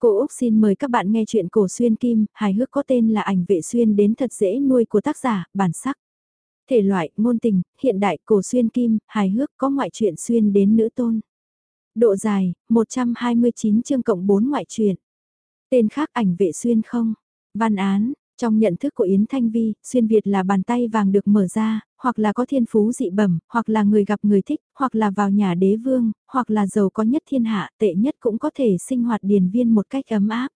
Cô Úc xin mời các bạn nghe chuyện cổ xuyên kim, hài hước có tên là ảnh vệ xuyên đến thật dễ nuôi của tác giả, bản sắc. Thể loại, ngôn tình, hiện đại, cổ xuyên kim, hài hước có ngoại truyện xuyên đến nữ tôn. Độ dài, 129 chương cộng 4 ngoại truyện. Tên khác ảnh vệ xuyên không? Văn án, trong nhận thức của Yến Thanh Vi, xuyên Việt là bàn tay vàng được mở ra, hoặc là có thiên phú dị bẩm, hoặc là người gặp người thích, hoặc là vào nhà đế vương, hoặc là giàu có nhất thiên hạ, tệ nhất cũng có thể sinh hoạt điền viên một cách ấm áp.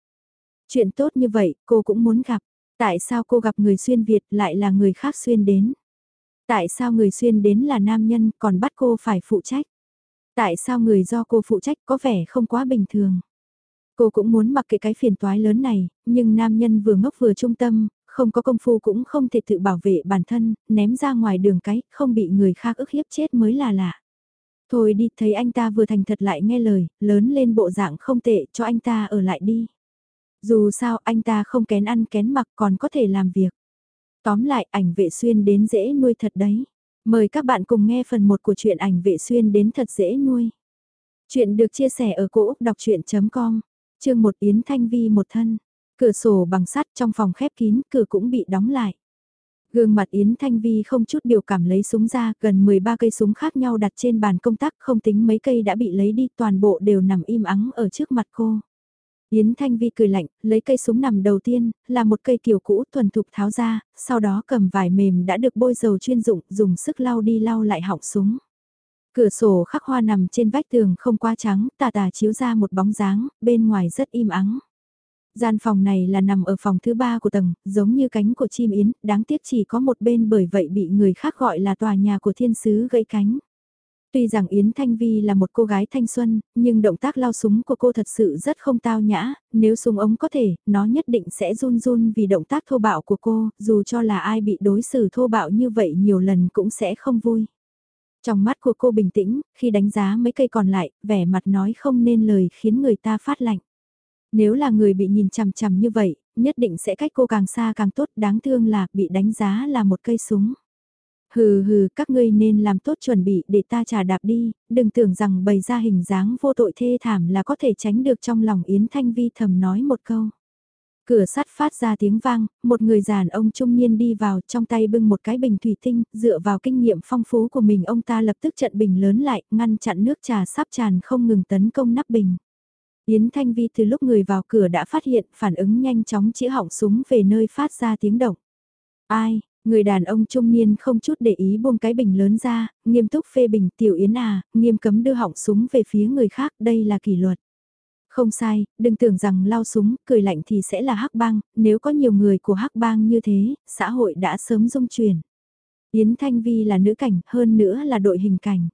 Chuyện tốt như vậy, cô cũng muốn gặp. Tại sao cô gặp người xuyên Việt lại là người khác xuyên đến? Tại sao người xuyên đến là nam nhân còn bắt cô phải phụ trách? Tại sao người do cô phụ trách có vẻ không quá bình thường? Cô cũng muốn mặc kệ cái phiền toái lớn này, nhưng nam nhân vừa ngốc vừa trung tâm, không có công phu cũng không thể tự bảo vệ bản thân, ném ra ngoài đường cái, không bị người khác ức hiếp chết mới là lạ. Thôi đi, thấy anh ta vừa thành thật lại nghe lời, lớn lên bộ dạng không tệ, cho anh ta ở lại đi. Dù sao anh ta không kén ăn kén mặc còn có thể làm việc. Tóm lại ảnh vệ xuyên đến dễ nuôi thật đấy. Mời các bạn cùng nghe phần 1 của truyện ảnh vệ xuyên đến thật dễ nuôi. Chuyện được chia sẻ ở cỗ đọc chuyện.com, chương một Yến Thanh Vi một thân. Cửa sổ bằng sắt trong phòng khép kín, cửa cũng bị đóng lại. Gương mặt Yến Thanh Vi không chút biểu cảm lấy súng ra, gần 13 cây súng khác nhau đặt trên bàn công tác, không tính mấy cây đã bị lấy đi, toàn bộ đều nằm im ắng ở trước mặt cô. Yến Thanh Vi cười lạnh, lấy cây súng nằm đầu tiên, là một cây kiểu cũ thuần thục tháo ra, sau đó cầm vải mềm đã được bôi dầu chuyên dụng, dùng sức lau đi lau lại họng súng. Cửa sổ khắc hoa nằm trên vách tường không quá trắng, tà tà chiếu ra một bóng dáng, bên ngoài rất im ắng. Gian phòng này là nằm ở phòng thứ ba của tầng, giống như cánh của chim yến, đáng tiếc chỉ có một bên bởi vậy bị người khác gọi là tòa nhà của thiên sứ gãy cánh. Tuy rằng Yến Thanh Vi là một cô gái thanh xuân, nhưng động tác lao súng của cô thật sự rất không tao nhã, nếu súng ống có thể, nó nhất định sẽ run run vì động tác thô bạo của cô, dù cho là ai bị đối xử thô bạo như vậy nhiều lần cũng sẽ không vui. Trong mắt của cô bình tĩnh, khi đánh giá mấy cây còn lại, vẻ mặt nói không nên lời khiến người ta phát lạnh. Nếu là người bị nhìn chằm chằm như vậy, nhất định sẽ cách cô càng xa càng tốt, đáng thương là bị đánh giá là một cây súng. Hừ hừ, các ngươi nên làm tốt chuẩn bị để ta trả đạp đi, đừng tưởng rằng bày ra hình dáng vô tội thê thảm là có thể tránh được trong lòng Yến Thanh Vi thầm nói một câu. Cửa sắt phát ra tiếng vang, một người giàn ông trung niên đi vào trong tay bưng một cái bình thủy tinh, dựa vào kinh nghiệm phong phú của mình ông ta lập tức trận bình lớn lại, ngăn chặn nước trà sắp tràn không ngừng tấn công nắp bình. Yến Thanh Vi từ lúc người vào cửa đã phát hiện phản ứng nhanh chóng chĩa họng súng về nơi phát ra tiếng động. Ai, người đàn ông trung niên không chút để ý buông cái bình lớn ra, nghiêm túc phê bình tiểu Yến à, nghiêm cấm đưa họng súng về phía người khác, đây là kỷ luật. Không sai, đừng tưởng rằng lao súng, cười lạnh thì sẽ là hắc bang, nếu có nhiều người của hắc bang như thế, xã hội đã sớm dung chuyển. Yến Thanh Vi là nữ cảnh, hơn nữa là đội hình cảnh.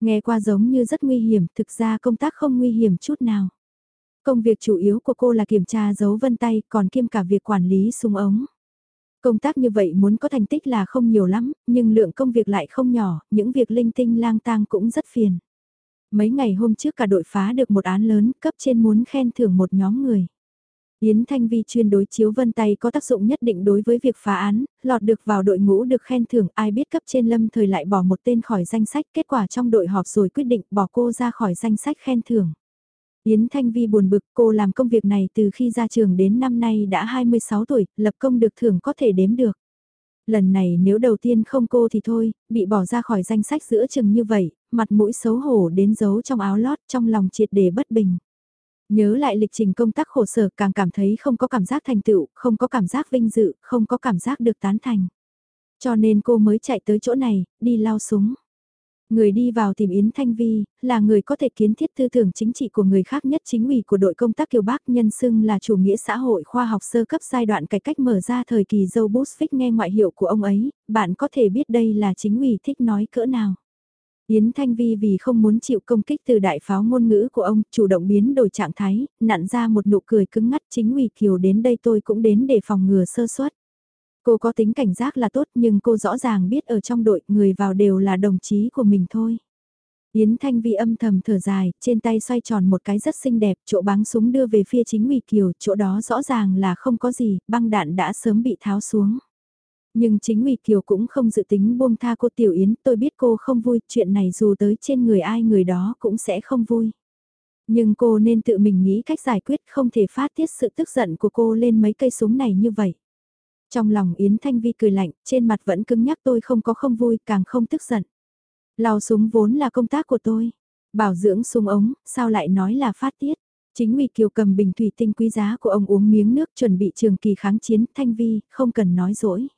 Nghe qua giống như rất nguy hiểm, thực ra công tác không nguy hiểm chút nào. Công việc chủ yếu của cô là kiểm tra dấu vân tay, còn kiêm cả việc quản lý súng ống. Công tác như vậy muốn có thành tích là không nhiều lắm, nhưng lượng công việc lại không nhỏ, những việc linh tinh lang tang cũng rất phiền. Mấy ngày hôm trước cả đội phá được một án lớn, cấp trên muốn khen thưởng một nhóm người. Yến Thanh Vi chuyên đối chiếu vân tay có tác dụng nhất định đối với việc phá án, lọt được vào đội ngũ được khen thưởng, ai biết cấp trên lâm thời lại bỏ một tên khỏi danh sách, kết quả trong đội họp rồi quyết định bỏ cô ra khỏi danh sách khen thưởng. Yến Thanh Vi buồn bực cô làm công việc này từ khi ra trường đến năm nay đã 26 tuổi, lập công được thưởng có thể đếm được. Lần này nếu đầu tiên không cô thì thôi, bị bỏ ra khỏi danh sách giữa chừng như vậy, mặt mũi xấu hổ đến giấu trong áo lót trong lòng triệt để bất bình. Nhớ lại lịch trình công tác khổ sở càng cảm thấy không có cảm giác thành tựu, không có cảm giác vinh dự, không có cảm giác được tán thành. Cho nên cô mới chạy tới chỗ này, đi lao súng. Người đi vào tìm Yến Thanh Vi, là người có thể kiến thiết tư tưởng chính trị của người khác nhất chính ủy của đội công tác Kiều Bắc nhân xưng là chủ nghĩa xã hội khoa học sơ cấp giai đoạn cải cách mở ra thời kỳ dâu bút phích nghe ngoại hiệu của ông ấy, bạn có thể biết đây là chính ủy thích nói cỡ nào. Yến Thanh Vi vì không muốn chịu công kích từ đại pháo ngôn ngữ của ông, chủ động biến đổi trạng thái, nặn ra một nụ cười cứng ngắt chính ủy Kiều đến đây tôi cũng đến để phòng ngừa sơ suất. Cô có tính cảnh giác là tốt nhưng cô rõ ràng biết ở trong đội người vào đều là đồng chí của mình thôi. Yến Thanh Vi âm thầm thở dài, trên tay xoay tròn một cái rất xinh đẹp, chỗ báng súng đưa về phía chính ủy Kiều, chỗ đó rõ ràng là không có gì, băng đạn đã sớm bị tháo xuống. Nhưng chính ủy Kiều cũng không dự tính buông tha cô Tiểu Yến, tôi biết cô không vui, chuyện này dù tới trên người ai người đó cũng sẽ không vui. Nhưng cô nên tự mình nghĩ cách giải quyết không thể phát tiết sự tức giận của cô lên mấy cây súng này như vậy. Trong lòng Yến Thanh Vi cười lạnh, trên mặt vẫn cứng nhắc tôi không có không vui, càng không tức giận. lao súng vốn là công tác của tôi. Bảo dưỡng súng ống, sao lại nói là phát tiết. Chính vì kiều cầm bình thủy tinh quý giá của ông uống miếng nước chuẩn bị trường kỳ kháng chiến, Thanh Vi, không cần nói dỗi.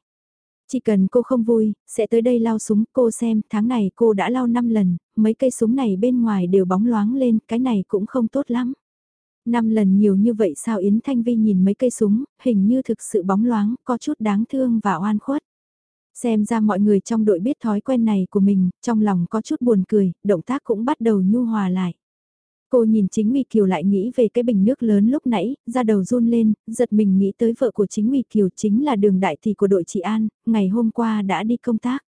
Chỉ cần cô không vui, sẽ tới đây lao súng cô xem, tháng này cô đã lao 5 lần, mấy cây súng này bên ngoài đều bóng loáng lên, cái này cũng không tốt lắm. Năm lần nhiều như vậy sao Yến Thanh Vi nhìn mấy cây súng, hình như thực sự bóng loáng, có chút đáng thương và oan khuất. Xem ra mọi người trong đội biết thói quen này của mình, trong lòng có chút buồn cười, động tác cũng bắt đầu nhu hòa lại. Cô nhìn chính Nguy Kiều lại nghĩ về cái bình nước lớn lúc nãy, ra đầu run lên, giật mình nghĩ tới vợ của chính Nguy Kiều chính là đường đại tỷ của đội chị An, ngày hôm qua đã đi công tác.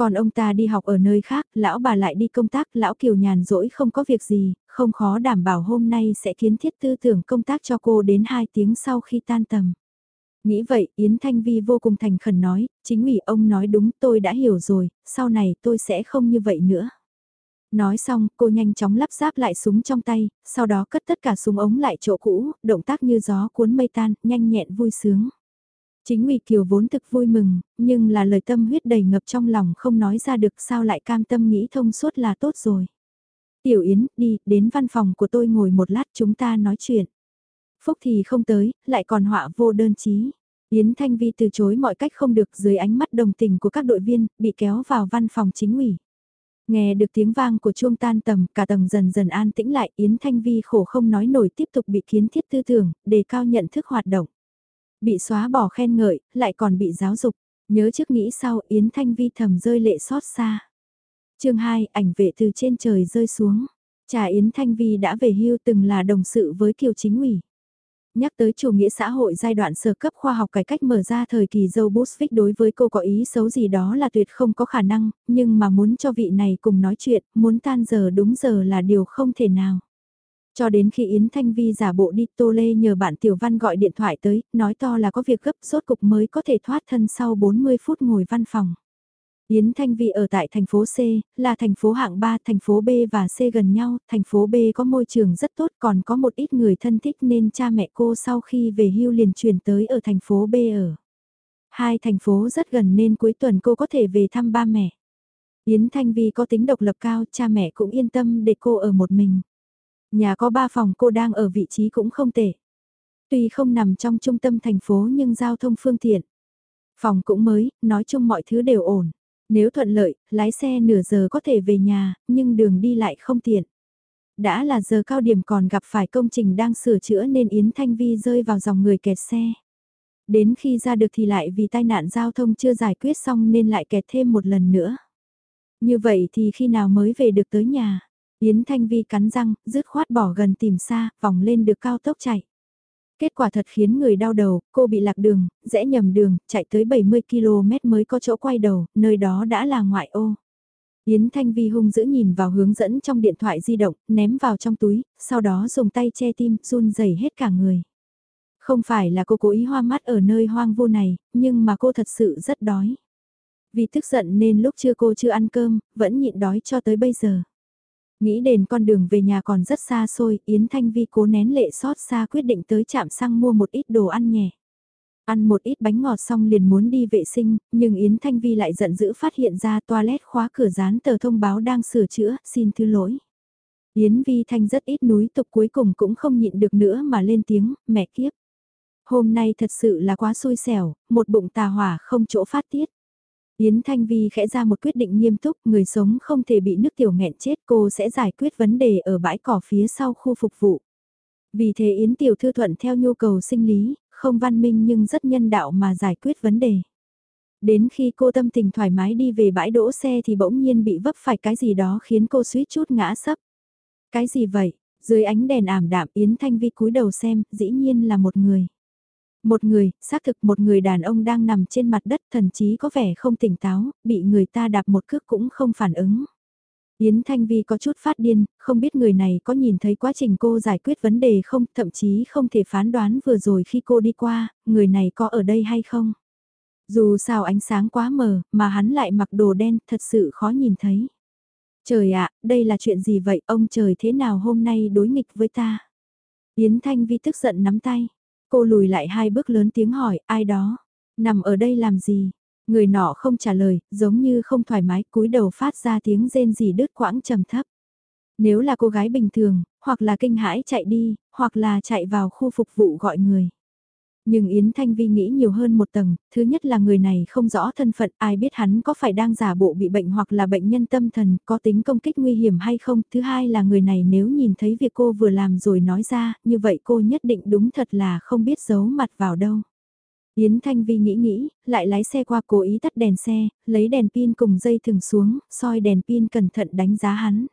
Còn ông ta đi học ở nơi khác, lão bà lại đi công tác, lão Kiều nhàn rỗi không có việc gì, không khó đảm bảo hôm nay sẽ kiến thiết tư tưởng công tác cho cô đến 2 tiếng sau khi tan tầm. Nghĩ vậy, Yến Thanh Vi vô cùng thành khẩn nói, chính ủy ông nói đúng tôi đã hiểu rồi, sau này tôi sẽ không như vậy nữa. Nói xong, cô nhanh chóng lắp ráp lại súng trong tay, sau đó cất tất cả súng ống lại chỗ cũ, động tác như gió cuốn mây tan, nhanh nhẹn vui sướng. Chính ủy kiều vốn thực vui mừng, nhưng là lời tâm huyết đầy ngập trong lòng không nói ra được sao lại cam tâm nghĩ thông suốt là tốt rồi. Tiểu Yến, đi, đến văn phòng của tôi ngồi một lát chúng ta nói chuyện. Phúc thì không tới, lại còn họa vô đơn chí. Yến Thanh Vi từ chối mọi cách không được dưới ánh mắt đồng tình của các đội viên, bị kéo vào văn phòng chính ủy. Nghe được tiếng vang của chuông tan tầm, cả tầng dần dần an tĩnh lại, Yến Thanh Vi khổ không nói nổi tiếp tục bị kiến thiết tư tưởng, đề cao nhận thức hoạt động. Bị xóa bỏ khen ngợi, lại còn bị giáo dục. Nhớ trước nghĩ sau, Yến Thanh Vi thầm rơi lệ xót xa. chương 2, ảnh vệ từ trên trời rơi xuống. Trà Yến Thanh Vi đã về hưu từng là đồng sự với Kiều Chính ủy. Nhắc tới chủ nghĩa xã hội giai đoạn sơ cấp khoa học cải cách mở ra thời kỳ dâu Bushwick đối với cô có ý xấu gì đó là tuyệt không có khả năng, nhưng mà muốn cho vị này cùng nói chuyện, muốn tan giờ đúng giờ là điều không thể nào. Cho đến khi Yến Thanh Vi giả bộ đi Tô Lê nhờ bạn Tiểu Văn gọi điện thoại tới, nói to là có việc gấp sốt cục mới có thể thoát thân sau 40 phút ngồi văn phòng. Yến Thanh Vi ở tại thành phố C, là thành phố hạng 3, thành phố B và C gần nhau, thành phố B có môi trường rất tốt còn có một ít người thân thích nên cha mẹ cô sau khi về hưu liền chuyển tới ở thành phố B ở. Hai thành phố rất gần nên cuối tuần cô có thể về thăm ba mẹ. Yến Thanh Vi có tính độc lập cao, cha mẹ cũng yên tâm để cô ở một mình. Nhà có ba phòng cô đang ở vị trí cũng không tệ. Tuy không nằm trong trung tâm thành phố nhưng giao thông phương tiện. Phòng cũng mới, nói chung mọi thứ đều ổn. Nếu thuận lợi, lái xe nửa giờ có thể về nhà, nhưng đường đi lại không tiện. Đã là giờ cao điểm còn gặp phải công trình đang sửa chữa nên Yến Thanh Vi rơi vào dòng người kẹt xe. Đến khi ra được thì lại vì tai nạn giao thông chưa giải quyết xong nên lại kẹt thêm một lần nữa. Như vậy thì khi nào mới về được tới nhà? Yến Thanh Vi cắn răng, rứt khoát bỏ gần tìm xa, vòng lên được cao tốc chạy. Kết quả thật khiến người đau đầu, cô bị lạc đường, rẽ nhầm đường, chạy tới 70 km mới có chỗ quay đầu, nơi đó đã là ngoại ô. Yến Thanh Vi hung dữ nhìn vào hướng dẫn trong điện thoại di động, ném vào trong túi, sau đó dùng tay che tim, run rẩy hết cả người. Không phải là cô cố ý hoa mắt ở nơi hoang vu này, nhưng mà cô thật sự rất đói. Vì tức giận nên lúc chưa cô chưa ăn cơm, vẫn nhịn đói cho tới bây giờ. Nghĩ đến con đường về nhà còn rất xa xôi, Yến Thanh Vi cố nén lệ xót xa quyết định tới chạm xăng mua một ít đồ ăn nhẹ. Ăn một ít bánh ngọt xong liền muốn đi vệ sinh, nhưng Yến Thanh Vi lại giận dữ phát hiện ra toilet khóa cửa dán tờ thông báo đang sửa chữa, xin thứ lỗi. Yến Vi Thanh rất ít núi tục cuối cùng cũng không nhịn được nữa mà lên tiếng, mẹ kiếp. Hôm nay thật sự là quá xui xẻo, một bụng tà hỏa không chỗ phát tiết. Yến Thanh Vi khẽ ra một quyết định nghiêm túc, người sống không thể bị nước tiểu nghẹn chết cô sẽ giải quyết vấn đề ở bãi cỏ phía sau khu phục vụ. Vì thế Yến Tiểu Thư thuận theo nhu cầu sinh lý, không văn minh nhưng rất nhân đạo mà giải quyết vấn đề. Đến khi cô tâm tình thoải mái đi về bãi đỗ xe thì bỗng nhiên bị vấp phải cái gì đó khiến cô suýt chút ngã sấp. Cái gì vậy? Dưới ánh đèn ảm đạm Yến Thanh Vi cúi đầu xem, dĩ nhiên là một người. Một người, xác thực một người đàn ông đang nằm trên mặt đất thần chí có vẻ không tỉnh táo, bị người ta đạp một cước cũng không phản ứng. Yến Thanh Vi có chút phát điên, không biết người này có nhìn thấy quá trình cô giải quyết vấn đề không, thậm chí không thể phán đoán vừa rồi khi cô đi qua, người này có ở đây hay không. Dù sao ánh sáng quá mờ, mà hắn lại mặc đồ đen, thật sự khó nhìn thấy. Trời ạ, đây là chuyện gì vậy, ông trời thế nào hôm nay đối nghịch với ta? Yến Thanh Vi tức giận nắm tay. Cô lùi lại hai bước lớn tiếng hỏi, ai đó? Nằm ở đây làm gì? Người nọ không trả lời, giống như không thoải mái, cúi đầu phát ra tiếng rên gì đứt quãng trầm thấp. Nếu là cô gái bình thường, hoặc là kinh hãi chạy đi, hoặc là chạy vào khu phục vụ gọi người. Nhưng Yến Thanh Vi nghĩ nhiều hơn một tầng, thứ nhất là người này không rõ thân phận, ai biết hắn có phải đang giả bộ bị bệnh hoặc là bệnh nhân tâm thần, có tính công kích nguy hiểm hay không. Thứ hai là người này nếu nhìn thấy việc cô vừa làm rồi nói ra, như vậy cô nhất định đúng thật là không biết giấu mặt vào đâu. Yến Thanh Vi nghĩ nghĩ, lại lái xe qua cố ý tắt đèn xe, lấy đèn pin cùng dây thừng xuống, soi đèn pin cẩn thận đánh giá hắn.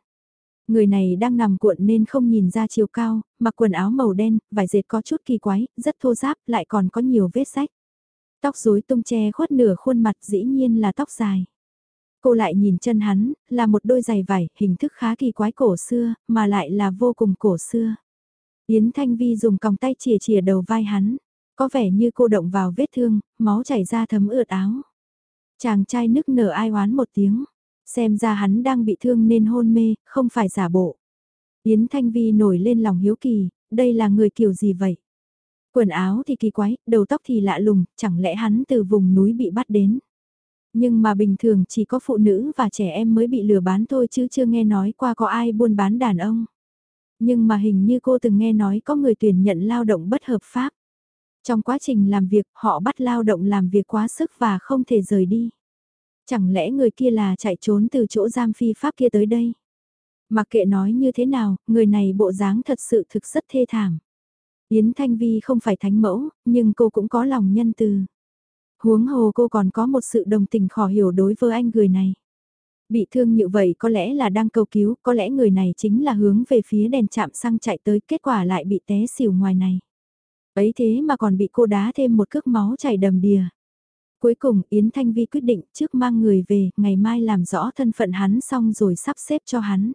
Người này đang nằm cuộn nên không nhìn ra chiều cao, mặc quần áo màu đen, vải dệt có chút kỳ quái, rất thô ráp, lại còn có nhiều vết sách. Tóc rối tung che khuất nửa khuôn mặt dĩ nhiên là tóc dài. Cô lại nhìn chân hắn, là một đôi giày vải, hình thức khá kỳ quái cổ xưa, mà lại là vô cùng cổ xưa. Yến Thanh Vi dùng còng tay chìa chìa đầu vai hắn, có vẻ như cô động vào vết thương, máu chảy ra thấm ướt áo. Chàng trai nức nở ai oán một tiếng, Xem ra hắn đang bị thương nên hôn mê, không phải giả bộ. Yến Thanh Vi nổi lên lòng hiếu kỳ, đây là người kiểu gì vậy? Quần áo thì kỳ quái, đầu tóc thì lạ lùng, chẳng lẽ hắn từ vùng núi bị bắt đến? Nhưng mà bình thường chỉ có phụ nữ và trẻ em mới bị lừa bán thôi chứ chưa nghe nói qua có ai buôn bán đàn ông. Nhưng mà hình như cô từng nghe nói có người tuyển nhận lao động bất hợp pháp. Trong quá trình làm việc họ bắt lao động làm việc quá sức và không thể rời đi. Chẳng lẽ người kia là chạy trốn từ chỗ giam phi pháp kia tới đây? Mặc kệ nói như thế nào, người này bộ dáng thật sự thực rất thê thảm. Yến Thanh Vi không phải thánh mẫu, nhưng cô cũng có lòng nhân từ. Huống hồ cô còn có một sự đồng tình khó hiểu đối với anh người này. Bị thương như vậy có lẽ là đang cầu cứu, có lẽ người này chính là hướng về phía đèn chạm xăng chạy tới, kết quả lại bị té xỉu ngoài này. Ấy thế mà còn bị cô đá thêm một cước máu chảy đầm đìa. Cuối cùng Yến Thanh Vi quyết định trước mang người về, ngày mai làm rõ thân phận hắn xong rồi sắp xếp cho hắn.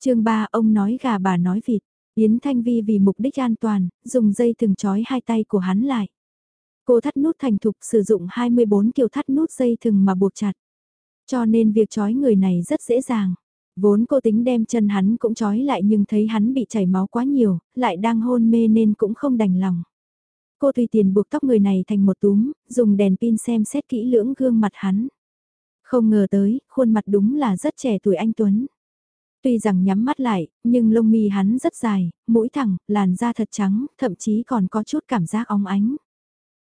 chương 3 ông nói gà bà nói vịt, Yến Thanh Vi vì mục đích an toàn, dùng dây từng trói hai tay của hắn lại. Cô thắt nút thành thục sử dụng 24 kiểu thắt nút dây thừng mà buộc chặt. Cho nên việc trói người này rất dễ dàng. Vốn cô tính đem chân hắn cũng trói lại nhưng thấy hắn bị chảy máu quá nhiều, lại đang hôn mê nên cũng không đành lòng. Cô tùy tiền buộc tóc người này thành một túm, dùng đèn pin xem xét kỹ lưỡng gương mặt hắn. Không ngờ tới, khuôn mặt đúng là rất trẻ tuổi anh Tuấn. Tuy rằng nhắm mắt lại, nhưng lông mi hắn rất dài, mũi thẳng, làn da thật trắng, thậm chí còn có chút cảm giác óng ánh.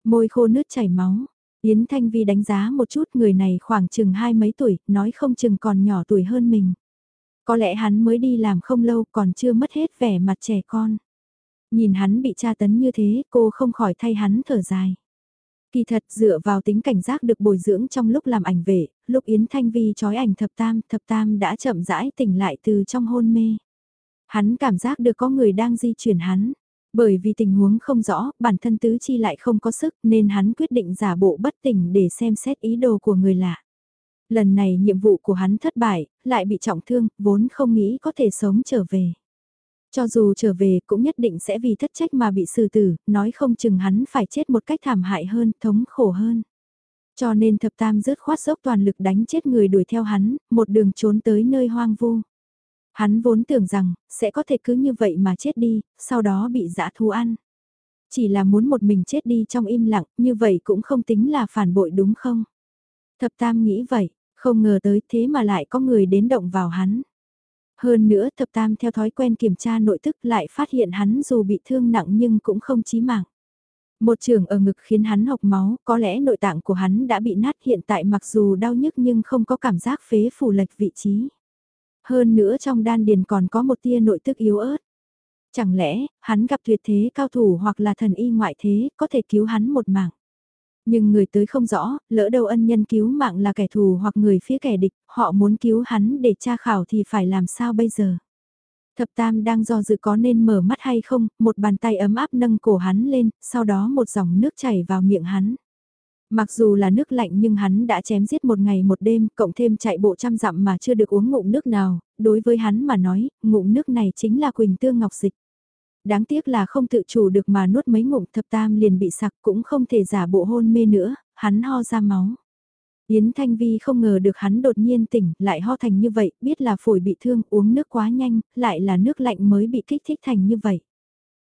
Môi khô nước chảy máu. Yến Thanh Vi đánh giá một chút người này khoảng chừng hai mấy tuổi, nói không chừng còn nhỏ tuổi hơn mình. Có lẽ hắn mới đi làm không lâu còn chưa mất hết vẻ mặt trẻ con. Nhìn hắn bị tra tấn như thế, cô không khỏi thay hắn thở dài. Kỳ thật dựa vào tính cảnh giác được bồi dưỡng trong lúc làm ảnh vệ, lúc Yến Thanh Vi trói ảnh thập tam, thập tam đã chậm rãi tỉnh lại từ trong hôn mê. Hắn cảm giác được có người đang di chuyển hắn. Bởi vì tình huống không rõ, bản thân tứ chi lại không có sức nên hắn quyết định giả bộ bất tỉnh để xem xét ý đồ của người lạ. Lần này nhiệm vụ của hắn thất bại, lại bị trọng thương, vốn không nghĩ có thể sống trở về. Cho dù trở về cũng nhất định sẽ vì thất trách mà bị xử tử, nói không chừng hắn phải chết một cách thảm hại hơn, thống khổ hơn. Cho nên thập tam rớt khoát dốc toàn lực đánh chết người đuổi theo hắn, một đường trốn tới nơi hoang vu. Hắn vốn tưởng rằng, sẽ có thể cứ như vậy mà chết đi, sau đó bị dã thú ăn. Chỉ là muốn một mình chết đi trong im lặng, như vậy cũng không tính là phản bội đúng không? Thập tam nghĩ vậy, không ngờ tới thế mà lại có người đến động vào hắn. Hơn nữa thập tam theo thói quen kiểm tra nội thức lại phát hiện hắn dù bị thương nặng nhưng cũng không chí mạng. Một trường ở ngực khiến hắn hộc máu, có lẽ nội tạng của hắn đã bị nát hiện tại mặc dù đau nhức nhưng không có cảm giác phế phủ lệch vị trí. Hơn nữa trong đan điền còn có một tia nội tức yếu ớt. Chẳng lẽ, hắn gặp tuyệt thế cao thủ hoặc là thần y ngoại thế, có thể cứu hắn một mạng. Nhưng người tới không rõ, lỡ đâu ân nhân cứu mạng là kẻ thù hoặc người phía kẻ địch, họ muốn cứu hắn để tra khảo thì phải làm sao bây giờ? Thập Tam đang do dự có nên mở mắt hay không, một bàn tay ấm áp nâng cổ hắn lên, sau đó một dòng nước chảy vào miệng hắn. Mặc dù là nước lạnh nhưng hắn đã chém giết một ngày một đêm, cộng thêm chạy bộ trăm dặm mà chưa được uống ngụm nước nào, đối với hắn mà nói, ngụm nước này chính là Quỳnh Tương Ngọc Dịch đáng tiếc là không tự chủ được mà nuốt mấy ngụm thập tam liền bị sặc cũng không thể giả bộ hôn mê nữa, hắn ho ra máu. Yến Thanh Vi không ngờ được hắn đột nhiên tỉnh, lại ho thành như vậy, biết là phổi bị thương, uống nước quá nhanh, lại là nước lạnh mới bị kích thích thành như vậy.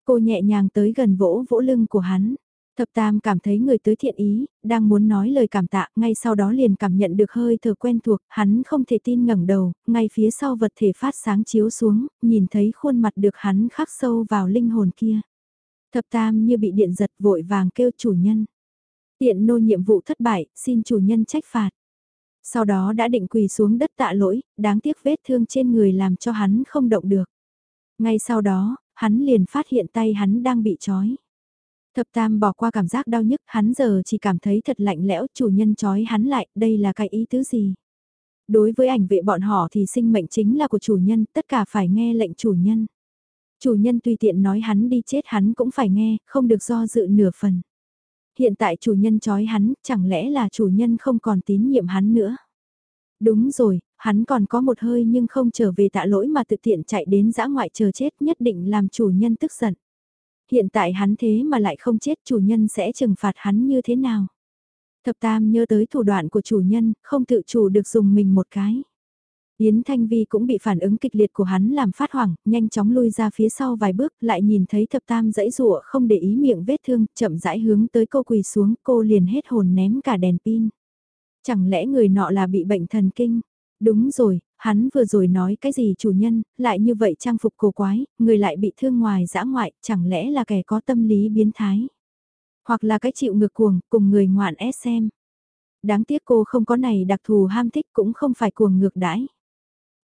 Cô nhẹ nhàng tới gần vỗ vỗ lưng của hắn. Thập Tam cảm thấy người tới thiện ý, đang muốn nói lời cảm tạ, ngay sau đó liền cảm nhận được hơi thở quen thuộc, hắn không thể tin ngẩng đầu, ngay phía sau vật thể phát sáng chiếu xuống, nhìn thấy khuôn mặt được hắn khắc sâu vào linh hồn kia. Thập Tam như bị điện giật vội vàng kêu chủ nhân. Tiện nô nhiệm vụ thất bại, xin chủ nhân trách phạt. Sau đó đã định quỳ xuống đất tạ lỗi, đáng tiếc vết thương trên người làm cho hắn không động được. Ngay sau đó, hắn liền phát hiện tay hắn đang bị trói. Thập tam bỏ qua cảm giác đau nhức, hắn giờ chỉ cảm thấy thật lạnh lẽo, chủ nhân trói hắn lại, đây là cái ý tứ gì? Đối với ảnh vệ bọn họ thì sinh mệnh chính là của chủ nhân, tất cả phải nghe lệnh chủ nhân. Chủ nhân tùy tiện nói hắn đi chết hắn cũng phải nghe, không được do dự nửa phần. Hiện tại chủ nhân trói hắn, chẳng lẽ là chủ nhân không còn tín nhiệm hắn nữa? Đúng rồi, hắn còn có một hơi nhưng không trở về tạ lỗi mà tự tiện chạy đến giã ngoại chờ chết nhất định làm chủ nhân tức giận. Hiện tại hắn thế mà lại không chết chủ nhân sẽ trừng phạt hắn như thế nào? Thập Tam nhớ tới thủ đoạn của chủ nhân, không tự chủ được dùng mình một cái. Yến Thanh Vi cũng bị phản ứng kịch liệt của hắn làm phát hoảng, nhanh chóng lui ra phía sau vài bước, lại nhìn thấy thập tam dãy rụa không để ý miệng vết thương, chậm rãi hướng tới cô quỳ xuống, cô liền hết hồn ném cả đèn pin. Chẳng lẽ người nọ là bị bệnh thần kinh? Đúng rồi, hắn vừa rồi nói cái gì chủ nhân, lại như vậy trang phục cổ quái, người lại bị thương ngoài dã ngoại, chẳng lẽ là kẻ có tâm lý biến thái? Hoặc là cái chịu ngược cuồng, cùng người ngoạn SM. Đáng tiếc cô không có này đặc thù ham thích cũng không phải cuồng ngược đãi.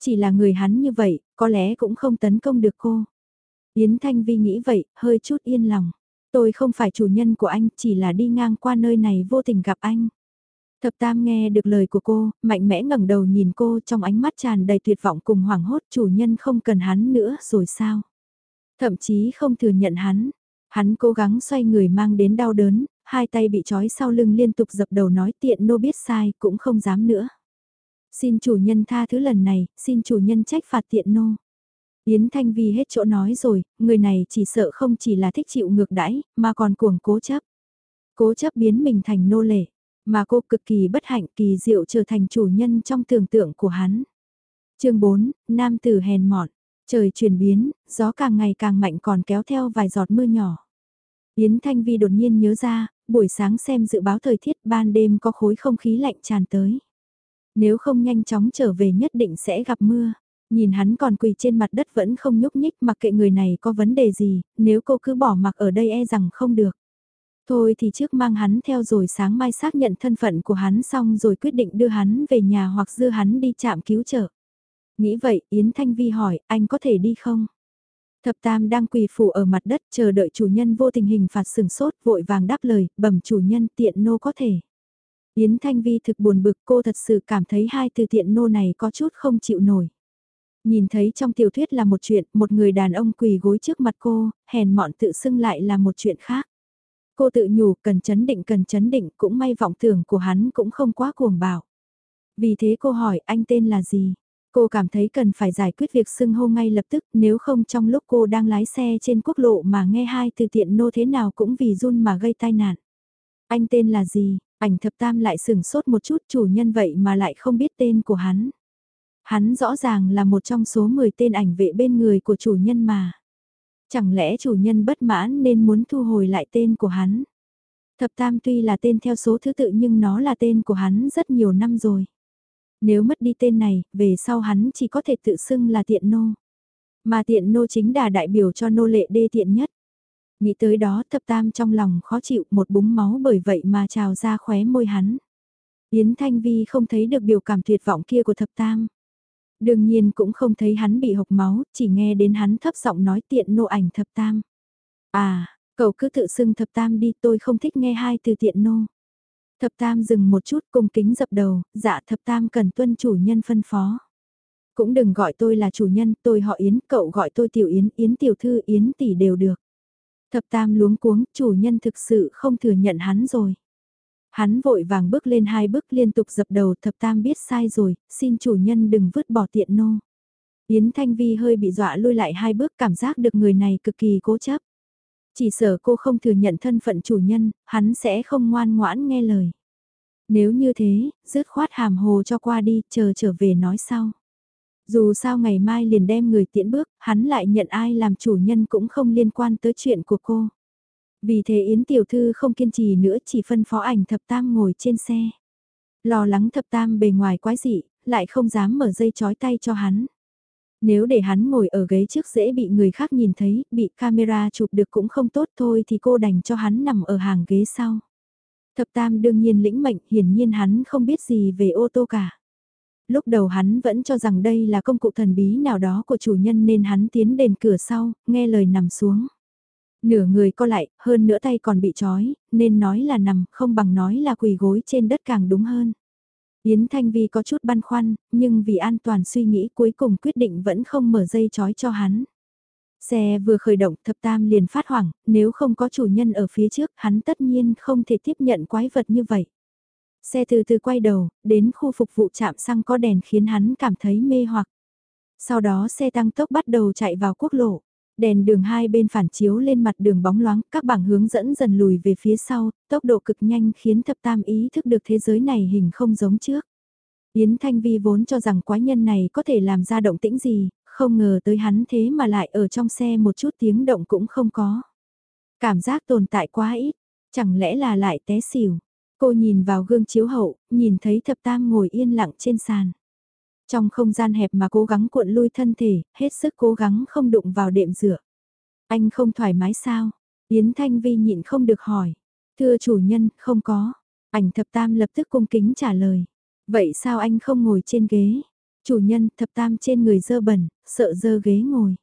Chỉ là người hắn như vậy, có lẽ cũng không tấn công được cô. Yến Thanh Vi nghĩ vậy, hơi chút yên lòng. Tôi không phải chủ nhân của anh, chỉ là đi ngang qua nơi này vô tình gặp anh. Thập Tam nghe được lời của cô, mạnh mẽ ngẩng đầu nhìn cô trong ánh mắt tràn đầy tuyệt vọng cùng hoảng hốt chủ nhân không cần hắn nữa rồi sao? Thậm chí không thừa nhận hắn. Hắn cố gắng xoay người mang đến đau đớn, hai tay bị trói sau lưng liên tục dập đầu nói tiện nô biết sai cũng không dám nữa. Xin chủ nhân tha thứ lần này, xin chủ nhân trách phạt tiện nô. Yến Thanh Vi hết chỗ nói rồi, người này chỉ sợ không chỉ là thích chịu ngược đãi, mà còn cuồng cố chấp. Cố chấp biến mình thành nô lệ, mà cô cực kỳ bất hạnh kỳ diệu trở thành chủ nhân trong tưởng tượng của hắn. chương 4, Nam tử hèn mọn, trời chuyển biến, gió càng ngày càng mạnh còn kéo theo vài giọt mưa nhỏ. Yến Thanh Vi đột nhiên nhớ ra, buổi sáng xem dự báo thời tiết ban đêm có khối không khí lạnh tràn tới. Nếu không nhanh chóng trở về nhất định sẽ gặp mưa. Nhìn hắn còn quỳ trên mặt đất vẫn không nhúc nhích mặc kệ người này có vấn đề gì, nếu cô cứ bỏ mặc ở đây e rằng không được. Thôi thì trước mang hắn theo rồi sáng mai xác nhận thân phận của hắn xong rồi quyết định đưa hắn về nhà hoặc đưa hắn đi chạm cứu trợ. Nghĩ vậy, Yến Thanh Vi hỏi, anh có thể đi không? Thập Tam đang quỳ phủ ở mặt đất chờ đợi chủ nhân vô tình hình phạt sừng sốt vội vàng đáp lời, bẩm chủ nhân tiện nô có thể. Yến Thanh Vi thực buồn bực cô thật sự cảm thấy hai từ tiện nô này có chút không chịu nổi. Nhìn thấy trong tiểu thuyết là một chuyện, một người đàn ông quỳ gối trước mặt cô, hèn mọn tự xưng lại là một chuyện khác. Cô tự nhủ, cần chấn định, cần chấn định, cũng may vọng tưởng của hắn cũng không quá cuồng bạo. Vì thế cô hỏi, anh tên là gì? Cô cảm thấy cần phải giải quyết việc xưng hô ngay lập tức, nếu không trong lúc cô đang lái xe trên quốc lộ mà nghe hai từ tiện nô thế nào cũng vì run mà gây tai nạn. Anh tên là gì? Ảnh thập tam lại sửng sốt một chút, chủ nhân vậy mà lại không biết tên của hắn. Hắn rõ ràng là một trong số 10 tên ảnh vệ bên người của chủ nhân mà. Chẳng lẽ chủ nhân bất mãn nên muốn thu hồi lại tên của hắn? Thập tam tuy là tên theo số thứ tự nhưng nó là tên của hắn rất nhiều năm rồi. Nếu mất đi tên này, về sau hắn chỉ có thể tự xưng là tiện nô. Mà tiện nô chính là đại biểu cho nô lệ đê tiện nhất. Nghĩ tới đó thập tam trong lòng khó chịu một búng máu bởi vậy mà trào ra khóe môi hắn. Yến Thanh Vi không thấy được biểu cảm tuyệt vọng kia của thập tam. Đương nhiên cũng không thấy hắn bị hộc máu, chỉ nghe đến hắn thấp giọng nói tiện nô ảnh thập tam. À, cậu cứ tự xưng thập tam đi tôi không thích nghe hai từ tiện nô. Thập tam dừng một chút cung kính dập đầu, dạ thập tam cần tuân chủ nhân phân phó. Cũng đừng gọi tôi là chủ nhân, tôi họ Yến, cậu gọi tôi tiểu Yến, Yến tiểu thư, Yến tỷ đều được. Thập tam luống cuống, chủ nhân thực sự không thừa nhận hắn rồi. Hắn vội vàng bước lên hai bước liên tục dập đầu thập tam biết sai rồi, xin chủ nhân đừng vứt bỏ tiện nô. Yến Thanh Vi hơi bị dọa lui lại hai bước cảm giác được người này cực kỳ cố chấp. Chỉ sợ cô không thừa nhận thân phận chủ nhân, hắn sẽ không ngoan ngoãn nghe lời. Nếu như thế, dứt khoát hàm hồ cho qua đi, chờ trở về nói sau. Dù sao ngày mai liền đem người tiễn bước, hắn lại nhận ai làm chủ nhân cũng không liên quan tới chuyện của cô. Vì thế Yến Tiểu Thư không kiên trì nữa chỉ phân phó ảnh thập tam ngồi trên xe. Lo lắng thập tam bề ngoài quái dị, lại không dám mở dây chói tay cho hắn. Nếu để hắn ngồi ở ghế trước dễ bị người khác nhìn thấy, bị camera chụp được cũng không tốt thôi thì cô đành cho hắn nằm ở hàng ghế sau. Thập tam đương nhiên lĩnh mệnh, hiển nhiên hắn không biết gì về ô tô cả. Lúc đầu hắn vẫn cho rằng đây là công cụ thần bí nào đó của chủ nhân nên hắn tiến đến cửa sau, nghe lời nằm xuống. Nửa người co lại, hơn nữa tay còn bị trói, nên nói là nằm, không bằng nói là quỳ gối trên đất càng đúng hơn. Yến Thanh Vi có chút băn khoăn, nhưng vì an toàn suy nghĩ cuối cùng quyết định vẫn không mở dây trói cho hắn. Xe vừa khởi động thập tam liền phát hoảng, nếu không có chủ nhân ở phía trước hắn tất nhiên không thể tiếp nhận quái vật như vậy. Xe từ từ quay đầu, đến khu phục vụ chạm xăng có đèn khiến hắn cảm thấy mê hoặc. Sau đó xe tăng tốc bắt đầu chạy vào quốc lộ. Đèn đường hai bên phản chiếu lên mặt đường bóng loáng, các bảng hướng dẫn dần lùi về phía sau, tốc độ cực nhanh khiến thập tam ý thức được thế giới này hình không giống trước. Yến Thanh Vi vốn cho rằng quái nhân này có thể làm ra động tĩnh gì, không ngờ tới hắn thế mà lại ở trong xe một chút tiếng động cũng không có. Cảm giác tồn tại quá ít, chẳng lẽ là lại té xỉu. Cô nhìn vào gương chiếu hậu, nhìn thấy thập tam ngồi yên lặng trên sàn. Trong không gian hẹp mà cố gắng cuộn lui thân thể, hết sức cố gắng không đụng vào đệm rửa. Anh không thoải mái sao? Yến Thanh Vi nhịn không được hỏi. Thưa chủ nhân, không có. Ảnh thập tam lập tức cung kính trả lời. Vậy sao anh không ngồi trên ghế? Chủ nhân, thập tam trên người dơ bẩn, sợ dơ ghế ngồi.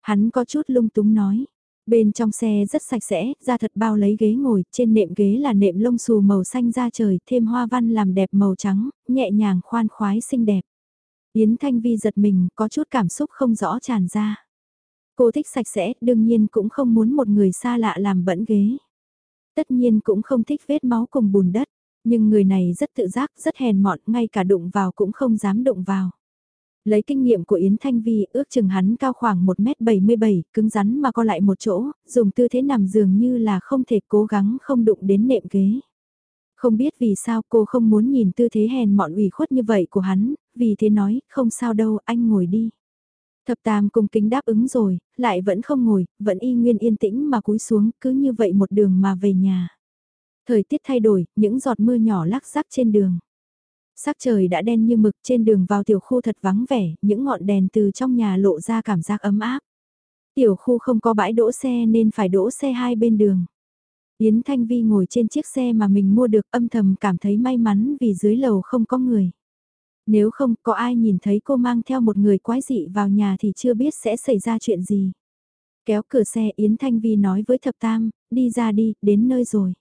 Hắn có chút lung túng nói. Bên trong xe rất sạch sẽ, ra thật bao lấy ghế ngồi, trên nệm ghế là nệm lông xù màu xanh da trời, thêm hoa văn làm đẹp màu trắng, nhẹ nhàng khoan khoái xinh đẹp. Yến Thanh Vi giật mình, có chút cảm xúc không rõ tràn ra. Cô thích sạch sẽ, đương nhiên cũng không muốn một người xa lạ làm bẩn ghế. Tất nhiên cũng không thích vết máu cùng bùn đất, nhưng người này rất tự giác, rất hèn mọn, ngay cả đụng vào cũng không dám đụng vào. Lấy kinh nghiệm của Yến Thanh Vi, ước chừng hắn cao khoảng 1m77, cứng rắn mà co lại một chỗ, dùng tư thế nằm dường như là không thể cố gắng không đụng đến nệm ghế. Không biết vì sao cô không muốn nhìn tư thế hèn mọn ủy khuất như vậy của hắn, vì thế nói, không sao đâu, anh ngồi đi. Thập tam cung kính đáp ứng rồi, lại vẫn không ngồi, vẫn y nguyên yên tĩnh mà cúi xuống, cứ như vậy một đường mà về nhà. Thời tiết thay đổi, những giọt mưa nhỏ lắc rắc trên đường. Sắc trời đã đen như mực trên đường vào tiểu khu thật vắng vẻ, những ngọn đèn từ trong nhà lộ ra cảm giác ấm áp. Tiểu khu không có bãi đỗ xe nên phải đỗ xe hai bên đường. Yến Thanh Vi ngồi trên chiếc xe mà mình mua được âm thầm cảm thấy may mắn vì dưới lầu không có người. Nếu không có ai nhìn thấy cô mang theo một người quái dị vào nhà thì chưa biết sẽ xảy ra chuyện gì. Kéo cửa xe Yến Thanh Vi nói với Thập Tam, đi ra đi, đến nơi rồi.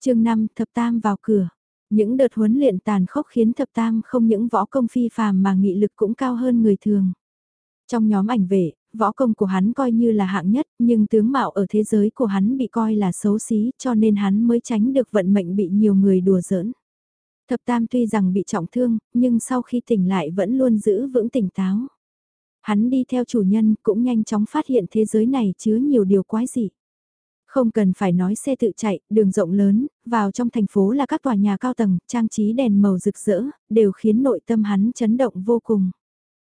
chương 5 Thập Tam vào cửa. Những đợt huấn luyện tàn khốc khiến Thập Tam không những võ công phi phàm mà nghị lực cũng cao hơn người thường. Trong nhóm ảnh vệ, võ công của hắn coi như là hạng nhất, nhưng tướng mạo ở thế giới của hắn bị coi là xấu xí cho nên hắn mới tránh được vận mệnh bị nhiều người đùa giỡn. Thập Tam tuy rằng bị trọng thương, nhưng sau khi tỉnh lại vẫn luôn giữ vững tỉnh táo. Hắn đi theo chủ nhân cũng nhanh chóng phát hiện thế giới này chứa nhiều điều quái dị. Không cần phải nói xe tự chạy, đường rộng lớn, vào trong thành phố là các tòa nhà cao tầng, trang trí đèn màu rực rỡ, đều khiến nội tâm hắn chấn động vô cùng.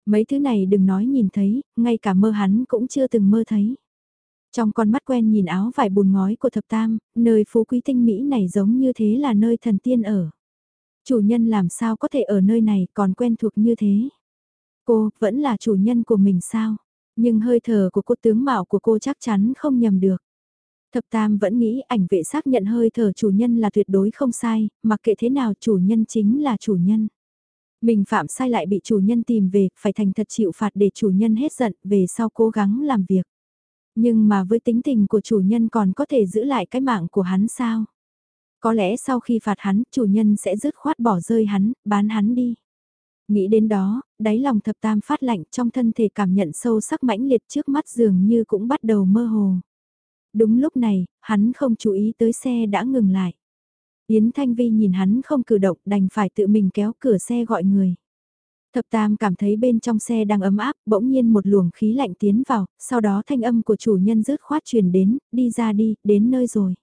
Mấy thứ này đừng nói nhìn thấy, ngay cả mơ hắn cũng chưa từng mơ thấy. Trong con mắt quen nhìn áo vải bùn ngói của thập tam, nơi phú quý tinh Mỹ này giống như thế là nơi thần tiên ở. Chủ nhân làm sao có thể ở nơi này còn quen thuộc như thế? Cô, vẫn là chủ nhân của mình sao? Nhưng hơi thở của cô tướng mạo của cô chắc chắn không nhầm được. Thập Tam vẫn nghĩ ảnh vệ xác nhận hơi thở chủ nhân là tuyệt đối không sai, mặc kệ thế nào chủ nhân chính là chủ nhân. Mình phạm sai lại bị chủ nhân tìm về, phải thành thật chịu phạt để chủ nhân hết giận, về sau cố gắng làm việc. Nhưng mà với tính tình của chủ nhân còn có thể giữ lại cái mạng của hắn sao? Có lẽ sau khi phạt hắn, chủ nhân sẽ dứt khoát bỏ rơi hắn, bán hắn đi. Nghĩ đến đó, đáy lòng thập tam phát lạnh trong thân thể cảm nhận sâu sắc mãnh liệt trước mắt dường như cũng bắt đầu mơ hồ. Đúng lúc này, hắn không chú ý tới xe đã ngừng lại. Yến Thanh Vi nhìn hắn không cử động đành phải tự mình kéo cửa xe gọi người. Thập Tam cảm thấy bên trong xe đang ấm áp, bỗng nhiên một luồng khí lạnh tiến vào, sau đó thanh âm của chủ nhân rớt khoát truyền đến, đi ra đi, đến nơi rồi.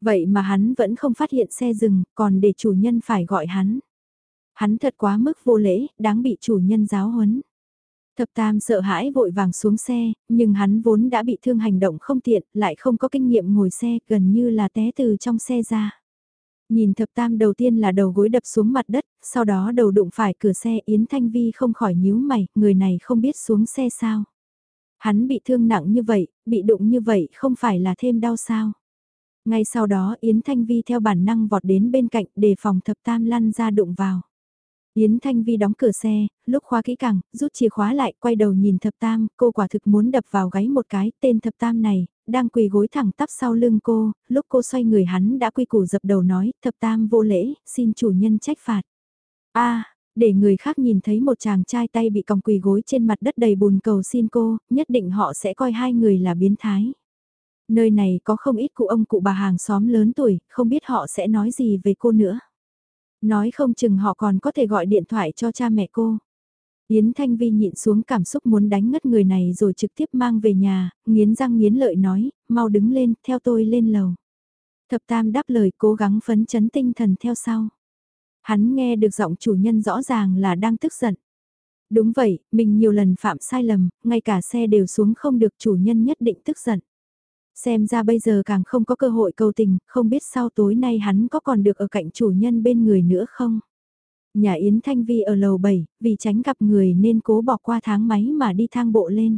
Vậy mà hắn vẫn không phát hiện xe dừng, còn để chủ nhân phải gọi hắn. Hắn thật quá mức vô lễ, đáng bị chủ nhân giáo huấn. Thập Tam sợ hãi vội vàng xuống xe, nhưng hắn vốn đã bị thương hành động không tiện, lại không có kinh nghiệm ngồi xe, gần như là té từ trong xe ra. Nhìn thập tam đầu tiên là đầu gối đập xuống mặt đất, sau đó đầu đụng phải cửa xe Yến Thanh Vi không khỏi nhíu mày, người này không biết xuống xe sao. Hắn bị thương nặng như vậy, bị đụng như vậy không phải là thêm đau sao. Ngay sau đó Yến Thanh Vi theo bản năng vọt đến bên cạnh để phòng thập tam lăn ra đụng vào. Yến Thanh Vi đóng cửa xe, lúc khóa kỹ càng, rút chìa khóa lại, quay đầu nhìn thập tam, cô quả thực muốn đập vào gáy một cái, tên thập tam này, đang quỳ gối thẳng tắp sau lưng cô, lúc cô xoay người hắn đã quy củ dập đầu nói, thập tam vô lễ, xin chủ nhân trách phạt. a để người khác nhìn thấy một chàng trai tay bị còng quỳ gối trên mặt đất đầy bùn cầu xin cô, nhất định họ sẽ coi hai người là biến thái. Nơi này có không ít cụ ông cụ bà hàng xóm lớn tuổi, không biết họ sẽ nói gì về cô nữa. Nói không chừng họ còn có thể gọi điện thoại cho cha mẹ cô. Yến Thanh Vi nhịn xuống cảm xúc muốn đánh ngất người này rồi trực tiếp mang về nhà, nghiến răng nghiến lợi nói, mau đứng lên, theo tôi lên lầu. Thập Tam đáp lời cố gắng phấn chấn tinh thần theo sau. Hắn nghe được giọng chủ nhân rõ ràng là đang tức giận. Đúng vậy, mình nhiều lần phạm sai lầm, ngay cả xe đều xuống không được chủ nhân nhất định tức giận. Xem ra bây giờ càng không có cơ hội cầu tình, không biết sau tối nay hắn có còn được ở cạnh chủ nhân bên người nữa không? Nhà Yến Thanh Vi ở lầu 7, vì tránh gặp người nên cố bỏ qua tháng máy mà đi thang bộ lên.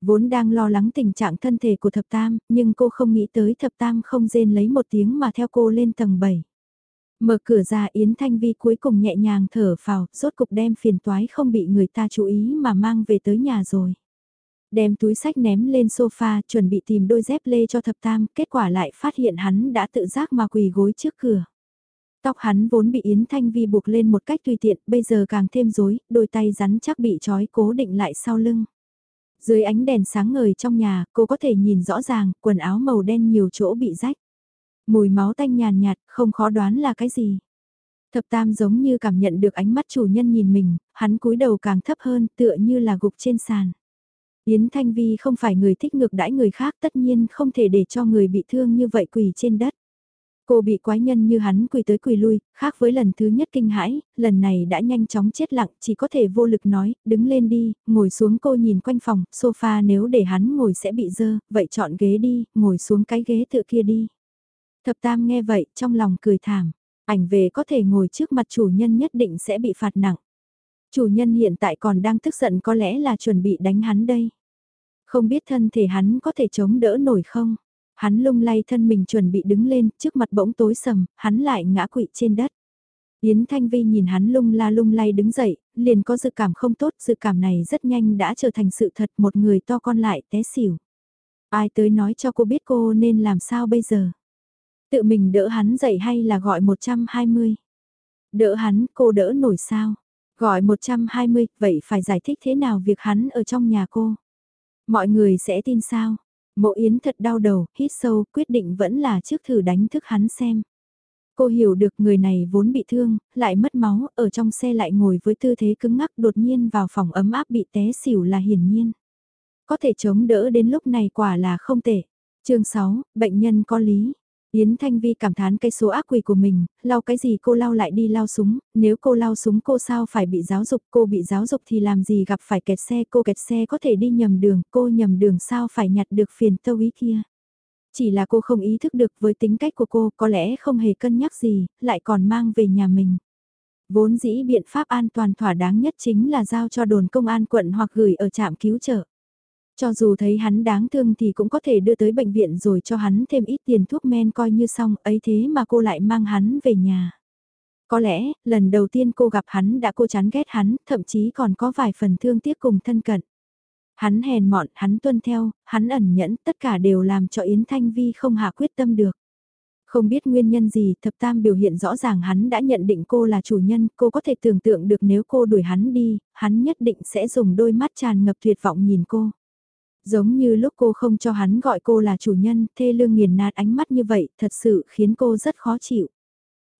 Vốn đang lo lắng tình trạng thân thể của thập tam, nhưng cô không nghĩ tới thập tam không rên lấy một tiếng mà theo cô lên tầng 7. Mở cửa ra Yến Thanh Vi cuối cùng nhẹ nhàng thở phào, rốt cục đem phiền toái không bị người ta chú ý mà mang về tới nhà rồi. Đem túi sách ném lên sofa chuẩn bị tìm đôi dép lê cho thập tam, kết quả lại phát hiện hắn đã tự giác mà quỳ gối trước cửa. Tóc hắn vốn bị Yến Thanh Vi buộc lên một cách tùy tiện, bây giờ càng thêm rối, đôi tay rắn chắc bị trói cố định lại sau lưng. Dưới ánh đèn sáng ngời trong nhà, cô có thể nhìn rõ ràng, quần áo màu đen nhiều chỗ bị rách. Mùi máu tanh nhàn nhạt, không khó đoán là cái gì. Thập tam giống như cảm nhận được ánh mắt chủ nhân nhìn mình, hắn cúi đầu càng thấp hơn tựa như là gục trên sàn. Yến Thanh Vi không phải người thích ngược đãi người khác tất nhiên không thể để cho người bị thương như vậy quỳ trên đất. Cô bị quái nhân như hắn quỳ tới quỳ lui, khác với lần thứ nhất kinh hãi, lần này đã nhanh chóng chết lặng, chỉ có thể vô lực nói, đứng lên đi, ngồi xuống cô nhìn quanh phòng, sofa nếu để hắn ngồi sẽ bị dơ, vậy chọn ghế đi, ngồi xuống cái ghế tự kia đi. Thập tam nghe vậy, trong lòng cười thảm, ảnh về có thể ngồi trước mặt chủ nhân nhất định sẽ bị phạt nặng. Chủ nhân hiện tại còn đang tức giận có lẽ là chuẩn bị đánh hắn đây. Không biết thân thể hắn có thể chống đỡ nổi không? Hắn lung lay thân mình chuẩn bị đứng lên, trước mặt bỗng tối sầm, hắn lại ngã quỵ trên đất. Yến Thanh Vi nhìn hắn lung la lung lay đứng dậy, liền có dự cảm không tốt, dự cảm này rất nhanh đã trở thành sự thật một người to con lại té xỉu. Ai tới nói cho cô biết cô nên làm sao bây giờ? Tự mình đỡ hắn dậy hay là gọi 120? Đỡ hắn, cô đỡ nổi sao? Gọi 120, vậy phải giải thích thế nào việc hắn ở trong nhà cô? Mọi người sẽ tin sao? Mộ Yến thật đau đầu, hít sâu, quyết định vẫn là trước thử đánh thức hắn xem. Cô hiểu được người này vốn bị thương, lại mất máu, ở trong xe lại ngồi với tư thế cứng ngắc đột nhiên vào phòng ấm áp bị té xỉu là hiển nhiên. Có thể chống đỡ đến lúc này quả là không tệ. chương 6, bệnh nhân có lý. Yến Thanh Vi cảm thán cái số ác quỷ của mình, lau cái gì cô lau lại đi lau súng, nếu cô lau súng cô sao phải bị giáo dục, cô bị giáo dục thì làm gì gặp phải kẹt xe, cô kẹt xe có thể đi nhầm đường, cô nhầm đường sao phải nhặt được phiền tâu ý kia. Chỉ là cô không ý thức được với tính cách của cô có lẽ không hề cân nhắc gì, lại còn mang về nhà mình. Vốn dĩ biện pháp an toàn thỏa đáng nhất chính là giao cho đồn công an quận hoặc gửi ở trạm cứu trợ. Cho dù thấy hắn đáng thương thì cũng có thể đưa tới bệnh viện rồi cho hắn thêm ít tiền thuốc men coi như xong, ấy thế mà cô lại mang hắn về nhà. Có lẽ, lần đầu tiên cô gặp hắn đã cô chán ghét hắn, thậm chí còn có vài phần thương tiếc cùng thân cận. Hắn hèn mọn, hắn tuân theo, hắn ẩn nhẫn, tất cả đều làm cho Yến Thanh Vi không hạ quyết tâm được. Không biết nguyên nhân gì, thập tam biểu hiện rõ ràng hắn đã nhận định cô là chủ nhân, cô có thể tưởng tượng được nếu cô đuổi hắn đi, hắn nhất định sẽ dùng đôi mắt tràn ngập tuyệt vọng nhìn cô. Giống như lúc cô không cho hắn gọi cô là chủ nhân, thê lương nghiền nát ánh mắt như vậy, thật sự khiến cô rất khó chịu.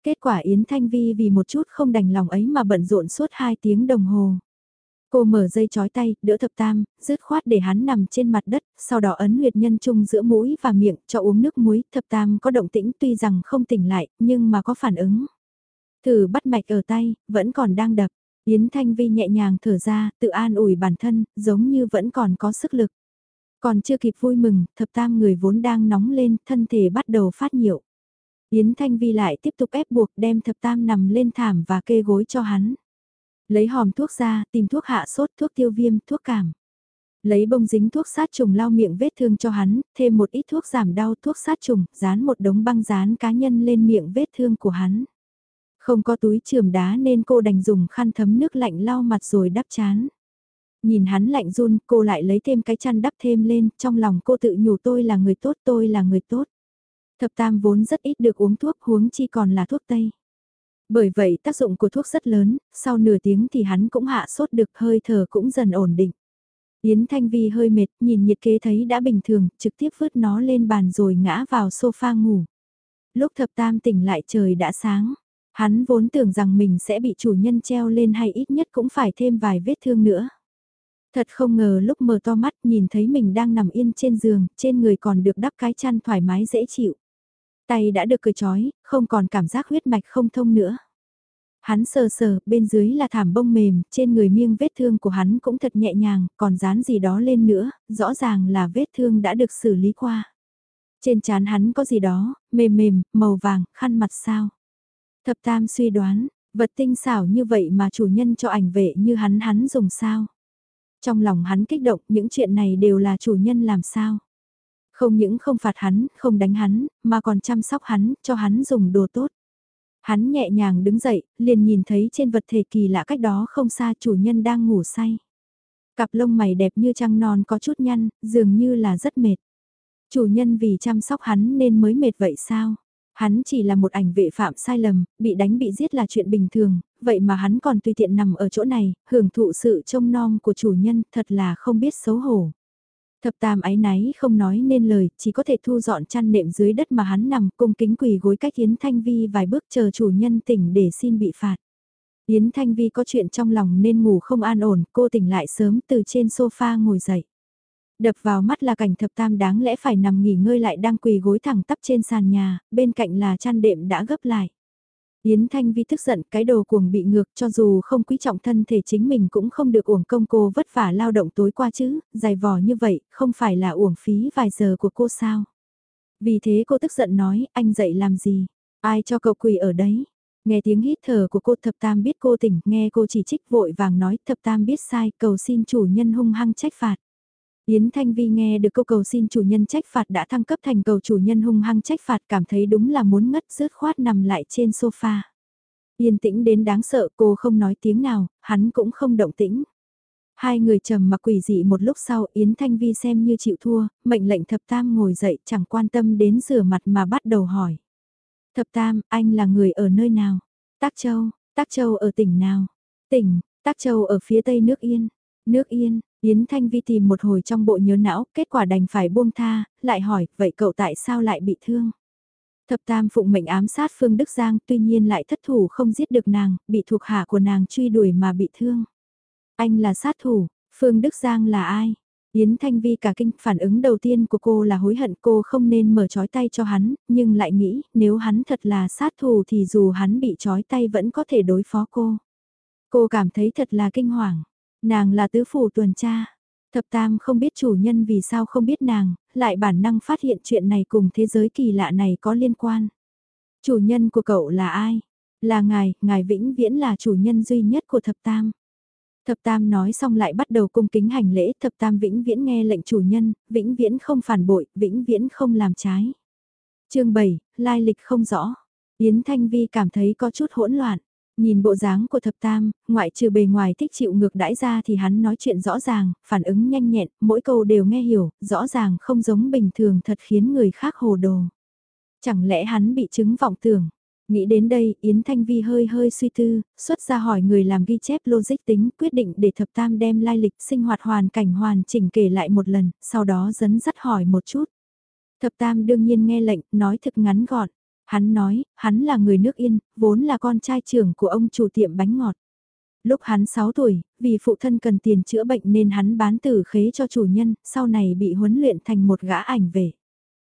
Kết quả Yến Thanh Vi vì một chút không đành lòng ấy mà bận rộn suốt 2 tiếng đồng hồ. Cô mở dây chói tay, đỡ thập tam, rứt khoát để hắn nằm trên mặt đất, sau đó ấn huyệt nhân trung giữa mũi và miệng, cho uống nước muối, thập tam có động tĩnh tuy rằng không tỉnh lại, nhưng mà có phản ứng. Thử bắt mạch ở tay, vẫn còn đang đập. Yến Thanh Vi nhẹ nhàng thở ra, tự an ủi bản thân, giống như vẫn còn có sức lực. Còn chưa kịp vui mừng, thập tam người vốn đang nóng lên, thân thể bắt đầu phát nhiệu. Yến Thanh Vi lại tiếp tục ép buộc đem thập tam nằm lên thảm và kê gối cho hắn. Lấy hòm thuốc ra, tìm thuốc hạ sốt, thuốc tiêu viêm, thuốc cảm. Lấy bông dính thuốc sát trùng lau miệng vết thương cho hắn, thêm một ít thuốc giảm đau, thuốc sát trùng, dán một đống băng dán cá nhân lên miệng vết thương của hắn. Không có túi trường đá nên cô đành dùng khăn thấm nước lạnh lau mặt rồi đắp chán. Nhìn hắn lạnh run, cô lại lấy thêm cái chăn đắp thêm lên, trong lòng cô tự nhủ tôi là người tốt, tôi là người tốt. Thập tam vốn rất ít được uống thuốc huống chi còn là thuốc tây. Bởi vậy tác dụng của thuốc rất lớn, sau nửa tiếng thì hắn cũng hạ sốt được hơi thở cũng dần ổn định. Yến Thanh Vi hơi mệt, nhìn nhiệt kế thấy đã bình thường, trực tiếp vứt nó lên bàn rồi ngã vào sofa ngủ. Lúc thập tam tỉnh lại trời đã sáng, hắn vốn tưởng rằng mình sẽ bị chủ nhân treo lên hay ít nhất cũng phải thêm vài vết thương nữa. Thật không ngờ lúc mở to mắt nhìn thấy mình đang nằm yên trên giường, trên người còn được đắp cái chăn thoải mái dễ chịu. Tay đã được cười chói, không còn cảm giác huyết mạch không thông nữa. Hắn sờ sờ, bên dưới là thảm bông mềm, trên người miêng vết thương của hắn cũng thật nhẹ nhàng, còn dán gì đó lên nữa, rõ ràng là vết thương đã được xử lý qua. Trên trán hắn có gì đó, mềm mềm, màu vàng, khăn mặt sao. Thập tam suy đoán, vật tinh xảo như vậy mà chủ nhân cho ảnh vệ như hắn hắn dùng sao. Trong lòng hắn kích động những chuyện này đều là chủ nhân làm sao. Không những không phạt hắn, không đánh hắn, mà còn chăm sóc hắn, cho hắn dùng đồ tốt. Hắn nhẹ nhàng đứng dậy, liền nhìn thấy trên vật thể kỳ lạ cách đó không xa chủ nhân đang ngủ say. Cặp lông mày đẹp như trăng non có chút nhăn, dường như là rất mệt. Chủ nhân vì chăm sóc hắn nên mới mệt vậy sao? Hắn chỉ là một ảnh vệ phạm sai lầm, bị đánh bị giết là chuyện bình thường, vậy mà hắn còn tùy tiện nằm ở chỗ này, hưởng thụ sự trông nom của chủ nhân, thật là không biết xấu hổ. Thập tam ái náy không nói nên lời, chỉ có thể thu dọn chăn nệm dưới đất mà hắn nằm, cung kính quỳ gối cách Yến Thanh Vi vài bước chờ chủ nhân tỉnh để xin bị phạt. Yến Thanh Vi có chuyện trong lòng nên ngủ không an ổn, cô tỉnh lại sớm từ trên sofa ngồi dậy. Đập vào mắt là cảnh thập tam đáng lẽ phải nằm nghỉ ngơi lại đang quỳ gối thẳng tắp trên sàn nhà, bên cạnh là chăn đệm đã gấp lại. Yến Thanh Vi tức giận cái đồ cuồng bị ngược cho dù không quý trọng thân thể chính mình cũng không được uổng công cô vất vả lao động tối qua chứ, dài vò như vậy, không phải là uổng phí vài giờ của cô sao. Vì thế cô tức giận nói, anh dậy làm gì, ai cho cậu quỳ ở đấy. Nghe tiếng hít thở của cô thập tam biết cô tỉnh, nghe cô chỉ trích vội vàng nói thập tam biết sai, cầu xin chủ nhân hung hăng trách phạt. Yến Thanh Vi nghe được câu cầu xin chủ nhân trách phạt đã thăng cấp thành cầu chủ nhân hung hăng trách phạt cảm thấy đúng là muốn ngất rớt khoát nằm lại trên sofa. Yên tĩnh đến đáng sợ cô không nói tiếng nào, hắn cũng không động tĩnh. Hai người trầm mặc quỷ dị một lúc sau Yến Thanh Vi xem như chịu thua, mệnh lệnh thập tam ngồi dậy chẳng quan tâm đến rửa mặt mà bắt đầu hỏi. Thập tam, anh là người ở nơi nào? Tác Châu, Tác Châu ở tỉnh nào? Tỉnh, Tác Châu ở phía tây nước Yên. Nước Yên, Yến Thanh Vi tìm một hồi trong bộ nhớ não, kết quả đành phải buông tha, lại hỏi, vậy cậu tại sao lại bị thương? Thập Tam phụng mệnh ám sát Phương Đức Giang tuy nhiên lại thất thủ không giết được nàng, bị thuộc hạ của nàng truy đuổi mà bị thương. Anh là sát thủ, Phương Đức Giang là ai? Yến Thanh Vi cả kinh phản ứng đầu tiên của cô là hối hận cô không nên mở trói tay cho hắn, nhưng lại nghĩ nếu hắn thật là sát thủ thì dù hắn bị trói tay vẫn có thể đối phó cô. Cô cảm thấy thật là kinh hoàng. Nàng là tứ phủ tuần tra. Thập Tam không biết chủ nhân vì sao không biết nàng, lại bản năng phát hiện chuyện này cùng thế giới kỳ lạ này có liên quan. Chủ nhân của cậu là ai? Là ngài, ngài vĩnh viễn là chủ nhân duy nhất của Thập Tam. Thập Tam nói xong lại bắt đầu cung kính hành lễ, Thập Tam vĩnh viễn nghe lệnh chủ nhân, vĩnh viễn không phản bội, vĩnh viễn không làm trái. chương 7, lai lịch không rõ. Yến Thanh Vi cảm thấy có chút hỗn loạn. Nhìn bộ dáng của thập tam, ngoại trừ bề ngoài thích chịu ngược đãi ra thì hắn nói chuyện rõ ràng, phản ứng nhanh nhẹn, mỗi câu đều nghe hiểu, rõ ràng không giống bình thường thật khiến người khác hồ đồ. Chẳng lẽ hắn bị chứng vọng tưởng? Nghĩ đến đây, Yến Thanh Vi hơi hơi suy tư, xuất ra hỏi người làm ghi chép logic tính, quyết định để thập tam đem lai lịch sinh hoạt hoàn cảnh hoàn chỉnh kể lại một lần, sau đó dấn dắt hỏi một chút. Thập tam đương nhiên nghe lệnh, nói thực ngắn gọn. Hắn nói, hắn là người nước Yên, vốn là con trai trưởng của ông chủ tiệm bánh ngọt. Lúc hắn 6 tuổi, vì phụ thân cần tiền chữa bệnh nên hắn bán tử khế cho chủ nhân, sau này bị huấn luyện thành một gã ảnh về.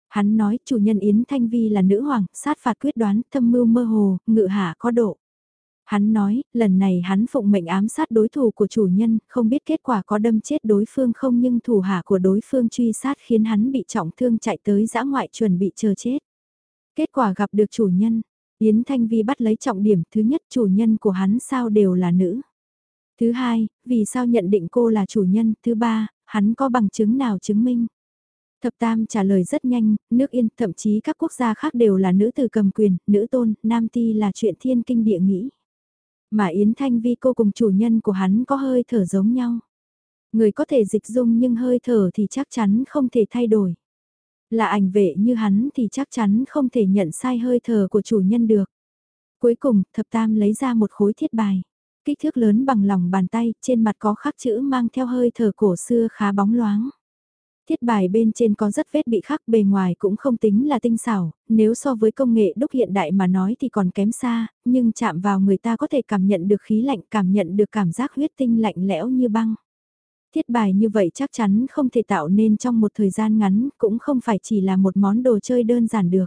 Hắn nói chủ nhân Yến Thanh Vi là nữ hoàng, sát phạt quyết đoán, thâm mưu mơ hồ, ngự hạ có độ. Hắn nói, lần này hắn phụng mệnh ám sát đối thủ của chủ nhân, không biết kết quả có đâm chết đối phương không nhưng thủ hạ của đối phương truy sát khiến hắn bị trọng thương chạy tới giã ngoại chuẩn bị chờ chết. Kết quả gặp được chủ nhân, Yến Thanh Vi bắt lấy trọng điểm thứ nhất chủ nhân của hắn sao đều là nữ. Thứ hai, vì sao nhận định cô là chủ nhân, thứ ba, hắn có bằng chứng nào chứng minh. Thập Tam trả lời rất nhanh, nước Yên, thậm chí các quốc gia khác đều là nữ từ cầm quyền, nữ tôn, nam ti là chuyện thiên kinh địa nghĩ. Mà Yến Thanh Vi cô cùng chủ nhân của hắn có hơi thở giống nhau. Người có thể dịch dung nhưng hơi thở thì chắc chắn không thể thay đổi. Là ảnh vệ như hắn thì chắc chắn không thể nhận sai hơi thở của chủ nhân được. Cuối cùng, thập tam lấy ra một khối thiết bài. Kích thước lớn bằng lòng bàn tay, trên mặt có khắc chữ mang theo hơi thở cổ xưa khá bóng loáng. Thiết bài bên trên có rất vết bị khắc bề ngoài cũng không tính là tinh xảo, nếu so với công nghệ đúc hiện đại mà nói thì còn kém xa, nhưng chạm vào người ta có thể cảm nhận được khí lạnh, cảm nhận được cảm giác huyết tinh lạnh lẽo như băng. Thiết bài như vậy chắc chắn không thể tạo nên trong một thời gian ngắn, cũng không phải chỉ là một món đồ chơi đơn giản được.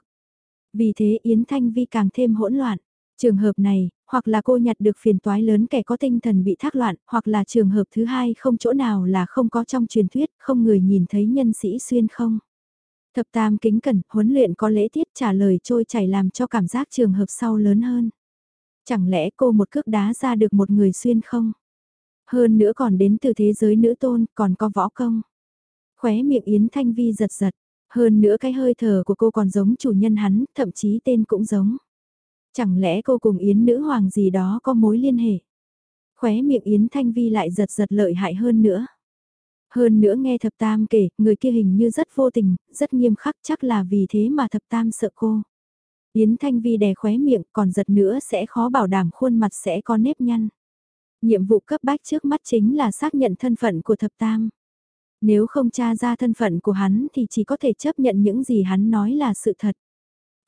Vì thế Yến Thanh Vi càng thêm hỗn loạn. Trường hợp này, hoặc là cô nhặt được phiền toái lớn kẻ có tinh thần bị thác loạn, hoặc là trường hợp thứ hai không chỗ nào là không có trong truyền thuyết, không người nhìn thấy nhân sĩ xuyên không. Thập tam kính cẩn, huấn luyện có lễ tiết trả lời trôi chảy làm cho cảm giác trường hợp sau lớn hơn. Chẳng lẽ cô một cước đá ra được một người xuyên không? Hơn nữa còn đến từ thế giới nữ tôn, còn có võ công. Khóe miệng Yến Thanh Vi giật giật, hơn nữa cái hơi thở của cô còn giống chủ nhân hắn, thậm chí tên cũng giống. Chẳng lẽ cô cùng Yến nữ hoàng gì đó có mối liên hệ? Khóe miệng Yến Thanh Vi lại giật giật lợi hại hơn nữa. Hơn nữa nghe thập tam kể, người kia hình như rất vô tình, rất nghiêm khắc chắc là vì thế mà thập tam sợ cô. Yến Thanh Vi đè khóe miệng còn giật nữa sẽ khó bảo đảm khuôn mặt sẽ có nếp nhăn. Nhiệm vụ cấp bách trước mắt chính là xác nhận thân phận của thập tam. Nếu không tra ra thân phận của hắn thì chỉ có thể chấp nhận những gì hắn nói là sự thật.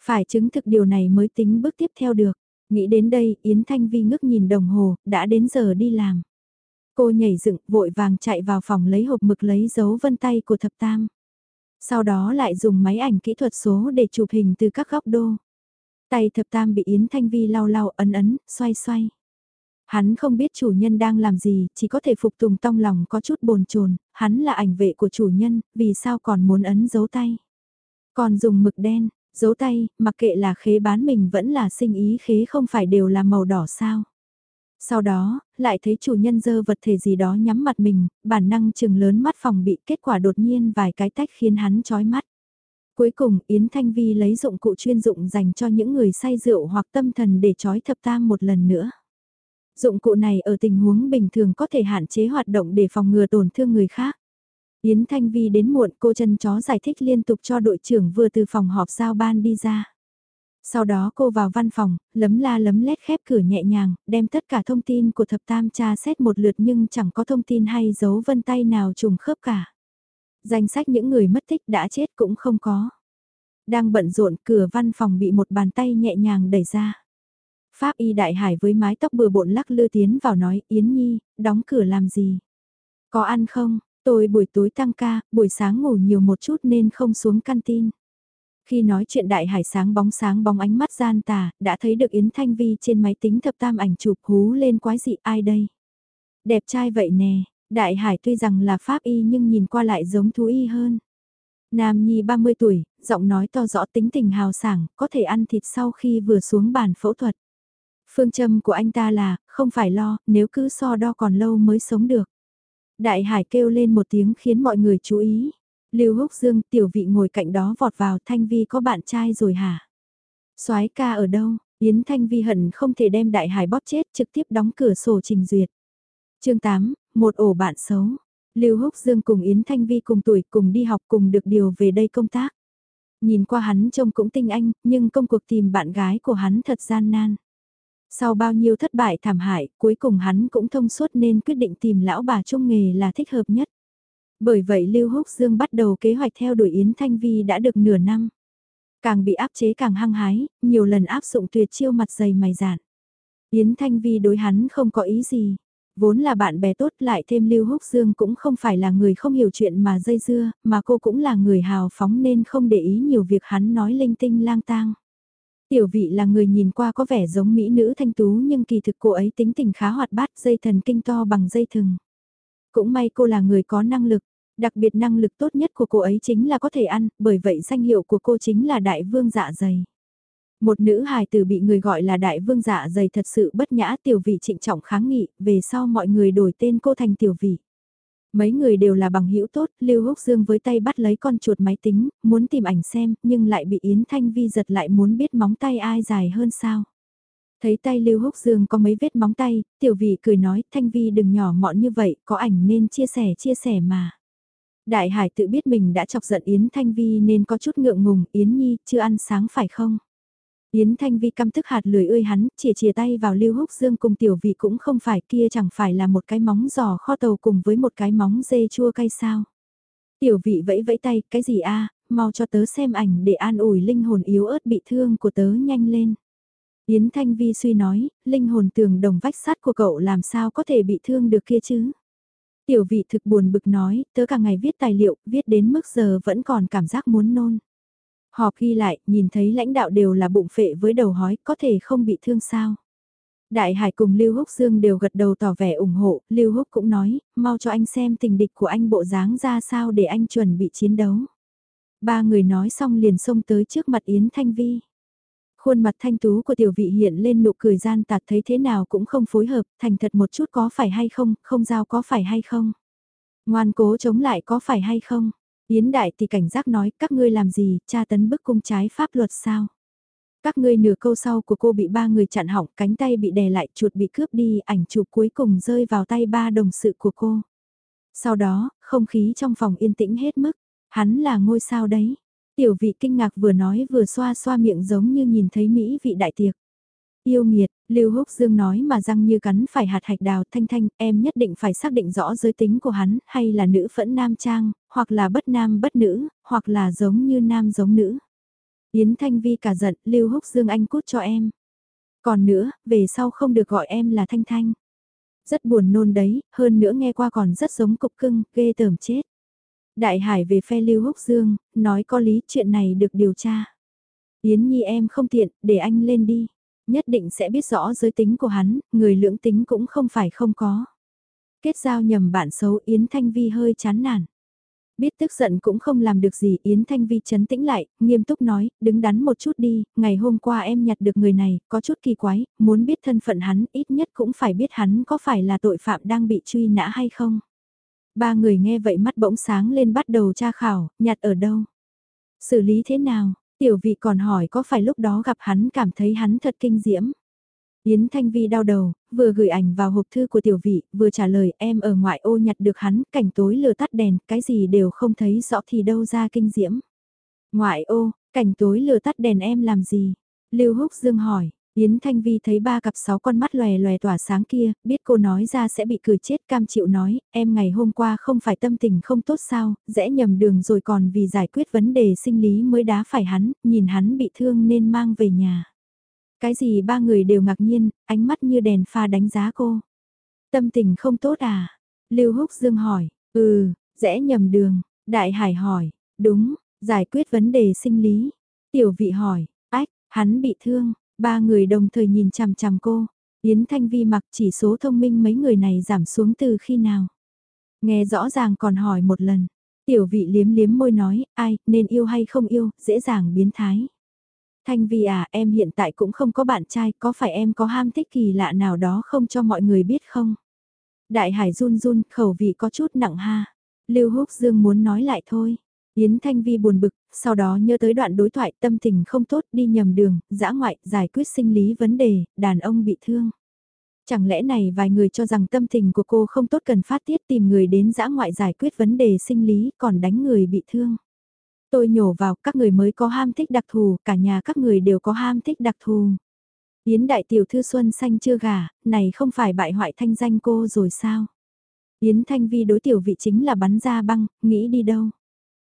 Phải chứng thực điều này mới tính bước tiếp theo được. Nghĩ đến đây, Yến Thanh Vi ngước nhìn đồng hồ, đã đến giờ đi làm. Cô nhảy dựng, vội vàng chạy vào phòng lấy hộp mực lấy dấu vân tay của thập tam. Sau đó lại dùng máy ảnh kỹ thuật số để chụp hình từ các góc đô. Tay thập tam bị Yến Thanh Vi lau lau ấn ấn, xoay xoay. Hắn không biết chủ nhân đang làm gì, chỉ có thể phục tùng trong lòng có chút bồn chồn hắn là ảnh vệ của chủ nhân, vì sao còn muốn ấn dấu tay. Còn dùng mực đen, dấu tay, mặc kệ là khế bán mình vẫn là sinh ý khế không phải đều là màu đỏ sao. Sau đó, lại thấy chủ nhân dơ vật thể gì đó nhắm mặt mình, bản năng chừng lớn mắt phòng bị kết quả đột nhiên vài cái tách khiến hắn chói mắt. Cuối cùng, Yến Thanh Vi lấy dụng cụ chuyên dụng dành cho những người say rượu hoặc tâm thần để trói thập tam một lần nữa. Dụng cụ này ở tình huống bình thường có thể hạn chế hoạt động để phòng ngừa tổn thương người khác. Yến Thanh Vi đến muộn cô chân chó giải thích liên tục cho đội trưởng vừa từ phòng họp giao ban đi ra. Sau đó cô vào văn phòng, lấm la lấm lét khép cửa nhẹ nhàng, đem tất cả thông tin của thập tam tra xét một lượt nhưng chẳng có thông tin hay dấu vân tay nào trùng khớp cả. Danh sách những người mất tích đã chết cũng không có. Đang bận rộn cửa văn phòng bị một bàn tay nhẹ nhàng đẩy ra. Pháp y đại hải với mái tóc bừa bộn lắc lư tiến vào nói, Yến Nhi, đóng cửa làm gì? Có ăn không? Tôi buổi tối tăng ca, buổi sáng ngủ nhiều một chút nên không xuống canteen. Khi nói chuyện đại hải sáng bóng sáng bóng ánh mắt gian tà, đã thấy được Yến Thanh Vi trên máy tính thập tam ảnh chụp hú lên quái dị ai đây? Đẹp trai vậy nè, đại hải tuy rằng là pháp y nhưng nhìn qua lại giống thú y hơn. Nam Nhi 30 tuổi, giọng nói to rõ tính tình hào sảng, có thể ăn thịt sau khi vừa xuống bàn phẫu thuật. Phương châm của anh ta là, không phải lo, nếu cứ so đo còn lâu mới sống được. Đại Hải kêu lên một tiếng khiến mọi người chú ý. Lưu Húc Dương tiểu vị ngồi cạnh đó vọt vào Thanh Vi có bạn trai rồi hả? soái ca ở đâu? Yến Thanh Vi hận không thể đem Đại Hải bóp chết trực tiếp đóng cửa sổ trình duyệt. chương 8, một ổ bạn xấu. Lưu Húc Dương cùng Yến Thanh Vi cùng tuổi cùng đi học cùng được điều về đây công tác. Nhìn qua hắn trông cũng tinh anh, nhưng công cuộc tìm bạn gái của hắn thật gian nan. Sau bao nhiêu thất bại thảm hại, cuối cùng hắn cũng thông suốt nên quyết định tìm lão bà trung nghề là thích hợp nhất. Bởi vậy Lưu Húc Dương bắt đầu kế hoạch theo đuổi Yến Thanh Vi đã được nửa năm. Càng bị áp chế càng hăng hái, nhiều lần áp dụng tuyệt chiêu mặt dày mày dạn. Yến Thanh Vi đối hắn không có ý gì, Vốn là bạn bè tốt lại thêm Lưu Húc Dương cũng không phải là người không hiểu chuyện mà dây dưa, mà cô cũng là người hào phóng nên không để ý nhiều việc hắn nói linh tinh lang tang. Tiểu vị là người nhìn qua có vẻ giống mỹ nữ thanh tú nhưng kỳ thực cô ấy tính tình khá hoạt bát dây thần kinh to bằng dây thừng. Cũng may cô là người có năng lực, đặc biệt năng lực tốt nhất của cô ấy chính là có thể ăn, bởi vậy danh hiệu của cô chính là đại vương dạ dày. Một nữ hài tử bị người gọi là đại vương dạ dày thật sự bất nhã tiểu vị trịnh trọng kháng nghị, về sau mọi người đổi tên cô thành tiểu vị. Mấy người đều là bằng hữu tốt, Lưu Húc Dương với tay bắt lấy con chuột máy tính, muốn tìm ảnh xem, nhưng lại bị Yến Thanh Vi giật lại muốn biết móng tay ai dài hơn sao. Thấy tay Lưu Húc Dương có mấy vết móng tay, tiểu vị cười nói, Thanh Vi đừng nhỏ mọn như vậy, có ảnh nên chia sẻ chia sẻ mà. Đại Hải tự biết mình đã chọc giận Yến Thanh Vi nên có chút ngượng ngùng, Yến Nhi, chưa ăn sáng phải không? Yến Thanh Vi căm tức hạt lười ơi hắn, chỉ chìa tay vào Lưu Húc Dương cùng tiểu vị cũng không phải kia chẳng phải là một cái móng giò kho tàu cùng với một cái móng dê chua cay sao. Tiểu vị vẫy vẫy tay, cái gì a mau cho tớ xem ảnh để an ủi linh hồn yếu ớt bị thương của tớ nhanh lên. Yến Thanh Vi suy nói, linh hồn tường đồng vách sắt của cậu làm sao có thể bị thương được kia chứ. Tiểu vị thực buồn bực nói, tớ cả ngày viết tài liệu, viết đến mức giờ vẫn còn cảm giác muốn nôn họ ghi lại, nhìn thấy lãnh đạo đều là bụng phệ với đầu hói, có thể không bị thương sao. Đại Hải cùng Lưu Húc Dương đều gật đầu tỏ vẻ ủng hộ, Lưu Húc cũng nói, mau cho anh xem tình địch của anh bộ dáng ra sao để anh chuẩn bị chiến đấu. Ba người nói xong liền xông tới trước mặt Yến Thanh Vi. Khuôn mặt thanh tú của tiểu vị hiện lên nụ cười gian tạt thấy thế nào cũng không phối hợp, thành thật một chút có phải hay không, không giao có phải hay không. Ngoan cố chống lại có phải hay không. Yến Đại thì cảnh giác nói các ngươi làm gì, tra tấn bức cung trái pháp luật sao? Các ngươi nửa câu sau của cô bị ba người chặn hỏng, cánh tay bị đè lại, chuột bị cướp đi, ảnh chụp cuối cùng rơi vào tay ba đồng sự của cô. Sau đó, không khí trong phòng yên tĩnh hết mức, hắn là ngôi sao đấy. Tiểu vị kinh ngạc vừa nói vừa xoa xoa miệng giống như nhìn thấy Mỹ vị đại tiệc. Yêu nghiệt, Lưu Húc Dương nói mà răng như cắn phải hạt hạch đào thanh thanh, em nhất định phải xác định rõ giới tính của hắn, hay là nữ phẫn nam trang, hoặc là bất nam bất nữ, hoặc là giống như nam giống nữ. Yến Thanh Vi cả giận, Lưu Húc Dương anh cút cho em. Còn nữa, về sau không được gọi em là Thanh Thanh. Rất buồn nôn đấy, hơn nữa nghe qua còn rất giống cục cưng, ghê tởm chết. Đại Hải về phe Lưu Húc Dương, nói có lý chuyện này được điều tra. Yến Nhi em không tiện, để anh lên đi. Nhất định sẽ biết rõ giới tính của hắn, người lưỡng tính cũng không phải không có. Kết giao nhầm bạn xấu Yến Thanh Vi hơi chán nản. Biết tức giận cũng không làm được gì Yến Thanh Vi chấn tĩnh lại, nghiêm túc nói, đứng đắn một chút đi, ngày hôm qua em nhặt được người này, có chút kỳ quái, muốn biết thân phận hắn, ít nhất cũng phải biết hắn có phải là tội phạm đang bị truy nã hay không. Ba người nghe vậy mắt bỗng sáng lên bắt đầu tra khảo, nhặt ở đâu. Xử lý thế nào, tiểu vị còn hỏi có phải lúc đó gặp hắn cảm thấy hắn thật kinh diễm. Yến Thanh Vi đau đầu, vừa gửi ảnh vào hộp thư của tiểu vị, vừa trả lời em ở ngoại ô nhặt được hắn, cảnh tối lừa tắt đèn, cái gì đều không thấy rõ thì đâu ra kinh diễm. Ngoại ô, cảnh tối lừa tắt đèn em làm gì? Lưu Húc Dương hỏi, Yến Thanh Vi thấy ba cặp sáu con mắt lòe lòe tỏa sáng kia, biết cô nói ra sẽ bị cười chết cam chịu nói, em ngày hôm qua không phải tâm tình không tốt sao, rẽ nhầm đường rồi còn vì giải quyết vấn đề sinh lý mới đá phải hắn, nhìn hắn bị thương nên mang về nhà. Cái gì ba người đều ngạc nhiên, ánh mắt như đèn pha đánh giá cô. Tâm tình không tốt à? Lưu Húc Dương hỏi, ừ, rẽ nhầm đường, Đại Hải hỏi, đúng, giải quyết vấn đề sinh lý. Tiểu vị hỏi, ách, hắn bị thương, ba người đồng thời nhìn chằm chằm cô. Yến Thanh Vi mặc chỉ số thông minh mấy người này giảm xuống từ khi nào. Nghe rõ ràng còn hỏi một lần. Tiểu vị liếm liếm môi nói, ai, nên yêu hay không yêu, dễ dàng biến thái. Thanh Vi à, em hiện tại cũng không có bạn trai, có phải em có ham thích kỳ lạ nào đó không cho mọi người biết không? Đại Hải run run, khẩu vị có chút nặng ha. Lưu Húc Dương muốn nói lại thôi. Yến Thanh Vi buồn bực, sau đó nhớ tới đoạn đối thoại tâm tình không tốt đi nhầm đường, dã ngoại, giải quyết sinh lý vấn đề, đàn ông bị thương. Chẳng lẽ này vài người cho rằng tâm tình của cô không tốt cần phát tiết tìm người đến dã ngoại giải quyết vấn đề sinh lý còn đánh người bị thương tôi nhổ vào các người mới có ham thích đặc thù, cả nhà các người đều có ham thích đặc thù. Yến đại tiểu thư Xuân xanh chưa gả, này không phải bại hoại thanh danh cô rồi sao? Yến thanh vi đối tiểu vị chính là bắn ra băng, nghĩ đi đâu?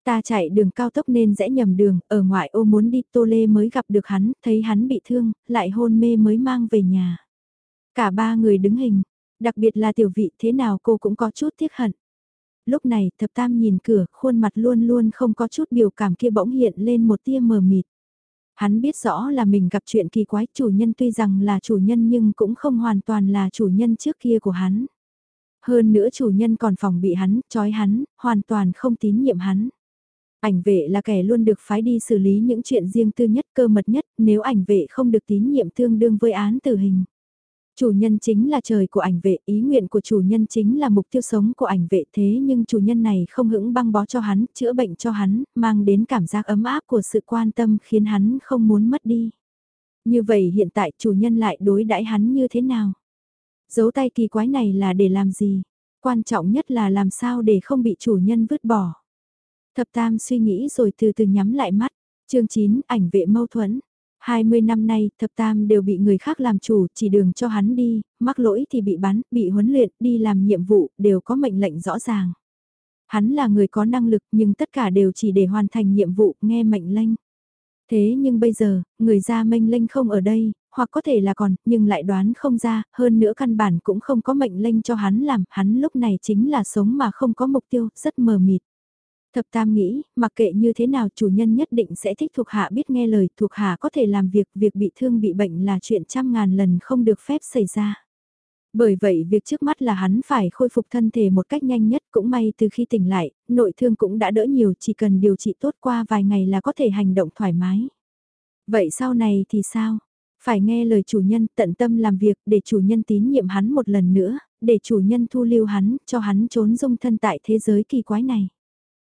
Ta chạy đường cao tốc nên rẽ nhầm đường, ở ngoại ô muốn đi tô lê mới gặp được hắn, thấy hắn bị thương, lại hôn mê mới mang về nhà. Cả ba người đứng hình, Đặc biệt là tiểu vị thế nào cô cũng có chút tiếc hận. Lúc này thập tam nhìn cửa, khuôn mặt luôn luôn không có chút biểu cảm kia bỗng hiện lên một tia mờ mịt. Hắn biết rõ là mình gặp chuyện kỳ quái chủ nhân tuy rằng là chủ nhân nhưng cũng không hoàn toàn là chủ nhân trước kia của hắn. Hơn nữa chủ nhân còn phòng bị hắn, trói hắn, hoàn toàn không tín nhiệm hắn. Ảnh vệ là kẻ luôn được phái đi xử lý những chuyện riêng tư nhất cơ mật nhất nếu ảnh vệ không được tín nhiệm tương đương với án tử hình. Chủ nhân chính là trời của ảnh vệ, ý nguyện của chủ nhân chính là mục tiêu sống của ảnh vệ thế nhưng chủ nhân này không hững băng bó cho hắn, chữa bệnh cho hắn, mang đến cảm giác ấm áp của sự quan tâm khiến hắn không muốn mất đi. Như vậy hiện tại chủ nhân lại đối đãi hắn như thế nào? Giấu tay kỳ quái này là để làm gì? Quan trọng nhất là làm sao để không bị chủ nhân vứt bỏ. Thập Tam suy nghĩ rồi từ từ nhắm lại mắt. chương 9, ảnh vệ mâu thuẫn. 20 năm nay, thập tam đều bị người khác làm chủ, chỉ đường cho hắn đi, mắc lỗi thì bị bắn, bị huấn luyện, đi làm nhiệm vụ, đều có mệnh lệnh rõ ràng. Hắn là người có năng lực nhưng tất cả đều chỉ để hoàn thành nhiệm vụ, nghe mệnh lệnh. Thế nhưng bây giờ, người ra mệnh lệnh không ở đây, hoặc có thể là còn, nhưng lại đoán không ra, hơn nữa căn bản cũng không có mệnh lệnh cho hắn làm, hắn lúc này chính là sống mà không có mục tiêu, rất mờ mịt. Thập Tam nghĩ, mặc kệ như thế nào chủ nhân nhất định sẽ thích thuộc hạ biết nghe lời, thuộc hạ có thể làm việc, việc bị thương bị bệnh là chuyện trăm ngàn lần không được phép xảy ra. Bởi vậy việc trước mắt là hắn phải khôi phục thân thể một cách nhanh nhất cũng may từ khi tỉnh lại, nội thương cũng đã đỡ nhiều chỉ cần điều trị tốt qua vài ngày là có thể hành động thoải mái. Vậy sau này thì sao? Phải nghe lời chủ nhân tận tâm làm việc để chủ nhân tín nhiệm hắn một lần nữa, để chủ nhân thu lưu hắn, cho hắn trốn dung thân tại thế giới kỳ quái này.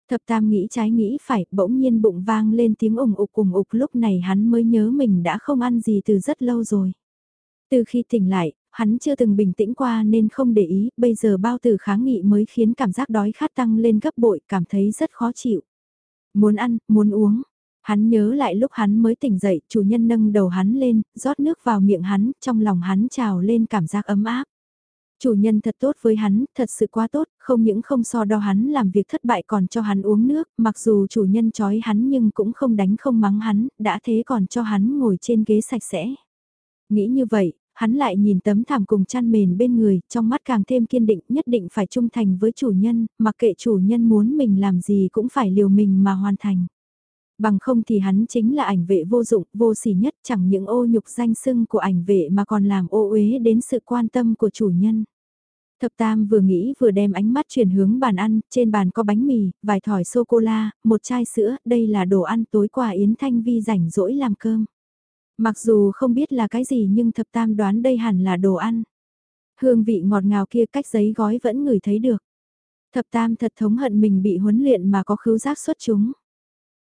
Thập tam nghĩ trái nghĩ phải, bỗng nhiên bụng vang lên tiếng ủng ục cùng ục lúc này hắn mới nhớ mình đã không ăn gì từ rất lâu rồi. Từ khi tỉnh lại, hắn chưa từng bình tĩnh qua nên không để ý, bây giờ bao tử kháng nghị mới khiến cảm giác đói khát tăng lên gấp bội, cảm thấy rất khó chịu. Muốn ăn, muốn uống. Hắn nhớ lại lúc hắn mới tỉnh dậy, chủ nhân nâng đầu hắn lên, rót nước vào miệng hắn, trong lòng hắn trào lên cảm giác ấm áp. Chủ nhân thật tốt với hắn, thật sự quá tốt, không những không so đo hắn làm việc thất bại còn cho hắn uống nước, mặc dù chủ nhân chói hắn nhưng cũng không đánh không mắng hắn, đã thế còn cho hắn ngồi trên ghế sạch sẽ. Nghĩ như vậy, hắn lại nhìn tấm thảm cùng chăn mền bên người, trong mắt càng thêm kiên định nhất định phải trung thành với chủ nhân, mặc kệ chủ nhân muốn mình làm gì cũng phải liều mình mà hoàn thành. Bằng không thì hắn chính là ảnh vệ vô dụng, vô sỉ nhất chẳng những ô nhục danh sưng của ảnh vệ mà còn làm ô uế đến sự quan tâm của chủ nhân. Thập Tam vừa nghĩ vừa đem ánh mắt chuyển hướng bàn ăn, trên bàn có bánh mì, vài thỏi sô-cô-la, một chai sữa, đây là đồ ăn tối qua Yến Thanh Vi rảnh rỗi làm cơm. Mặc dù không biết là cái gì nhưng Thập Tam đoán đây hẳn là đồ ăn. Hương vị ngọt ngào kia cách giấy gói vẫn ngửi thấy được. Thập Tam thật thống hận mình bị huấn luyện mà có khứu giác xuất chúng.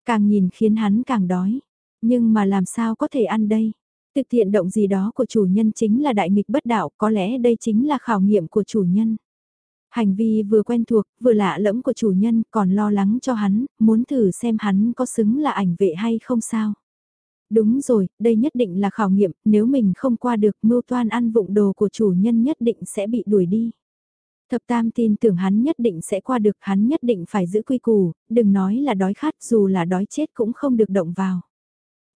Càng nhìn khiến hắn càng đói. Nhưng mà làm sao có thể ăn đây? Thực thiện động gì đó của chủ nhân chính là đại nghịch bất đạo, có lẽ đây chính là khảo nghiệm của chủ nhân. Hành vi vừa quen thuộc, vừa lạ lẫm của chủ nhân, còn lo lắng cho hắn, muốn thử xem hắn có xứng là ảnh vệ hay không sao. Đúng rồi, đây nhất định là khảo nghiệm, nếu mình không qua được mưu toan ăn vụng đồ của chủ nhân nhất định sẽ bị đuổi đi. Thập Tam tin tưởng hắn nhất định sẽ qua được, hắn nhất định phải giữ quy củ, đừng nói là đói khát dù là đói chết cũng không được động vào.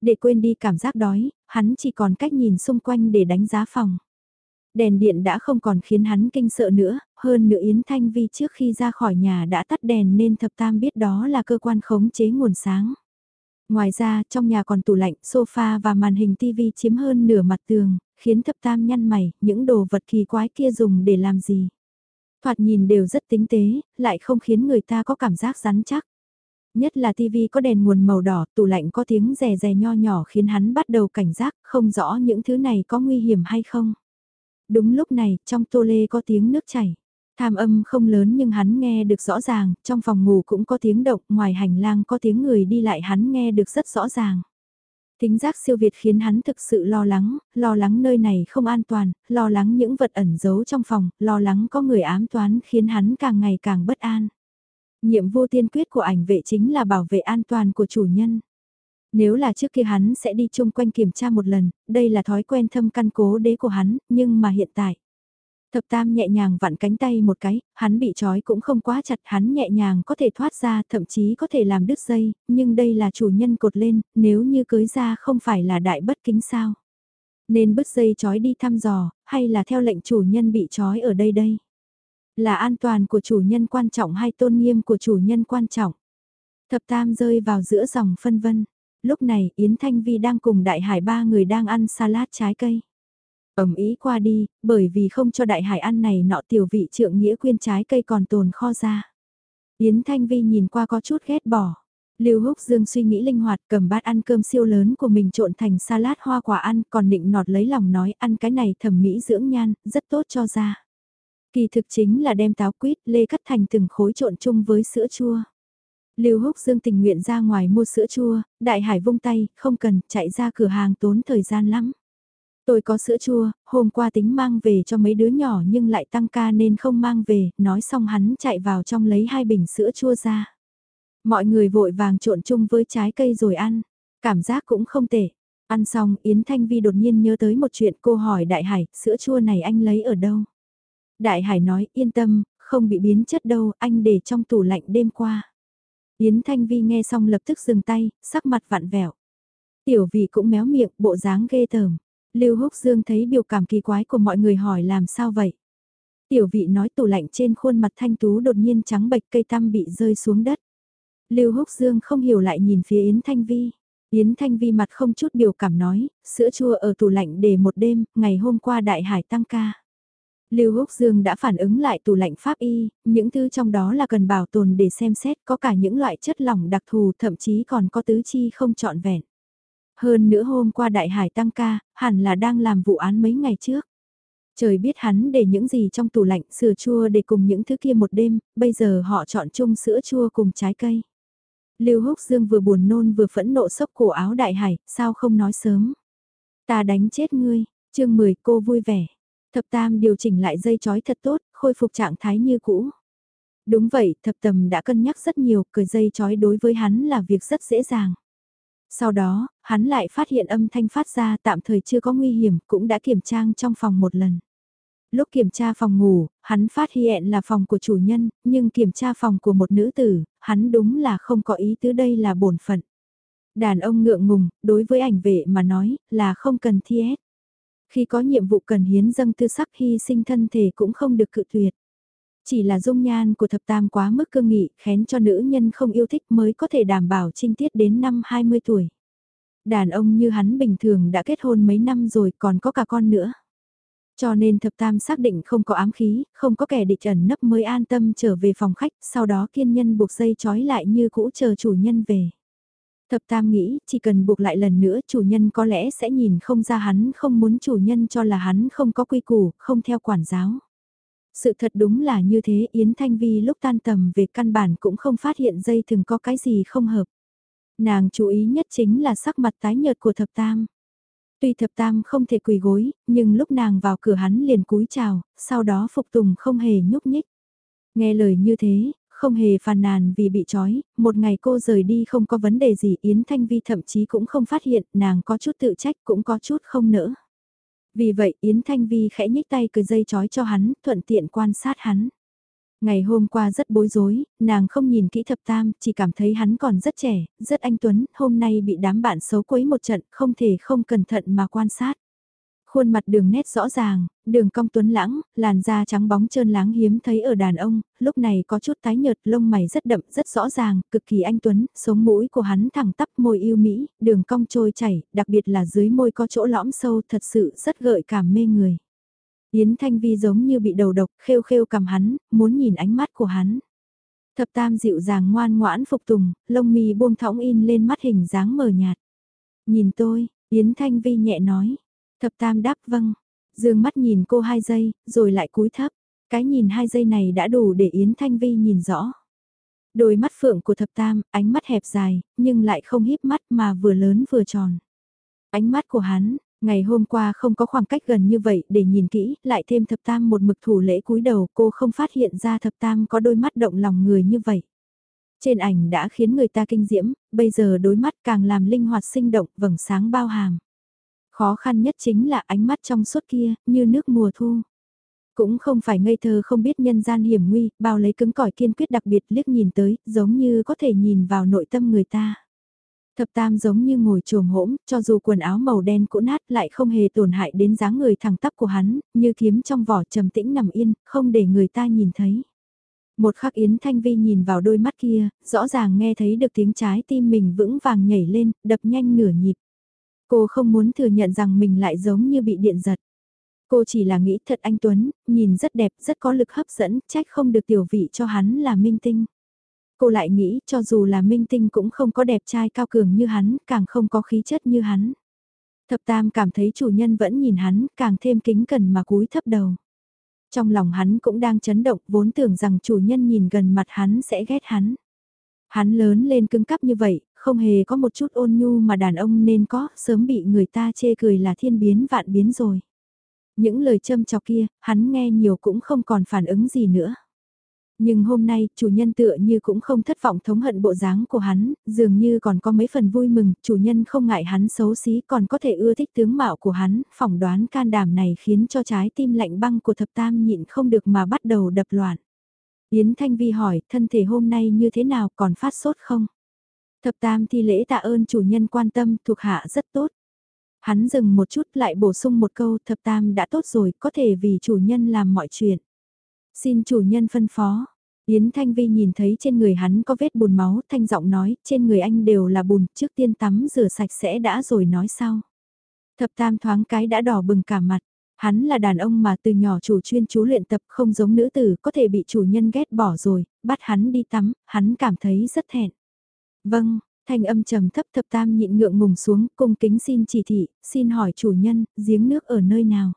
Để quên đi cảm giác đói, hắn chỉ còn cách nhìn xung quanh để đánh giá phòng. Đèn điện đã không còn khiến hắn kinh sợ nữa, hơn nữa Yến Thanh Vi trước khi ra khỏi nhà đã tắt đèn nên thập tam biết đó là cơ quan khống chế nguồn sáng. Ngoài ra, trong nhà còn tủ lạnh, sofa và màn hình TV chiếm hơn nửa mặt tường, khiến thập tam nhăn mày, những đồ vật kỳ quái kia dùng để làm gì. Thoạt nhìn đều rất tinh tế, lại không khiến người ta có cảm giác rắn chắc. Nhất là TV có đèn nguồn màu đỏ, tủ lạnh có tiếng rè rè nho nhỏ khiến hắn bắt đầu cảnh giác, không rõ những thứ này có nguy hiểm hay không. Đúng lúc này, trong tô lê có tiếng nước chảy. Tham âm không lớn nhưng hắn nghe được rõ ràng, trong phòng ngủ cũng có tiếng động, ngoài hành lang có tiếng người đi lại hắn nghe được rất rõ ràng. Tính giác siêu việt khiến hắn thực sự lo lắng, lo lắng nơi này không an toàn, lo lắng những vật ẩn giấu trong phòng, lo lắng có người ám toán khiến hắn càng ngày càng bất an. Nhiệm vụ tiên quyết của ảnh vệ chính là bảo vệ an toàn của chủ nhân. Nếu là trước kia hắn sẽ đi chung quanh kiểm tra một lần, đây là thói quen thâm căn cố đế của hắn, nhưng mà hiện tại. Thập tam nhẹ nhàng vặn cánh tay một cái, hắn bị trói cũng không quá chặt, hắn nhẹ nhàng có thể thoát ra, thậm chí có thể làm đứt dây, nhưng đây là chủ nhân cột lên, nếu như cưới ra không phải là đại bất kính sao. Nên bứt dây trói đi thăm dò, hay là theo lệnh chủ nhân bị trói ở đây đây? Là an toàn của chủ nhân quan trọng hay tôn nghiêm của chủ nhân quan trọng? Thập tam rơi vào giữa dòng phân vân. Lúc này Yến Thanh Vi đang cùng Đại Hải ba người đang ăn salad trái cây. Ẩm ý qua đi, bởi vì không cho Đại Hải ăn này nọ tiểu vị trượng nghĩa quyên trái cây còn tồn kho ra. Yến Thanh Vi nhìn qua có chút ghét bỏ. Lưu Húc Dương suy nghĩ linh hoạt cầm bát ăn cơm siêu lớn của mình trộn thành salad hoa quả ăn còn định nọt lấy lòng nói ăn cái này thẩm mỹ dưỡng nhan, rất tốt cho da. Kỳ thực chính là đem táo quýt lê cắt thành từng khối trộn chung với sữa chua. Lưu Húc Dương tình nguyện ra ngoài mua sữa chua, Đại Hải vung tay, không cần, chạy ra cửa hàng tốn thời gian lắm. Tôi có sữa chua, hôm qua tính mang về cho mấy đứa nhỏ nhưng lại tăng ca nên không mang về, nói xong hắn chạy vào trong lấy hai bình sữa chua ra. Mọi người vội vàng trộn chung với trái cây rồi ăn, cảm giác cũng không tệ. Ăn xong Yến Thanh Vi đột nhiên nhớ tới một chuyện cô hỏi Đại Hải, sữa chua này anh lấy ở đâu? Đại Hải nói, yên tâm, không bị biến chất đâu, anh để trong tủ lạnh đêm qua. Yến Thanh Vi nghe xong lập tức dừng tay, sắc mặt vặn vẹo. Tiểu vị cũng méo miệng, bộ dáng ghê tởm. Lưu Húc Dương thấy biểu cảm kỳ quái của mọi người hỏi làm sao vậy. Tiểu vị nói tủ lạnh trên khuôn mặt thanh tú đột nhiên trắng bệch cây tăm bị rơi xuống đất. Lưu Húc Dương không hiểu lại nhìn phía Yến Thanh Vi. Yến Thanh Vi mặt không chút biểu cảm nói, sữa chua ở tủ lạnh để một đêm, ngày hôm qua đại hải tăng ca. Lưu Húc Dương đã phản ứng lại tủ lạnh pháp y, những thứ trong đó là cần bảo tồn để xem xét có cả những loại chất lỏng đặc thù thậm chí còn có tứ chi không trọn vẹn. Hơn nữa hôm qua đại hải tăng ca, hẳn là đang làm vụ án mấy ngày trước. Trời biết hắn để những gì trong tủ lạnh sữa chua để cùng những thứ kia một đêm, bây giờ họ chọn chung sữa chua cùng trái cây. Lưu Húc Dương vừa buồn nôn vừa phẫn nộ sốc cổ áo đại hải, sao không nói sớm. Ta đánh chết ngươi, chương 10 cô vui vẻ. Thập tam điều chỉnh lại dây chói thật tốt, khôi phục trạng thái như cũ. Đúng vậy, thập tầm đã cân nhắc rất nhiều, cởi dây chói đối với hắn là việc rất dễ dàng. Sau đó, hắn lại phát hiện âm thanh phát ra tạm thời chưa có nguy hiểm, cũng đã kiểm tra trong phòng một lần. Lúc kiểm tra phòng ngủ, hắn phát hiện là phòng của chủ nhân, nhưng kiểm tra phòng của một nữ tử, hắn đúng là không có ý tứ đây là bổn phận. Đàn ông ngượng ngùng, đối với ảnh vệ mà nói, là không cần thi hết. Khi có nhiệm vụ cần hiến dâng tư sắc hy sinh thân thể cũng không được cự tuyệt. Chỉ là dung nhan của thập tam quá mức cương nghị, khén cho nữ nhân không yêu thích mới có thể đảm bảo trinh tiết đến năm 20 tuổi. Đàn ông như hắn bình thường đã kết hôn mấy năm rồi còn có cả con nữa. Cho nên thập tam xác định không có ám khí, không có kẻ địch ẩn nấp mới an tâm trở về phòng khách, sau đó kiên nhân buộc dây trói lại như cũ chờ chủ nhân về. Thập tam nghĩ, chỉ cần buộc lại lần nữa chủ nhân có lẽ sẽ nhìn không ra hắn không muốn chủ nhân cho là hắn không có quy củ, không theo quản giáo. Sự thật đúng là như thế Yến Thanh Vi lúc tan tầm về căn bản cũng không phát hiện dây thường có cái gì không hợp. Nàng chú ý nhất chính là sắc mặt tái nhợt của thập tam. Tuy thập tam không thể quỳ gối, nhưng lúc nàng vào cửa hắn liền cúi chào, sau đó phục tùng không hề nhúc nhích. Nghe lời như thế, không hề phàn nàn vì bị trói, một ngày cô rời đi không có vấn đề gì Yến Thanh Vi thậm chí cũng không phát hiện nàng có chút tự trách cũng có chút không nỡ. Vì vậy Yến Thanh Vi khẽ nhích tay cười dây chói cho hắn, thuận tiện quan sát hắn. Ngày hôm qua rất bối rối, nàng không nhìn kỹ thập tam, chỉ cảm thấy hắn còn rất trẻ, rất anh tuấn, hôm nay bị đám bạn xấu quấy một trận, không thể không cẩn thận mà quan sát. Khuôn mặt đường nét rõ ràng, đường cong tuấn lãng, làn da trắng bóng trơn láng hiếm thấy ở đàn ông, lúc này có chút tái nhợt, lông mày rất đậm, rất rõ ràng, cực kỳ anh tuấn, sống mũi của hắn thẳng tắp môi yêu mỹ, đường cong trôi chảy, đặc biệt là dưới môi có chỗ lõm sâu thật sự rất gợi cảm mê người. Yến Thanh Vi giống như bị đầu độc, khêu khêu cầm hắn, muốn nhìn ánh mắt của hắn. Thập tam dịu dàng ngoan ngoãn phục tùng, lông mi buông thõng in lên mắt hình dáng mờ nhạt. Nhìn tôi, Yến Thanh Vi nhẹ nói. Thập tam đáp vâng. Dương mắt nhìn cô hai giây, rồi lại cúi thấp. Cái nhìn hai giây này đã đủ để Yến Thanh Vi nhìn rõ. Đôi mắt phượng của thập tam, ánh mắt hẹp dài, nhưng lại không híp mắt mà vừa lớn vừa tròn. Ánh mắt của hắn, Ngày hôm qua không có khoảng cách gần như vậy để nhìn kỹ, lại thêm thập tam một mực thủ lễ cúi đầu cô không phát hiện ra thập tam có đôi mắt động lòng người như vậy. Trên ảnh đã khiến người ta kinh diễm, bây giờ đối mắt càng làm linh hoạt sinh động, vầng sáng bao hàm. Khó khăn nhất chính là ánh mắt trong suốt kia, như nước mùa thu. Cũng không phải ngây thơ không biết nhân gian hiểm nguy, bao lấy cứng cỏi kiên quyết đặc biệt liếc nhìn tới, giống như có thể nhìn vào nội tâm người ta. Thập tam giống như ngồi trồm hỗn, cho dù quần áo màu đen cũ nát lại không hề tổn hại đến dáng người thẳng tắp của hắn, như kiếm trong vỏ trầm tĩnh nằm yên, không để người ta nhìn thấy. Một khắc Yến Thanh Vi nhìn vào đôi mắt kia, rõ ràng nghe thấy được tiếng trái tim mình vững vàng nhảy lên, đập nhanh nửa nhịp. Cô không muốn thừa nhận rằng mình lại giống như bị điện giật. Cô chỉ là nghĩ thật anh Tuấn, nhìn rất đẹp, rất có lực hấp dẫn, trách không được tiểu vị cho hắn là minh tinh. Cô lại nghĩ cho dù là minh tinh cũng không có đẹp trai cao cường như hắn, càng không có khí chất như hắn. Thập Tam cảm thấy chủ nhân vẫn nhìn hắn, càng thêm kính cần mà cúi thấp đầu. Trong lòng hắn cũng đang chấn động, vốn tưởng rằng chủ nhân nhìn gần mặt hắn sẽ ghét hắn. Hắn lớn lên cứng cắp như vậy, không hề có một chút ôn nhu mà đàn ông nên có, sớm bị người ta chê cười là thiên biến vạn biến rồi. Những lời châm chọc kia, hắn nghe nhiều cũng không còn phản ứng gì nữa. Nhưng hôm nay, chủ nhân tựa như cũng không thất vọng thống hận bộ dáng của hắn, dường như còn có mấy phần vui mừng, chủ nhân không ngại hắn xấu xí còn có thể ưa thích tướng mạo của hắn, phỏng đoán can đảm này khiến cho trái tim lạnh băng của thập tam nhịn không được mà bắt đầu đập loạn. Yến Thanh Vi hỏi, thân thể hôm nay như thế nào còn phát sốt không? Thập tam thi lễ tạ ơn chủ nhân quan tâm, thuộc hạ rất tốt. Hắn dừng một chút lại bổ sung một câu, thập tam đã tốt rồi, có thể vì chủ nhân làm mọi chuyện. Xin chủ nhân phân phó. Yến Thanh Vi nhìn thấy trên người hắn có vết bùn máu, thanh giọng nói, trên người anh đều là bùn, trước tiên tắm rửa sạch sẽ đã rồi nói sau. Thập tam thoáng cái đã đỏ bừng cả mặt. Hắn là đàn ông mà từ nhỏ chủ chuyên chú luyện tập không giống nữ tử có thể bị chủ nhân ghét bỏ rồi, bắt hắn đi tắm, hắn cảm thấy rất thẹn. Vâng, thanh âm trầm thấp thập tam nhịn ngượng ngùng xuống, cung kính xin chỉ thị, xin hỏi chủ nhân, giếng nước ở nơi nào?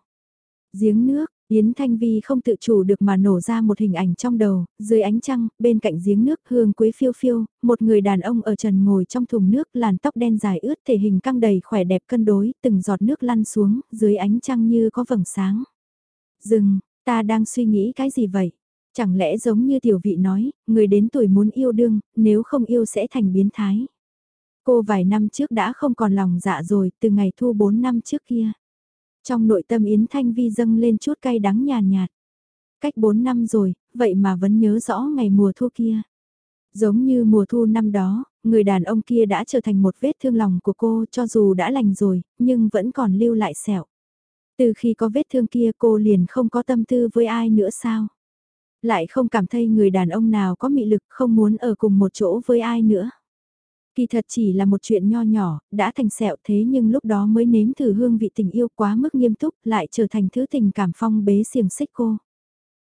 Giếng nước, Yến Thanh Vi không tự chủ được mà nổ ra một hình ảnh trong đầu, dưới ánh trăng, bên cạnh giếng nước hương quế phiêu phiêu, một người đàn ông ở trần ngồi trong thùng nước làn tóc đen dài ướt thể hình căng đầy khỏe đẹp cân đối, từng giọt nước lăn xuống, dưới ánh trăng như có vầng sáng. Dừng, ta đang suy nghĩ cái gì vậy? Chẳng lẽ giống như tiểu vị nói, người đến tuổi muốn yêu đương, nếu không yêu sẽ thành biến thái. Cô vài năm trước đã không còn lòng dạ rồi, từ ngày thu 4 năm trước kia. Trong nội tâm Yến Thanh Vi dâng lên chút cay đắng nhàn nhạt, Cách 4 năm rồi, vậy mà vẫn nhớ rõ ngày mùa thu kia. Giống như mùa thu năm đó, người đàn ông kia đã trở thành một vết thương lòng của cô cho dù đã lành rồi, nhưng vẫn còn lưu lại sẹo. Từ khi có vết thương kia cô liền không có tâm tư với ai nữa sao? Lại không cảm thấy người đàn ông nào có mị lực không muốn ở cùng một chỗ với ai nữa. Kỳ thật chỉ là một chuyện nho nhỏ, đã thành sẹo thế nhưng lúc đó mới nếm thử hương vị tình yêu quá mức nghiêm túc lại trở thành thứ tình cảm phong bế xiềng xích cô.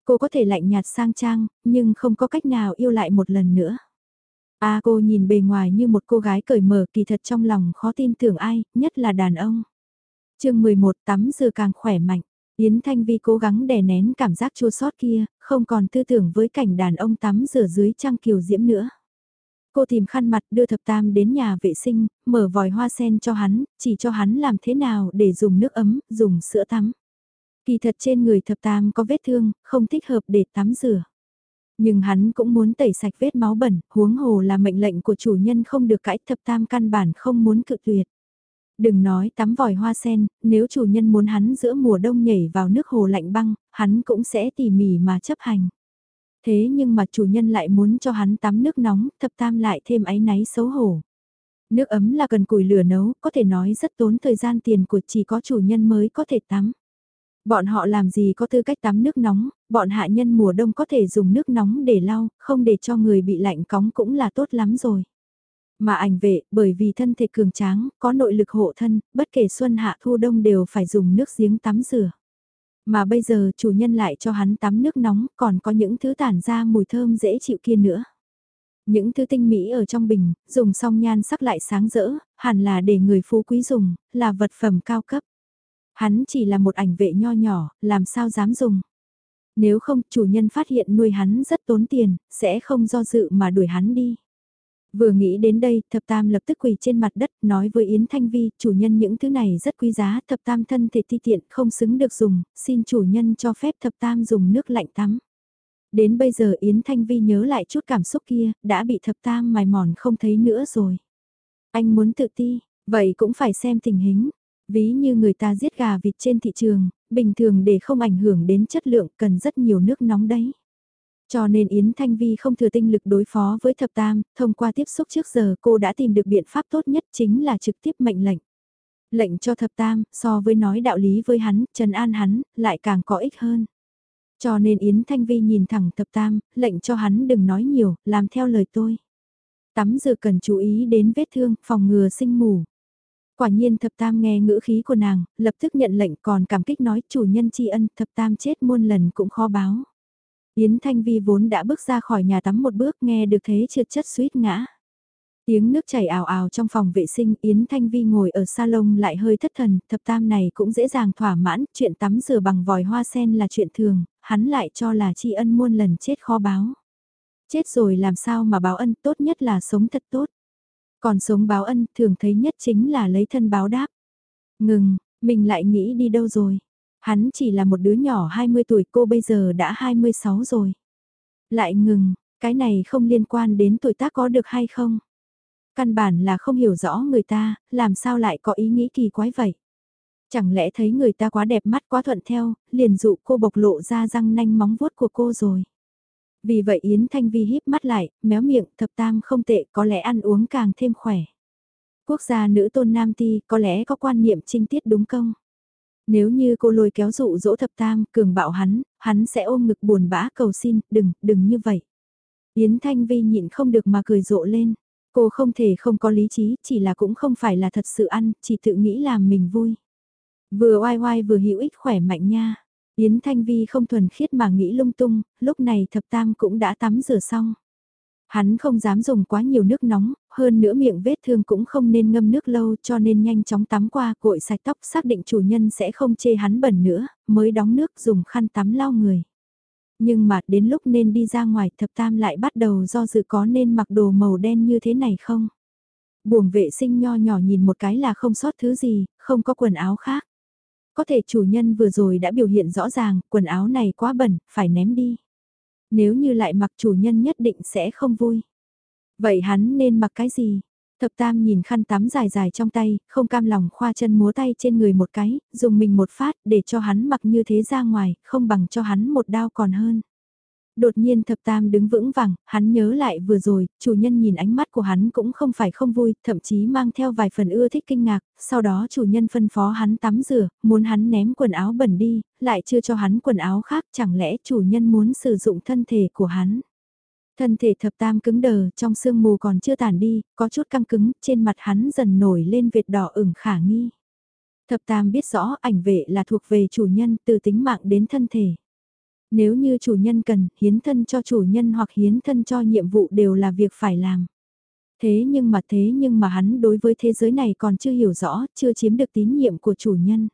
Cô có thể lạnh nhạt sang trang, nhưng không có cách nào yêu lại một lần nữa. A cô nhìn bề ngoài như một cô gái cởi mở kỳ thật trong lòng khó tin tưởng ai, nhất là đàn ông. chương 11 tắm giờ càng khỏe mạnh, Yến Thanh Vi cố gắng đè nén cảm giác chua xót kia, không còn tư tưởng với cảnh đàn ông tắm rửa dưới trăng kiều diễm nữa. Cô tìm khăn mặt đưa thập tam đến nhà vệ sinh, mở vòi hoa sen cho hắn, chỉ cho hắn làm thế nào để dùng nước ấm, dùng sữa tắm. Kỳ thật trên người thập tam có vết thương, không thích hợp để tắm rửa. Nhưng hắn cũng muốn tẩy sạch vết máu bẩn, huống hồ là mệnh lệnh của chủ nhân không được cãi thập tam căn bản không muốn cự tuyệt. Đừng nói tắm vòi hoa sen, nếu chủ nhân muốn hắn giữa mùa đông nhảy vào nước hồ lạnh băng, hắn cũng sẽ tỉ mỉ mà chấp hành. Thế nhưng mà chủ nhân lại muốn cho hắn tắm nước nóng, thập tam lại thêm áy náy xấu hổ. Nước ấm là cần củi lửa nấu, có thể nói rất tốn thời gian tiền của chỉ có chủ nhân mới có thể tắm. Bọn họ làm gì có tư cách tắm nước nóng, bọn hạ nhân mùa đông có thể dùng nước nóng để lau, không để cho người bị lạnh cóng cũng là tốt lắm rồi. Mà ảnh vệ, bởi vì thân thể cường tráng, có nội lực hộ thân, bất kể xuân hạ thu đông đều phải dùng nước giếng tắm rửa. Mà bây giờ chủ nhân lại cho hắn tắm nước nóng, còn có những thứ tản ra mùi thơm dễ chịu kia nữa. Những thứ tinh mỹ ở trong bình, dùng xong nhan sắc lại sáng rỡ, hẳn là để người phú quý dùng, là vật phẩm cao cấp. Hắn chỉ là một ảnh vệ nho nhỏ, làm sao dám dùng. Nếu không, chủ nhân phát hiện nuôi hắn rất tốn tiền, sẽ không do dự mà đuổi hắn đi. Vừa nghĩ đến đây, thập tam lập tức quỳ trên mặt đất, nói với Yến Thanh Vi, chủ nhân những thứ này rất quý giá, thập tam thân thể ti tiện, không xứng được dùng, xin chủ nhân cho phép thập tam dùng nước lạnh tắm. Đến bây giờ Yến Thanh Vi nhớ lại chút cảm xúc kia, đã bị thập tam mài mòn không thấy nữa rồi. Anh muốn tự ti, vậy cũng phải xem tình hình. Ví như người ta giết gà vịt trên thị trường, bình thường để không ảnh hưởng đến chất lượng cần rất nhiều nước nóng đấy. Cho nên Yến Thanh Vi không thừa tinh lực đối phó với thập tam, thông qua tiếp xúc trước giờ cô đã tìm được biện pháp tốt nhất chính là trực tiếp mệnh lệnh. Lệnh cho thập tam, so với nói đạo lý với hắn, trần an hắn, lại càng có ích hơn. Cho nên Yến Thanh Vi nhìn thẳng thập tam, lệnh cho hắn đừng nói nhiều, làm theo lời tôi. Tắm giờ cần chú ý đến vết thương, phòng ngừa sinh mù. Quả nhiên thập tam nghe ngữ khí của nàng, lập tức nhận lệnh còn cảm kích nói chủ nhân tri ân thập tam chết muôn lần cũng khó báo. Yến Thanh Vi vốn đã bước ra khỏi nhà tắm một bước nghe được thế trượt chất suýt ngã. Tiếng nước chảy ào ào trong phòng vệ sinh Yến Thanh Vi ngồi ở salon lại hơi thất thần, thập tam này cũng dễ dàng thỏa mãn, chuyện tắm rửa bằng vòi hoa sen là chuyện thường, hắn lại cho là tri ân muôn lần chết khó báo. Chết rồi làm sao mà báo ân tốt nhất là sống thật tốt. Còn sống báo ân thường thấy nhất chính là lấy thân báo đáp. Ngừng, mình lại nghĩ đi đâu rồi. Hắn chỉ là một đứa nhỏ 20 tuổi cô bây giờ đã 26 rồi. Lại ngừng, cái này không liên quan đến tuổi tác có được hay không. Căn bản là không hiểu rõ người ta, làm sao lại có ý nghĩ kỳ quái vậy. Chẳng lẽ thấy người ta quá đẹp mắt quá thuận theo, liền dụ cô bộc lộ ra răng nanh móng vuốt của cô rồi. Vì vậy Yến Thanh Vi híp mắt lại, méo miệng, thập tam không tệ, có lẽ ăn uống càng thêm khỏe. Quốc gia nữ tôn nam ti, có lẽ có quan niệm trinh tiết đúng không? Nếu như cô lôi kéo dụ dỗ thập tam, cường bạo hắn, hắn sẽ ôm ngực buồn bã cầu xin, đừng, đừng như vậy. Yến Thanh Vi nhịn không được mà cười rộ lên. Cô không thể không có lý trí, chỉ là cũng không phải là thật sự ăn, chỉ tự nghĩ làm mình vui. Vừa oai oai vừa hữu ích khỏe mạnh nha. Yến Thanh Vi không thuần khiết mà nghĩ lung tung, lúc này thập tam cũng đã tắm rửa xong. Hắn không dám dùng quá nhiều nước nóng, hơn nữa miệng vết thương cũng không nên ngâm nước lâu cho nên nhanh chóng tắm qua cội sạch tóc xác định chủ nhân sẽ không chê hắn bẩn nữa, mới đóng nước dùng khăn tắm lau người. Nhưng mà đến lúc nên đi ra ngoài thập tam lại bắt đầu do dự có nên mặc đồ màu đen như thế này không? Buồng vệ sinh nho nhỏ nhìn một cái là không sót thứ gì, không có quần áo khác. Có thể chủ nhân vừa rồi đã biểu hiện rõ ràng, quần áo này quá bẩn, phải ném đi. Nếu như lại mặc chủ nhân nhất định sẽ không vui. Vậy hắn nên mặc cái gì? Thập tam nhìn khăn tắm dài dài trong tay, không cam lòng khoa chân múa tay trên người một cái, dùng mình một phát để cho hắn mặc như thế ra ngoài, không bằng cho hắn một đao còn hơn. Đột nhiên thập tam đứng vững vàng, hắn nhớ lại vừa rồi, chủ nhân nhìn ánh mắt của hắn cũng không phải không vui, thậm chí mang theo vài phần ưa thích kinh ngạc, sau đó chủ nhân phân phó hắn tắm rửa, muốn hắn ném quần áo bẩn đi, lại chưa cho hắn quần áo khác, chẳng lẽ chủ nhân muốn sử dụng thân thể của hắn. Thân thể thập tam cứng đờ, trong sương mù còn chưa tàn đi, có chút căng cứng, trên mặt hắn dần nổi lên việt đỏ ửng khả nghi. Thập tam biết rõ ảnh vệ là thuộc về chủ nhân từ tính mạng đến thân thể. Nếu như chủ nhân cần, hiến thân cho chủ nhân hoặc hiến thân cho nhiệm vụ đều là việc phải làm. Thế nhưng mà thế nhưng mà hắn đối với thế giới này còn chưa hiểu rõ, chưa chiếm được tín nhiệm của chủ nhân.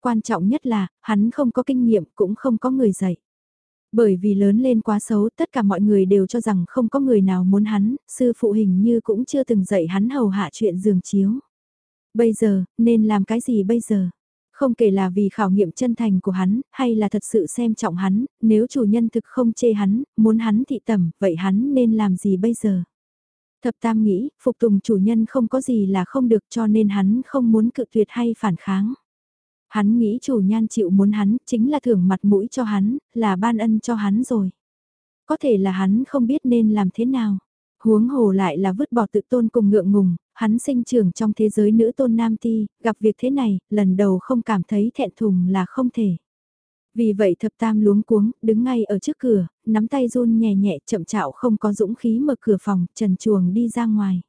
Quan trọng nhất là, hắn không có kinh nghiệm cũng không có người dạy. Bởi vì lớn lên quá xấu, tất cả mọi người đều cho rằng không có người nào muốn hắn, sư phụ hình như cũng chưa từng dạy hắn hầu hạ chuyện giường chiếu. Bây giờ, nên làm cái gì bây giờ? Không kể là vì khảo nghiệm chân thành của hắn, hay là thật sự xem trọng hắn, nếu chủ nhân thực không chê hắn, muốn hắn thị tẩm, vậy hắn nên làm gì bây giờ? Thập Tam nghĩ, phục tùng chủ nhân không có gì là không được cho nên hắn không muốn cự tuyệt hay phản kháng. Hắn nghĩ chủ nhan chịu muốn hắn, chính là thưởng mặt mũi cho hắn, là ban ân cho hắn rồi. Có thể là hắn không biết nên làm thế nào. Huống hồ lại là vứt bỏ tự tôn cùng ngượng ngùng, hắn sinh trưởng trong thế giới nữ tôn nam ti, gặp việc thế này, lần đầu không cảm thấy thẹn thùng là không thể. Vì vậy thập tam luống cuống, đứng ngay ở trước cửa, nắm tay run nhẹ nhẹ chậm chạo không có dũng khí mở cửa phòng, trần chuồng đi ra ngoài.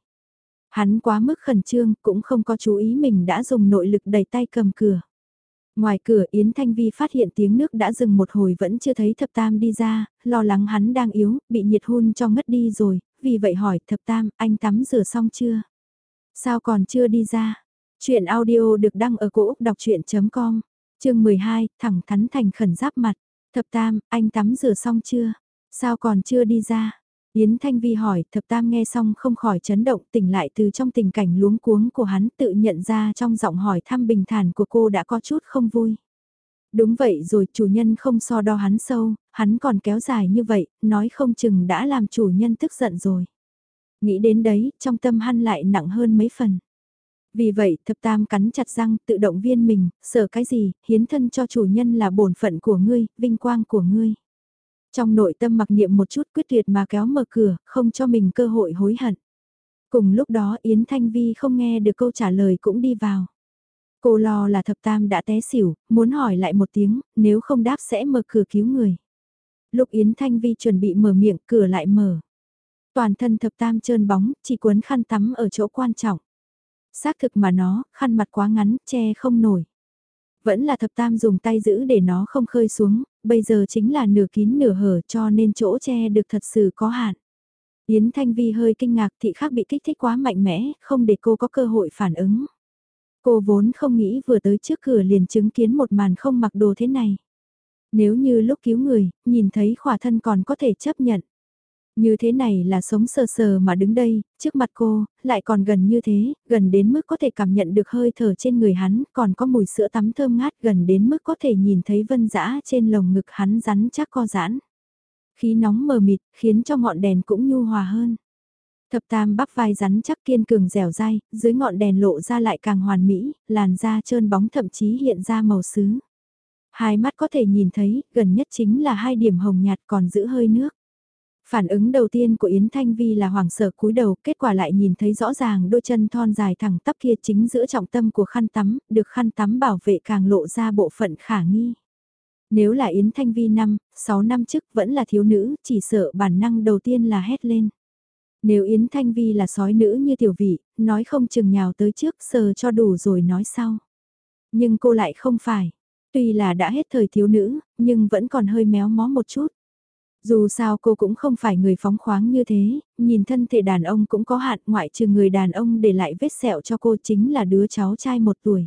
Hắn quá mức khẩn trương, cũng không có chú ý mình đã dùng nội lực đẩy tay cầm cửa. Ngoài cửa Yến Thanh Vi phát hiện tiếng nước đã dừng một hồi vẫn chưa thấy thập tam đi ra, lo lắng hắn đang yếu, bị nhiệt hôn cho ngất đi rồi, vì vậy hỏi thập tam, anh tắm rửa xong chưa? Sao còn chưa đi ra? Chuyện audio được đăng ở cổ Úc đọc chuyện.com, chương 12, thẳng thắn thành khẩn giáp mặt. Thập tam, anh tắm rửa xong chưa? Sao còn chưa đi ra? Yến Thanh Vi hỏi, thập tam nghe xong không khỏi chấn động tỉnh lại từ trong tình cảnh luống cuống của hắn tự nhận ra trong giọng hỏi thăm bình thản của cô đã có chút không vui. Đúng vậy rồi chủ nhân không so đo hắn sâu, hắn còn kéo dài như vậy, nói không chừng đã làm chủ nhân tức giận rồi. Nghĩ đến đấy, trong tâm hắn lại nặng hơn mấy phần. Vì vậy, thập tam cắn chặt răng, tự động viên mình, sợ cái gì, hiến thân cho chủ nhân là bổn phận của ngươi, vinh quang của ngươi. Trong nội tâm mặc niệm một chút quyết tuyệt mà kéo mở cửa, không cho mình cơ hội hối hận. Cùng lúc đó Yến Thanh Vi không nghe được câu trả lời cũng đi vào. Cô lo là thập tam đã té xỉu, muốn hỏi lại một tiếng, nếu không đáp sẽ mở cửa cứu người. Lúc Yến Thanh Vi chuẩn bị mở miệng, cửa lại mở. Toàn thân thập tam trơn bóng, chỉ cuốn khăn tắm ở chỗ quan trọng. Xác thực mà nó, khăn mặt quá ngắn, che không nổi. Vẫn là thập tam dùng tay giữ để nó không khơi xuống, bây giờ chính là nửa kín nửa hở cho nên chỗ che được thật sự có hạn. Yến Thanh Vi hơi kinh ngạc thị khác bị kích thích quá mạnh mẽ, không để cô có cơ hội phản ứng. Cô vốn không nghĩ vừa tới trước cửa liền chứng kiến một màn không mặc đồ thế này. Nếu như lúc cứu người, nhìn thấy khỏa thân còn có thể chấp nhận. Như thế này là sống sờ sờ mà đứng đây, trước mặt cô, lại còn gần như thế, gần đến mức có thể cảm nhận được hơi thở trên người hắn, còn có mùi sữa tắm thơm ngát gần đến mức có thể nhìn thấy vân dã trên lồng ngực hắn rắn chắc co giãn. Khí nóng mờ mịt, khiến cho ngọn đèn cũng nhu hòa hơn. Thập tam bắp vai rắn chắc kiên cường dẻo dai, dưới ngọn đèn lộ ra lại càng hoàn mỹ, làn da trơn bóng thậm chí hiện ra màu sứ. Hai mắt có thể nhìn thấy, gần nhất chính là hai điểm hồng nhạt còn giữ hơi nước. Phản ứng đầu tiên của Yến Thanh Vi là hoảng sợ cúi đầu, kết quả lại nhìn thấy rõ ràng đôi chân thon dài thẳng tắp kia chính giữa trọng tâm của khăn tắm, được khăn tắm bảo vệ càng lộ ra bộ phận khả nghi. Nếu là Yến Thanh Vi năm, 6 năm trước vẫn là thiếu nữ, chỉ sợ bản năng đầu tiên là hét lên. Nếu Yến Thanh Vi là sói nữ như tiểu vị, nói không chừng nhào tới trước sờ cho đủ rồi nói sau. Nhưng cô lại không phải. Tuy là đã hết thời thiếu nữ, nhưng vẫn còn hơi méo mó một chút. Dù sao cô cũng không phải người phóng khoáng như thế, nhìn thân thể đàn ông cũng có hạn ngoại trừ người đàn ông để lại vết sẹo cho cô chính là đứa cháu trai một tuổi.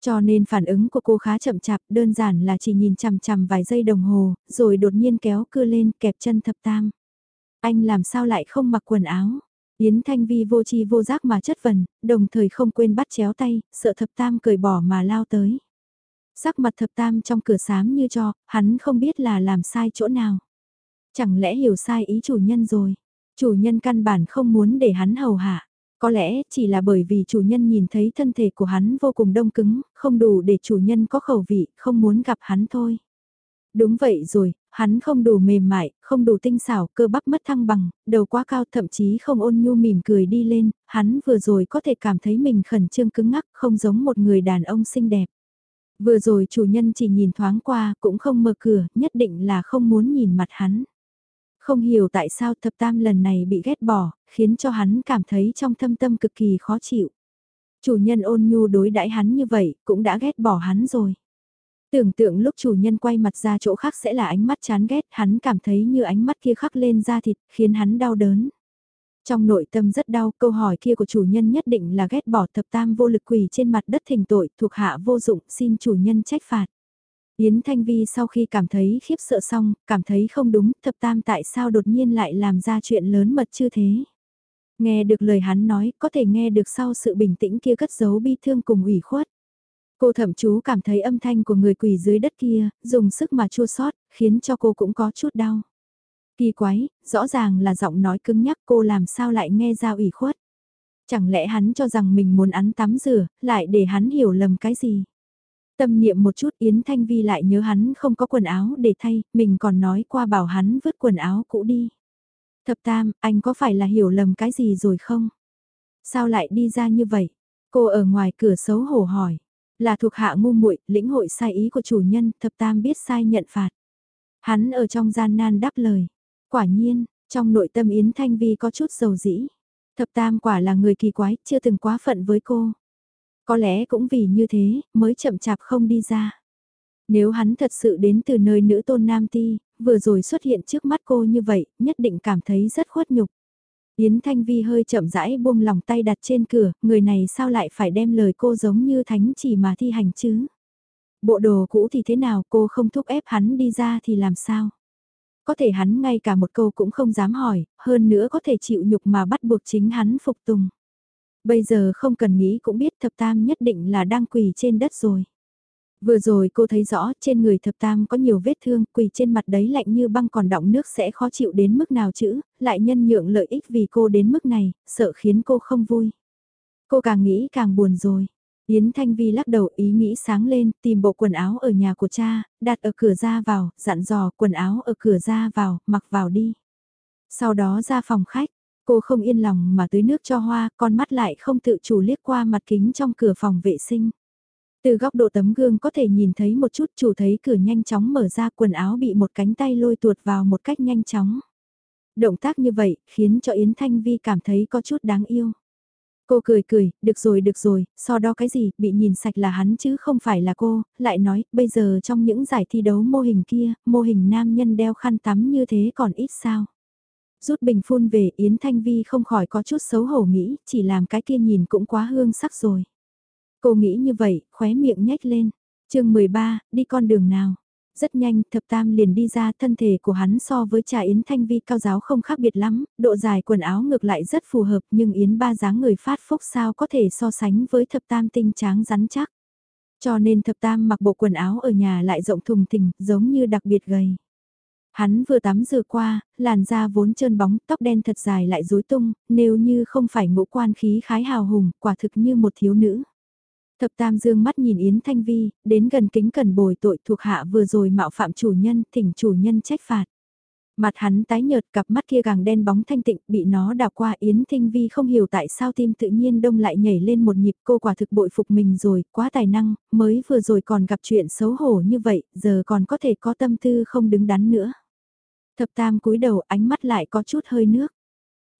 Cho nên phản ứng của cô khá chậm chạp, đơn giản là chỉ nhìn chằm chằm vài giây đồng hồ, rồi đột nhiên kéo cưa lên kẹp chân thập tam. Anh làm sao lại không mặc quần áo? Yến Thanh Vi vô chi vô giác mà chất vần, đồng thời không quên bắt chéo tay, sợ thập tam cởi bỏ mà lao tới. Sắc mặt thập tam trong cửa sám như cho, hắn không biết là làm sai chỗ nào. Chẳng lẽ hiểu sai ý chủ nhân rồi? Chủ nhân căn bản không muốn để hắn hầu hạ. Có lẽ chỉ là bởi vì chủ nhân nhìn thấy thân thể của hắn vô cùng đông cứng, không đủ để chủ nhân có khẩu vị, không muốn gặp hắn thôi. Đúng vậy rồi, hắn không đủ mềm mại, không đủ tinh xảo, cơ bắp mất thăng bằng, đầu quá cao thậm chí không ôn nhu mỉm cười đi lên, hắn vừa rồi có thể cảm thấy mình khẩn trương cứng ngắc, không giống một người đàn ông xinh đẹp. Vừa rồi chủ nhân chỉ nhìn thoáng qua, cũng không mở cửa, nhất định là không muốn nhìn mặt hắn. Không hiểu tại sao thập tam lần này bị ghét bỏ, khiến cho hắn cảm thấy trong thâm tâm cực kỳ khó chịu. Chủ nhân ôn nhu đối đãi hắn như vậy, cũng đã ghét bỏ hắn rồi. Tưởng tượng lúc chủ nhân quay mặt ra chỗ khác sẽ là ánh mắt chán ghét, hắn cảm thấy như ánh mắt kia khắc lên da thịt, khiến hắn đau đớn. Trong nội tâm rất đau, câu hỏi kia của chủ nhân nhất định là ghét bỏ thập tam vô lực quỳ trên mặt đất thỉnh tội, thuộc hạ vô dụng, xin chủ nhân trách phạt. Yến Thanh Vi sau khi cảm thấy khiếp sợ xong, cảm thấy không đúng, thập tam tại sao đột nhiên lại làm ra chuyện lớn mật như thế. Nghe được lời hắn nói, có thể nghe được sau sự bình tĩnh kia cất giấu bi thương cùng ủy khuất. Cô thậm chú cảm thấy âm thanh của người quỳ dưới đất kia, dùng sức mà chua sót, khiến cho cô cũng có chút đau. Kỳ quái, rõ ràng là giọng nói cứng nhắc cô làm sao lại nghe ra ủy khuất. Chẳng lẽ hắn cho rằng mình muốn ăn tắm rửa, lại để hắn hiểu lầm cái gì. Tâm niệm một chút Yến Thanh Vi lại nhớ hắn không có quần áo để thay, mình còn nói qua bảo hắn vứt quần áo cũ đi. Thập Tam, anh có phải là hiểu lầm cái gì rồi không? Sao lại đi ra như vậy? Cô ở ngoài cửa xấu hổ hỏi. Là thuộc hạ ngu muội lĩnh hội sai ý của chủ nhân, Thập Tam biết sai nhận phạt. Hắn ở trong gian nan đáp lời. Quả nhiên, trong nội tâm Yến Thanh Vi có chút dầu dĩ. Thập Tam quả là người kỳ quái, chưa từng quá phận với cô. Có lẽ cũng vì như thế, mới chậm chạp không đi ra. Nếu hắn thật sự đến từ nơi nữ tôn Nam Ti, vừa rồi xuất hiện trước mắt cô như vậy, nhất định cảm thấy rất khuất nhục. Yến Thanh Vi hơi chậm rãi buông lòng tay đặt trên cửa, người này sao lại phải đem lời cô giống như thánh chỉ mà thi hành chứ? Bộ đồ cũ thì thế nào cô không thúc ép hắn đi ra thì làm sao? Có thể hắn ngay cả một câu cũng không dám hỏi, hơn nữa có thể chịu nhục mà bắt buộc chính hắn phục tùng. Bây giờ không cần nghĩ cũng biết thập tam nhất định là đang quỳ trên đất rồi. Vừa rồi cô thấy rõ trên người thập tam có nhiều vết thương, quỳ trên mặt đấy lạnh như băng còn đọng nước sẽ khó chịu đến mức nào chứ, lại nhân nhượng lợi ích vì cô đến mức này, sợ khiến cô không vui. Cô càng nghĩ càng buồn rồi. Yến Thanh Vi lắc đầu ý nghĩ sáng lên, tìm bộ quần áo ở nhà của cha, đặt ở cửa ra vào, dặn dò quần áo ở cửa ra vào, mặc vào đi. Sau đó ra phòng khách, cô không yên lòng mà tưới nước cho hoa, con mắt lại không tự chủ liếc qua mặt kính trong cửa phòng vệ sinh. Từ góc độ tấm gương có thể nhìn thấy một chút chủ thấy cửa nhanh chóng mở ra quần áo bị một cánh tay lôi tuột vào một cách nhanh chóng. Động tác như vậy khiến cho Yến Thanh Vi cảm thấy có chút đáng yêu. Cô cười cười, được rồi được rồi, so đó cái gì, bị nhìn sạch là hắn chứ không phải là cô, lại nói, bây giờ trong những giải thi đấu mô hình kia, mô hình nam nhân đeo khăn tắm như thế còn ít sao. Rút bình phun về Yến Thanh Vi không khỏi có chút xấu hổ nghĩ, chỉ làm cái kia nhìn cũng quá hương sắc rồi. Cô nghĩ như vậy, khóe miệng nhếch lên. chương 13, đi con đường nào? Rất nhanh, thập tam liền đi ra thân thể của hắn so với trà Yến Thanh Vi cao giáo không khác biệt lắm, độ dài quần áo ngược lại rất phù hợp nhưng Yến ba dáng người phát phúc sao có thể so sánh với thập tam tinh tráng rắn chắc. Cho nên thập tam mặc bộ quần áo ở nhà lại rộng thùng thình, giống như đặc biệt gầy. Hắn vừa tắm rửa qua, làn da vốn trơn bóng, tóc đen thật dài lại rối tung, nếu như không phải ngũ quan khí khái hào hùng, quả thực như một thiếu nữ. Thập Tam dương mắt nhìn Yến Thanh Vi, đến gần kính cần bồi tội thuộc hạ vừa rồi mạo phạm chủ nhân, thỉnh chủ nhân trách phạt. Mặt hắn tái nhợt cặp mắt kia càng đen bóng thanh tịnh bị nó đào qua Yến Thanh Vi không hiểu tại sao tim tự nhiên đông lại nhảy lên một nhịp cô quả thực bội phục mình rồi, quá tài năng, mới vừa rồi còn gặp chuyện xấu hổ như vậy, giờ còn có thể có tâm tư không đứng đắn nữa. Thập Tam cúi đầu ánh mắt lại có chút hơi nước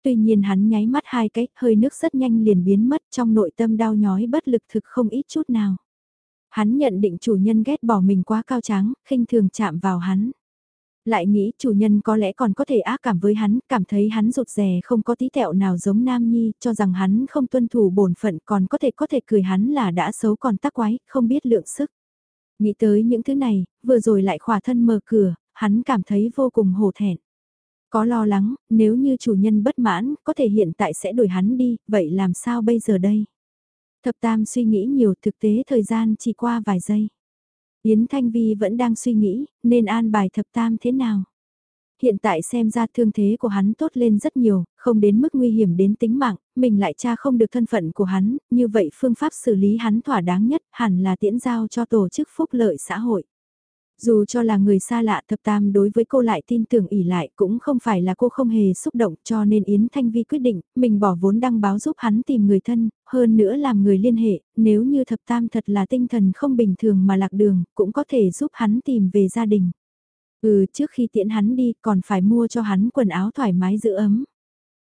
tuy nhiên hắn nháy mắt hai cái, hơi nước rất nhanh liền biến mất trong nội tâm đau nhói bất lực thực không ít chút nào. Hắn nhận định chủ nhân ghét bỏ mình quá cao tráng, khinh thường chạm vào hắn. Lại nghĩ chủ nhân có lẽ còn có thể ác cảm với hắn, cảm thấy hắn rụt rè không có tí tẹo nào giống Nam Nhi, cho rằng hắn không tuân thủ bổn phận còn có thể có thể cười hắn là đã xấu còn tắc quái, không biết lượng sức. Nghĩ tới những thứ này, vừa rồi lại khỏa thân mở cửa, hắn cảm thấy vô cùng hổ thẹn. Có lo lắng, nếu như chủ nhân bất mãn, có thể hiện tại sẽ đuổi hắn đi, vậy làm sao bây giờ đây? Thập Tam suy nghĩ nhiều thực tế thời gian chỉ qua vài giây. Yến Thanh Vi vẫn đang suy nghĩ, nên an bài Thập Tam thế nào? Hiện tại xem ra thương thế của hắn tốt lên rất nhiều, không đến mức nguy hiểm đến tính mạng, mình lại tra không được thân phận của hắn, như vậy phương pháp xử lý hắn thỏa đáng nhất hẳn là tiễn giao cho tổ chức phúc lợi xã hội. Dù cho là người xa lạ thập tam đối với cô lại tin tưởng ỉ lại cũng không phải là cô không hề xúc động cho nên Yến Thanh Vi quyết định mình bỏ vốn đăng báo giúp hắn tìm người thân, hơn nữa làm người liên hệ, nếu như thập tam thật là tinh thần không bình thường mà lạc đường cũng có thể giúp hắn tìm về gia đình. Ừ trước khi tiễn hắn đi còn phải mua cho hắn quần áo thoải mái giữ ấm.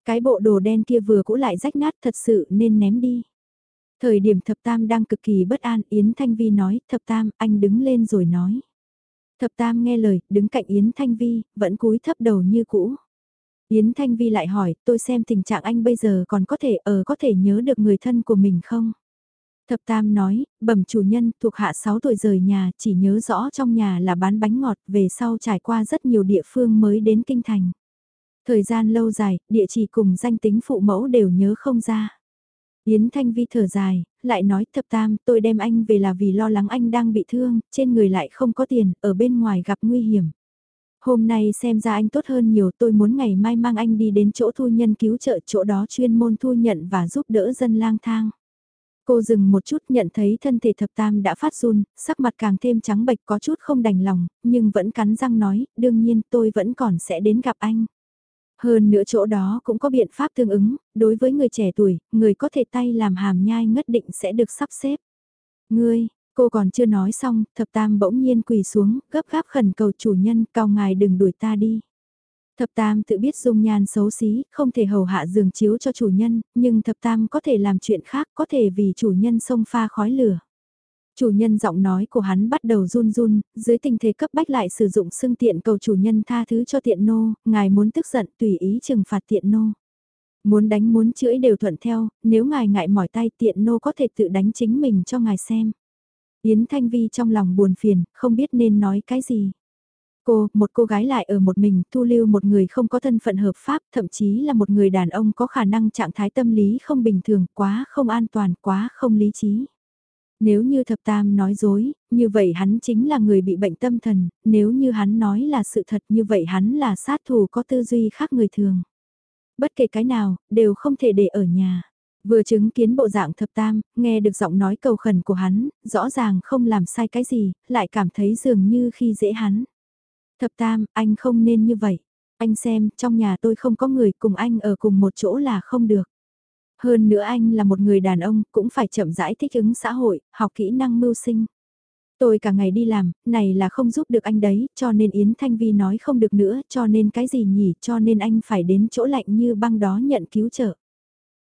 Cái bộ đồ đen kia vừa cũ lại rách nát thật sự nên ném đi. Thời điểm thập tam đang cực kỳ bất an Yến Thanh Vi nói thập tam anh đứng lên rồi nói. Thập Tam nghe lời, đứng cạnh Yến Thanh Vi, vẫn cúi thấp đầu như cũ. Yến Thanh Vi lại hỏi, tôi xem tình trạng anh bây giờ còn có thể ở có thể nhớ được người thân của mình không? Thập Tam nói, bẩm chủ nhân, thuộc hạ 6 tuổi rời nhà, chỉ nhớ rõ trong nhà là bán bánh ngọt, về sau trải qua rất nhiều địa phương mới đến kinh thành. Thời gian lâu dài, địa chỉ cùng danh tính phụ mẫu đều nhớ không ra. Yến Thanh Vi thở dài, lại nói thập tam tôi đem anh về là vì lo lắng anh đang bị thương, trên người lại không có tiền, ở bên ngoài gặp nguy hiểm. Hôm nay xem ra anh tốt hơn nhiều tôi muốn ngày mai mang anh đi đến chỗ thu nhân cứu trợ chỗ đó chuyên môn thu nhận và giúp đỡ dân lang thang. Cô dừng một chút nhận thấy thân thể thập tam đã phát run, sắc mặt càng thêm trắng bệch có chút không đành lòng, nhưng vẫn cắn răng nói, đương nhiên tôi vẫn còn sẽ đến gặp anh. Hơn nữa chỗ đó cũng có biện pháp tương ứng, đối với người trẻ tuổi, người có thể tay làm hàm nhai ngất định sẽ được sắp xếp. Ngươi, cô còn chưa nói xong, thập tam bỗng nhiên quỳ xuống, gấp gáp khẩn cầu chủ nhân, cao ngài đừng đuổi ta đi. Thập tam tự biết dung nhan xấu xí, không thể hầu hạ giường chiếu cho chủ nhân, nhưng thập tam có thể làm chuyện khác, có thể vì chủ nhân xông pha khói lửa. Chủ nhân giọng nói của hắn bắt đầu run run, dưới tình thế cấp bách lại sử dụng xưng tiện cầu chủ nhân tha thứ cho tiện nô, ngài muốn tức giận tùy ý trừng phạt tiện nô. Muốn đánh muốn chửi đều thuận theo, nếu ngài ngại mỏi tay tiện nô có thể tự đánh chính mình cho ngài xem. Yến Thanh Vi trong lòng buồn phiền, không biết nên nói cái gì. Cô, một cô gái lại ở một mình, thu lưu một người không có thân phận hợp pháp, thậm chí là một người đàn ông có khả năng trạng thái tâm lý không bình thường, quá không an toàn, quá không lý trí. Nếu như thập tam nói dối, như vậy hắn chính là người bị bệnh tâm thần, nếu như hắn nói là sự thật như vậy hắn là sát thủ có tư duy khác người thường. Bất kể cái nào, đều không thể để ở nhà. Vừa chứng kiến bộ dạng thập tam, nghe được giọng nói cầu khẩn của hắn, rõ ràng không làm sai cái gì, lại cảm thấy dường như khi dễ hắn. Thập tam, anh không nên như vậy. Anh xem, trong nhà tôi không có người cùng anh ở cùng một chỗ là không được. Hơn nữa anh là một người đàn ông, cũng phải chậm rãi thích ứng xã hội, học kỹ năng mưu sinh. Tôi cả ngày đi làm, này là không giúp được anh đấy, cho nên Yến Thanh Vi nói không được nữa, cho nên cái gì nhỉ, cho nên anh phải đến chỗ lạnh như băng đó nhận cứu trợ.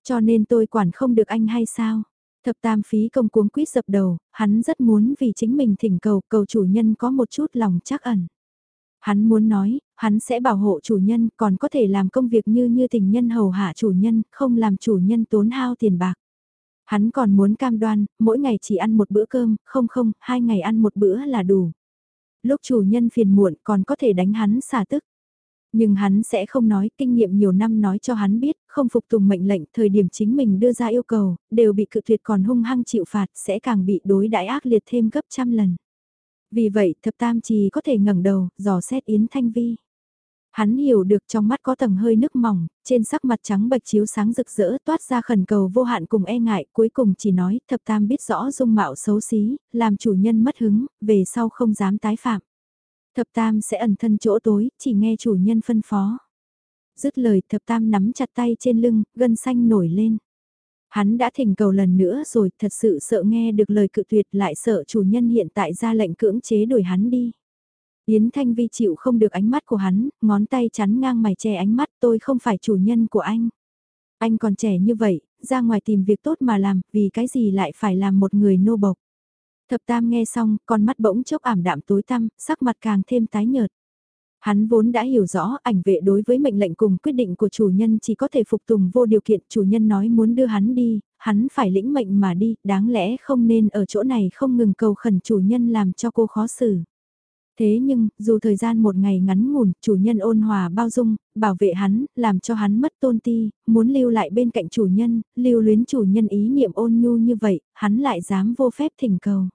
Cho nên tôi quản không được anh hay sao? Thập tam phí công cuống quýt dập đầu, hắn rất muốn vì chính mình thỉnh cầu, cầu chủ nhân có một chút lòng chắc ẩn. Hắn muốn nói, hắn sẽ bảo hộ chủ nhân, còn có thể làm công việc như như tình nhân hầu hạ chủ nhân, không làm chủ nhân tốn hao tiền bạc. Hắn còn muốn cam đoan, mỗi ngày chỉ ăn một bữa cơm, không không, hai ngày ăn một bữa là đủ. Lúc chủ nhân phiền muộn còn có thể đánh hắn xả tức. Nhưng hắn sẽ không nói, kinh nghiệm nhiều năm nói cho hắn biết, không phục tùng mệnh lệnh, thời điểm chính mình đưa ra yêu cầu, đều bị cự tuyệt còn hung hăng chịu phạt, sẽ càng bị đối đãi ác liệt thêm gấp trăm lần. Vì vậy, thập tam chỉ có thể ngẩng đầu, dò xét Yến Thanh Vi. Hắn hiểu được trong mắt có tầng hơi nước mỏng, trên sắc mặt trắng bạch chiếu sáng rực rỡ toát ra khẩn cầu vô hạn cùng e ngại, cuối cùng chỉ nói thập tam biết rõ dung mạo xấu xí, làm chủ nhân mất hứng, về sau không dám tái phạm. Thập tam sẽ ẩn thân chỗ tối, chỉ nghe chủ nhân phân phó. Dứt lời thập tam nắm chặt tay trên lưng, gân xanh nổi lên. Hắn đã thỉnh cầu lần nữa rồi, thật sự sợ nghe được lời cự tuyệt lại sợ chủ nhân hiện tại ra lệnh cưỡng chế đuổi hắn đi. Yến Thanh Vi chịu không được ánh mắt của hắn, ngón tay chắn ngang mày che ánh mắt tôi không phải chủ nhân của anh. Anh còn trẻ như vậy, ra ngoài tìm việc tốt mà làm, vì cái gì lại phải làm một người nô bộc. Thập Tam nghe xong, con mắt bỗng chốc ảm đạm tối tăm, sắc mặt càng thêm tái nhợt. Hắn vốn đã hiểu rõ ảnh vệ đối với mệnh lệnh cùng quyết định của chủ nhân chỉ có thể phục tùng vô điều kiện chủ nhân nói muốn đưa hắn đi, hắn phải lĩnh mệnh mà đi, đáng lẽ không nên ở chỗ này không ngừng cầu khẩn chủ nhân làm cho cô khó xử. Thế nhưng, dù thời gian một ngày ngắn ngủn, chủ nhân ôn hòa bao dung, bảo vệ hắn, làm cho hắn mất tôn ti, muốn lưu lại bên cạnh chủ nhân, lưu luyến chủ nhân ý niệm ôn nhu như vậy, hắn lại dám vô phép thỉnh cầu.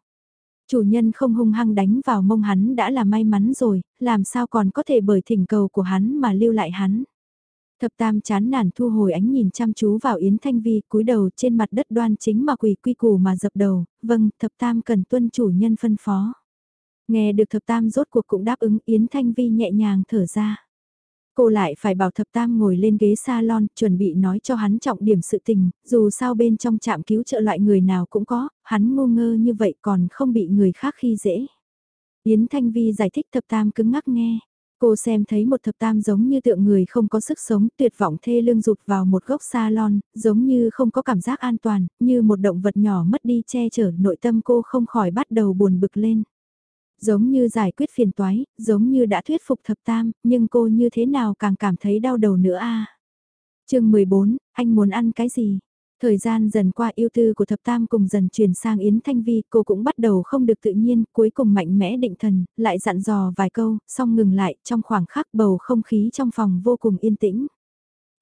Chủ nhân không hung hăng đánh vào mông hắn đã là may mắn rồi, làm sao còn có thể bởi thỉnh cầu của hắn mà lưu lại hắn. Thập tam chán nản thu hồi ánh nhìn chăm chú vào Yến Thanh Vi cúi đầu trên mặt đất đoan chính mà quỳ quy củ mà dập đầu, vâng, thập tam cần tuân chủ nhân phân phó. Nghe được thập tam rốt cuộc cũng đáp ứng Yến Thanh Vi nhẹ nhàng thở ra. Cô lại phải bảo thập tam ngồi lên ghế salon, chuẩn bị nói cho hắn trọng điểm sự tình, dù sao bên trong trạm cứu trợ loại người nào cũng có, hắn ngu ngơ như vậy còn không bị người khác khi dễ. Yến Thanh Vi giải thích thập tam cứng ngắc nghe. Cô xem thấy một thập tam giống như tượng người không có sức sống, tuyệt vọng thê lương rụt vào một góc salon, giống như không có cảm giác an toàn, như một động vật nhỏ mất đi che chở nội tâm cô không khỏi bắt đầu buồn bực lên. Giống như giải quyết phiền toái, giống như đã thuyết phục thập tam, nhưng cô như thế nào càng cảm thấy đau đầu nữa a à? chương 14, anh muốn ăn cái gì? Thời gian dần qua yêu tư của thập tam cùng dần chuyển sang Yến Thanh Vi, cô cũng bắt đầu không được tự nhiên, cuối cùng mạnh mẽ định thần, lại dặn dò vài câu, xong ngừng lại, trong khoảng khắc bầu không khí trong phòng vô cùng yên tĩnh.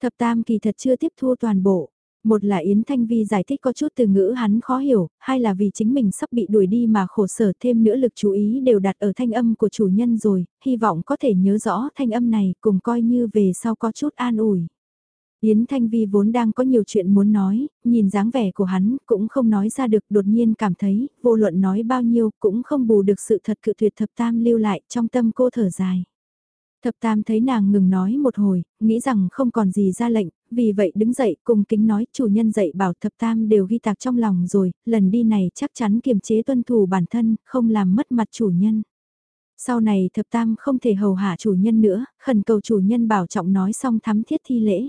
Thập tam kỳ thật chưa tiếp thu toàn bộ, một là Yến Thanh Vi giải thích có chút từ ngữ hắn khó hiểu, hai là vì chính mình sắp bị đuổi đi mà khổ sở thêm nữa lực chú ý đều đặt ở thanh âm của chủ nhân rồi, hy vọng có thể nhớ rõ thanh âm này cùng coi như về sau có chút an ủi. Yến Thanh Vi vốn đang có nhiều chuyện muốn nói, nhìn dáng vẻ của hắn cũng không nói ra được đột nhiên cảm thấy, vô luận nói bao nhiêu cũng không bù được sự thật cự tuyệt thập tam lưu lại trong tâm cô thở dài. Thập tam thấy nàng ngừng nói một hồi, nghĩ rằng không còn gì ra lệnh, vì vậy đứng dậy cùng kính nói chủ nhân dạy bảo thập tam đều ghi tạc trong lòng rồi, lần đi này chắc chắn kiềm chế tuân thủ bản thân, không làm mất mặt chủ nhân. Sau này thập tam không thể hầu hạ chủ nhân nữa, khẩn cầu chủ nhân bảo trọng nói xong thắm thiết thi lễ.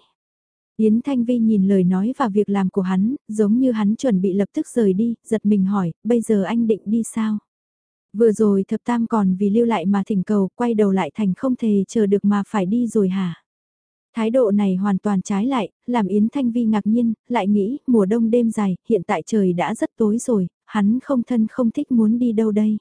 Yến Thanh Vi nhìn lời nói và việc làm của hắn, giống như hắn chuẩn bị lập tức rời đi, giật mình hỏi, bây giờ anh định đi sao? Vừa rồi thập tam còn vì lưu lại mà thỉnh cầu, quay đầu lại thành không thể chờ được mà phải đi rồi hả? Thái độ này hoàn toàn trái lại, làm Yến Thanh Vi ngạc nhiên, lại nghĩ, mùa đông đêm dài, hiện tại trời đã rất tối rồi, hắn không thân không thích muốn đi đâu đây.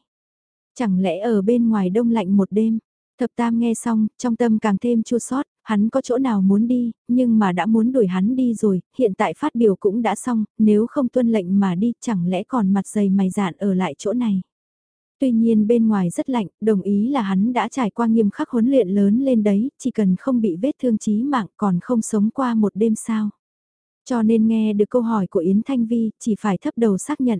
Chẳng lẽ ở bên ngoài đông lạnh một đêm, thập tam nghe xong, trong tâm càng thêm chua sót, hắn có chỗ nào muốn đi, nhưng mà đã muốn đuổi hắn đi rồi, hiện tại phát biểu cũng đã xong, nếu không tuân lệnh mà đi chẳng lẽ còn mặt dày mày dạn ở lại chỗ này. Tuy nhiên bên ngoài rất lạnh, đồng ý là hắn đã trải qua nghiêm khắc huấn luyện lớn lên đấy, chỉ cần không bị vết thương chí mạng còn không sống qua một đêm sao. Cho nên nghe được câu hỏi của Yến Thanh Vi, chỉ phải thấp đầu xác nhận.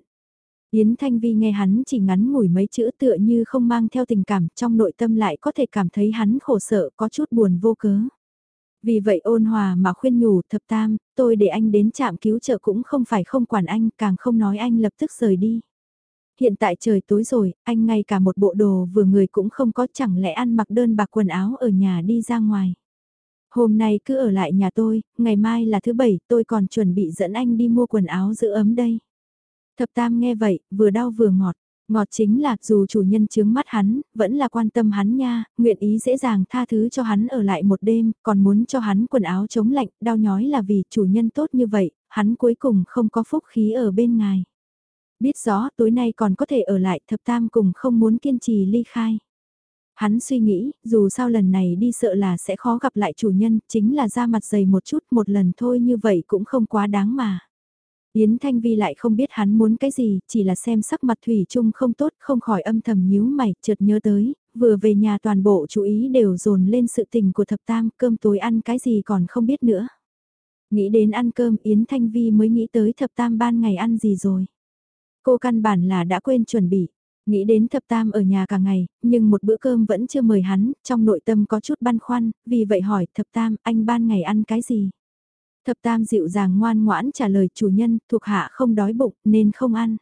Yến Thanh Vi nghe hắn chỉ ngắn ngủi mấy chữ tựa như không mang theo tình cảm, trong nội tâm lại có thể cảm thấy hắn khổ sở có chút buồn vô cớ. Vì vậy ôn hòa mà khuyên nhủ thập tam, tôi để anh đến trạm cứu trợ cũng không phải không quản anh, càng không nói anh lập tức rời đi. Hiện tại trời tối rồi, anh ngay cả một bộ đồ vừa người cũng không có chẳng lẽ ăn mặc đơn bạc quần áo ở nhà đi ra ngoài. Hôm nay cứ ở lại nhà tôi, ngày mai là thứ bảy tôi còn chuẩn bị dẫn anh đi mua quần áo giữ ấm đây. Thập tam nghe vậy, vừa đau vừa ngọt. Ngọt chính là dù chủ nhân chướng mắt hắn, vẫn là quan tâm hắn nha, nguyện ý dễ dàng tha thứ cho hắn ở lại một đêm, còn muốn cho hắn quần áo chống lạnh, đau nhói là vì chủ nhân tốt như vậy, hắn cuối cùng không có phúc khí ở bên ngài. Biết rõ tối nay còn có thể ở lại thập tam cùng không muốn kiên trì ly khai. Hắn suy nghĩ, dù sao lần này đi sợ là sẽ khó gặp lại chủ nhân, chính là ra mặt dày một chút một lần thôi như vậy cũng không quá đáng mà. Yến Thanh Vi lại không biết hắn muốn cái gì, chỉ là xem sắc mặt Thủy Trung không tốt, không khỏi âm thầm nhíu mày, chợt nhớ tới, vừa về nhà toàn bộ chú ý đều dồn lên sự tình của thập tam, cơm tối ăn cái gì còn không biết nữa. Nghĩ đến ăn cơm Yến Thanh Vi mới nghĩ tới thập tam ban ngày ăn gì rồi. Cô căn bản là đã quên chuẩn bị. Nghĩ đến thập tam ở nhà cả ngày, nhưng một bữa cơm vẫn chưa mời hắn, trong nội tâm có chút băn khoăn, vì vậy hỏi thập tam, anh ban ngày ăn cái gì? Thập tam dịu dàng ngoan ngoãn trả lời chủ nhân, thuộc hạ không đói bụng nên không ăn.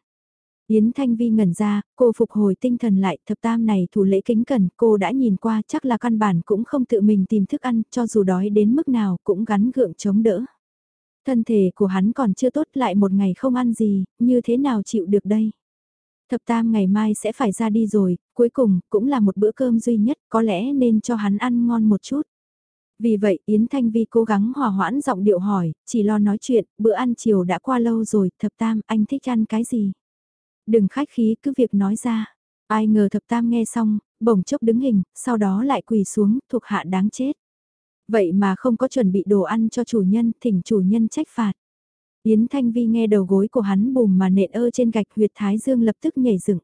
Yến Thanh Vi ngẩn ra, cô phục hồi tinh thần lại, thập tam này thủ lễ kính cẩn, cô đã nhìn qua chắc là căn bản cũng không tự mình tìm thức ăn, cho dù đói đến mức nào cũng gắn gượng chống đỡ. Thân thể của hắn còn chưa tốt lại một ngày không ăn gì, như thế nào chịu được đây? Thập tam ngày mai sẽ phải ra đi rồi, cuối cùng cũng là một bữa cơm duy nhất, có lẽ nên cho hắn ăn ngon một chút. Vì vậy Yến Thanh Vi cố gắng hòa hoãn giọng điệu hỏi, chỉ lo nói chuyện, bữa ăn chiều đã qua lâu rồi, thập tam, anh thích ăn cái gì? Đừng khách khí cứ việc nói ra. Ai ngờ thập tam nghe xong, bỗng chốc đứng hình, sau đó lại quỳ xuống, thuộc hạ đáng chết. Vậy mà không có chuẩn bị đồ ăn cho chủ nhân, thỉnh chủ nhân trách phạt. Yến Thanh Vi nghe đầu gối của hắn bùm mà nện ơ trên gạch huyệt thái dương lập tức nhảy dựng.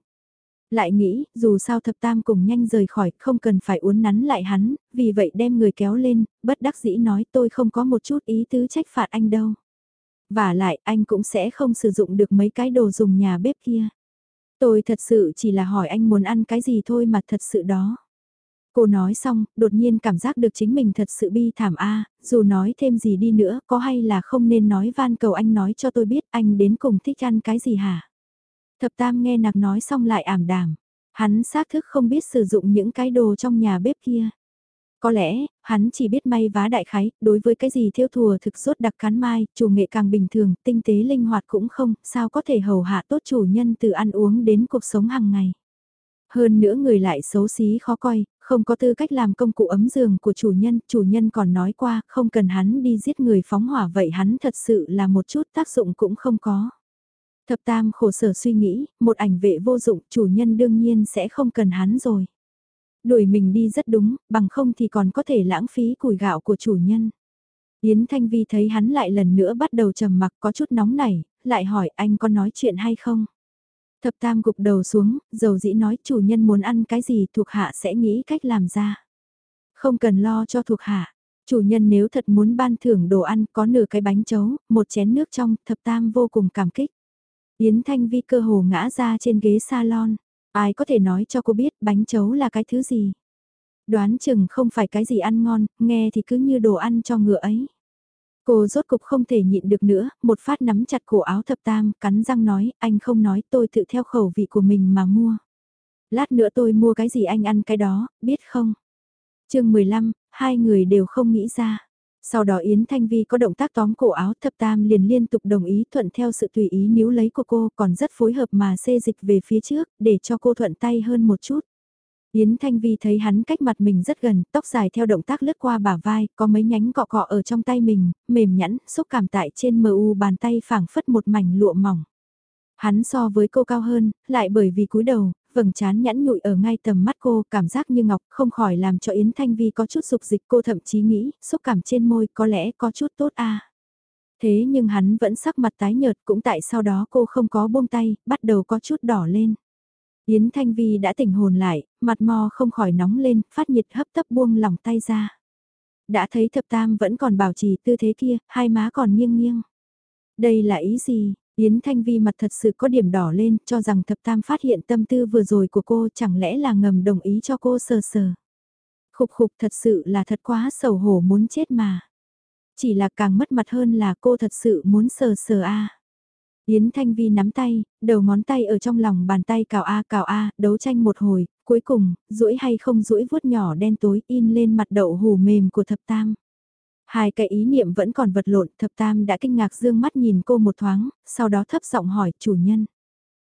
Lại nghĩ, dù sao thập tam cùng nhanh rời khỏi, không cần phải uốn nắn lại hắn, vì vậy đem người kéo lên, bất đắc dĩ nói tôi không có một chút ý tứ trách phạt anh đâu. Và lại, anh cũng sẽ không sử dụng được mấy cái đồ dùng nhà bếp kia. Tôi thật sự chỉ là hỏi anh muốn ăn cái gì thôi mà thật sự đó. Cô nói xong, đột nhiên cảm giác được chính mình thật sự bi thảm a dù nói thêm gì đi nữa, có hay là không nên nói van cầu anh nói cho tôi biết anh đến cùng thích ăn cái gì hả? Thập tam nghe nạc nói xong lại ảm đàm. Hắn xác thức không biết sử dụng những cái đồ trong nhà bếp kia. Có lẽ, hắn chỉ biết may vá đại khái, đối với cái gì thiêu thùa thực suốt đặc cán mai, chủ nghệ càng bình thường, tinh tế linh hoạt cũng không, sao có thể hầu hạ tốt chủ nhân từ ăn uống đến cuộc sống hàng ngày. Hơn nữa người lại xấu xí khó coi, không có tư cách làm công cụ ấm giường của chủ nhân, chủ nhân còn nói qua, không cần hắn đi giết người phóng hỏa vậy hắn thật sự là một chút tác dụng cũng không có. Thập tam khổ sở suy nghĩ, một ảnh vệ vô dụng, chủ nhân đương nhiên sẽ không cần hắn rồi. Đuổi mình đi rất đúng, bằng không thì còn có thể lãng phí củi gạo của chủ nhân. Yến Thanh Vi thấy hắn lại lần nữa bắt đầu trầm mặc có chút nóng nảy, lại hỏi anh có nói chuyện hay không? Thập tam gục đầu xuống, dầu dĩ nói chủ nhân muốn ăn cái gì thuộc hạ sẽ nghĩ cách làm ra. Không cần lo cho thuộc hạ, chủ nhân nếu thật muốn ban thưởng đồ ăn có nửa cái bánh chấu, một chén nước trong, thập tam vô cùng cảm kích. Yến Thanh Vi cơ hồ ngã ra trên ghế salon. Ai có thể nói cho cô biết bánh chấu là cái thứ gì? Đoán chừng không phải cái gì ăn ngon, nghe thì cứ như đồ ăn cho ngựa ấy. Cô rốt cục không thể nhịn được nữa, một phát nắm chặt cổ áo thập tam, cắn răng nói, anh không nói tôi tự theo khẩu vị của mình mà mua. Lát nữa tôi mua cái gì anh ăn cái đó, biết không? chương 15, hai người đều không nghĩ ra. Sau đó Yến Thanh Vi có động tác tóm cổ áo thập tam liền liên tục đồng ý thuận theo sự tùy ý níu lấy của cô còn rất phối hợp mà xê dịch về phía trước để cho cô thuận tay hơn một chút. Yến Thanh Vi thấy hắn cách mặt mình rất gần, tóc dài theo động tác lướt qua bả vai, có mấy nhánh cọ cọ ở trong tay mình, mềm nhẵn, xúc cảm tại trên mờ u bàn tay phảng phất một mảnh lụa mỏng. Hắn so với cô cao hơn, lại bởi vì cúi đầu, vầng trán nhẵn nhụi ở ngay tầm mắt cô, cảm giác như ngọc, không khỏi làm cho Yến Thanh Vi có chút dục dịch cô thậm chí nghĩ, xúc cảm trên môi có lẽ có chút tốt a. Thế nhưng hắn vẫn sắc mặt tái nhợt cũng tại sau đó cô không có buông tay, bắt đầu có chút đỏ lên. Yến Thanh Vi đã tỉnh hồn lại, mặt mò không khỏi nóng lên, phát nhiệt hấp tấp buông lỏng tay ra. Đã thấy thập tam vẫn còn bảo trì tư thế kia, hai má còn nghiêng nghiêng. Đây là ý gì? Yến Thanh Vi mặt thật sự có điểm đỏ lên cho rằng thập tam phát hiện tâm tư vừa rồi của cô chẳng lẽ là ngầm đồng ý cho cô sờ sờ. Khục khục thật sự là thật quá sầu hổ muốn chết mà. Chỉ là càng mất mặt hơn là cô thật sự muốn sờ sờ a. Yến Thanh Vi nắm tay, đầu ngón tay ở trong lòng bàn tay cào a cào a, đấu tranh một hồi, cuối cùng, rũi hay không rũi vuốt nhỏ đen tối in lên mặt đậu hù mềm của thập tam. Hai cái ý niệm vẫn còn vật lộn, thập tam đã kinh ngạc dương mắt nhìn cô một thoáng, sau đó thấp giọng hỏi chủ nhân.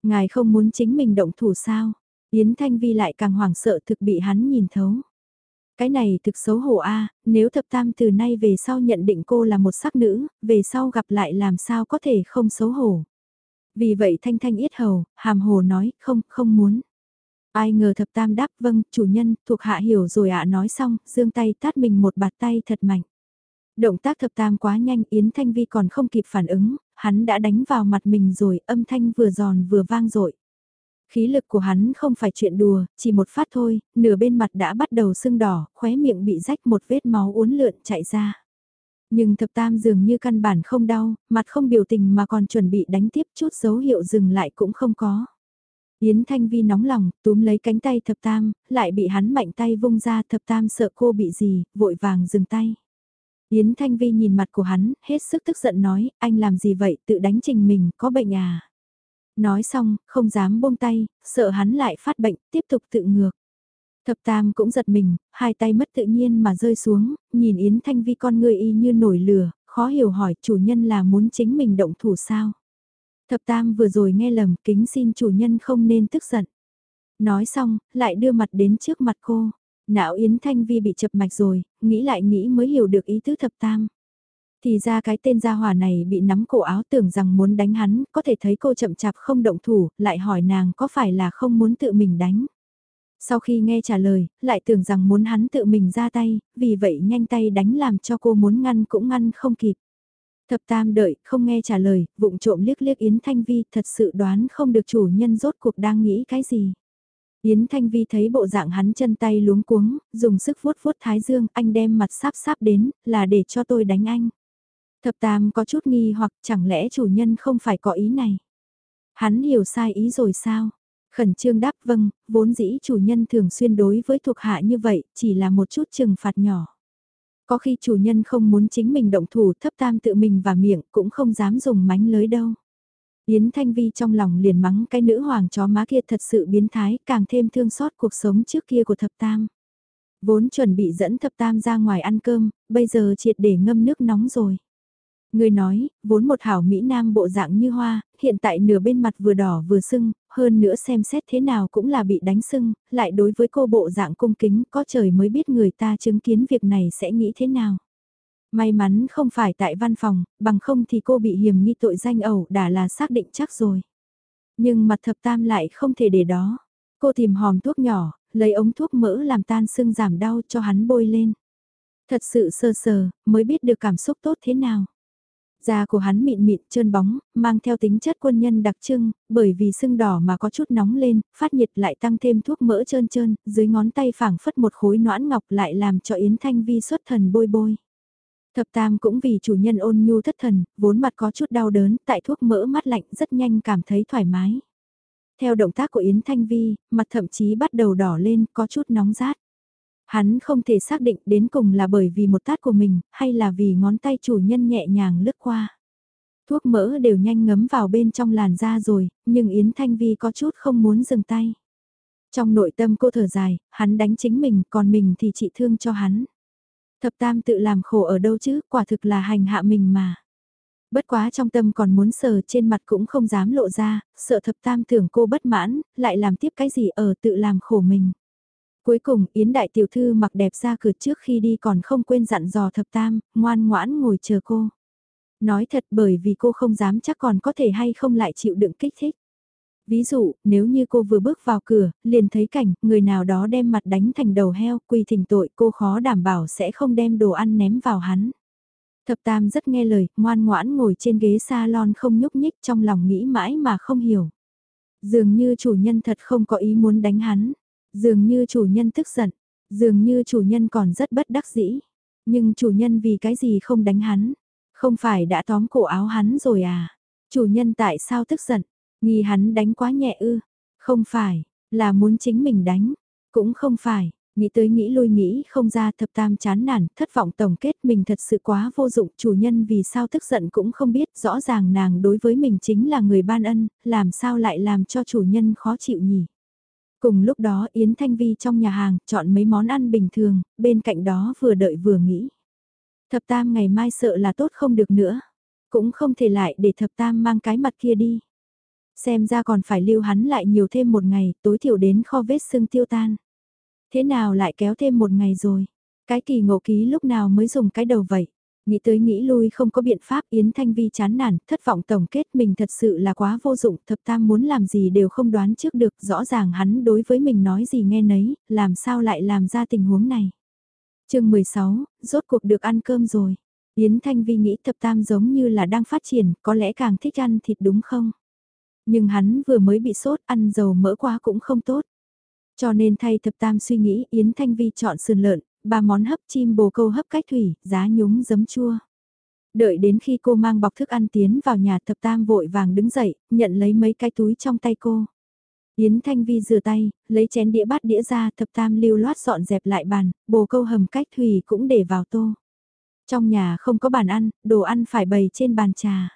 Ngài không muốn chính mình động thủ sao? Yến Thanh Vi lại càng hoảng sợ thực bị hắn nhìn thấu. Cái này thực xấu hổ a nếu thập tam từ nay về sau nhận định cô là một sắc nữ, về sau gặp lại làm sao có thể không xấu hổ. Vì vậy Thanh Thanh yết hầu, hàm hồ nói, không, không muốn. Ai ngờ thập tam đáp vâng, chủ nhân, thuộc hạ hiểu rồi ạ nói xong, dương tay tát mình một bạt tay thật mạnh. Động tác thập tam quá nhanh Yến Thanh Vi còn không kịp phản ứng, hắn đã đánh vào mặt mình rồi, âm thanh vừa giòn vừa vang dội Khí lực của hắn không phải chuyện đùa, chỉ một phát thôi, nửa bên mặt đã bắt đầu sưng đỏ, khóe miệng bị rách một vết máu uốn lượn chạy ra. Nhưng thập tam dường như căn bản không đau, mặt không biểu tình mà còn chuẩn bị đánh tiếp chút dấu hiệu dừng lại cũng không có. Yến Thanh Vi nóng lòng, túm lấy cánh tay thập tam, lại bị hắn mạnh tay vung ra thập tam sợ cô bị gì, vội vàng dừng tay. Yến Thanh Vi nhìn mặt của hắn, hết sức tức giận nói, anh làm gì vậy, tự đánh trình mình, có bệnh à? Nói xong, không dám buông tay, sợ hắn lại phát bệnh, tiếp tục tự ngược. Thập tam cũng giật mình, hai tay mất tự nhiên mà rơi xuống, nhìn Yến Thanh Vi con người y như nổi lửa, khó hiểu hỏi chủ nhân là muốn chính mình động thủ sao. Thập tam vừa rồi nghe lầm kính xin chủ nhân không nên tức giận. Nói xong, lại đưa mặt đến trước mặt cô. Não Yến Thanh Vi bị chập mạch rồi, nghĩ lại nghĩ mới hiểu được ý tứ thập tam. Thì ra cái tên gia hỏa này bị nắm cổ áo tưởng rằng muốn đánh hắn, có thể thấy cô chậm chạp không động thủ, lại hỏi nàng có phải là không muốn tự mình đánh. Sau khi nghe trả lời, lại tưởng rằng muốn hắn tự mình ra tay, vì vậy nhanh tay đánh làm cho cô muốn ngăn cũng ngăn không kịp. Thập tam đợi, không nghe trả lời, vụng trộm liếc liếc Yến Thanh Vi, thật sự đoán không được chủ nhân rốt cuộc đang nghĩ cái gì. Yến Thanh Vi thấy bộ dạng hắn chân tay luống cuống, dùng sức vuốt vuốt thái dương, anh đem mặt sáp sáp đến, là để cho tôi đánh anh. Thập tam có chút nghi hoặc chẳng lẽ chủ nhân không phải có ý này. Hắn hiểu sai ý rồi sao? Khẩn trương đáp vâng, vốn dĩ chủ nhân thường xuyên đối với thuộc hạ như vậy, chỉ là một chút trừng phạt nhỏ. Có khi chủ nhân không muốn chính mình động thủ thấp tam tự mình và miệng cũng không dám dùng mánh lưới đâu. Yến Thanh Vi trong lòng liền mắng cái nữ hoàng chó má kia thật sự biến thái, càng thêm thương xót cuộc sống trước kia của thập tam. Vốn chuẩn bị dẫn thập tam ra ngoài ăn cơm, bây giờ triệt để ngâm nước nóng rồi. Người nói, vốn một hảo Mỹ Nam bộ dạng như hoa, hiện tại nửa bên mặt vừa đỏ vừa sưng, hơn nữa xem xét thế nào cũng là bị đánh sưng, lại đối với cô bộ dạng cung kính có trời mới biết người ta chứng kiến việc này sẽ nghĩ thế nào. May mắn không phải tại văn phòng, bằng không thì cô bị hiểm nghi tội danh ẩu đã là xác định chắc rồi. Nhưng mặt thập tam lại không thể để đó. Cô tìm hòm thuốc nhỏ, lấy ống thuốc mỡ làm tan sưng giảm đau cho hắn bôi lên. Thật sự sơ sờ, mới biết được cảm xúc tốt thế nào. Da của hắn mịn mịn trơn bóng, mang theo tính chất quân nhân đặc trưng, bởi vì sưng đỏ mà có chút nóng lên, phát nhiệt lại tăng thêm thuốc mỡ trơn trơn, dưới ngón tay phảng phất một khối noãn ngọc lại làm cho Yến Thanh Vi xuất thần bôi bôi. Thập tam cũng vì chủ nhân ôn nhu thất thần, vốn mặt có chút đau đớn, tại thuốc mỡ mắt lạnh rất nhanh cảm thấy thoải mái. Theo động tác của Yến Thanh Vi, mặt thậm chí bắt đầu đỏ lên, có chút nóng rát. Hắn không thể xác định đến cùng là bởi vì một tát của mình, hay là vì ngón tay chủ nhân nhẹ nhàng lướt qua. Thuốc mỡ đều nhanh ngấm vào bên trong làn da rồi, nhưng Yến Thanh Vi có chút không muốn dừng tay. Trong nội tâm cô thở dài, hắn đánh chính mình, còn mình thì trị thương cho hắn. Thập tam tự làm khổ ở đâu chứ, quả thực là hành hạ mình mà. Bất quá trong tâm còn muốn sờ trên mặt cũng không dám lộ ra, sợ thập tam tưởng cô bất mãn, lại làm tiếp cái gì ở tự làm khổ mình. Cuối cùng Yến Đại Tiểu Thư mặc đẹp ra cửa trước khi đi còn không quên dặn dò thập tam, ngoan ngoãn ngồi chờ cô. Nói thật bởi vì cô không dám chắc còn có thể hay không lại chịu đựng kích thích. Ví dụ, nếu như cô vừa bước vào cửa, liền thấy cảnh, người nào đó đem mặt đánh thành đầu heo, quỳ thỉnh tội cô khó đảm bảo sẽ không đem đồ ăn ném vào hắn. Thập Tam rất nghe lời, ngoan ngoãn ngồi trên ghế salon không nhúc nhích trong lòng nghĩ mãi mà không hiểu. Dường như chủ nhân thật không có ý muốn đánh hắn. Dường như chủ nhân tức giận, dường như chủ nhân còn rất bất đắc dĩ. Nhưng chủ nhân vì cái gì không đánh hắn? Không phải đã tóm cổ áo hắn rồi à? Chủ nhân tại sao tức giận? Nghi hắn đánh quá nhẹ ư? Không phải, là muốn chính mình đánh. Cũng không phải, nghĩ tới nghĩ lui nghĩ không ra thập tam chán nản, thất vọng tổng kết mình thật sự quá vô dụng, chủ nhân vì sao tức giận cũng không biết, rõ ràng nàng đối với mình chính là người ban ân, làm sao lại làm cho chủ nhân khó chịu nhỉ. Cùng lúc đó Yến Thanh Vi trong nhà hàng chọn mấy món ăn bình thường, bên cạnh đó vừa đợi vừa nghĩ. Thập tam ngày mai sợ là tốt không được nữa, cũng không thể lại để thập tam mang cái mặt kia đi. Xem ra còn phải lưu hắn lại nhiều thêm một ngày, tối thiểu đến kho vết sưng tiêu tan. Thế nào lại kéo thêm một ngày rồi? Cái kỳ ngộ ký lúc nào mới dùng cái đầu vậy? Nghĩ tới nghĩ lui không có biện pháp Yến Thanh Vi chán nản, thất vọng tổng kết mình thật sự là quá vô dụng, thập tam muốn làm gì đều không đoán trước được, rõ ràng hắn đối với mình nói gì nghe nấy, làm sao lại làm ra tình huống này. chương 16, rốt cuộc được ăn cơm rồi. Yến Thanh Vi nghĩ thập tam giống như là đang phát triển, có lẽ càng thích ăn thịt đúng không? Nhưng hắn vừa mới bị sốt, ăn dầu mỡ quá cũng không tốt. Cho nên thay thập tam suy nghĩ Yến Thanh Vi chọn sườn lợn, ba món hấp chim bồ câu hấp cách thủy, giá nhúng giấm chua. Đợi đến khi cô mang bọc thức ăn tiến vào nhà thập tam vội vàng đứng dậy, nhận lấy mấy cái túi trong tay cô. Yến Thanh Vi rửa tay, lấy chén đĩa bát đĩa ra thập tam lưu loát dọn dẹp lại bàn, bồ câu hầm cách thủy cũng để vào tô. Trong nhà không có bàn ăn, đồ ăn phải bày trên bàn trà.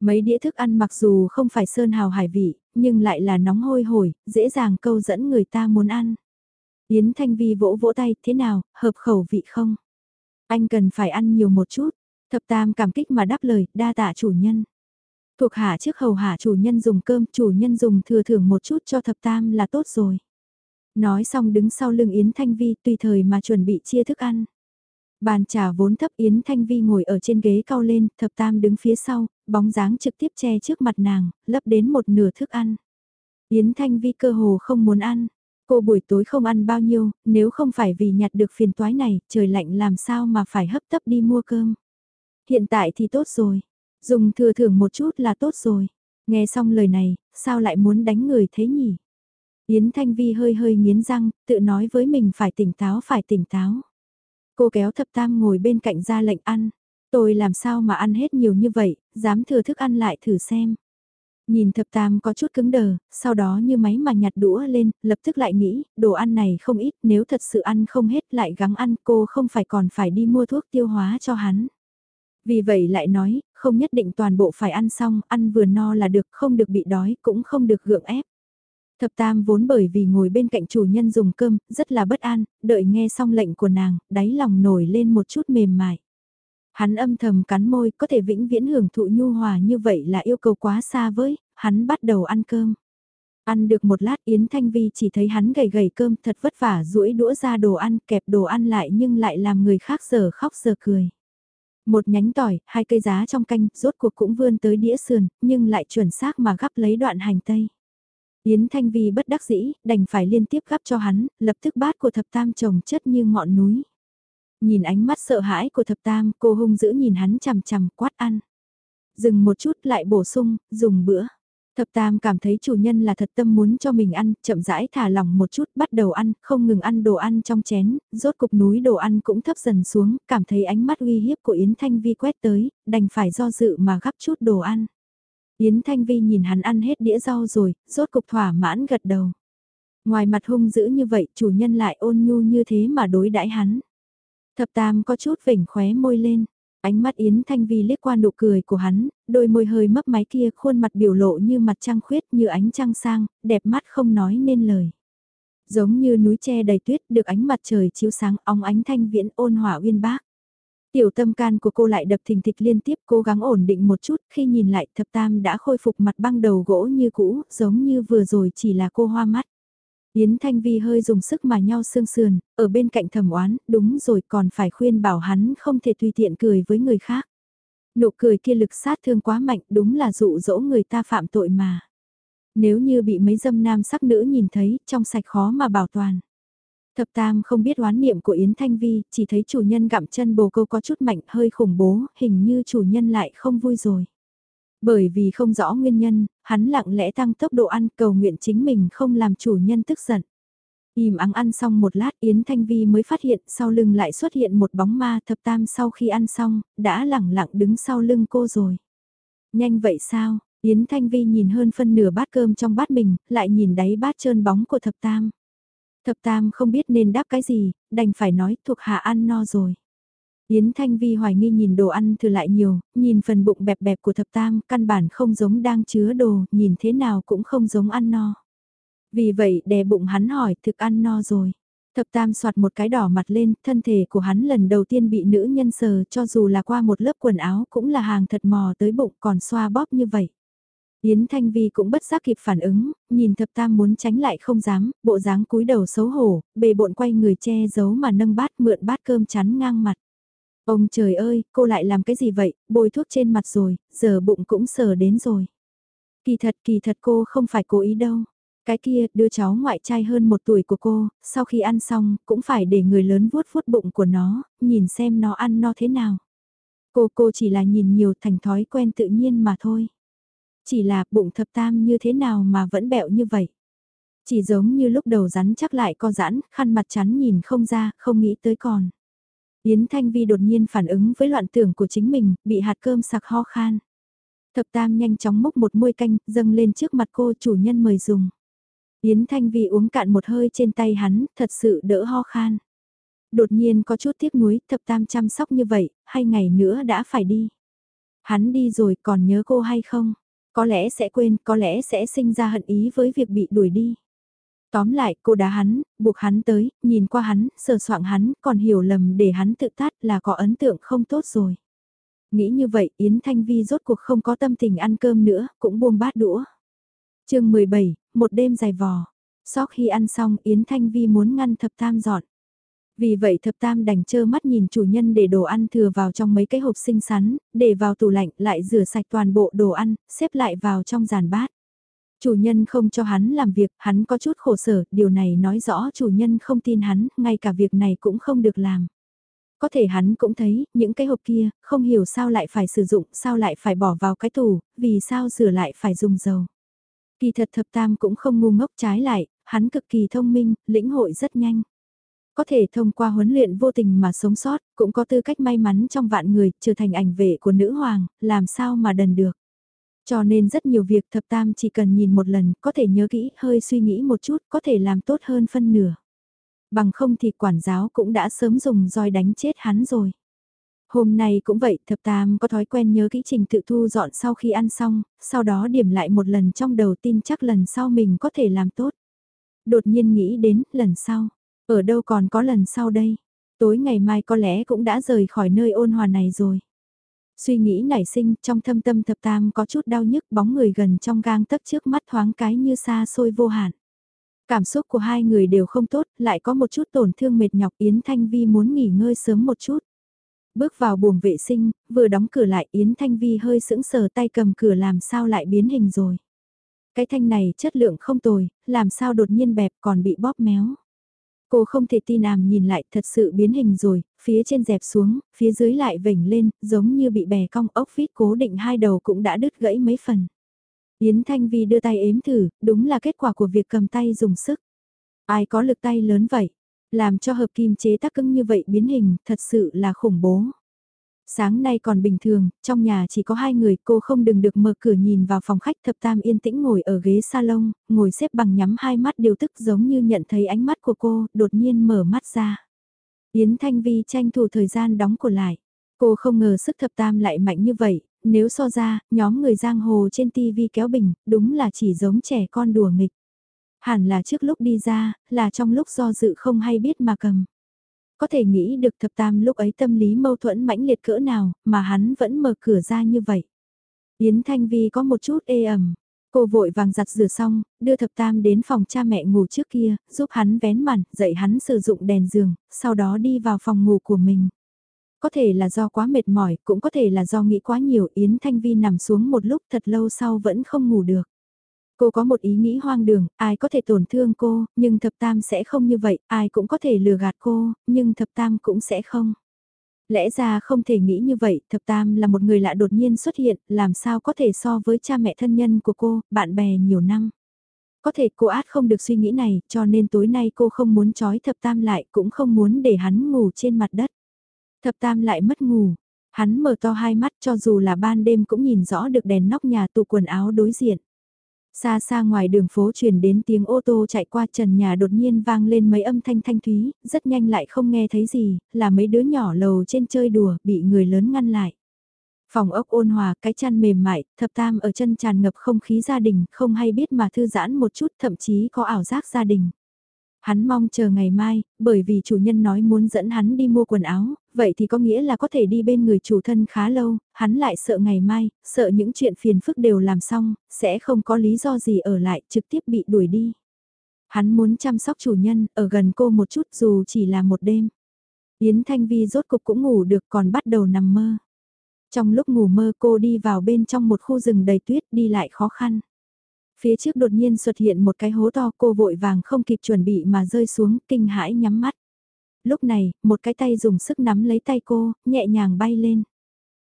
Mấy đĩa thức ăn mặc dù không phải sơn hào hải vị, nhưng lại là nóng hôi hổi, dễ dàng câu dẫn người ta muốn ăn. Yến Thanh Vi vỗ vỗ tay, thế nào, hợp khẩu vị không? Anh cần phải ăn nhiều một chút. Thập Tam cảm kích mà đáp lời, đa tạ chủ nhân. Thuộc hạ trước hầu hạ chủ nhân dùng cơm, chủ nhân dùng thừa thưởng một chút cho Thập Tam là tốt rồi. Nói xong đứng sau lưng Yến Thanh Vi tùy thời mà chuẩn bị chia thức ăn. Bàn trà vốn thấp Yến Thanh Vi ngồi ở trên ghế cao lên, Thập Tam đứng phía sau, bóng dáng trực tiếp che trước mặt nàng, lấp đến một nửa thức ăn. Yến Thanh Vi cơ hồ không muốn ăn. Cô buổi tối không ăn bao nhiêu, nếu không phải vì nhặt được phiền toái này, trời lạnh làm sao mà phải hấp tấp đi mua cơm. Hiện tại thì tốt rồi, dùng thừa thưởng một chút là tốt rồi. Nghe xong lời này, sao lại muốn đánh người thế nhỉ? Yến Thanh Vi hơi hơi nghiến răng, tự nói với mình phải tỉnh táo phải tỉnh táo. Cô kéo thập tam ngồi bên cạnh ra lệnh ăn. Tôi làm sao mà ăn hết nhiều như vậy, dám thừa thức ăn lại thử xem. Nhìn thập tam có chút cứng đờ, sau đó như máy mà nhặt đũa lên, lập tức lại nghĩ, đồ ăn này không ít, nếu thật sự ăn không hết lại gắng ăn cô không phải còn phải đi mua thuốc tiêu hóa cho hắn. Vì vậy lại nói, không nhất định toàn bộ phải ăn xong, ăn vừa no là được, không được bị đói, cũng không được gượng ép. Thập tam vốn bởi vì ngồi bên cạnh chủ nhân dùng cơm, rất là bất an, đợi nghe xong lệnh của nàng, đáy lòng nổi lên một chút mềm mại. Hắn âm thầm cắn môi, có thể vĩnh viễn hưởng thụ nhu hòa như vậy là yêu cầu quá xa với, hắn bắt đầu ăn cơm. Ăn được một lát Yến Thanh Vi chỉ thấy hắn gầy gầy cơm thật vất vả duỗi đũa ra đồ ăn kẹp đồ ăn lại nhưng lại làm người khác giờ khóc giờ cười. Một nhánh tỏi, hai cây giá trong canh, rốt cuộc cũng vươn tới đĩa sườn, nhưng lại chuẩn xác mà gắp lấy đoạn hành tây. Yến Thanh Vi bất đắc dĩ, đành phải liên tiếp gắp cho hắn, lập tức bát của thập tam chồng chất như ngọn núi. Nhìn ánh mắt sợ hãi của thập tam, cô hung dữ nhìn hắn chằm chằm quát ăn. Dừng một chút lại bổ sung, dùng bữa. Thập tam cảm thấy chủ nhân là thật tâm muốn cho mình ăn, chậm rãi thả lỏng một chút, bắt đầu ăn, không ngừng ăn đồ ăn trong chén, rốt cục núi đồ ăn cũng thấp dần xuống, cảm thấy ánh mắt uy hiếp của Yến Thanh Vi quét tới, đành phải do dự mà gắp chút đồ ăn. Yến Thanh Vi nhìn hắn ăn hết đĩa rau rồi, rốt cục thỏa mãn gật đầu. Ngoài mặt hung dữ như vậy, chủ nhân lại ôn nhu như thế mà đối đãi hắn. Thập tam có chút vểnh khóe môi lên. Ánh mắt Yến Thanh Vi liếc qua nụ cười của hắn, đôi môi hơi mấp máy kia khuôn mặt biểu lộ như mặt trăng khuyết như ánh trăng sang, đẹp mắt không nói nên lời. Giống như núi tre đầy tuyết được ánh mặt trời chiếu sáng óng ánh thanh viễn ôn hòa uyên bác. Tiểu tâm can của cô lại đập thình thịch liên tiếp cố gắng ổn định một chút khi nhìn lại thập tam đã khôi phục mặt băng đầu gỗ như cũ giống như vừa rồi chỉ là cô hoa mắt. Yến Thanh Vi hơi dùng sức mà nhau xương sườn, ở bên cạnh thẩm oán, đúng rồi còn phải khuyên bảo hắn không thể tùy tiện cười với người khác. Nụ cười kia lực sát thương quá mạnh đúng là dụ dỗ người ta phạm tội mà. Nếu như bị mấy dâm nam sắc nữ nhìn thấy, trong sạch khó mà bảo toàn. Thập Tam không biết oán niệm của Yến Thanh Vi, chỉ thấy chủ nhân gặm chân bồ câu có chút mạnh hơi khủng bố, hình như chủ nhân lại không vui rồi. Bởi vì không rõ nguyên nhân, hắn lặng lẽ tăng tốc độ ăn cầu nguyện chính mình không làm chủ nhân tức giận. Im ắng ăn xong một lát Yến Thanh Vi mới phát hiện sau lưng lại xuất hiện một bóng ma thập tam sau khi ăn xong, đã lẳng lặng đứng sau lưng cô rồi. Nhanh vậy sao, Yến Thanh Vi nhìn hơn phân nửa bát cơm trong bát mình, lại nhìn đáy bát trơn bóng của thập tam. Thập tam không biết nên đáp cái gì, đành phải nói thuộc hạ ăn no rồi. Yến Thanh Vi hoài nghi nhìn đồ ăn thừa lại nhiều, nhìn phần bụng bẹp bẹp của thập tam, căn bản không giống đang chứa đồ, nhìn thế nào cũng không giống ăn no. Vì vậy đè bụng hắn hỏi thực ăn no rồi. Thập tam soạt một cái đỏ mặt lên, thân thể của hắn lần đầu tiên bị nữ nhân sờ cho dù là qua một lớp quần áo cũng là hàng thật mò tới bụng còn xoa bóp như vậy. Yến Thanh Vi cũng bất giác kịp phản ứng, nhìn thập tam muốn tránh lại không dám, bộ dáng cúi đầu xấu hổ, bề bộn quay người che giấu mà nâng bát mượn bát cơm chắn ngang mặt. Ông trời ơi, cô lại làm cái gì vậy, bôi thuốc trên mặt rồi, giờ bụng cũng sờ đến rồi. Kỳ thật kỳ thật cô không phải cố ý đâu. Cái kia, đưa cháu ngoại trai hơn một tuổi của cô, sau khi ăn xong, cũng phải để người lớn vuốt vuốt bụng của nó, nhìn xem nó ăn no thế nào. Cô cô chỉ là nhìn nhiều thành thói quen tự nhiên mà thôi. Chỉ là bụng thập tam như thế nào mà vẫn bẹo như vậy. Chỉ giống như lúc đầu rắn chắc lại co giãn, khăn mặt chắn nhìn không ra, không nghĩ tới còn. Yến Thanh Vi đột nhiên phản ứng với loạn tưởng của chính mình, bị hạt cơm sặc ho khan. Thập Tam nhanh chóng múc một muôi canh, dâng lên trước mặt cô chủ nhân mời dùng. Yến Thanh Vi uống cạn một hơi trên tay hắn, thật sự đỡ ho khan. Đột nhiên có chút tiếc nuối, Thập Tam chăm sóc như vậy, hai ngày nữa đã phải đi. Hắn đi rồi còn nhớ cô hay không? Có lẽ sẽ quên, có lẽ sẽ sinh ra hận ý với việc bị đuổi đi. Tóm lại, cô đá hắn, buộc hắn tới, nhìn qua hắn, sờ soạng hắn, còn hiểu lầm để hắn tự tát là có ấn tượng không tốt rồi. Nghĩ như vậy, Yến Thanh Vi rốt cuộc không có tâm tình ăn cơm nữa, cũng buông bát đũa. chương 17, một đêm dài vò. Sau khi ăn xong, Yến Thanh Vi muốn ngăn thập tam dọn. Vì vậy thập tam đành trơ mắt nhìn chủ nhân để đồ ăn thừa vào trong mấy cái hộp xinh xắn, để vào tủ lạnh lại rửa sạch toàn bộ đồ ăn, xếp lại vào trong giàn bát. Chủ nhân không cho hắn làm việc, hắn có chút khổ sở, điều này nói rõ chủ nhân không tin hắn, ngay cả việc này cũng không được làm. Có thể hắn cũng thấy, những cái hộp kia, không hiểu sao lại phải sử dụng, sao lại phải bỏ vào cái tủ, vì sao rửa lại phải dùng dầu. Kỳ thật thập tam cũng không ngu ngốc trái lại, hắn cực kỳ thông minh, lĩnh hội rất nhanh. Có thể thông qua huấn luyện vô tình mà sống sót, cũng có tư cách may mắn trong vạn người, trở thành ảnh vệ của nữ hoàng, làm sao mà đần được. Cho nên rất nhiều việc thập tam chỉ cần nhìn một lần, có thể nhớ kỹ, hơi suy nghĩ một chút, có thể làm tốt hơn phân nửa. Bằng không thì quản giáo cũng đã sớm dùng roi đánh chết hắn rồi. Hôm nay cũng vậy, thập tam có thói quen nhớ kỹ trình tự thu dọn sau khi ăn xong, sau đó điểm lại một lần trong đầu tin chắc lần sau mình có thể làm tốt. Đột nhiên nghĩ đến, lần sau, ở đâu còn có lần sau đây? Tối ngày mai có lẽ cũng đã rời khỏi nơi ôn hòa này rồi. Suy nghĩ nảy sinh trong thâm tâm thập tam có chút đau nhức bóng người gần trong gang tấc trước mắt thoáng cái như xa xôi vô hạn. Cảm xúc của hai người đều không tốt, lại có một chút tổn thương mệt nhọc Yến Thanh Vi muốn nghỉ ngơi sớm một chút. Bước vào buồng vệ sinh, vừa đóng cửa lại Yến Thanh Vi hơi sững sờ tay cầm cửa làm sao lại biến hình rồi. Cái thanh này chất lượng không tồi, làm sao đột nhiên bẹp còn bị bóp méo. Cô không thể tin àm nhìn lại thật sự biến hình rồi, phía trên dẹp xuống, phía dưới lại vểnh lên, giống như bị bè cong ốc vít cố định hai đầu cũng đã đứt gãy mấy phần. Yến Thanh Vi đưa tay ếm thử, đúng là kết quả của việc cầm tay dùng sức. Ai có lực tay lớn vậy? Làm cho hợp kim chế tác cứng như vậy biến hình, thật sự là khủng bố. Sáng nay còn bình thường, trong nhà chỉ có hai người cô không đừng được mở cửa nhìn vào phòng khách thập tam yên tĩnh ngồi ở ghế salon, ngồi xếp bằng nhắm hai mắt điều tức giống như nhận thấy ánh mắt của cô, đột nhiên mở mắt ra. Yến Thanh Vi tranh thủ thời gian đóng cửa lại. Cô không ngờ sức thập tam lại mạnh như vậy, nếu so ra, nhóm người giang hồ trên TV kéo bình, đúng là chỉ giống trẻ con đùa nghịch. Hẳn là trước lúc đi ra, là trong lúc do dự không hay biết mà cầm. Có thể nghĩ được thập tam lúc ấy tâm lý mâu thuẫn mãnh liệt cỡ nào, mà hắn vẫn mở cửa ra như vậy. Yến Thanh Vi có một chút ê ẩm. Cô vội vàng giặt rửa xong, đưa thập tam đến phòng cha mẹ ngủ trước kia, giúp hắn vén màn, dạy hắn sử dụng đèn giường, sau đó đi vào phòng ngủ của mình. Có thể là do quá mệt mỏi, cũng có thể là do nghĩ quá nhiều, Yến Thanh Vi nằm xuống một lúc thật lâu sau vẫn không ngủ được. Cô có một ý nghĩ hoang đường, ai có thể tổn thương cô, nhưng thập tam sẽ không như vậy, ai cũng có thể lừa gạt cô, nhưng thập tam cũng sẽ không. Lẽ ra không thể nghĩ như vậy, thập tam là một người lạ đột nhiên xuất hiện, làm sao có thể so với cha mẹ thân nhân của cô, bạn bè nhiều năm. Có thể cô át không được suy nghĩ này, cho nên tối nay cô không muốn trói thập tam lại, cũng không muốn để hắn ngủ trên mặt đất. Thập tam lại mất ngủ, hắn mở to hai mắt cho dù là ban đêm cũng nhìn rõ được đèn nóc nhà tủ quần áo đối diện. Xa xa ngoài đường phố truyền đến tiếng ô tô chạy qua trần nhà đột nhiên vang lên mấy âm thanh thanh thúy, rất nhanh lại không nghe thấy gì, là mấy đứa nhỏ lầu trên chơi đùa, bị người lớn ngăn lại. Phòng ốc ôn hòa, cái chăn mềm mại, thập tam ở chân tràn ngập không khí gia đình, không hay biết mà thư giãn một chút, thậm chí có ảo giác gia đình. Hắn mong chờ ngày mai, bởi vì chủ nhân nói muốn dẫn hắn đi mua quần áo, vậy thì có nghĩa là có thể đi bên người chủ thân khá lâu, hắn lại sợ ngày mai, sợ những chuyện phiền phức đều làm xong, sẽ không có lý do gì ở lại, trực tiếp bị đuổi đi. Hắn muốn chăm sóc chủ nhân, ở gần cô một chút dù chỉ là một đêm. Yến Thanh Vi rốt cục cũng ngủ được còn bắt đầu nằm mơ. Trong lúc ngủ mơ cô đi vào bên trong một khu rừng đầy tuyết đi lại khó khăn. Phía trước đột nhiên xuất hiện một cái hố to cô vội vàng không kịp chuẩn bị mà rơi xuống kinh hãi nhắm mắt. Lúc này, một cái tay dùng sức nắm lấy tay cô, nhẹ nhàng bay lên.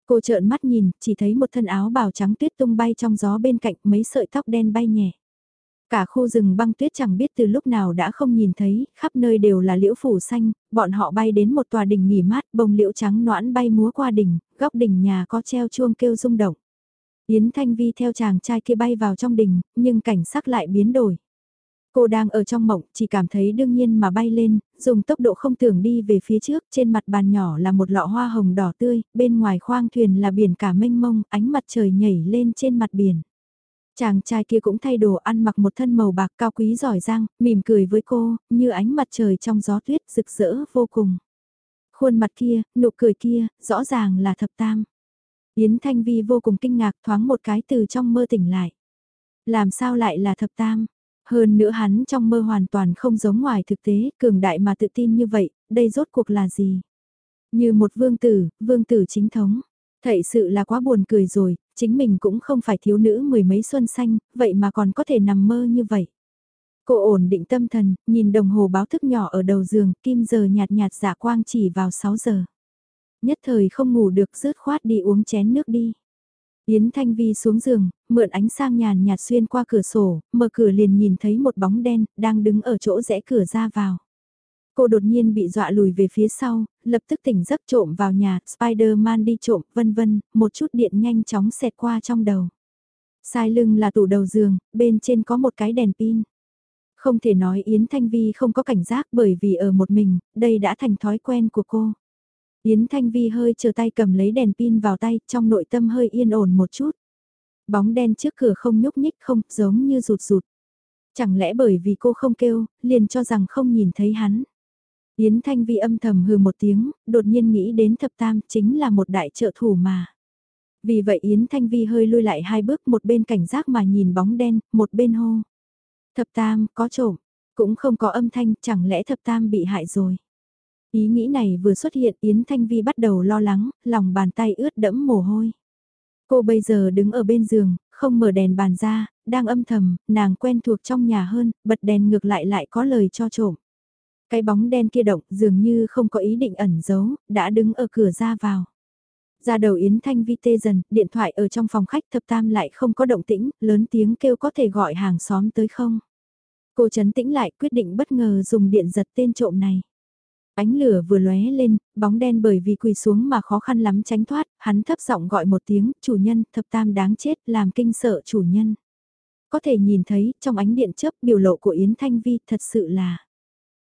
Cô trợn mắt nhìn, chỉ thấy một thân áo bào trắng tuyết tung bay trong gió bên cạnh mấy sợi tóc đen bay nhẹ. Cả khu rừng băng tuyết chẳng biết từ lúc nào đã không nhìn thấy, khắp nơi đều là liễu phủ xanh, bọn họ bay đến một tòa đỉnh nghỉ mát, bông liễu trắng noãn bay múa qua đỉnh, góc đỉnh nhà có treo chuông kêu rung động. Yến Thanh Vi theo chàng trai kia bay vào trong đình, nhưng cảnh sắc lại biến đổi. Cô đang ở trong mộng, chỉ cảm thấy đương nhiên mà bay lên, dùng tốc độ không tưởng đi về phía trước, trên mặt bàn nhỏ là một lọ hoa hồng đỏ tươi, bên ngoài khoang thuyền là biển cả mênh mông, ánh mặt trời nhảy lên trên mặt biển. Chàng trai kia cũng thay đồ ăn mặc một thân màu bạc cao quý giỏi giang, mỉm cười với cô, như ánh mặt trời trong gió tuyết rực rỡ vô cùng. Khuôn mặt kia, nụ cười kia, rõ ràng là thập tam. Yến Thanh Vi vô cùng kinh ngạc thoáng một cái từ trong mơ tỉnh lại. Làm sao lại là thập tam? Hơn nữa hắn trong mơ hoàn toàn không giống ngoài thực tế, cường đại mà tự tin như vậy, đây rốt cuộc là gì? Như một vương tử, vương tử chính thống. Thậy sự là quá buồn cười rồi, chính mình cũng không phải thiếu nữ mười mấy xuân xanh, vậy mà còn có thể nằm mơ như vậy. Cô ổn định tâm thần, nhìn đồng hồ báo thức nhỏ ở đầu giường, kim giờ nhạt nhạt giả quang chỉ vào 6 giờ. Nhất thời không ngủ được rớt khoát đi uống chén nước đi. Yến Thanh Vi xuống giường, mượn ánh sang nhàn nhạt xuyên qua cửa sổ, mở cửa liền nhìn thấy một bóng đen, đang đứng ở chỗ rẽ cửa ra vào. Cô đột nhiên bị dọa lùi về phía sau, lập tức tỉnh giấc trộm vào nhà, Spider-Man đi trộm, vân vân, một chút điện nhanh chóng xẹt qua trong đầu. Sai lưng là tủ đầu giường, bên trên có một cái đèn pin. Không thể nói Yến Thanh Vi không có cảnh giác bởi vì ở một mình, đây đã thành thói quen của cô. Yến Thanh Vi hơi chờ tay cầm lấy đèn pin vào tay, trong nội tâm hơi yên ổn một chút. Bóng đen trước cửa không nhúc nhích không, giống như rụt rụt. Chẳng lẽ bởi vì cô không kêu, liền cho rằng không nhìn thấy hắn. Yến Thanh Vi âm thầm hừ một tiếng, đột nhiên nghĩ đến thập tam chính là một đại trợ thủ mà. Vì vậy Yến Thanh Vi hơi lui lại hai bước một bên cảnh giác mà nhìn bóng đen, một bên hô. Thập tam, có trộm, cũng không có âm thanh, chẳng lẽ thập tam bị hại rồi. Ý nghĩ này vừa xuất hiện Yến Thanh Vi bắt đầu lo lắng, lòng bàn tay ướt đẫm mồ hôi. Cô bây giờ đứng ở bên giường, không mở đèn bàn ra, đang âm thầm, nàng quen thuộc trong nhà hơn, bật đèn ngược lại lại có lời cho trộm. Cái bóng đen kia động dường như không có ý định ẩn giấu, đã đứng ở cửa ra vào. Ra đầu Yến Thanh Vi tê dần, điện thoại ở trong phòng khách thập tam lại không có động tĩnh, lớn tiếng kêu có thể gọi hàng xóm tới không. Cô chấn tĩnh lại quyết định bất ngờ dùng điện giật tên trộm này. Ánh lửa vừa lóe lên, bóng đen bởi vì quỳ xuống mà khó khăn lắm tránh thoát, hắn thấp giọng gọi một tiếng, chủ nhân, thập tam đáng chết, làm kinh sợ chủ nhân. Có thể nhìn thấy, trong ánh điện chớp biểu lộ của Yến Thanh Vi thật sự là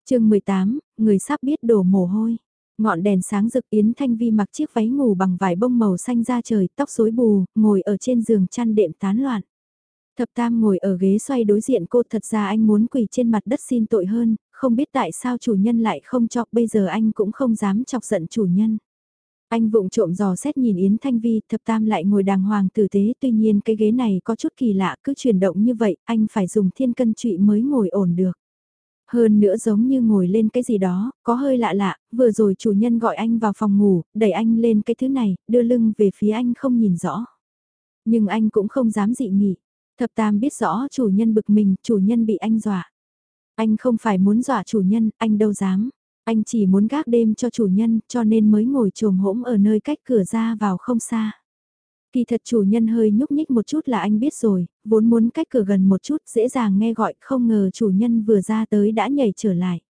chương 18, người sắp biết đổ mồ hôi. Ngọn đèn sáng rực Yến Thanh Vi mặc chiếc váy ngủ bằng vải bông màu xanh da trời, tóc rối bù, ngồi ở trên giường chăn đệm tán loạn. Thập Tam ngồi ở ghế xoay đối diện cô thật ra anh muốn quỳ trên mặt đất xin tội hơn, không biết tại sao chủ nhân lại không cho, bây giờ anh cũng không dám chọc giận chủ nhân. Anh vụng trộm dò xét nhìn Yến Thanh Vi, thập tam lại ngồi đàng hoàng tử tế, tuy nhiên cái ghế này có chút kỳ lạ, cứ chuyển động như vậy, anh phải dùng thiên cân trụy mới ngồi ổn được. Hơn nữa giống như ngồi lên cái gì đó, có hơi lạ lạ, vừa rồi chủ nhân gọi anh vào phòng ngủ, đẩy anh lên cái thứ này, đưa lưng về phía anh không nhìn rõ. Nhưng anh cũng không dám dị nghị. Thập tam biết rõ chủ nhân bực mình, chủ nhân bị anh dọa. Anh không phải muốn dọa chủ nhân, anh đâu dám. Anh chỉ muốn gác đêm cho chủ nhân, cho nên mới ngồi trồm hỗn ở nơi cách cửa ra vào không xa. Kỳ thật chủ nhân hơi nhúc nhích một chút là anh biết rồi, vốn muốn cách cửa gần một chút dễ dàng nghe gọi không ngờ chủ nhân vừa ra tới đã nhảy trở lại.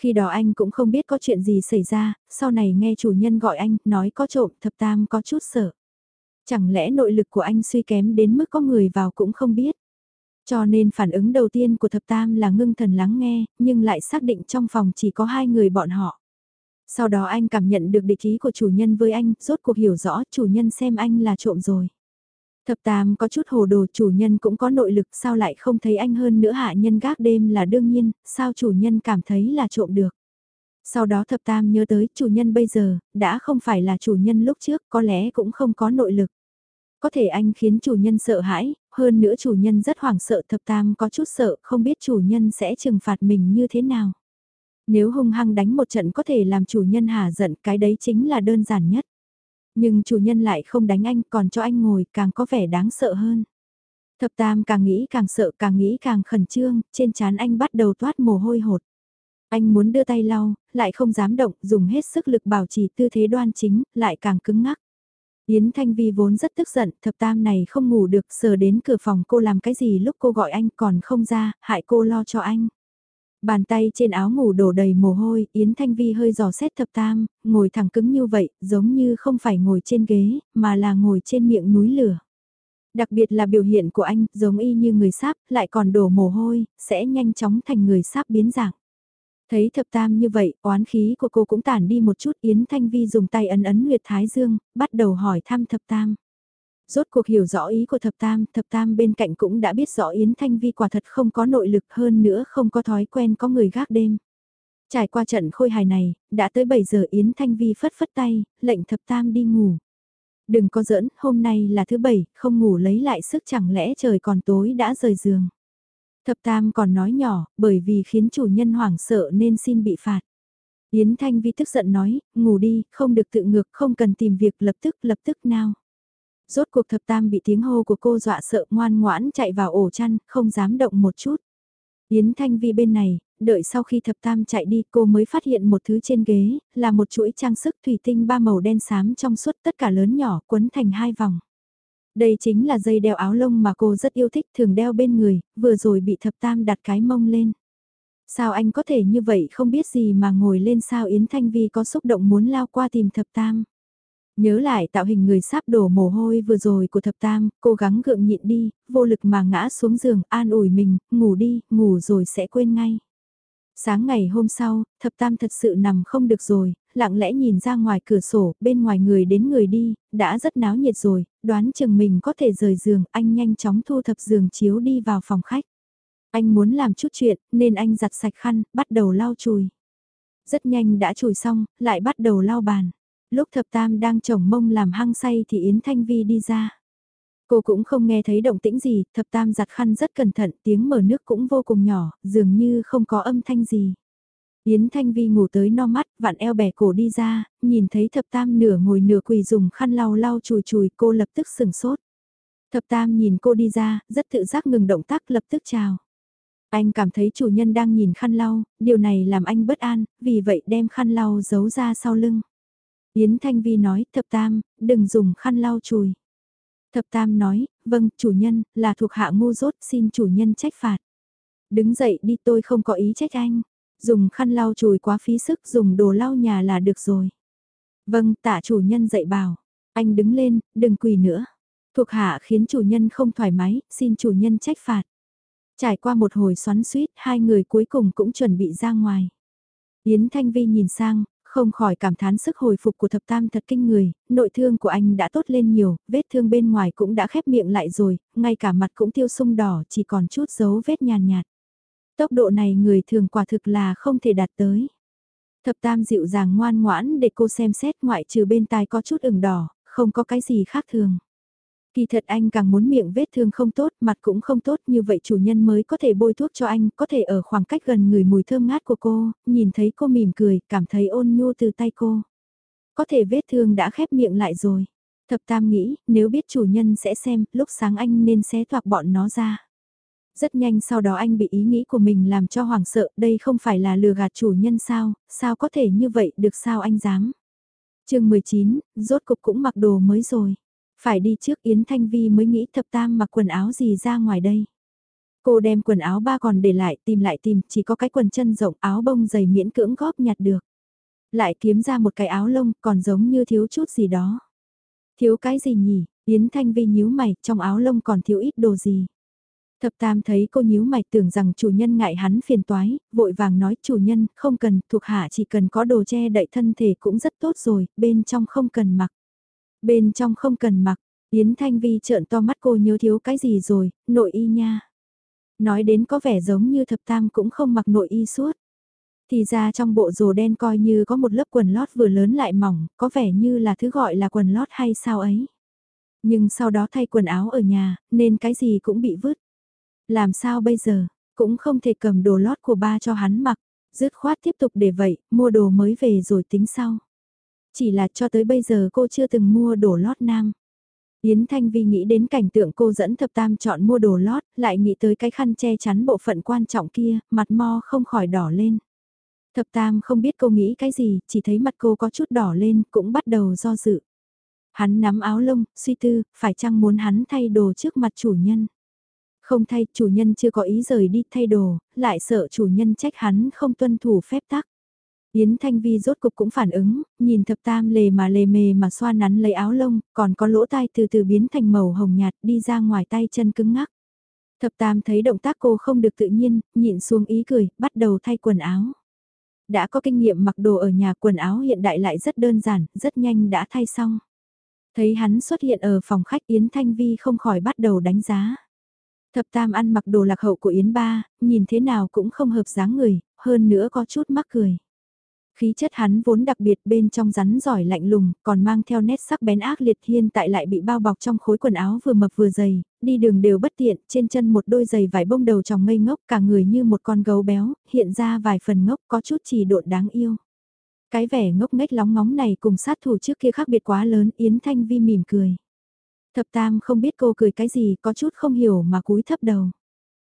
Khi đó anh cũng không biết có chuyện gì xảy ra, sau này nghe chủ nhân gọi anh, nói có trộm, thập tam có chút sợ. Chẳng lẽ nội lực của anh suy kém đến mức có người vào cũng không biết. Cho nên phản ứng đầu tiên của thập tam là ngưng thần lắng nghe, nhưng lại xác định trong phòng chỉ có hai người bọn họ. Sau đó anh cảm nhận được địch ý của chủ nhân với anh, rốt cuộc hiểu rõ chủ nhân xem anh là trộm rồi. Thập tam có chút hồ đồ chủ nhân cũng có nội lực sao lại không thấy anh hơn nữa hạ nhân gác đêm là đương nhiên, sao chủ nhân cảm thấy là trộm được. Sau đó thập tam nhớ tới chủ nhân bây giờ, đã không phải là chủ nhân lúc trước có lẽ cũng không có nội lực. Có thể anh khiến chủ nhân sợ hãi, hơn nữa chủ nhân rất hoảng sợ thập tam có chút sợ không biết chủ nhân sẽ trừng phạt mình như thế nào. Nếu hung hăng đánh một trận có thể làm chủ nhân hà giận cái đấy chính là đơn giản nhất. Nhưng chủ nhân lại không đánh anh còn cho anh ngồi càng có vẻ đáng sợ hơn. Thập tam càng nghĩ càng sợ càng nghĩ càng khẩn trương, trên trán anh bắt đầu toát mồ hôi hột. Anh muốn đưa tay lau, lại không dám động, dùng hết sức lực bảo trì tư thế đoan chính, lại càng cứng ngắc. Yến Thanh Vi vốn rất tức giận, thập tam này không ngủ được, sờ đến cửa phòng cô làm cái gì lúc cô gọi anh còn không ra, hại cô lo cho anh. Bàn tay trên áo ngủ đổ đầy mồ hôi, Yến Thanh Vi hơi giò xét thập tam, ngồi thẳng cứng như vậy, giống như không phải ngồi trên ghế, mà là ngồi trên miệng núi lửa. Đặc biệt là biểu hiện của anh, giống y như người sáp, lại còn đổ mồ hôi, sẽ nhanh chóng thành người sáp biến dạng. Thấy thập tam như vậy, oán khí của cô cũng tản đi một chút Yến Thanh Vi dùng tay ấn ấn Nguyệt thái dương, bắt đầu hỏi thăm thập tam. Rốt cuộc hiểu rõ ý của thập tam, thập tam bên cạnh cũng đã biết rõ Yến Thanh Vi quả thật không có nội lực hơn nữa không có thói quen có người gác đêm. Trải qua trận khôi hài này, đã tới 7 giờ Yến Thanh Vi phất phất tay, lệnh thập tam đi ngủ. Đừng có giỡn, hôm nay là thứ bảy, không ngủ lấy lại sức chẳng lẽ trời còn tối đã rời giường. Thập tam còn nói nhỏ, bởi vì khiến chủ nhân hoảng sợ nên xin bị phạt. Yến Thanh Vi tức giận nói, ngủ đi, không được tự ngược, không cần tìm việc lập tức, lập tức nào. Rốt cuộc thập tam bị tiếng hô của cô dọa sợ ngoan ngoãn chạy vào ổ chăn, không dám động một chút. Yến Thanh Vi bên này, đợi sau khi thập tam chạy đi cô mới phát hiện một thứ trên ghế, là một chuỗi trang sức thủy tinh ba màu đen xám trong suốt tất cả lớn nhỏ quấn thành hai vòng. Đây chính là dây đeo áo lông mà cô rất yêu thích thường đeo bên người, vừa rồi bị thập tam đặt cái mông lên. Sao anh có thể như vậy không biết gì mà ngồi lên sao Yến Thanh Vi có xúc động muốn lao qua tìm thập tam. Nhớ lại tạo hình người sắp đổ mồ hôi vừa rồi của thập tam, cố gắng gượng nhịn đi, vô lực mà ngã xuống giường, an ủi mình, ngủ đi, ngủ rồi sẽ quên ngay. Sáng ngày hôm sau, thập tam thật sự nằm không được rồi, lặng lẽ nhìn ra ngoài cửa sổ, bên ngoài người đến người đi, đã rất náo nhiệt rồi, đoán chừng mình có thể rời giường, anh nhanh chóng thu thập giường chiếu đi vào phòng khách. Anh muốn làm chút chuyện, nên anh giặt sạch khăn, bắt đầu lau chùi. Rất nhanh đã chùi xong, lại bắt đầu lau bàn. Lúc thập tam đang chồng mông làm hăng say thì Yến Thanh Vi đi ra. Cô cũng không nghe thấy động tĩnh gì, thập tam giặt khăn rất cẩn thận, tiếng mở nước cũng vô cùng nhỏ, dường như không có âm thanh gì. Yến Thanh Vi ngủ tới no mắt, vặn eo bẻ cổ đi ra, nhìn thấy thập tam nửa ngồi nửa quỳ dùng khăn lau lau chùi chùi cô lập tức sừng sốt. Thập tam nhìn cô đi ra, rất tự giác ngừng động tác lập tức chào. Anh cảm thấy chủ nhân đang nhìn khăn lau, điều này làm anh bất an, vì vậy đem khăn lau giấu ra sau lưng. Yến Thanh Vi nói, thập tam, đừng dùng khăn lau chùi. Thập tam nói, vâng, chủ nhân, là thuộc hạ ngu dốt, xin chủ nhân trách phạt. Đứng dậy đi tôi không có ý trách anh. Dùng khăn lau chùi quá phí sức, dùng đồ lau nhà là được rồi. Vâng, tạ chủ nhân dạy bảo. Anh đứng lên, đừng quỳ nữa. Thuộc hạ khiến chủ nhân không thoải mái, xin chủ nhân trách phạt. Trải qua một hồi xoắn suýt, hai người cuối cùng cũng chuẩn bị ra ngoài. Yến Thanh Vi nhìn sang, không khỏi cảm thán sức hồi phục của thập tam thật kinh người, nội thương của anh đã tốt lên nhiều, vết thương bên ngoài cũng đã khép miệng lại rồi, ngay cả mặt cũng tiêu sung đỏ chỉ còn chút dấu vết nhàn nhạt. Tốc độ này người thường quả thực là không thể đạt tới. Thập tam dịu dàng ngoan ngoãn để cô xem xét ngoại trừ bên tai có chút ửng đỏ, không có cái gì khác thường. Kỳ thật anh càng muốn miệng vết thương không tốt, mặt cũng không tốt như vậy chủ nhân mới có thể bôi thuốc cho anh, có thể ở khoảng cách gần người mùi thơm ngát của cô, nhìn thấy cô mỉm cười, cảm thấy ôn nhu từ tay cô. Có thể vết thương đã khép miệng lại rồi. Thập Tam nghĩ, nếu biết chủ nhân sẽ xem, lúc sáng anh nên xé toạc bọn nó ra. Rất nhanh sau đó anh bị ý nghĩ của mình làm cho hoảng sợ, đây không phải là lừa gạt chủ nhân sao, sao có thể như vậy được sao anh dám. chương 19, rốt cục cũng mặc đồ mới rồi. Phải đi trước Yến Thanh Vi mới nghĩ thập tam mặc quần áo gì ra ngoài đây. Cô đem quần áo ba còn để lại tìm lại tìm chỉ có cái quần chân rộng áo bông dày miễn cưỡng góp nhặt được. Lại kiếm ra một cái áo lông còn giống như thiếu chút gì đó. Thiếu cái gì nhỉ? Yến Thanh Vi nhíu mày trong áo lông còn thiếu ít đồ gì. Thập Tam thấy cô nhíu mày tưởng rằng chủ nhân ngại hắn phiền toái, vội vàng nói chủ nhân không cần, thuộc hạ chỉ cần có đồ che đậy thân thể cũng rất tốt rồi, bên trong không cần mặc. Bên trong không cần mặc, Yến Thanh Vi trợn to mắt cô nhớ thiếu cái gì rồi, nội y nha. Nói đến có vẻ giống như thập tam cũng không mặc nội y suốt. Thì ra trong bộ rồ đen coi như có một lớp quần lót vừa lớn lại mỏng, có vẻ như là thứ gọi là quần lót hay sao ấy. Nhưng sau đó thay quần áo ở nhà, nên cái gì cũng bị vứt. Làm sao bây giờ, cũng không thể cầm đồ lót của ba cho hắn mặc, dứt khoát tiếp tục để vậy, mua đồ mới về rồi tính sau. Chỉ là cho tới bây giờ cô chưa từng mua đồ lót nam. Yến Thanh Vi nghĩ đến cảnh tượng cô dẫn thập tam chọn mua đồ lót, lại nghĩ tới cái khăn che chắn bộ phận quan trọng kia, mặt mo không khỏi đỏ lên. Thập tam không biết cô nghĩ cái gì, chỉ thấy mặt cô có chút đỏ lên, cũng bắt đầu do dự. Hắn nắm áo lông, suy tư, phải chăng muốn hắn thay đồ trước mặt chủ nhân. Không thay, chủ nhân chưa có ý rời đi thay đồ, lại sợ chủ nhân trách hắn không tuân thủ phép tắc. Yến Thanh Vi rốt cục cũng phản ứng, nhìn thập tam lề mà lề mề mà xoa nắn lấy áo lông, còn có lỗ tai từ từ biến thành màu hồng nhạt đi ra ngoài tay chân cứng ngắc. Thập tam thấy động tác cô không được tự nhiên, nhịn xuống ý cười, bắt đầu thay quần áo. Đã có kinh nghiệm mặc đồ ở nhà quần áo hiện đại lại rất đơn giản, rất nhanh đã thay xong. Thấy hắn xuất hiện ở phòng khách Yến Thanh Vi không khỏi bắt đầu đánh giá. Thập tam ăn mặc đồ lạc hậu của Yến Ba, nhìn thế nào cũng không hợp dáng người, hơn nữa có chút mắc cười. Khí chất hắn vốn đặc biệt bên trong rắn giỏi lạnh lùng, còn mang theo nét sắc bén ác liệt hiện tại lại bị bao bọc trong khối quần áo vừa mập vừa dày, đi đường đều bất tiện, trên chân một đôi giày vải bông đầu tròng ngây ngốc cả người như một con gấu béo, hiện ra vài phần ngốc có chút chỉ độn đáng yêu. Cái vẻ ngốc nghếch lóng ngóng này cùng sát thủ trước kia khác biệt quá lớn, Yến Thanh Vi mỉm cười. Thập Tam không biết cô cười cái gì, có chút không hiểu mà cúi thấp đầu.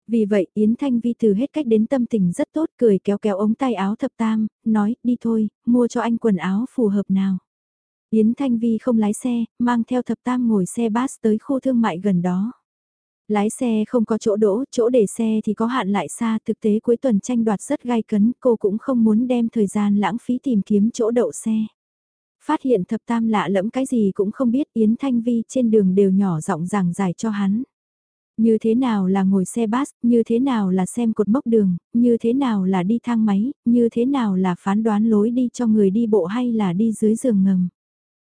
Vì vậy Yến Thanh Vi từ hết cách đến tâm tình rất tốt cười kéo kéo ống tay áo thập tam, nói đi thôi, mua cho anh quần áo phù hợp nào. Yến Thanh Vi không lái xe, mang theo thập tam ngồi xe bus tới khu thương mại gần đó. Lái xe không có chỗ đỗ, chỗ để xe thì có hạn lại xa, thực tế cuối tuần tranh đoạt rất gai cấn, cô cũng không muốn đem thời gian lãng phí tìm kiếm chỗ đậu xe. Phát hiện thập tam lạ lẫm cái gì cũng không biết Yến Thanh Vi trên đường đều nhỏ giọng giảng giải cho hắn. Như thế nào là ngồi xe bus, như thế nào là xem cột mốc đường, như thế nào là đi thang máy, như thế nào là phán đoán lối đi cho người đi bộ hay là đi dưới giường ngầm.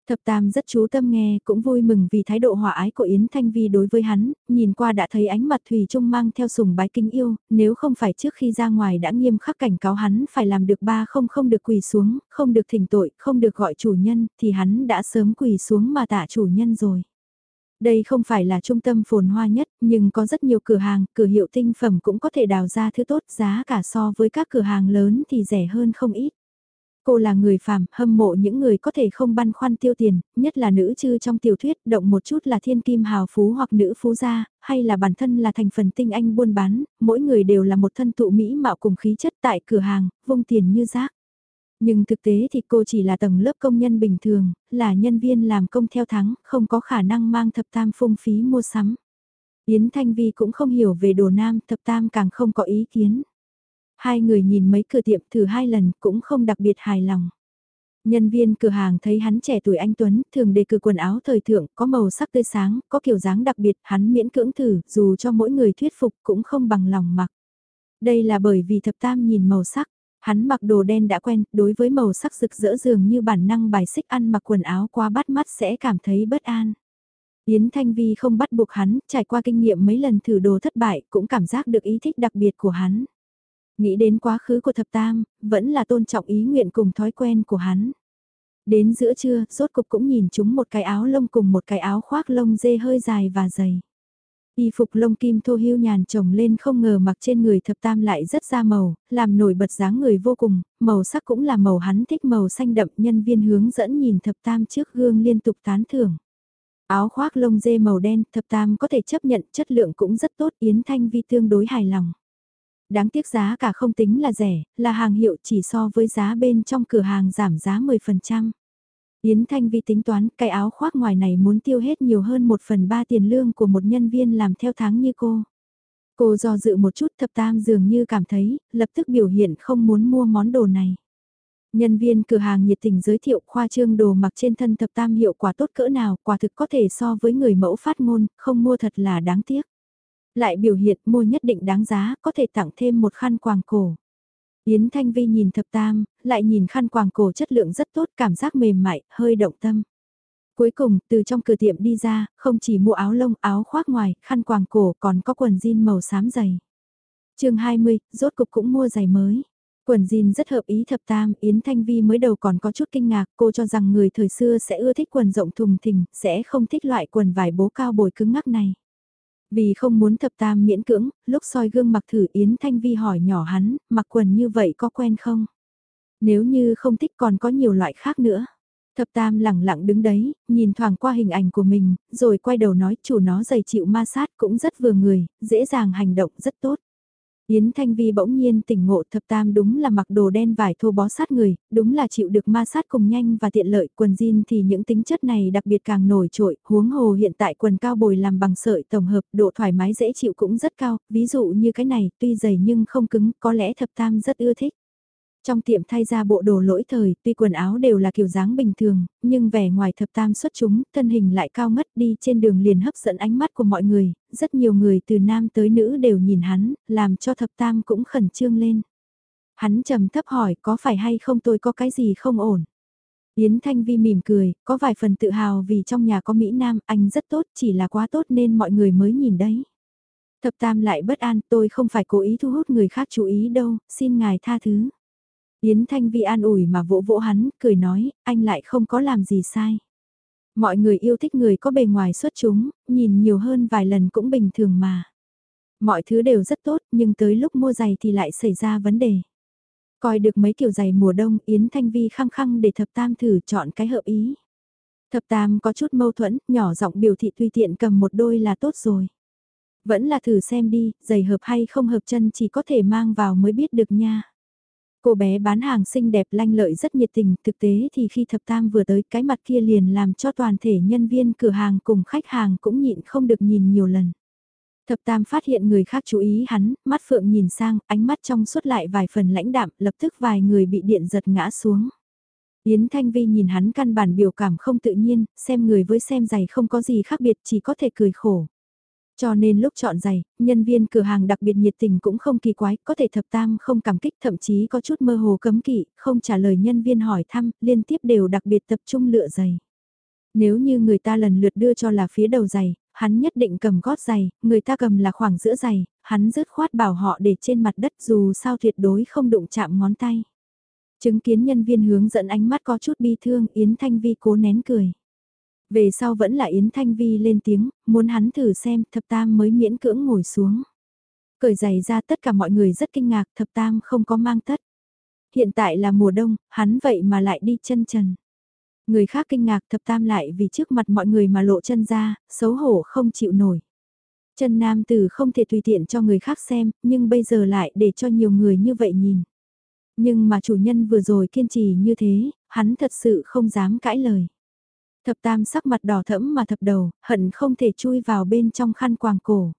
Thập Tam rất chú tâm nghe, cũng vui mừng vì thái độ hòa ái của Yến Thanh Vi đối với hắn, nhìn qua đã thấy ánh mặt Thủy Trung mang theo sùng bái kinh yêu, nếu không phải trước khi ra ngoài đã nghiêm khắc cảnh cáo hắn phải làm được ba không không được quỳ xuống, không được thỉnh tội, không được gọi chủ nhân, thì hắn đã sớm quỳ xuống mà tạ chủ nhân rồi. Đây không phải là trung tâm phồn hoa nhất, nhưng có rất nhiều cửa hàng, cửa hiệu tinh phẩm cũng có thể đào ra thứ tốt giá cả so với các cửa hàng lớn thì rẻ hơn không ít. Cô là người phàm, hâm mộ những người có thể không băn khoăn tiêu tiền, nhất là nữ chư trong tiểu thuyết, động một chút là thiên kim hào phú hoặc nữ phú gia, hay là bản thân là thành phần tinh anh buôn bán, mỗi người đều là một thân tụ mỹ mạo cùng khí chất tại cửa hàng, vung tiền như rác. Nhưng thực tế thì cô chỉ là tầng lớp công nhân bình thường, là nhân viên làm công theo tháng, không có khả năng mang thập tam phung phí mua sắm. Yến Thanh Vi cũng không hiểu về đồ nam, thập tam càng không có ý kiến. Hai người nhìn mấy cửa tiệm thử hai lần cũng không đặc biệt hài lòng. Nhân viên cửa hàng thấy hắn trẻ tuổi anh Tuấn, thường đề cử quần áo thời thượng, có màu sắc tươi sáng, có kiểu dáng đặc biệt, hắn miễn cưỡng thử, dù cho mỗi người thuyết phục cũng không bằng lòng mặc. Đây là bởi vì thập tam nhìn màu sắc, hắn mặc đồ đen đã quen, đối với màu sắc rực rỡ dường như bản năng bài xích ăn mặc quần áo quá bắt mắt sẽ cảm thấy bất an. Yến Thanh Vi không bắt buộc hắn, trải qua kinh nghiệm mấy lần thử đồ thất bại, cũng cảm giác được ý thích đặc biệt của hắn. Nghĩ đến quá khứ của thập tam, vẫn là tôn trọng ý nguyện cùng thói quen của hắn. Đến giữa trưa, rốt cục cũng nhìn chúng một cái áo lông cùng một cái áo khoác lông dê hơi dài và dày. Y phục lông kim thô hưu nhàn trồng lên không ngờ mặc trên người thập tam lại rất da màu, làm nổi bật dáng người vô cùng, màu sắc cũng là màu hắn thích màu xanh đậm nhân viên hướng dẫn nhìn thập tam trước gương liên tục tán thưởng. Áo khoác lông dê màu đen thập tam có thể chấp nhận chất lượng cũng rất tốt Yến Thanh Vi tương đối hài lòng. Đáng tiếc giá cả không tính là rẻ, là hàng hiệu chỉ so với giá bên trong cửa hàng giảm giá 10%. Yến Thanh Vi tính toán cái áo khoác ngoài này muốn tiêu hết nhiều hơn một phần ba tiền lương của một nhân viên làm theo tháng như cô. Cô do dự một chút thập tam dường như cảm thấy, lập tức biểu hiện không muốn mua món đồ này. Nhân viên cửa hàng nhiệt tình giới thiệu khoa trương đồ mặc trên thân thập tam hiệu quả tốt cỡ nào, quả thực có thể so với người mẫu phát ngôn, không mua thật là đáng tiếc. Lại biểu hiện mua nhất định đáng giá, có thể tặng thêm một khăn quàng cổ. Yến Thanh Vi nhìn thập tam, lại nhìn khăn quàng cổ chất lượng rất tốt, cảm giác mềm mại, hơi động tâm. Cuối cùng, từ trong cửa tiệm đi ra, không chỉ mua áo lông, áo khoác ngoài, khăn quàng cổ còn có quần jean màu xám dày. chương 20, rốt cục cũng mua giày mới. Quần jean rất hợp ý thập tam, Yến Thanh Vi mới đầu còn có chút kinh ngạc, cô cho rằng người thời xưa sẽ ưa thích quần rộng thùng thình, sẽ không thích loại quần vải bố cao bồi cứng ngắc này. Vì không muốn thập tam miễn cưỡng, lúc soi gương mặc thử Yến Thanh Vi hỏi nhỏ hắn, mặc quần như vậy có quen không? Nếu như không thích còn có nhiều loại khác nữa. Thập tam lẳng lặng đứng đấy, nhìn thoảng qua hình ảnh của mình, rồi quay đầu nói chủ nó dày chịu ma sát cũng rất vừa người, dễ dàng hành động rất tốt. Yến Thanh Vi bỗng nhiên tỉnh ngộ thập tam đúng là mặc đồ đen vải thô bó sát người, đúng là chịu được ma sát cùng nhanh và tiện lợi quần jean thì những tính chất này đặc biệt càng nổi trội, huống hồ hiện tại quần cao bồi làm bằng sợi tổng hợp độ thoải mái dễ chịu cũng rất cao, ví dụ như cái này tuy dày nhưng không cứng có lẽ thập tam rất ưa thích. Trong tiệm thay ra bộ đồ lỗi thời, tuy quần áo đều là kiểu dáng bình thường, nhưng vẻ ngoài thập tam xuất chúng, thân hình lại cao ngất đi trên đường liền hấp dẫn ánh mắt của mọi người, rất nhiều người từ nam tới nữ đều nhìn hắn, làm cho thập tam cũng khẩn trương lên. Hắn trầm thấp hỏi có phải hay không tôi có cái gì không ổn. Yến Thanh Vi mỉm cười, có vài phần tự hào vì trong nhà có Mỹ Nam, anh rất tốt, chỉ là quá tốt nên mọi người mới nhìn đấy. Thập Tam lại bất an, tôi không phải cố ý thu hút người khác chú ý đâu, xin ngài tha thứ. Yến Thanh Vi an ủi mà vỗ vỗ hắn, cười nói, anh lại không có làm gì sai. Mọi người yêu thích người có bề ngoài xuất chúng, nhìn nhiều hơn vài lần cũng bình thường mà. Mọi thứ đều rất tốt nhưng tới lúc mua giày thì lại xảy ra vấn đề. Coi được mấy kiểu giày mùa đông Yến Thanh Vi khăng khăng để thập tam thử chọn cái hợp ý. Thập tam có chút mâu thuẫn, nhỏ giọng biểu thị tùy tiện cầm một đôi là tốt rồi. Vẫn là thử xem đi, giày hợp hay không hợp chân chỉ có thể mang vào mới biết được nha. Cô bé bán hàng xinh đẹp lanh lợi rất nhiệt tình, thực tế thì khi thập tam vừa tới cái mặt kia liền làm cho toàn thể nhân viên cửa hàng cùng khách hàng cũng nhịn không được nhìn nhiều lần. Thập tam phát hiện người khác chú ý hắn, mắt phượng nhìn sang, ánh mắt trong suốt lại vài phần lãnh đạm, lập tức vài người bị điện giật ngã xuống. Yến Thanh Vi nhìn hắn căn bản biểu cảm không tự nhiên, xem người với xem giày không có gì khác biệt chỉ có thể cười khổ. Cho nên lúc chọn giày, nhân viên cửa hàng đặc biệt nhiệt tình cũng không kỳ quái, có thể thập tam không cảm kích thậm chí có chút mơ hồ cấm kỵ, không trả lời nhân viên hỏi thăm, liên tiếp đều đặc biệt tập trung lựa giày. Nếu như người ta lần lượt đưa cho là phía đầu giày, hắn nhất định cầm gót giày, người ta cầm là khoảng giữa giày, hắn rớt khoát bảo họ để trên mặt đất dù sao tuyệt đối không đụng chạm ngón tay. Chứng kiến nhân viên hướng dẫn ánh mắt có chút bi thương, Yến Thanh Vi cố nén cười. Về sau vẫn là Yến Thanh Vi lên tiếng, muốn hắn thử xem, thập tam mới miễn cưỡng ngồi xuống. Cởi giày ra tất cả mọi người rất kinh ngạc, thập tam không có mang tất. Hiện tại là mùa đông, hắn vậy mà lại đi chân trần. Người khác kinh ngạc thập tam lại vì trước mặt mọi người mà lộ chân ra, xấu hổ không chịu nổi. Chân nam tử không thể tùy tiện cho người khác xem, nhưng bây giờ lại để cho nhiều người như vậy nhìn. Nhưng mà chủ nhân vừa rồi kiên trì như thế, hắn thật sự không dám cãi lời. Thập tam sắc mặt đỏ thẫm mà thập đầu, hận không thể chui vào bên trong khăn quàng cổ.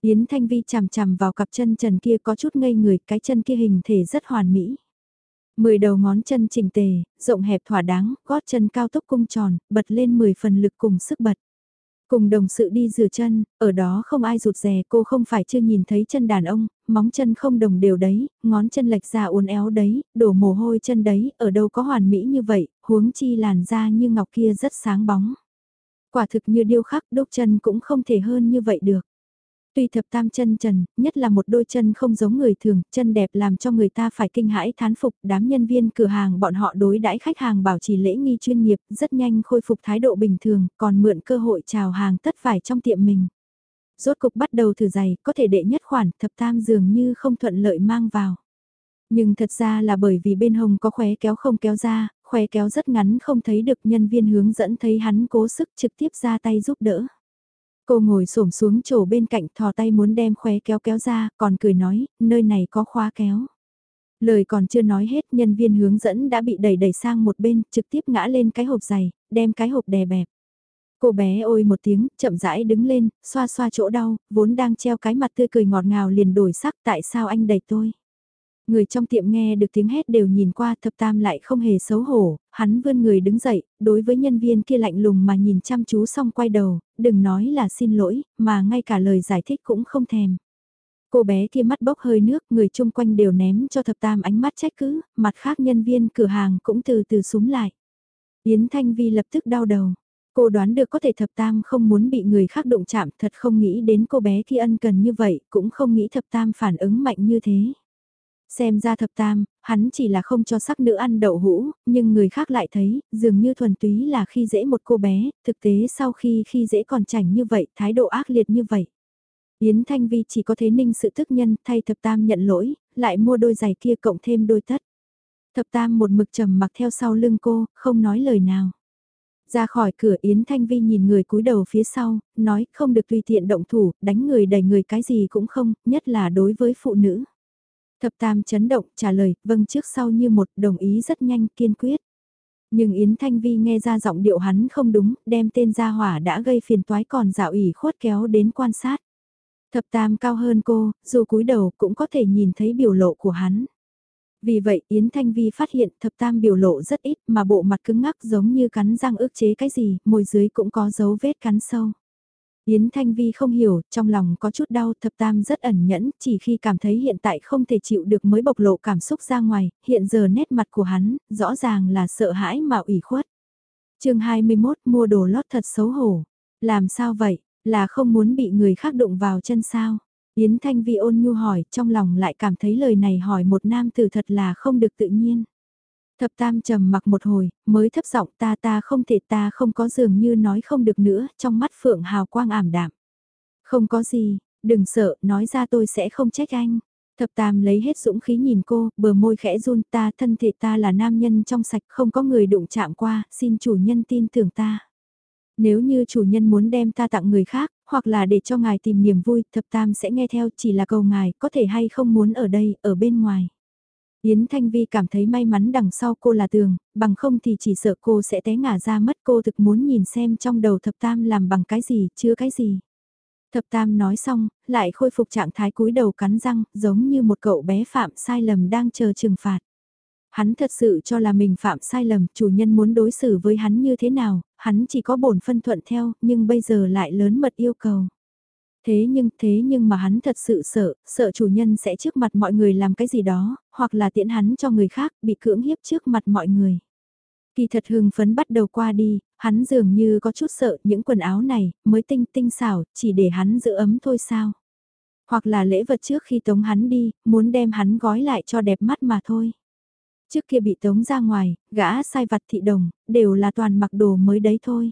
Yến Thanh Vi chằm chằm vào cặp chân trần kia có chút ngây người, cái chân kia hình thể rất hoàn mỹ. Mười đầu ngón chân chỉnh tề, rộng hẹp thỏa đáng, gót chân cao tốc cung tròn, bật lên 10 phần lực cùng sức bật. Cùng đồng sự đi rửa chân, ở đó không ai rụt rè cô không phải chưa nhìn thấy chân đàn ông, móng chân không đồng đều đấy, ngón chân lệch ra uốn éo đấy, đổ mồ hôi chân đấy, ở đâu có hoàn mỹ như vậy, huống chi làn da như ngọc kia rất sáng bóng. Quả thực như điêu khắc đúc chân cũng không thể hơn như vậy được. Tuy thập tam chân trần, nhất là một đôi chân không giống người thường, chân đẹp làm cho người ta phải kinh hãi thán phục, đám nhân viên cửa hàng bọn họ đối đãi khách hàng bảo trì lễ nghi chuyên nghiệp, rất nhanh khôi phục thái độ bình thường, còn mượn cơ hội chào hàng tất vải trong tiệm mình. Rốt cục bắt đầu thử giày, có thể đệ nhất khoản, thập tam dường như không thuận lợi mang vào. Nhưng thật ra là bởi vì bên hồng có khóe kéo không kéo ra, khóe kéo rất ngắn không thấy được nhân viên hướng dẫn thấy hắn cố sức trực tiếp ra tay giúp đỡ. Cô ngồi xổm xuống chỗ bên cạnh thò tay muốn đem khóe kéo kéo ra, còn cười nói, nơi này có khóa kéo. Lời còn chưa nói hết nhân viên hướng dẫn đã bị đẩy đẩy sang một bên, trực tiếp ngã lên cái hộp giày, đem cái hộp đè bẹp. Cô bé ôi một tiếng, chậm rãi đứng lên, xoa xoa chỗ đau, vốn đang treo cái mặt tươi cười ngọt ngào liền đổi sắc tại sao anh đẩy tôi. Người trong tiệm nghe được tiếng hét đều nhìn qua thập tam lại không hề xấu hổ, hắn vươn người đứng dậy, đối với nhân viên kia lạnh lùng mà nhìn chăm chú xong quay đầu, đừng nói là xin lỗi, mà ngay cả lời giải thích cũng không thèm. Cô bé kia mắt bốc hơi nước, người chung quanh đều ném cho thập tam ánh mắt trách cứ, mặt khác nhân viên cửa hàng cũng từ từ súng lại. Yến Thanh Vi lập tức đau đầu. Cô đoán được có thể thập tam không muốn bị người khác đụng chạm thật không nghĩ đến cô bé kia ân cần như vậy, cũng không nghĩ thập tam phản ứng mạnh như thế. Xem ra thập tam, hắn chỉ là không cho sắc nữ ăn đậu hũ, nhưng người khác lại thấy, dường như thuần túy là khi dễ một cô bé, thực tế sau khi khi dễ còn chảnh như vậy, thái độ ác liệt như vậy. Yến Thanh Vi chỉ có thế ninh sự tức nhân thay thập tam nhận lỗi, lại mua đôi giày kia cộng thêm đôi tất. Thập tam một mực trầm mặc theo sau lưng cô, không nói lời nào. Ra khỏi cửa Yến Thanh Vi nhìn người cúi đầu phía sau, nói không được tùy tiện động thủ, đánh người đẩy người cái gì cũng không, nhất là đối với phụ nữ. Thập tam chấn động trả lời, vâng trước sau như một đồng ý rất nhanh kiên quyết. Nhưng Yến Thanh Vi nghe ra giọng điệu hắn không đúng, đem tên gia hỏa đã gây phiền toái còn dạo ủy khuất kéo đến quan sát. Thập tam cao hơn cô, dù cúi đầu cũng có thể nhìn thấy biểu lộ của hắn. Vì vậy Yến Thanh Vi phát hiện thập tam biểu lộ rất ít mà bộ mặt cứng ngắc giống như cắn răng ức chế cái gì, môi dưới cũng có dấu vết cắn sâu. Yến Thanh Vi không hiểu, trong lòng có chút đau, thập tam rất ẩn nhẫn, chỉ khi cảm thấy hiện tại không thể chịu được mới bộc lộ cảm xúc ra ngoài, hiện giờ nét mặt của hắn, rõ ràng là sợ hãi mà ủy khuất. chương 21 mua đồ lót thật xấu hổ. Làm sao vậy, là không muốn bị người khác đụng vào chân sao? Yến Thanh Vi ôn nhu hỏi, trong lòng lại cảm thấy lời này hỏi một nam tử thật là không được tự nhiên. Thập tam trầm mặc một hồi, mới thấp giọng ta ta không thể ta không có dường như nói không được nữa, trong mắt phượng hào quang ảm đạm. Không có gì, đừng sợ, nói ra tôi sẽ không trách anh. Thập tam lấy hết dũng khí nhìn cô, bờ môi khẽ run ta thân thể ta là nam nhân trong sạch không có người đụng chạm qua, xin chủ nhân tin tưởng ta. Nếu như chủ nhân muốn đem ta tặng người khác, hoặc là để cho ngài tìm niềm vui, thập tam sẽ nghe theo chỉ là cầu ngài có thể hay không muốn ở đây, ở bên ngoài. Yến Thanh Vi cảm thấy may mắn đằng sau cô là tường, bằng không thì chỉ sợ cô sẽ té ngả ra mất cô thực muốn nhìn xem trong đầu thập tam làm bằng cái gì, chứa cái gì. Thập tam nói xong, lại khôi phục trạng thái cúi đầu cắn răng, giống như một cậu bé phạm sai lầm đang chờ trừng phạt. Hắn thật sự cho là mình phạm sai lầm, chủ nhân muốn đối xử với hắn như thế nào, hắn chỉ có bổn phân thuận theo, nhưng bây giờ lại lớn mật yêu cầu. Thế nhưng, thế nhưng mà hắn thật sự sợ, sợ chủ nhân sẽ trước mặt mọi người làm cái gì đó, hoặc là tiễn hắn cho người khác, bị cưỡng hiếp trước mặt mọi người. Kỳ thật hưng phấn bắt đầu qua đi, hắn dường như có chút sợ những quần áo này, mới tinh tinh xảo, chỉ để hắn giữ ấm thôi sao. Hoặc là lễ vật trước khi tống hắn đi, muốn đem hắn gói lại cho đẹp mắt mà thôi. Trước kia bị tống ra ngoài, gã sai vặt thị đồng, đều là toàn mặc đồ mới đấy thôi.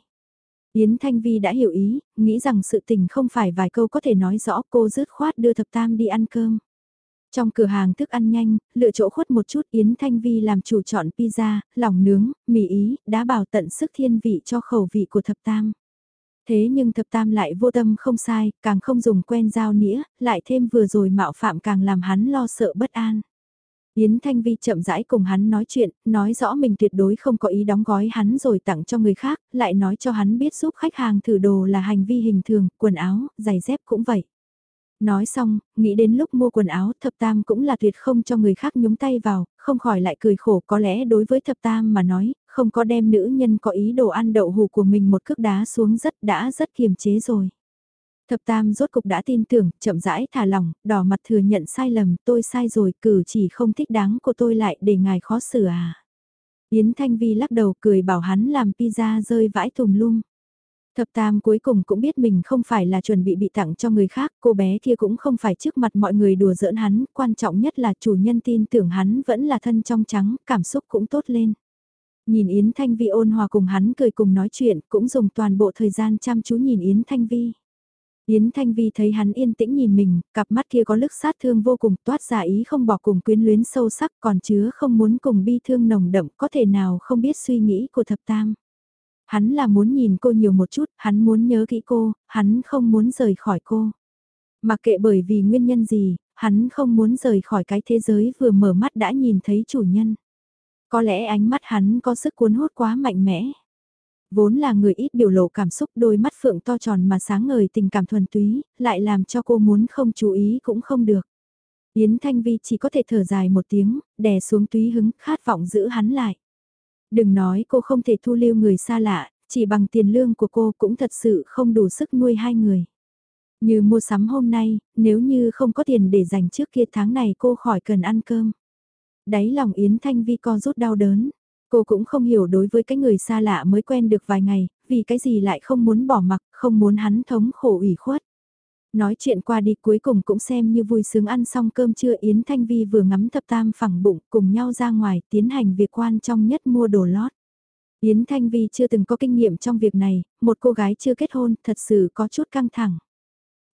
Yến Thanh Vi đã hiểu ý, nghĩ rằng sự tình không phải vài câu có thể nói rõ cô rứt khoát đưa thập tam đi ăn cơm. Trong cửa hàng thức ăn nhanh, lựa chỗ khuất một chút Yến Thanh Vi làm chủ chọn pizza, lòng nướng, mì ý, đã bảo tận sức thiên vị cho khẩu vị của thập tam. Thế nhưng thập tam lại vô tâm không sai, càng không dùng quen dao nĩa, lại thêm vừa rồi mạo phạm càng làm hắn lo sợ bất an. Yến Thanh Vi chậm rãi cùng hắn nói chuyện, nói rõ mình tuyệt đối không có ý đóng gói hắn rồi tặng cho người khác, lại nói cho hắn biết giúp khách hàng thử đồ là hành vi hình thường, quần áo, giày dép cũng vậy. Nói xong, nghĩ đến lúc mua quần áo thập tam cũng là tuyệt không cho người khác nhúng tay vào, không khỏi lại cười khổ có lẽ đối với thập tam mà nói, không có đem nữ nhân có ý đồ ăn đậu hù của mình một cước đá xuống rất đã rất kiềm chế rồi. Thập tam rốt cục đã tin tưởng, chậm rãi thả lỏng, đỏ mặt thừa nhận sai lầm, tôi sai rồi, cử chỉ không thích đáng của tôi lại để ngài khó xử à. Yến Thanh Vi lắc đầu cười bảo hắn làm pizza rơi vãi thùng lung. Thập tam cuối cùng cũng biết mình không phải là chuẩn bị bị tặng cho người khác, cô bé kia cũng không phải trước mặt mọi người đùa giỡn hắn, quan trọng nhất là chủ nhân tin tưởng hắn vẫn là thân trong trắng, cảm xúc cũng tốt lên. Nhìn Yến Thanh Vi ôn hòa cùng hắn cười cùng nói chuyện, cũng dùng toàn bộ thời gian chăm chú nhìn Yến Thanh Vi. Yến Thanh Vi thấy hắn yên tĩnh nhìn mình, cặp mắt kia có lực sát thương vô cùng toát ra ý không bỏ cùng quyến luyến sâu sắc còn chứa không muốn cùng bi thương nồng đậm có thể nào không biết suy nghĩ của thập tam. Hắn là muốn nhìn cô nhiều một chút, hắn muốn nhớ kỹ cô, hắn không muốn rời khỏi cô. Mặc kệ bởi vì nguyên nhân gì, hắn không muốn rời khỏi cái thế giới vừa mở mắt đã nhìn thấy chủ nhân. Có lẽ ánh mắt hắn có sức cuốn hút quá mạnh mẽ. Vốn là người ít biểu lộ cảm xúc đôi mắt phượng to tròn mà sáng ngời tình cảm thuần túy, lại làm cho cô muốn không chú ý cũng không được. Yến Thanh Vi chỉ có thể thở dài một tiếng, đè xuống túy hứng, khát vọng giữ hắn lại. Đừng nói cô không thể thu lưu người xa lạ, chỉ bằng tiền lương của cô cũng thật sự không đủ sức nuôi hai người. Như mua sắm hôm nay, nếu như không có tiền để dành trước kia tháng này cô khỏi cần ăn cơm. Đáy lòng Yến Thanh Vi co rút đau đớn. Cô cũng không hiểu đối với cái người xa lạ mới quen được vài ngày, vì cái gì lại không muốn bỏ mặc, không muốn hắn thống khổ ủy khuất. Nói chuyện qua đi cuối cùng cũng xem như vui sướng ăn xong cơm trưa Yến Thanh Vi vừa ngắm thập tam phẳng bụng cùng nhau ra ngoài tiến hành việc quan trọng nhất mua đồ lót. Yến Thanh Vi chưa từng có kinh nghiệm trong việc này, một cô gái chưa kết hôn thật sự có chút căng thẳng.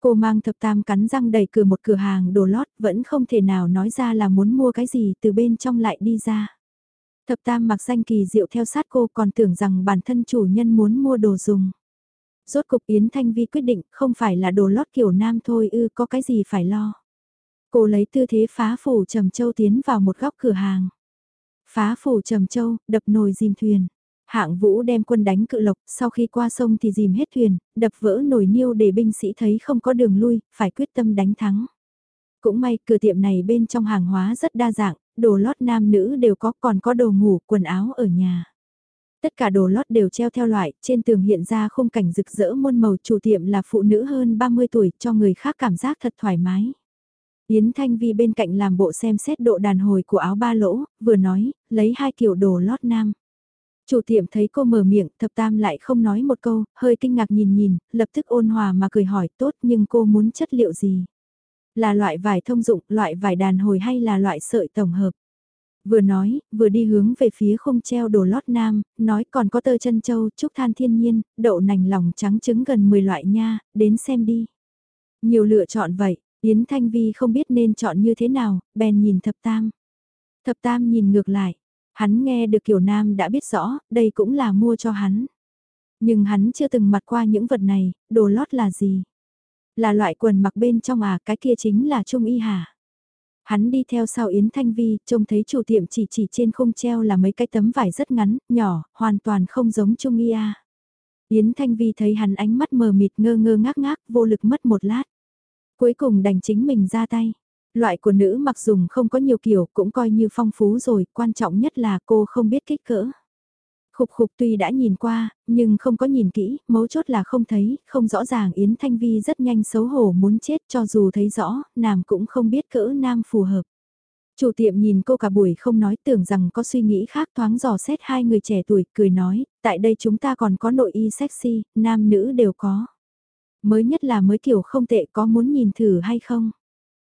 Cô mang thập tam cắn răng đẩy cửa một cửa hàng đồ lót vẫn không thể nào nói ra là muốn mua cái gì từ bên trong lại đi ra. Thập tam mặc danh kỳ diệu theo sát cô còn tưởng rằng bản thân chủ nhân muốn mua đồ dùng. Rốt cục Yến Thanh Vi quyết định không phải là đồ lót kiểu nam thôi ư có cái gì phải lo. Cô lấy tư thế phá phủ trầm châu tiến vào một góc cửa hàng. Phá phủ trầm châu, đập nồi dìm thuyền. Hạng vũ đem quân đánh cự lộc, sau khi qua sông thì dìm hết thuyền, đập vỡ nồi niêu để binh sĩ thấy không có đường lui, phải quyết tâm đánh thắng. Cũng may cửa tiệm này bên trong hàng hóa rất đa dạng, đồ lót nam nữ đều có còn có đồ ngủ, quần áo ở nhà. Tất cả đồ lót đều treo theo loại, trên tường hiện ra khung cảnh rực rỡ muôn màu chủ tiệm là phụ nữ hơn 30 tuổi cho người khác cảm giác thật thoải mái. Yến Thanh Vi bên cạnh làm bộ xem xét độ đàn hồi của áo ba lỗ, vừa nói, lấy hai kiểu đồ lót nam. Chủ tiệm thấy cô mở miệng, thập tam lại không nói một câu, hơi kinh ngạc nhìn nhìn, lập tức ôn hòa mà cười hỏi tốt nhưng cô muốn chất liệu gì? Là loại vải thông dụng, loại vải đàn hồi hay là loại sợi tổng hợp? Vừa nói, vừa đi hướng về phía khung treo đồ lót nam, nói còn có tơ chân châu, trúc than thiên nhiên, đậu nành lòng trắng trứng gần 10 loại nha, đến xem đi. Nhiều lựa chọn vậy, Yến Thanh Vi không biết nên chọn như thế nào, bèn nhìn thập tam. Thập tam nhìn ngược lại, hắn nghe được kiểu nam đã biết rõ, đây cũng là mua cho hắn. Nhưng hắn chưa từng mặt qua những vật này, đồ lót là gì? Là loại quần mặc bên trong à, cái kia chính là trung y hả? Hắn đi theo sau Yến Thanh Vi, trông thấy chủ tiệm chỉ chỉ trên khung treo là mấy cái tấm vải rất ngắn, nhỏ, hoàn toàn không giống Trung Y à Yến Thanh Vi thấy hắn ánh mắt mờ mịt ngơ ngơ ngác ngác, vô lực mất một lát. Cuối cùng đành chính mình ra tay. Loại của nữ mặc dùng không có nhiều kiểu cũng coi như phong phú rồi, quan trọng nhất là cô không biết kích cỡ. Khục khục tuy đã nhìn qua, nhưng không có nhìn kỹ, mấu chốt là không thấy, không rõ ràng Yến Thanh Vi rất nhanh xấu hổ muốn chết cho dù thấy rõ, nàng cũng không biết cỡ nam phù hợp. Chủ tiệm nhìn cô cả buổi không nói tưởng rằng có suy nghĩ khác thoáng dò xét hai người trẻ tuổi, cười nói, tại đây chúng ta còn có nội y sexy, nam nữ đều có. Mới nhất là mới kiểu không tệ có muốn nhìn thử hay không?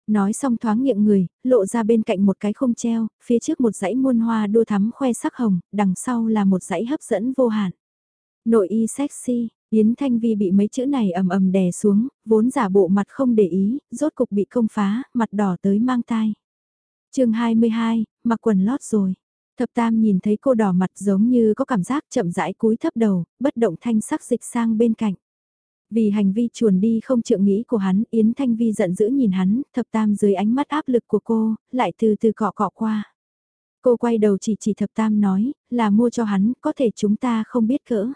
Nói xong thoáng miệng người, lộ ra bên cạnh một cái khung treo, phía trước một dãy muôn hoa đua thắm khoe sắc hồng, đằng sau là một dãy hấp dẫn vô hạn. Nội y sexy, Yến Thanh Vi bị mấy chữ này ầm ầm đè xuống, vốn giả bộ mặt không để ý, rốt cục bị công phá, mặt đỏ tới mang tai. chương 22, mặc quần lót rồi. Thập Tam nhìn thấy cô đỏ mặt giống như có cảm giác chậm rãi cúi thấp đầu, bất động thanh sắc dịch sang bên cạnh. Vì hành vi chuồn đi không trượng nghĩ của hắn, Yến Thanh Vi giận dữ nhìn hắn, thập tam dưới ánh mắt áp lực của cô, lại từ từ cọ cọ qua. Cô quay đầu chỉ chỉ thập tam nói, là mua cho hắn, có thể chúng ta không biết cỡ.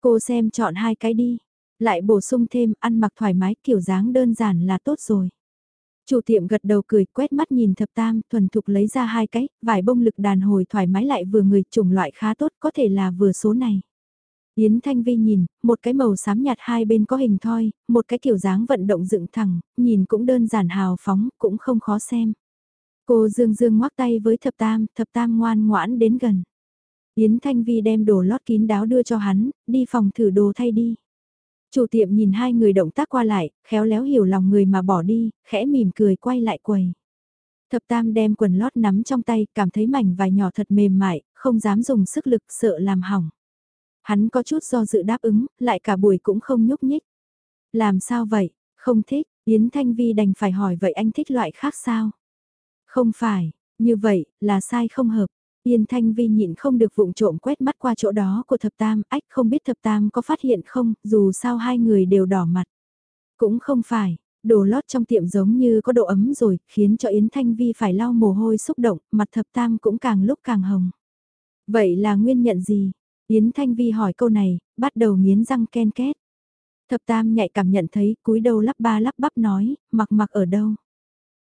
Cô xem chọn hai cái đi, lại bổ sung thêm ăn mặc thoải mái kiểu dáng đơn giản là tốt rồi. Chủ tiệm gật đầu cười quét mắt nhìn thập tam thuần thục lấy ra hai cái, vải bông lực đàn hồi thoải mái lại vừa người chủng loại khá tốt có thể là vừa số này. Yến Thanh Vi nhìn, một cái màu xám nhạt hai bên có hình thoi, một cái kiểu dáng vận động dựng thẳng, nhìn cũng đơn giản hào phóng, cũng không khó xem. Cô dương dương ngoắc tay với thập tam, thập tam ngoan ngoãn đến gần. Yến Thanh Vi đem đồ lót kín đáo đưa cho hắn, đi phòng thử đồ thay đi. Chủ tiệm nhìn hai người động tác qua lại, khéo léo hiểu lòng người mà bỏ đi, khẽ mỉm cười quay lại quầy. Thập tam đem quần lót nắm trong tay, cảm thấy mảnh vài nhỏ thật mềm mại, không dám dùng sức lực sợ làm hỏng. Hắn có chút do dự đáp ứng, lại cả buổi cũng không nhúc nhích. Làm sao vậy, không thích, Yến Thanh Vi đành phải hỏi vậy anh thích loại khác sao? Không phải, như vậy, là sai không hợp. Yến Thanh Vi nhịn không được vụng trộm quét mắt qua chỗ đó của thập tam, ách không biết thập tam có phát hiện không, dù sao hai người đều đỏ mặt. Cũng không phải, Đồ lót trong tiệm giống như có độ ấm rồi, khiến cho Yến Thanh Vi phải lau mồ hôi xúc động, mặt thập tam cũng càng lúc càng hồng. Vậy là nguyên nhận gì? Yến Thanh Vi hỏi câu này, bắt đầu nghiến răng ken két. Thập tam nhạy cảm nhận thấy cúi đầu lắp ba lắp bắp nói, mặc mặc ở đâu?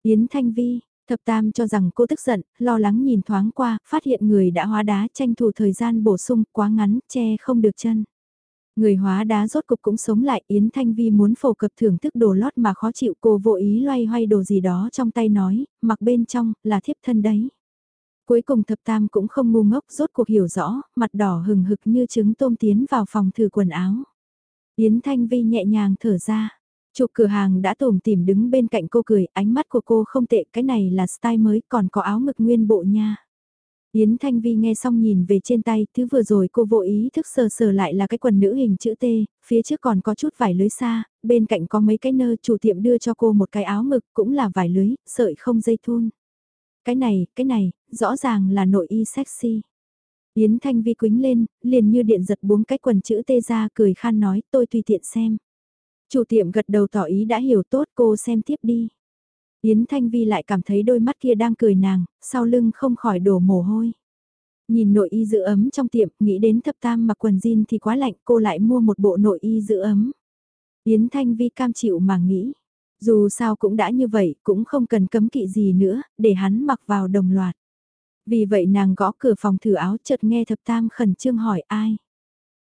Yến Thanh Vi, thập tam cho rằng cô tức giận, lo lắng nhìn thoáng qua, phát hiện người đã hóa đá tranh thủ thời gian bổ sung quá ngắn, che không được chân. Người hóa đá rốt cục cũng sống lại Yến Thanh Vi muốn phổ cập thưởng thức đồ lót mà khó chịu cô vô ý loay hoay đồ gì đó trong tay nói, mặc bên trong, là thiếp thân đấy. Cuối cùng thập tam cũng không ngu ngốc rốt cuộc hiểu rõ, mặt đỏ hừng hực như trứng tôm tiến vào phòng thử quần áo. Yến Thanh Vi nhẹ nhàng thở ra. Chụp cửa hàng đã tổm tìm đứng bên cạnh cô cười, ánh mắt của cô không tệ, cái này là style mới, còn có áo ngực nguyên bộ nha. Yến Thanh Vi nghe xong nhìn về trên tay, thứ vừa rồi cô vô ý thức sờ sờ lại là cái quần nữ hình chữ T, phía trước còn có chút vải lưới xa, bên cạnh có mấy cái nơ chủ tiệm đưa cho cô một cái áo ngực cũng là vải lưới, sợi không dây thun. Cái này, cái này, rõ ràng là nội y sexy. Yến Thanh Vi quính lên, liền như điện giật buông cái quần chữ T ra cười khan nói tôi tùy tiện xem. Chủ tiệm gật đầu tỏ ý đã hiểu tốt cô xem tiếp đi. Yến Thanh Vi lại cảm thấy đôi mắt kia đang cười nàng, sau lưng không khỏi đổ mồ hôi. Nhìn nội y giữ ấm trong tiệm, nghĩ đến thập tam mặc quần jean thì quá lạnh, cô lại mua một bộ nội y giữ ấm. Yến Thanh Vi cam chịu mà nghĩ, dù sao cũng đã như vậy, cũng không cần cấm kỵ gì nữa, để hắn mặc vào đồng loạt. Vì vậy nàng gõ cửa phòng thử áo chợt nghe thập tam khẩn trương hỏi ai.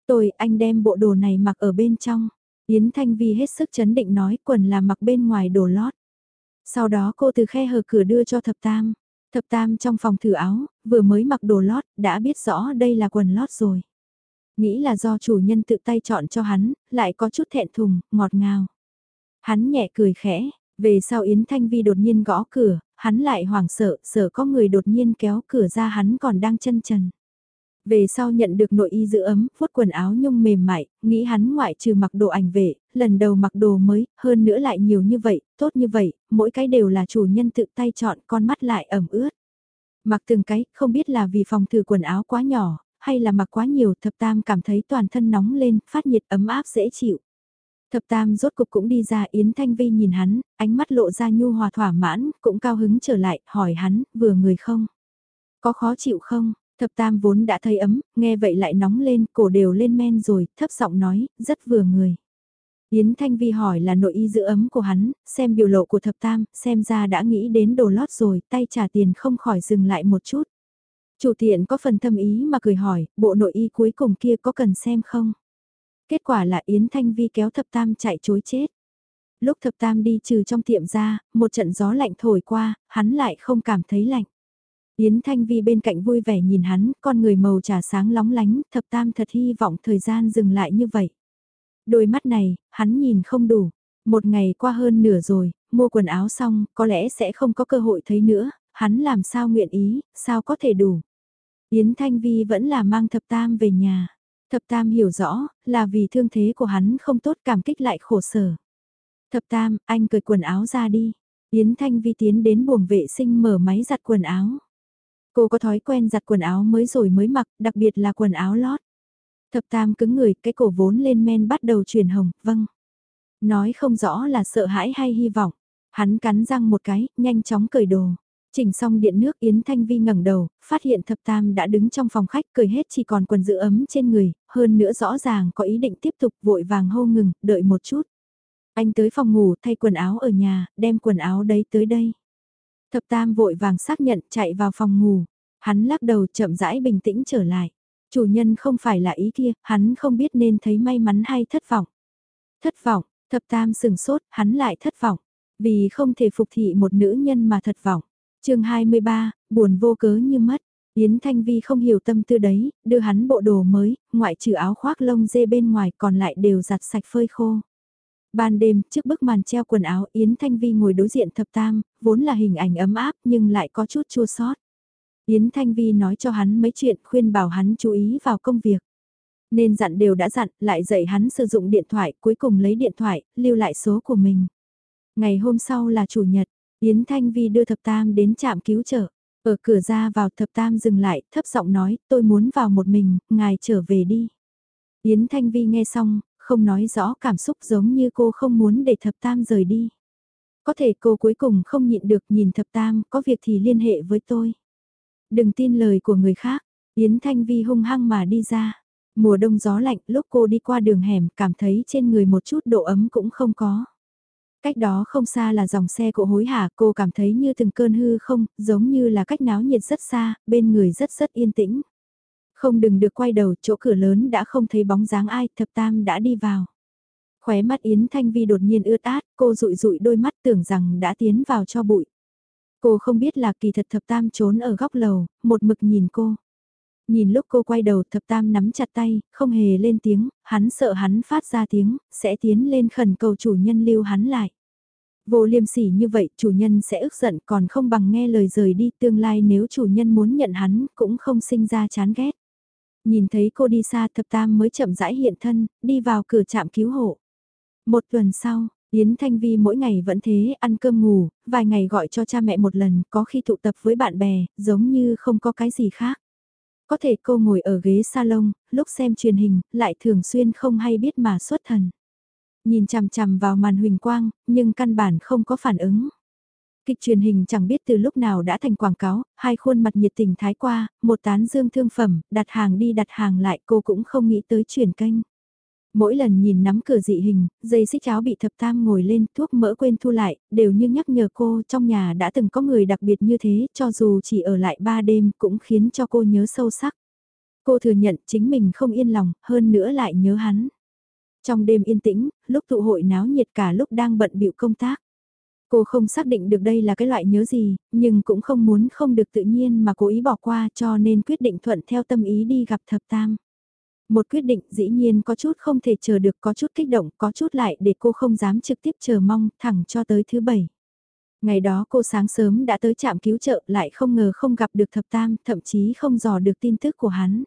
Tôi, anh đem bộ đồ này mặc ở bên trong. Yến Thanh Vi hết sức chấn định nói quần là mặc bên ngoài đồ lót. Sau đó cô từ khe hở cửa đưa cho thập tam. Thập tam trong phòng thử áo, vừa mới mặc đồ lót, đã biết rõ đây là quần lót rồi. Nghĩ là do chủ nhân tự tay chọn cho hắn, lại có chút thẹn thùng, ngọt ngào. Hắn nhẹ cười khẽ, về sau Yến Thanh Vi đột nhiên gõ cửa, hắn lại hoảng sợ, sợ có người đột nhiên kéo cửa ra hắn còn đang chân trần. Về sau nhận được nội y giữ ấm, phốt quần áo nhung mềm mại, nghĩ hắn ngoại trừ mặc đồ ảnh vệ, lần đầu mặc đồ mới, hơn nữa lại nhiều như vậy, tốt như vậy, mỗi cái đều là chủ nhân tự tay chọn con mắt lại ẩm ướt. Mặc từng cái, không biết là vì phòng thử quần áo quá nhỏ, hay là mặc quá nhiều, thập tam cảm thấy toàn thân nóng lên, phát nhiệt ấm áp dễ chịu. Thập tam rốt cục cũng đi ra Yến Thanh Vi nhìn hắn, ánh mắt lộ ra nhu hòa thỏa mãn, cũng cao hứng trở lại, hỏi hắn, vừa người không? Có khó chịu không? Thập tam vốn đã thấy ấm, nghe vậy lại nóng lên, cổ đều lên men rồi, thấp giọng nói, rất vừa người. Yến Thanh Vi hỏi là nội y giữ ấm của hắn, xem biểu lộ của thập tam, xem ra đã nghĩ đến đồ lót rồi, tay trả tiền không khỏi dừng lại một chút. Chủ tiện có phần thâm ý mà cười hỏi, bộ nội y cuối cùng kia có cần xem không? Kết quả là Yến Thanh Vi kéo thập tam chạy chối chết. Lúc thập tam đi trừ trong tiệm ra, một trận gió lạnh thổi qua, hắn lại không cảm thấy lạnh. Yến Thanh Vi bên cạnh vui vẻ nhìn hắn, con người màu trà sáng lóng lánh, thập tam thật hy vọng thời gian dừng lại như vậy. Đôi mắt này, hắn nhìn không đủ. Một ngày qua hơn nửa rồi, mua quần áo xong, có lẽ sẽ không có cơ hội thấy nữa, hắn làm sao nguyện ý, sao có thể đủ. Yến Thanh Vi vẫn là mang thập tam về nhà. Thập tam hiểu rõ, là vì thương thế của hắn không tốt cảm kích lại khổ sở. Thập tam, anh cởi quần áo ra đi. Yến Thanh Vi tiến đến buồng vệ sinh mở máy giặt quần áo. Cô có thói quen giặt quần áo mới rồi mới mặc, đặc biệt là quần áo lót. Thập tam cứng người, cái cổ vốn lên men bắt đầu chuyển hồng, vâng. Nói không rõ là sợ hãi hay hy vọng. Hắn cắn răng một cái, nhanh chóng cởi đồ. Chỉnh xong điện nước Yến Thanh Vi ngẩng đầu, phát hiện thập tam đã đứng trong phòng khách cười hết chỉ còn quần giữ ấm trên người, hơn nữa rõ ràng có ý định tiếp tục vội vàng hô ngừng, đợi một chút. Anh tới phòng ngủ thay quần áo ở nhà, đem quần áo đấy tới đây. Thập tam vội vàng xác nhận chạy vào phòng ngủ, hắn lắc đầu chậm rãi bình tĩnh trở lại. Chủ nhân không phải là ý kia, hắn không biết nên thấy may mắn hay thất vọng. Thất vọng, thập tam sừng sốt, hắn lại thất vọng. Vì không thể phục thị một nữ nhân mà thất vọng chương 23, buồn vô cớ như mất. Yến Thanh Vi không hiểu tâm tư đấy, đưa hắn bộ đồ mới, ngoại trừ áo khoác lông dê bên ngoài còn lại đều giặt sạch phơi khô. Ban đêm, trước bức màn treo quần áo Yến Thanh Vi ngồi đối diện thập tam, vốn là hình ảnh ấm áp nhưng lại có chút chua sót. Yến Thanh Vi nói cho hắn mấy chuyện khuyên bảo hắn chú ý vào công việc. Nên dặn đều đã dặn, lại dạy hắn sử dụng điện thoại, cuối cùng lấy điện thoại, lưu lại số của mình. Ngày hôm sau là chủ nhật, Yến Thanh Vi đưa thập tam đến trạm cứu trợ. Ở cửa ra vào thập tam dừng lại, thấp giọng nói, tôi muốn vào một mình, ngài trở về đi. Yến Thanh Vi nghe xong, không nói rõ cảm xúc giống như cô không muốn để thập tam rời đi. Có thể cô cuối cùng không nhịn được nhìn thập tam, có việc thì liên hệ với tôi. Đừng tin lời của người khác, Yến Thanh Vi hung hăng mà đi ra. Mùa đông gió lạnh, lúc cô đi qua đường hẻm, cảm thấy trên người một chút độ ấm cũng không có. Cách đó không xa là dòng xe cộ hối hả, cô cảm thấy như từng cơn hư không, giống như là cách náo nhiệt rất xa, bên người rất rất yên tĩnh. Không đừng được quay đầu, chỗ cửa lớn đã không thấy bóng dáng ai, thập tam đã đi vào. Khóe mắt Yến Thanh Vi đột nhiên ướt át, cô rụi rụi đôi mắt tưởng rằng đã tiến vào cho bụi. Cô không biết là kỳ thật thập tam trốn ở góc lầu, một mực nhìn cô. Nhìn lúc cô quay đầu thập tam nắm chặt tay, không hề lên tiếng, hắn sợ hắn phát ra tiếng, sẽ tiến lên khẩn cầu chủ nhân lưu hắn lại. Vô liêm sỉ như vậy chủ nhân sẽ ức giận còn không bằng nghe lời rời đi tương lai nếu chủ nhân muốn nhận hắn cũng không sinh ra chán ghét. Nhìn thấy cô đi xa thập tam mới chậm rãi hiện thân, đi vào cửa trạm cứu hộ. Một tuần sau, Yến Thanh Vi mỗi ngày vẫn thế, ăn cơm ngủ, vài ngày gọi cho cha mẹ một lần, có khi tụ tập với bạn bè, giống như không có cái gì khác. Có thể cô ngồi ở ghế salon, lúc xem truyền hình, lại thường xuyên không hay biết mà xuất thần. Nhìn chằm chằm vào màn huỳnh quang, nhưng căn bản không có phản ứng. Kịch truyền hình chẳng biết từ lúc nào đã thành quảng cáo, hai khuôn mặt nhiệt tình thái qua, một tán dương thương phẩm, đặt hàng đi đặt hàng lại cô cũng không nghĩ tới chuyển kênh. Mỗi lần nhìn nắm cửa dị hình, dây xích cháo bị thập tam ngồi lên, thuốc mỡ quên thu lại, đều như nhắc nhở cô trong nhà đã từng có người đặc biệt như thế, cho dù chỉ ở lại ba đêm cũng khiến cho cô nhớ sâu sắc. Cô thừa nhận chính mình không yên lòng, hơn nữa lại nhớ hắn. Trong đêm yên tĩnh, lúc tụ hội náo nhiệt cả lúc đang bận bịu công tác. Cô không xác định được đây là cái loại nhớ gì, nhưng cũng không muốn không được tự nhiên mà cố ý bỏ qua cho nên quyết định thuận theo tâm ý đi gặp thập tam. Một quyết định dĩ nhiên có chút không thể chờ được, có chút kích động, có chút lại để cô không dám trực tiếp chờ mong, thẳng cho tới thứ bảy. Ngày đó cô sáng sớm đã tới trạm cứu trợ lại không ngờ không gặp được thập tam, thậm chí không dò được tin tức của hắn.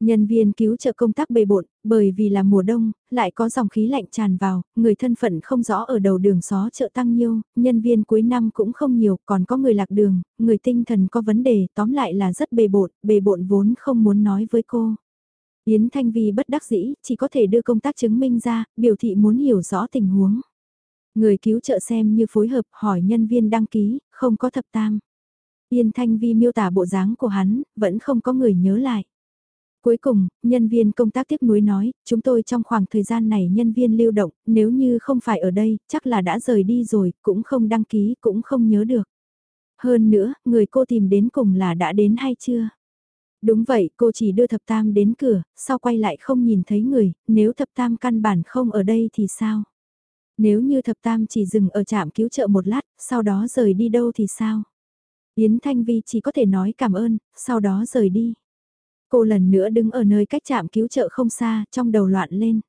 Nhân viên cứu trợ công tác bề bộn, bởi vì là mùa đông, lại có dòng khí lạnh tràn vào, người thân phận không rõ ở đầu đường xó chợ tăng nhiêu, nhân viên cuối năm cũng không nhiều, còn có người lạc đường, người tinh thần có vấn đề, tóm lại là rất bề bộn, bề bộn vốn không muốn nói với cô. Yến Thanh Vi bất đắc dĩ, chỉ có thể đưa công tác chứng minh ra, biểu thị muốn hiểu rõ tình huống. Người cứu trợ xem như phối hợp hỏi nhân viên đăng ký, không có thập tam. Yên Thanh Vi miêu tả bộ dáng của hắn, vẫn không có người nhớ lại. Cuối cùng, nhân viên công tác tiếp nối nói, chúng tôi trong khoảng thời gian này nhân viên lưu động, nếu như không phải ở đây, chắc là đã rời đi rồi, cũng không đăng ký, cũng không nhớ được. Hơn nữa, người cô tìm đến cùng là đã đến hay chưa? Đúng vậy, cô chỉ đưa thập tam đến cửa, sau quay lại không nhìn thấy người, nếu thập tam căn bản không ở đây thì sao? Nếu như thập tam chỉ dừng ở trạm cứu trợ một lát, sau đó rời đi đâu thì sao? Yến Thanh Vi chỉ có thể nói cảm ơn, sau đó rời đi. Cô lần nữa đứng ở nơi cách trạm cứu trợ không xa, trong đầu loạn lên.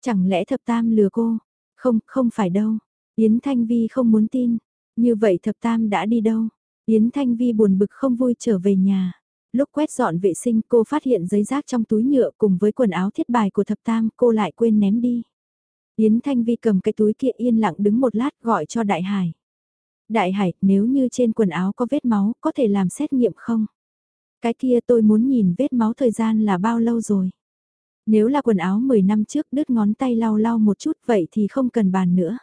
Chẳng lẽ thập tam lừa cô? Không, không phải đâu. Yến Thanh Vi không muốn tin. Như vậy thập tam đã đi đâu? Yến Thanh Vi buồn bực không vui trở về nhà. Lúc quét dọn vệ sinh cô phát hiện giấy rác trong túi nhựa cùng với quần áo thiết bài của thập tam cô lại quên ném đi. Yến Thanh Vi cầm cái túi kia yên lặng đứng một lát gọi cho Đại Hải. Đại Hải, nếu như trên quần áo có vết máu, có thể làm xét nghiệm không? Cái kia tôi muốn nhìn vết máu thời gian là bao lâu rồi. Nếu là quần áo 10 năm trước đứt ngón tay lau lau một chút vậy thì không cần bàn nữa.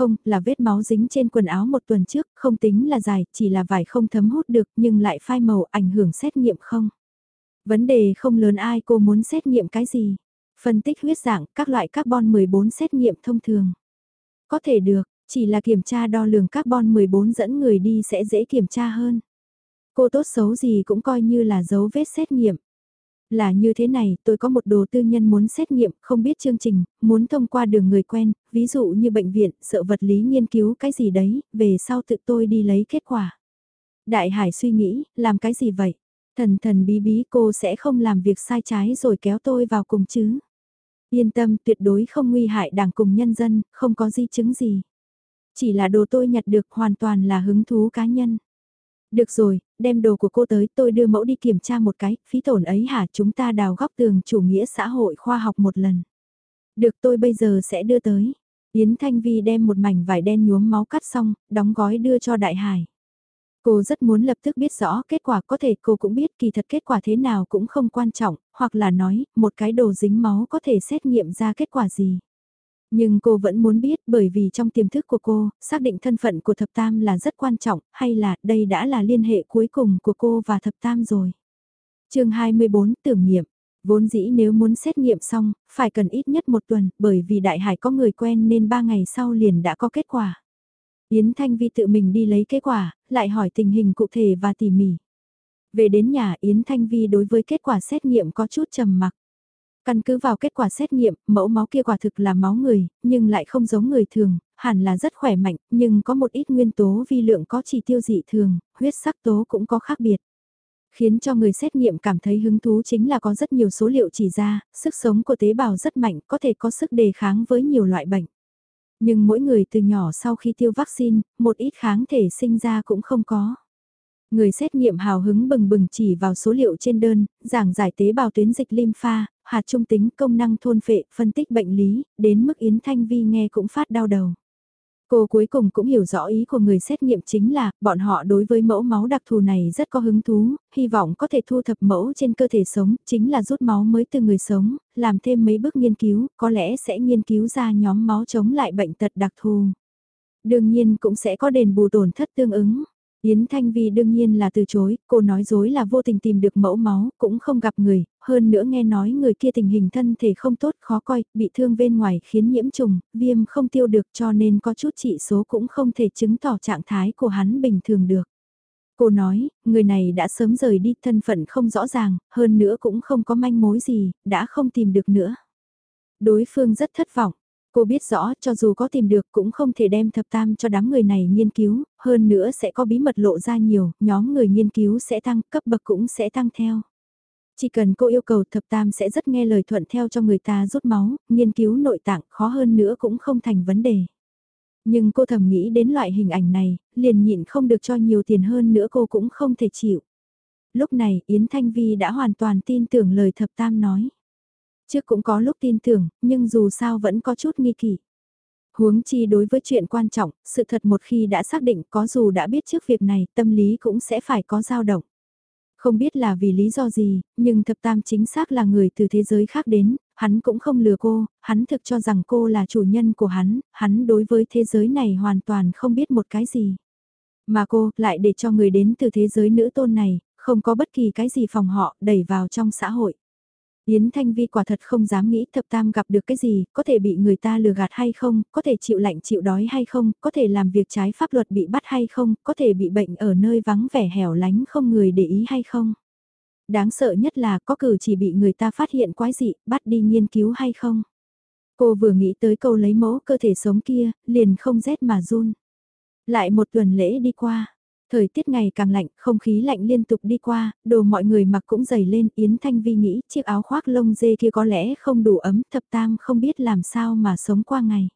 Không, là vết máu dính trên quần áo một tuần trước, không tính là dài, chỉ là vải không thấm hút được nhưng lại phai màu ảnh hưởng xét nghiệm không. Vấn đề không lớn ai cô muốn xét nghiệm cái gì. Phân tích huyết dạng, các loại carbon 14 xét nghiệm thông thường. Có thể được, chỉ là kiểm tra đo lường carbon 14 dẫn người đi sẽ dễ kiểm tra hơn. Cô tốt xấu gì cũng coi như là dấu vết xét nghiệm. Là như thế này, tôi có một đồ tư nhân muốn xét nghiệm, không biết chương trình, muốn thông qua đường người quen, ví dụ như bệnh viện, sợ vật lý nghiên cứu cái gì đấy, về sau tự tôi đi lấy kết quả. Đại Hải suy nghĩ, làm cái gì vậy? Thần thần bí bí cô sẽ không làm việc sai trái rồi kéo tôi vào cùng chứ. Yên tâm tuyệt đối không nguy hại đảng cùng nhân dân, không có di chứng gì. Chỉ là đồ tôi nhặt được hoàn toàn là hứng thú cá nhân. Được rồi, đem đồ của cô tới tôi đưa mẫu đi kiểm tra một cái, phí tổn ấy hả chúng ta đào góc tường chủ nghĩa xã hội khoa học một lần. Được tôi bây giờ sẽ đưa tới. Yến Thanh Vi đem một mảnh vải đen nhuốm máu cắt xong, đóng gói đưa cho Đại Hải. Cô rất muốn lập tức biết rõ kết quả có thể cô cũng biết kỳ thật kết quả thế nào cũng không quan trọng, hoặc là nói, một cái đồ dính máu có thể xét nghiệm ra kết quả gì. Nhưng cô vẫn muốn biết bởi vì trong tiềm thức của cô, xác định thân phận của thập tam là rất quan trọng, hay là đây đã là liên hệ cuối cùng của cô và thập tam rồi. chương 24 tưởng nghiệm, vốn dĩ nếu muốn xét nghiệm xong, phải cần ít nhất một tuần, bởi vì đại hải có người quen nên ba ngày sau liền đã có kết quả. Yến Thanh Vi tự mình đi lấy kết quả, lại hỏi tình hình cụ thể và tỉ mỉ. Về đến nhà Yến Thanh Vi đối với kết quả xét nghiệm có chút trầm mặc. Căn cứ vào kết quả xét nghiệm, mẫu máu kia quả thực là máu người, nhưng lại không giống người thường, hẳn là rất khỏe mạnh, nhưng có một ít nguyên tố vi lượng có chỉ tiêu dị thường, huyết sắc tố cũng có khác biệt. Khiến cho người xét nghiệm cảm thấy hứng thú chính là có rất nhiều số liệu chỉ ra, sức sống của tế bào rất mạnh, có thể có sức đề kháng với nhiều loại bệnh. Nhưng mỗi người từ nhỏ sau khi tiêu vaccine, một ít kháng thể sinh ra cũng không có. Người xét nghiệm hào hứng bừng bừng chỉ vào số liệu trên đơn, giảng giải tế bào tuyến dịch lympha, hạt trung tính công năng thôn phệ, phân tích bệnh lý, đến mức Yến Thanh Vi nghe cũng phát đau đầu. Cô cuối cùng cũng hiểu rõ ý của người xét nghiệm chính là, bọn họ đối với mẫu máu đặc thù này rất có hứng thú, hy vọng có thể thu thập mẫu trên cơ thể sống, chính là rút máu mới từ người sống, làm thêm mấy bước nghiên cứu, có lẽ sẽ nghiên cứu ra nhóm máu chống lại bệnh tật đặc thù. Đương nhiên cũng sẽ có đền bù tổn thất tương ứng. Yến Thanh Vi đương nhiên là từ chối, cô nói dối là vô tình tìm được mẫu máu, cũng không gặp người, hơn nữa nghe nói người kia tình hình thân thể không tốt, khó coi, bị thương bên ngoài khiến nhiễm trùng, viêm không tiêu được cho nên có chút trị số cũng không thể chứng tỏ trạng thái của hắn bình thường được. Cô nói, người này đã sớm rời đi, thân phận không rõ ràng, hơn nữa cũng không có manh mối gì, đã không tìm được nữa. Đối phương rất thất vọng, Cô biết rõ cho dù có tìm được cũng không thể đem thập tam cho đám người này nghiên cứu, hơn nữa sẽ có bí mật lộ ra nhiều, nhóm người nghiên cứu sẽ tăng, cấp bậc cũng sẽ tăng theo. Chỉ cần cô yêu cầu thập tam sẽ rất nghe lời thuận theo cho người ta rút máu, nghiên cứu nội tạng khó hơn nữa cũng không thành vấn đề. Nhưng cô thầm nghĩ đến loại hình ảnh này, liền nhịn không được cho nhiều tiền hơn nữa cô cũng không thể chịu. Lúc này Yến Thanh Vi đã hoàn toàn tin tưởng lời thập tam nói. Trước cũng có lúc tin tưởng, nhưng dù sao vẫn có chút nghi kỵ. Huống chi đối với chuyện quan trọng, sự thật một khi đã xác định có dù đã biết trước việc này, tâm lý cũng sẽ phải có dao động. Không biết là vì lý do gì, nhưng thập tam chính xác là người từ thế giới khác đến, hắn cũng không lừa cô, hắn thực cho rằng cô là chủ nhân của hắn, hắn đối với thế giới này hoàn toàn không biết một cái gì. Mà cô lại để cho người đến từ thế giới nữ tôn này, không có bất kỳ cái gì phòng họ đẩy vào trong xã hội. Yến Thanh Vi quả thật không dám nghĩ thập tam gặp được cái gì, có thể bị người ta lừa gạt hay không, có thể chịu lạnh chịu đói hay không, có thể làm việc trái pháp luật bị bắt hay không, có thể bị bệnh ở nơi vắng vẻ hẻo lánh không người để ý hay không. Đáng sợ nhất là có cử chỉ bị người ta phát hiện quái dị, bắt đi nghiên cứu hay không. Cô vừa nghĩ tới câu lấy mẫu cơ thể sống kia, liền không rét mà run. Lại một tuần lễ đi qua, Thời tiết ngày càng lạnh, không khí lạnh liên tục đi qua, đồ mọi người mặc cũng dày lên, Yến Thanh Vi nghĩ chiếc áo khoác lông dê kia có lẽ không đủ ấm, thập tam không biết làm sao mà sống qua ngày.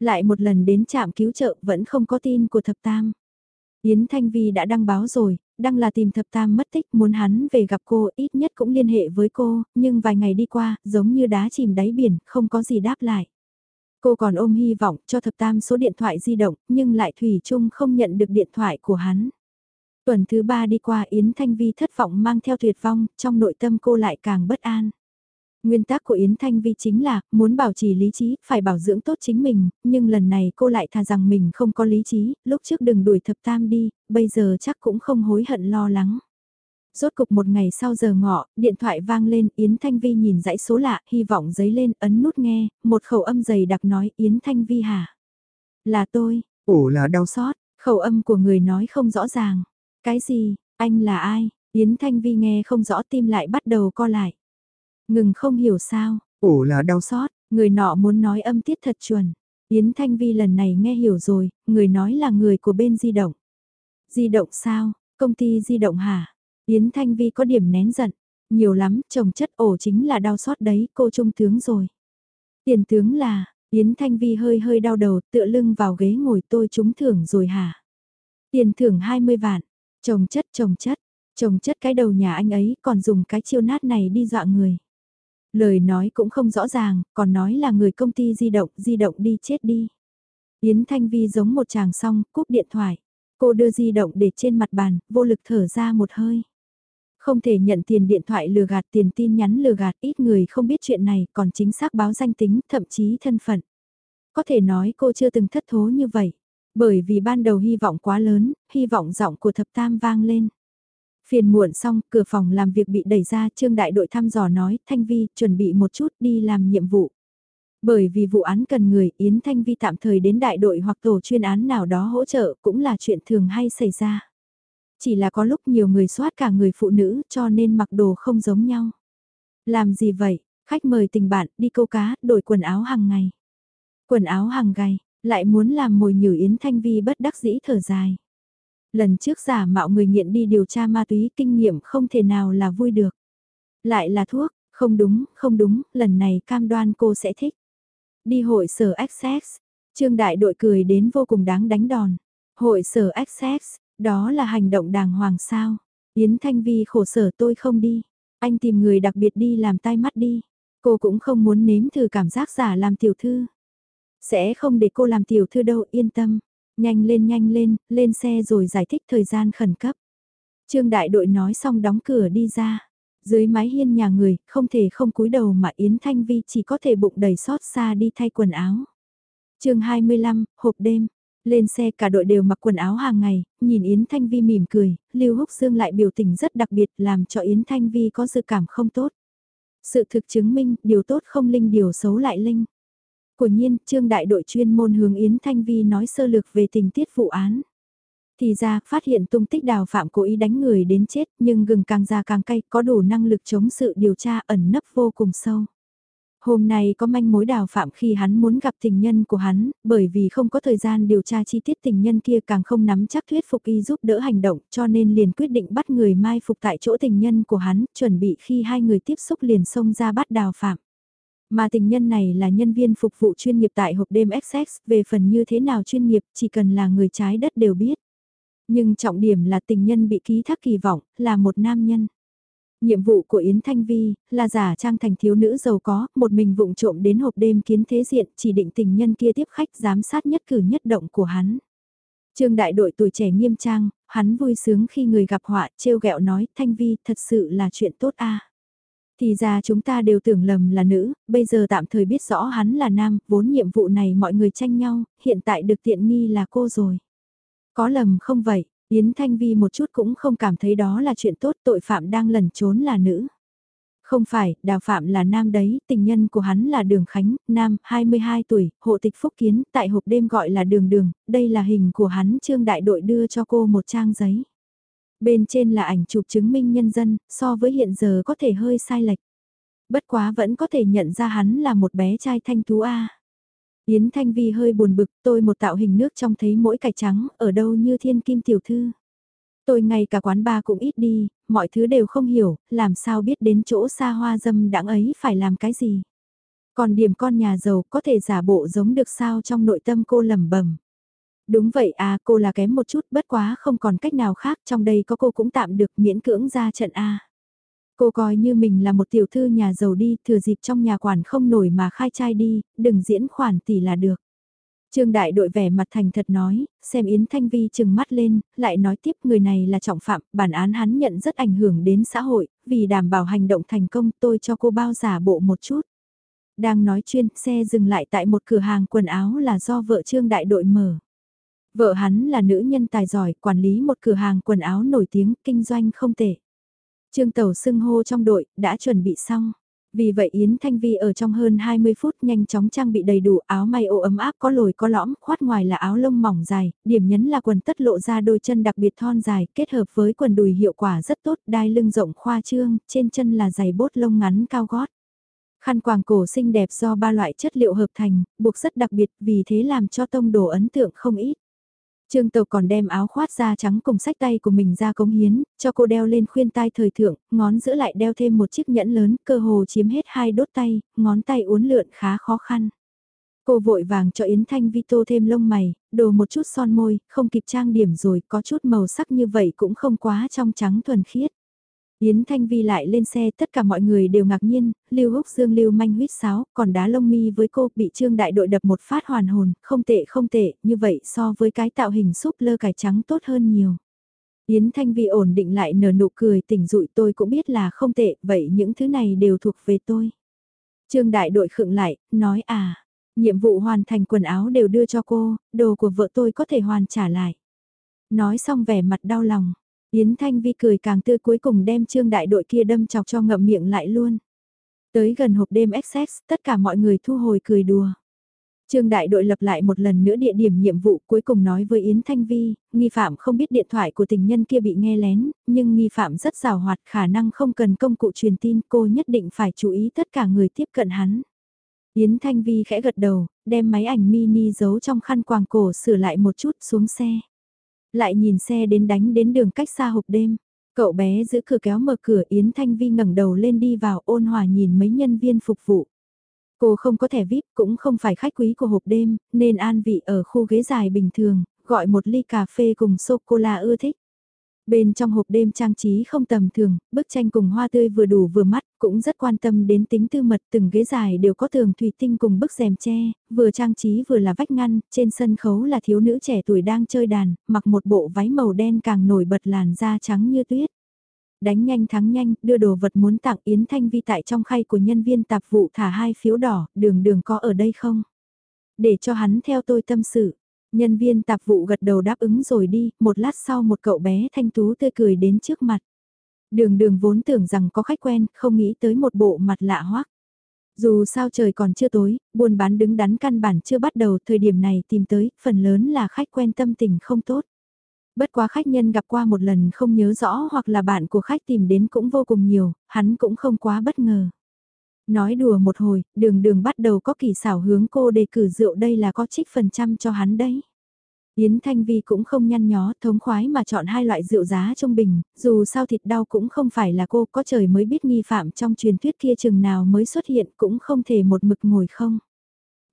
Lại một lần đến trạm cứu trợ vẫn không có tin của thập tam. Yến Thanh Vi đã đăng báo rồi, đăng là tìm thập tam mất tích muốn hắn về gặp cô ít nhất cũng liên hệ với cô, nhưng vài ngày đi qua, giống như đá chìm đáy biển, không có gì đáp lại. Cô còn ôm hy vọng cho thập tam số điện thoại di động, nhưng lại Thủy chung không nhận được điện thoại của hắn. Tuần thứ ba đi qua Yến Thanh Vi thất vọng mang theo tuyệt vong, trong nội tâm cô lại càng bất an. Nguyên tắc của Yến Thanh Vi chính là, muốn bảo trì lý trí, phải bảo dưỡng tốt chính mình, nhưng lần này cô lại thà rằng mình không có lý trí, lúc trước đừng đuổi thập tam đi, bây giờ chắc cũng không hối hận lo lắng. Rốt cục một ngày sau giờ ngọ, điện thoại vang lên, Yến Thanh Vi nhìn dãy số lạ, hy vọng giấy lên, ấn nút nghe, một khẩu âm dày đặc nói Yến Thanh Vi hả? Là tôi, ổ là đau xót, khẩu âm của người nói không rõ ràng. Cái gì, anh là ai? Yến Thanh Vi nghe không rõ tim lại bắt đầu co lại. Ngừng không hiểu sao, ổ là đau xót, người nọ muốn nói âm tiết thật chuẩn. Yến Thanh Vi lần này nghe hiểu rồi, người nói là người của bên di động. Di động sao, công ty di động hả? Yến Thanh Vi có điểm nén giận, nhiều lắm, chồng chất ổ chính là đau xót đấy, cô trung tướng rồi. Tiền tướng là, Yến Thanh Vi hơi hơi đau đầu, tựa lưng vào ghế ngồi tôi trúng thưởng rồi hả? Tiền thưởng 20 vạn, chồng chất chồng chất, chồng chất cái đầu nhà anh ấy còn dùng cái chiêu nát này đi dọa người. Lời nói cũng không rõ ràng, còn nói là người công ty di động, di động đi chết đi. Yến Thanh Vi giống một chàng song, cúp điện thoại. Cô đưa di động để trên mặt bàn, vô lực thở ra một hơi. Không thể nhận tiền điện thoại lừa gạt tiền tin nhắn lừa gạt ít người không biết chuyện này còn chính xác báo danh tính thậm chí thân phận. Có thể nói cô chưa từng thất thố như vậy. Bởi vì ban đầu hy vọng quá lớn, hy vọng giọng của thập tam vang lên. Phiền muộn xong, cửa phòng làm việc bị đẩy ra, trương đại đội thăm dò nói, Thanh Vi, chuẩn bị một chút đi làm nhiệm vụ. Bởi vì vụ án cần người, Yến Thanh Vi tạm thời đến đại đội hoặc tổ chuyên án nào đó hỗ trợ cũng là chuyện thường hay xảy ra. Chỉ là có lúc nhiều người soát cả người phụ nữ cho nên mặc đồ không giống nhau. Làm gì vậy? Khách mời tình bạn đi câu cá, đổi quần áo hàng ngày. Quần áo hàng ngày, lại muốn làm mồi nhử Yến Thanh Vi bất đắc dĩ thở dài. Lần trước giả mạo người nghiện đi điều tra ma túy kinh nghiệm không thể nào là vui được. Lại là thuốc, không đúng, không đúng, lần này cam đoan cô sẽ thích. Đi hội sở XX, Trương Đại đội cười đến vô cùng đáng đánh đòn. Hội sở XX, đó là hành động đàng hoàng sao. Yến Thanh Vi khổ sở tôi không đi. Anh tìm người đặc biệt đi làm tai mắt đi. Cô cũng không muốn nếm thử cảm giác giả làm tiểu thư. Sẽ không để cô làm tiểu thư đâu, yên tâm. Nhanh lên nhanh lên, lên xe rồi giải thích thời gian khẩn cấp. Trương đại đội nói xong đóng cửa đi ra. Dưới mái hiên nhà người, không thể không cúi đầu mà Yến Thanh Vi chỉ có thể bụng đầy xót xa đi thay quần áo. chương 25, hộp đêm. Lên xe cả đội đều mặc quần áo hàng ngày, nhìn Yến Thanh Vi mỉm cười, Lưu Húc Dương lại biểu tình rất đặc biệt làm cho Yến Thanh Vi có dự cảm không tốt. Sự thực chứng minh, điều tốt không linh điều xấu lại linh. Của nhiên, trương đại đội chuyên môn hướng Yến Thanh Vi nói sơ lược về tình tiết vụ án. Thì ra, phát hiện tung tích đào phạm cố ý đánh người đến chết, nhưng gừng càng già càng cay, có đủ năng lực chống sự điều tra ẩn nấp vô cùng sâu. Hôm nay có manh mối đào phạm khi hắn muốn gặp tình nhân của hắn, bởi vì không có thời gian điều tra chi tiết tình nhân kia càng không nắm chắc thuyết phục y giúp đỡ hành động cho nên liền quyết định bắt người mai phục tại chỗ tình nhân của hắn, chuẩn bị khi hai người tiếp xúc liền xông ra bắt đào phạm. Mà tình nhân này là nhân viên phục vụ chuyên nghiệp tại hộp đêm XX, về phần như thế nào chuyên nghiệp chỉ cần là người trái đất đều biết. Nhưng trọng điểm là tình nhân bị ký thác kỳ vọng, là một nam nhân. Nhiệm vụ của Yến Thanh Vi là giả trang thành thiếu nữ giàu có, một mình vụng trộm đến hộp đêm kiến thế diện, chỉ định tình nhân kia tiếp khách giám sát nhất cử nhất động của hắn. Trương đại đội tuổi trẻ nghiêm trang, hắn vui sướng khi người gặp họa, trêu ghẹo nói, Thanh Vi, thật sự là chuyện tốt a. Thì ra chúng ta đều tưởng lầm là nữ, bây giờ tạm thời biết rõ hắn là nam, vốn nhiệm vụ này mọi người tranh nhau, hiện tại được tiện nghi là cô rồi. Có lầm không vậy, Yến Thanh Vi một chút cũng không cảm thấy đó là chuyện tốt tội phạm đang lẩn trốn là nữ. Không phải, đào phạm là nam đấy, tình nhân của hắn là Đường Khánh, nam, 22 tuổi, hộ tịch phúc kiến, tại hộp đêm gọi là Đường Đường, đây là hình của hắn trương đại đội đưa cho cô một trang giấy. Bên trên là ảnh chụp chứng minh nhân dân, so với hiện giờ có thể hơi sai lệch. Bất quá vẫn có thể nhận ra hắn là một bé trai thanh tú A. Yến Thanh Vi hơi buồn bực, tôi một tạo hình nước trong thấy mỗi cải trắng, ở đâu như thiên kim tiểu thư. Tôi ngay cả quán bar cũng ít đi, mọi thứ đều không hiểu, làm sao biết đến chỗ xa hoa dâm đãng ấy phải làm cái gì. Còn điểm con nhà giàu có thể giả bộ giống được sao trong nội tâm cô lẩm bẩm. Đúng vậy à, cô là kém một chút, bất quá không còn cách nào khác, trong đây có cô cũng tạm được miễn cưỡng ra trận A. Cô coi như mình là một tiểu thư nhà giàu đi, thừa dịp trong nhà quản không nổi mà khai trai đi, đừng diễn khoản tỷ là được. Trương đại đội vẻ mặt thành thật nói, xem Yến Thanh Vi chừng mắt lên, lại nói tiếp người này là trọng phạm, bản án hắn nhận rất ảnh hưởng đến xã hội, vì đảm bảo hành động thành công tôi cho cô bao giả bộ một chút. Đang nói chuyên, xe dừng lại tại một cửa hàng quần áo là do vợ Trương đại đội mở. Vợ hắn là nữ nhân tài giỏi, quản lý một cửa hàng quần áo nổi tiếng, kinh doanh không tệ. Trương Tẩu xưng hô trong đội, đã chuẩn bị xong. Vì vậy Yến Thanh Vi ở trong hơn 20 phút nhanh chóng trang bị đầy đủ áo may ô ấm áp có lồi có lõm, khoát ngoài là áo lông mỏng dài, điểm nhấn là quần tất lộ ra đôi chân đặc biệt thon dài, kết hợp với quần đùi hiệu quả rất tốt, đai lưng rộng khoa trương, trên chân là giày bốt lông ngắn cao gót. Khăn quàng cổ xinh đẹp do ba loại chất liệu hợp thành, buộc rất đặc biệt vì thế làm cho tông đồ ấn tượng không ít. Trương Tàu còn đem áo khoát da trắng cùng sách tay của mình ra cống hiến, cho cô đeo lên khuyên tai thời thượng, ngón giữa lại đeo thêm một chiếc nhẫn lớn, cơ hồ chiếm hết hai đốt tay, ngón tay uốn lượn khá khó khăn. Cô vội vàng cho Yến Thanh Vito thêm lông mày, đồ một chút son môi, không kịp trang điểm rồi, có chút màu sắc như vậy cũng không quá trong trắng thuần khiết. Yến Thanh Vi lại lên xe tất cả mọi người đều ngạc nhiên, Lưu Húc Dương Lưu manh huyết sáo, còn đá lông mi với cô bị trương đại đội đập một phát hoàn hồn, không tệ không tệ, như vậy so với cái tạo hình súp lơ cải trắng tốt hơn nhiều. Yến Thanh Vi ổn định lại nở nụ cười tỉnh dụi tôi cũng biết là không tệ, vậy những thứ này đều thuộc về tôi. Trương đại đội khựng lại, nói à, Nhiệm vụ hoàn thành quần áo đều đưa cho cô, đồ của vợ tôi có thể hoàn trả lại. Nói xong vẻ mặt đau lòng, Yến Thanh Vi cười càng tươi cuối cùng đem trương đại đội kia đâm chọc cho ngậm miệng lại luôn. Tới gần hộp đêm XX, tất cả mọi người thu hồi cười đùa. Trương đại đội lập lại một lần nữa địa điểm nhiệm vụ cuối cùng nói với Yến Thanh Vi, nghi phạm không biết điện thoại của tình nhân kia bị nghe lén, nhưng nghi phạm rất rào hoạt khả năng không cần công cụ truyền tin cô nhất định phải chú ý tất cả người tiếp cận hắn. Yến Thanh Vi khẽ gật đầu, đem máy ảnh mini giấu trong khăn quàng cổ sửa lại một chút xuống xe. Lại nhìn xe đến đánh đến đường cách xa hộp đêm. Cậu bé giữ cửa kéo mở cửa Yến Thanh Vi ngẩng đầu lên đi vào ôn hòa nhìn mấy nhân viên phục vụ. Cô không có thẻ VIP cũng không phải khách quý của hộp đêm, nên an vị ở khu ghế dài bình thường, gọi một ly cà phê cùng sô-cô-la ưa thích. Bên trong hộp đêm trang trí không tầm thường, bức tranh cùng hoa tươi vừa đủ vừa mắt, cũng rất quan tâm đến tính tư mật từng ghế dài đều có tường thủy tinh cùng bức rèm tre, vừa trang trí vừa là vách ngăn, trên sân khấu là thiếu nữ trẻ tuổi đang chơi đàn, mặc một bộ váy màu đen càng nổi bật làn da trắng như tuyết. Đánh nhanh thắng nhanh, đưa đồ vật muốn tặng Yến Thanh Vi tại trong khay của nhân viên tạp vụ thả hai phiếu đỏ, đường đường có ở đây không? Để cho hắn theo tôi tâm sự. Nhân viên tạp vụ gật đầu đáp ứng rồi đi, một lát sau một cậu bé thanh tú tươi cười đến trước mặt. Đường đường vốn tưởng rằng có khách quen, không nghĩ tới một bộ mặt lạ hoắc. Dù sao trời còn chưa tối, buôn bán đứng đắn căn bản chưa bắt đầu, thời điểm này tìm tới, phần lớn là khách quen tâm tình không tốt. Bất quá khách nhân gặp qua một lần không nhớ rõ hoặc là bạn của khách tìm đến cũng vô cùng nhiều, hắn cũng không quá bất ngờ. Nói đùa một hồi, đường đường bắt đầu có kỳ xảo hướng cô đề cử rượu đây là có trích phần trăm cho hắn đấy. Yến Thanh Vi cũng không nhăn nhó thống khoái mà chọn hai loại rượu giá trung bình, dù sao thịt đau cũng không phải là cô có trời mới biết nghi phạm trong truyền thuyết kia chừng nào mới xuất hiện cũng không thể một mực ngồi không.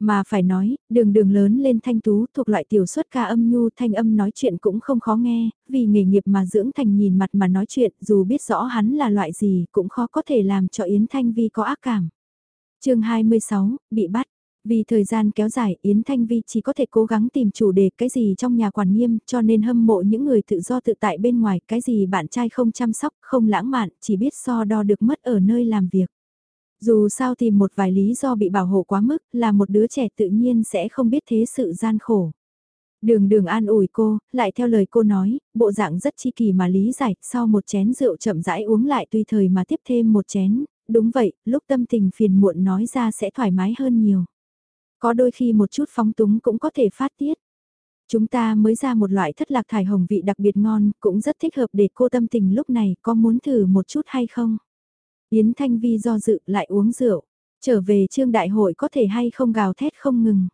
Mà phải nói, đường đường lớn lên thanh tú thuộc loại tiểu xuất ca âm nhu thanh âm nói chuyện cũng không khó nghe, vì nghề nghiệp mà dưỡng thành nhìn mặt mà nói chuyện dù biết rõ hắn là loại gì cũng khó có thể làm cho Yến Thanh Vi có ác cảm. chương 26, bị bắt. Vì thời gian kéo dài Yến Thanh Vi chỉ có thể cố gắng tìm chủ đề cái gì trong nhà quản nghiêm cho nên hâm mộ những người tự do tự tại bên ngoài cái gì bạn trai không chăm sóc, không lãng mạn, chỉ biết so đo được mất ở nơi làm việc. Dù sao tìm một vài lý do bị bảo hộ quá mức là một đứa trẻ tự nhiên sẽ không biết thế sự gian khổ. Đường đường an ủi cô, lại theo lời cô nói, bộ dạng rất chi kỳ mà lý giải, sau một chén rượu chậm rãi uống lại tùy thời mà tiếp thêm một chén, đúng vậy, lúc tâm tình phiền muộn nói ra sẽ thoải mái hơn nhiều. Có đôi khi một chút phóng túng cũng có thể phát tiết. Chúng ta mới ra một loại thất lạc thải hồng vị đặc biệt ngon, cũng rất thích hợp để cô tâm tình lúc này, có muốn thử một chút hay không? Yến Thanh Vi do dự lại uống rượu, trở về trương đại hội có thể hay không gào thét không ngừng.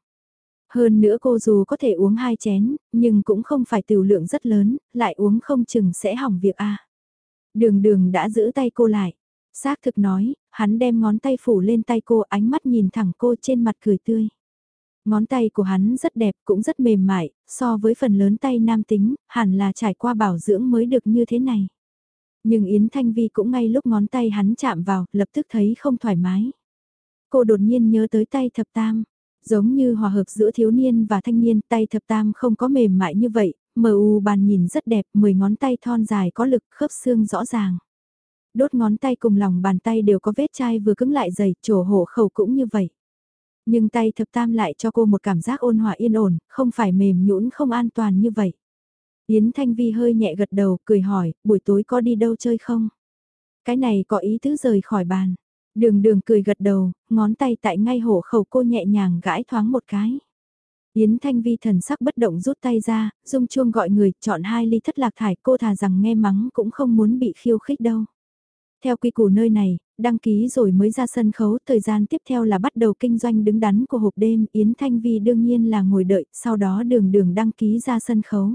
Hơn nữa cô dù có thể uống hai chén, nhưng cũng không phải tiểu lượng rất lớn, lại uống không chừng sẽ hỏng việc a. Đường đường đã giữ tay cô lại. Xác thực nói, hắn đem ngón tay phủ lên tay cô ánh mắt nhìn thẳng cô trên mặt cười tươi. Ngón tay của hắn rất đẹp cũng rất mềm mại, so với phần lớn tay nam tính, hẳn là trải qua bảo dưỡng mới được như thế này. Nhưng Yến Thanh Vi cũng ngay lúc ngón tay hắn chạm vào, lập tức thấy không thoải mái. Cô đột nhiên nhớ tới tay thập tam, giống như hòa hợp giữa thiếu niên và thanh niên, tay thập tam không có mềm mại như vậy, mờ u bàn nhìn rất đẹp, 10 ngón tay thon dài có lực, khớp xương rõ ràng. Đốt ngón tay cùng lòng bàn tay đều có vết chai vừa cứng lại dày, trổ hổ khẩu cũng như vậy. Nhưng tay thập tam lại cho cô một cảm giác ôn hòa yên ổn, không phải mềm nhũn không an toàn như vậy. Yến Thanh Vi hơi nhẹ gật đầu, cười hỏi, buổi tối có đi đâu chơi không? Cái này có ý tứ rời khỏi bàn. Đường đường cười gật đầu, ngón tay tại ngay hổ khẩu cô nhẹ nhàng gãi thoáng một cái. Yến Thanh Vi thần sắc bất động rút tay ra, dung chuông gọi người, chọn hai ly thất lạc thải cô thà rằng nghe mắng cũng không muốn bị khiêu khích đâu. Theo quy củ nơi này, đăng ký rồi mới ra sân khấu, thời gian tiếp theo là bắt đầu kinh doanh đứng đắn của hộp đêm, Yến Thanh Vi đương nhiên là ngồi đợi, sau đó đường đường đăng ký ra sân khấu.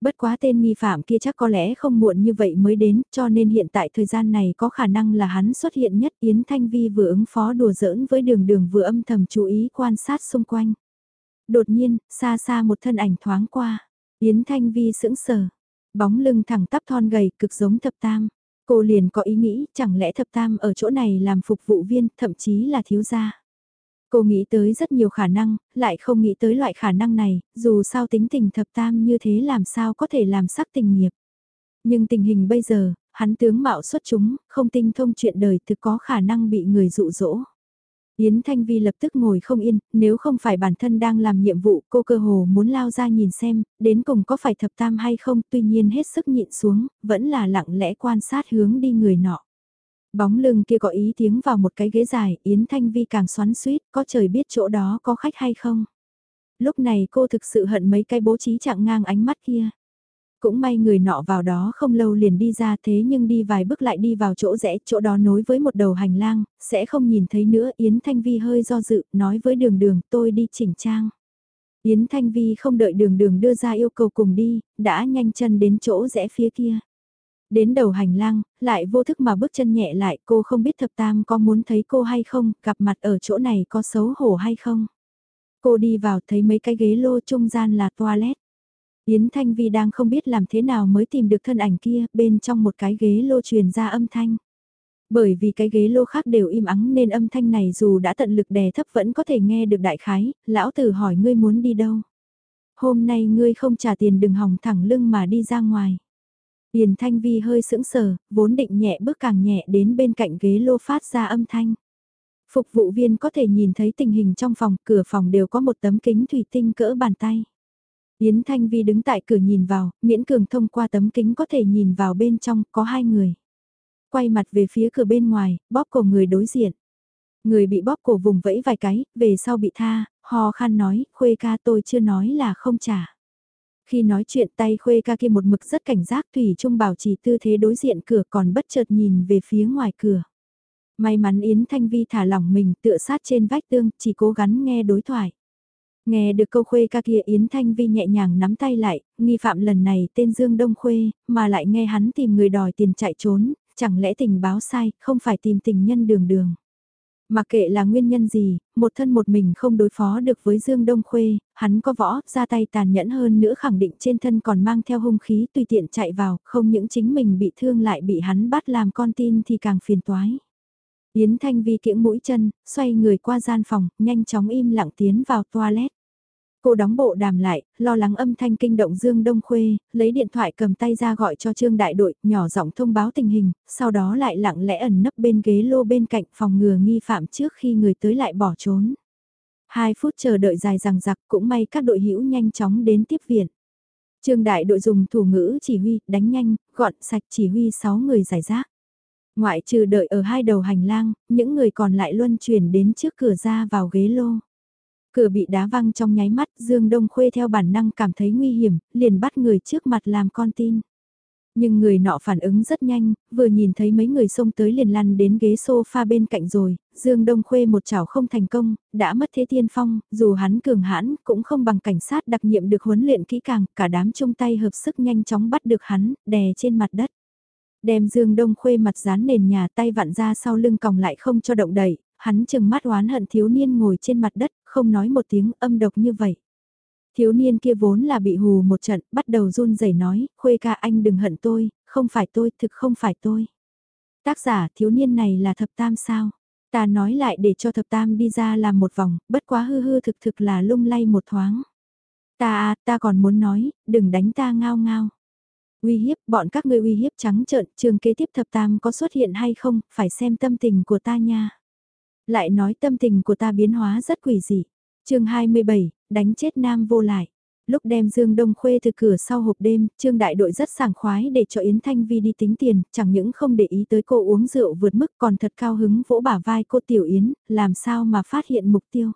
Bất quá tên nghi phạm kia chắc có lẽ không muộn như vậy mới đến, cho nên hiện tại thời gian này có khả năng là hắn xuất hiện nhất Yến Thanh Vi vừa ứng phó đùa giỡn với đường đường vừa âm thầm chú ý quan sát xung quanh. Đột nhiên, xa xa một thân ảnh thoáng qua, Yến Thanh Vi sững sờ, bóng lưng thẳng tắp thon gầy cực giống thập tam. Cô liền có ý nghĩ chẳng lẽ thập tam ở chỗ này làm phục vụ viên, thậm chí là thiếu gia. Cô nghĩ tới rất nhiều khả năng, lại không nghĩ tới loại khả năng này, dù sao tính tình thập tam như thế làm sao có thể làm sắc tình nghiệp. Nhưng tình hình bây giờ, hắn tướng mạo xuất chúng, không tinh thông chuyện đời thực có khả năng bị người dụ dỗ. Yến Thanh Vi lập tức ngồi không yên, nếu không phải bản thân đang làm nhiệm vụ cô cơ hồ muốn lao ra nhìn xem, đến cùng có phải thập tam hay không, tuy nhiên hết sức nhịn xuống, vẫn là lặng lẽ quan sát hướng đi người nọ. Bóng lưng kia có ý tiếng vào một cái ghế dài, Yến Thanh Vi càng xoắn suýt, có trời biết chỗ đó có khách hay không. Lúc này cô thực sự hận mấy cái bố trí chạng ngang ánh mắt kia. Cũng may người nọ vào đó không lâu liền đi ra thế nhưng đi vài bước lại đi vào chỗ rẽ, chỗ đó nối với một đầu hành lang, sẽ không nhìn thấy nữa. Yến Thanh Vi hơi do dự, nói với đường đường tôi đi chỉnh trang. Yến Thanh Vi không đợi đường đường đưa ra yêu cầu cùng đi, đã nhanh chân đến chỗ rẽ phía kia. Đến đầu hành lang, lại vô thức mà bước chân nhẹ lại cô không biết thập tam có muốn thấy cô hay không, gặp mặt ở chỗ này có xấu hổ hay không. Cô đi vào thấy mấy cái ghế lô trung gian là toilet. Yến Thanh Vi đang không biết làm thế nào mới tìm được thân ảnh kia, bên trong một cái ghế lô truyền ra âm thanh. Bởi vì cái ghế lô khác đều im ắng nên âm thanh này dù đã tận lực đè thấp vẫn có thể nghe được đại khái, lão tử hỏi ngươi muốn đi đâu. Hôm nay ngươi không trả tiền đừng hỏng thẳng lưng mà đi ra ngoài. Yến Thanh Vi hơi sững sờ, vốn định nhẹ bước càng nhẹ đến bên cạnh ghế lô phát ra âm thanh. Phục vụ viên có thể nhìn thấy tình hình trong phòng, cửa phòng đều có một tấm kính thủy tinh cỡ bàn tay. Yến Thanh Vi đứng tại cửa nhìn vào, miễn cường thông qua tấm kính có thể nhìn vào bên trong, có hai người. Quay mặt về phía cửa bên ngoài, bóp cổ người đối diện. Người bị bóp cổ vùng vẫy vài cái, về sau bị tha, ho khan nói, khuê ca tôi chưa nói là không trả. Khi nói chuyện tay khuê ca kia một mực rất cảnh giác Thủy Trung bảo trì tư thế đối diện cửa còn bất chợt nhìn về phía ngoài cửa. May mắn Yến Thanh Vi thả lỏng mình tựa sát trên vách tương, chỉ cố gắng nghe đối thoại. Nghe được câu khuê ca kia Yến Thanh Vi nhẹ nhàng nắm tay lại, nghi phạm lần này tên Dương Đông Khuê, mà lại nghe hắn tìm người đòi tiền chạy trốn, chẳng lẽ tình báo sai, không phải tìm tình nhân đường đường. Mà kệ là nguyên nhân gì, một thân một mình không đối phó được với Dương Đông Khuê, hắn có võ, ra tay tàn nhẫn hơn nữa khẳng định trên thân còn mang theo hung khí tùy tiện chạy vào, không những chính mình bị thương lại bị hắn bắt làm con tin thì càng phiền toái. Yến Thanh Vi kiễng mũi chân, xoay người qua gian phòng, nhanh chóng im lặng tiến vào toilet. Cô đóng bộ đàm lại, lo lắng âm thanh kinh động Dương Đông Khuê, lấy điện thoại cầm tay ra gọi cho Trương Đại đội, nhỏ giọng thông báo tình hình, sau đó lại lặng lẽ ẩn nấp bên ghế lô bên cạnh phòng ngừa nghi phạm trước khi người tới lại bỏ trốn. Hai phút chờ đợi dài rằng giặc cũng may các đội hữu nhanh chóng đến tiếp viện. Trương Đại đội dùng thủ ngữ chỉ huy, đánh nhanh, gọn sạch chỉ huy 6 người giải rác. Ngoại trừ đợi ở hai đầu hành lang, những người còn lại luân chuyển đến trước cửa ra vào ghế lô. Cửa bị đá văng trong nháy mắt, Dương Đông Khuê theo bản năng cảm thấy nguy hiểm, liền bắt người trước mặt làm con tin. Nhưng người nọ phản ứng rất nhanh, vừa nhìn thấy mấy người xông tới liền lăn đến ghế sofa bên cạnh rồi, Dương Đông Khuê một chảo không thành công, đã mất thế tiên phong, dù hắn cường hãn cũng không bằng cảnh sát đặc nhiệm được huấn luyện kỹ càng, cả đám chung tay hợp sức nhanh chóng bắt được hắn, đè trên mặt đất. Đem Dương Đông Khuê mặt dán nền nhà tay vặn ra sau lưng còng lại không cho động đẩy, hắn chừng mắt oán hận thiếu niên ngồi trên mặt đất, không nói một tiếng âm độc như vậy. Thiếu niên kia vốn là bị hù một trận, bắt đầu run rẩy nói, khuê ca anh đừng hận tôi, không phải tôi, thực không phải tôi. Tác giả thiếu niên này là thập tam sao? Ta nói lại để cho thập tam đi ra làm một vòng, bất quá hư hư thực thực là lung lay một thoáng. Ta à, ta còn muốn nói, đừng đánh ta ngao ngao. Uy hiếp, bọn các ngươi uy hiếp trắng trợn, trường kế tiếp thập tam có xuất hiện hay không, phải xem tâm tình của ta nha. Lại nói tâm tình của ta biến hóa rất quỷ dị. chương 27, đánh chết nam vô lại. Lúc đem Dương Đông Khuê từ cửa sau hộp đêm, Trương Đại đội rất sảng khoái để cho Yến Thanh Vi đi tính tiền, chẳng những không để ý tới cô uống rượu vượt mức còn thật cao hứng vỗ bả vai cô Tiểu Yến, làm sao mà phát hiện mục tiêu.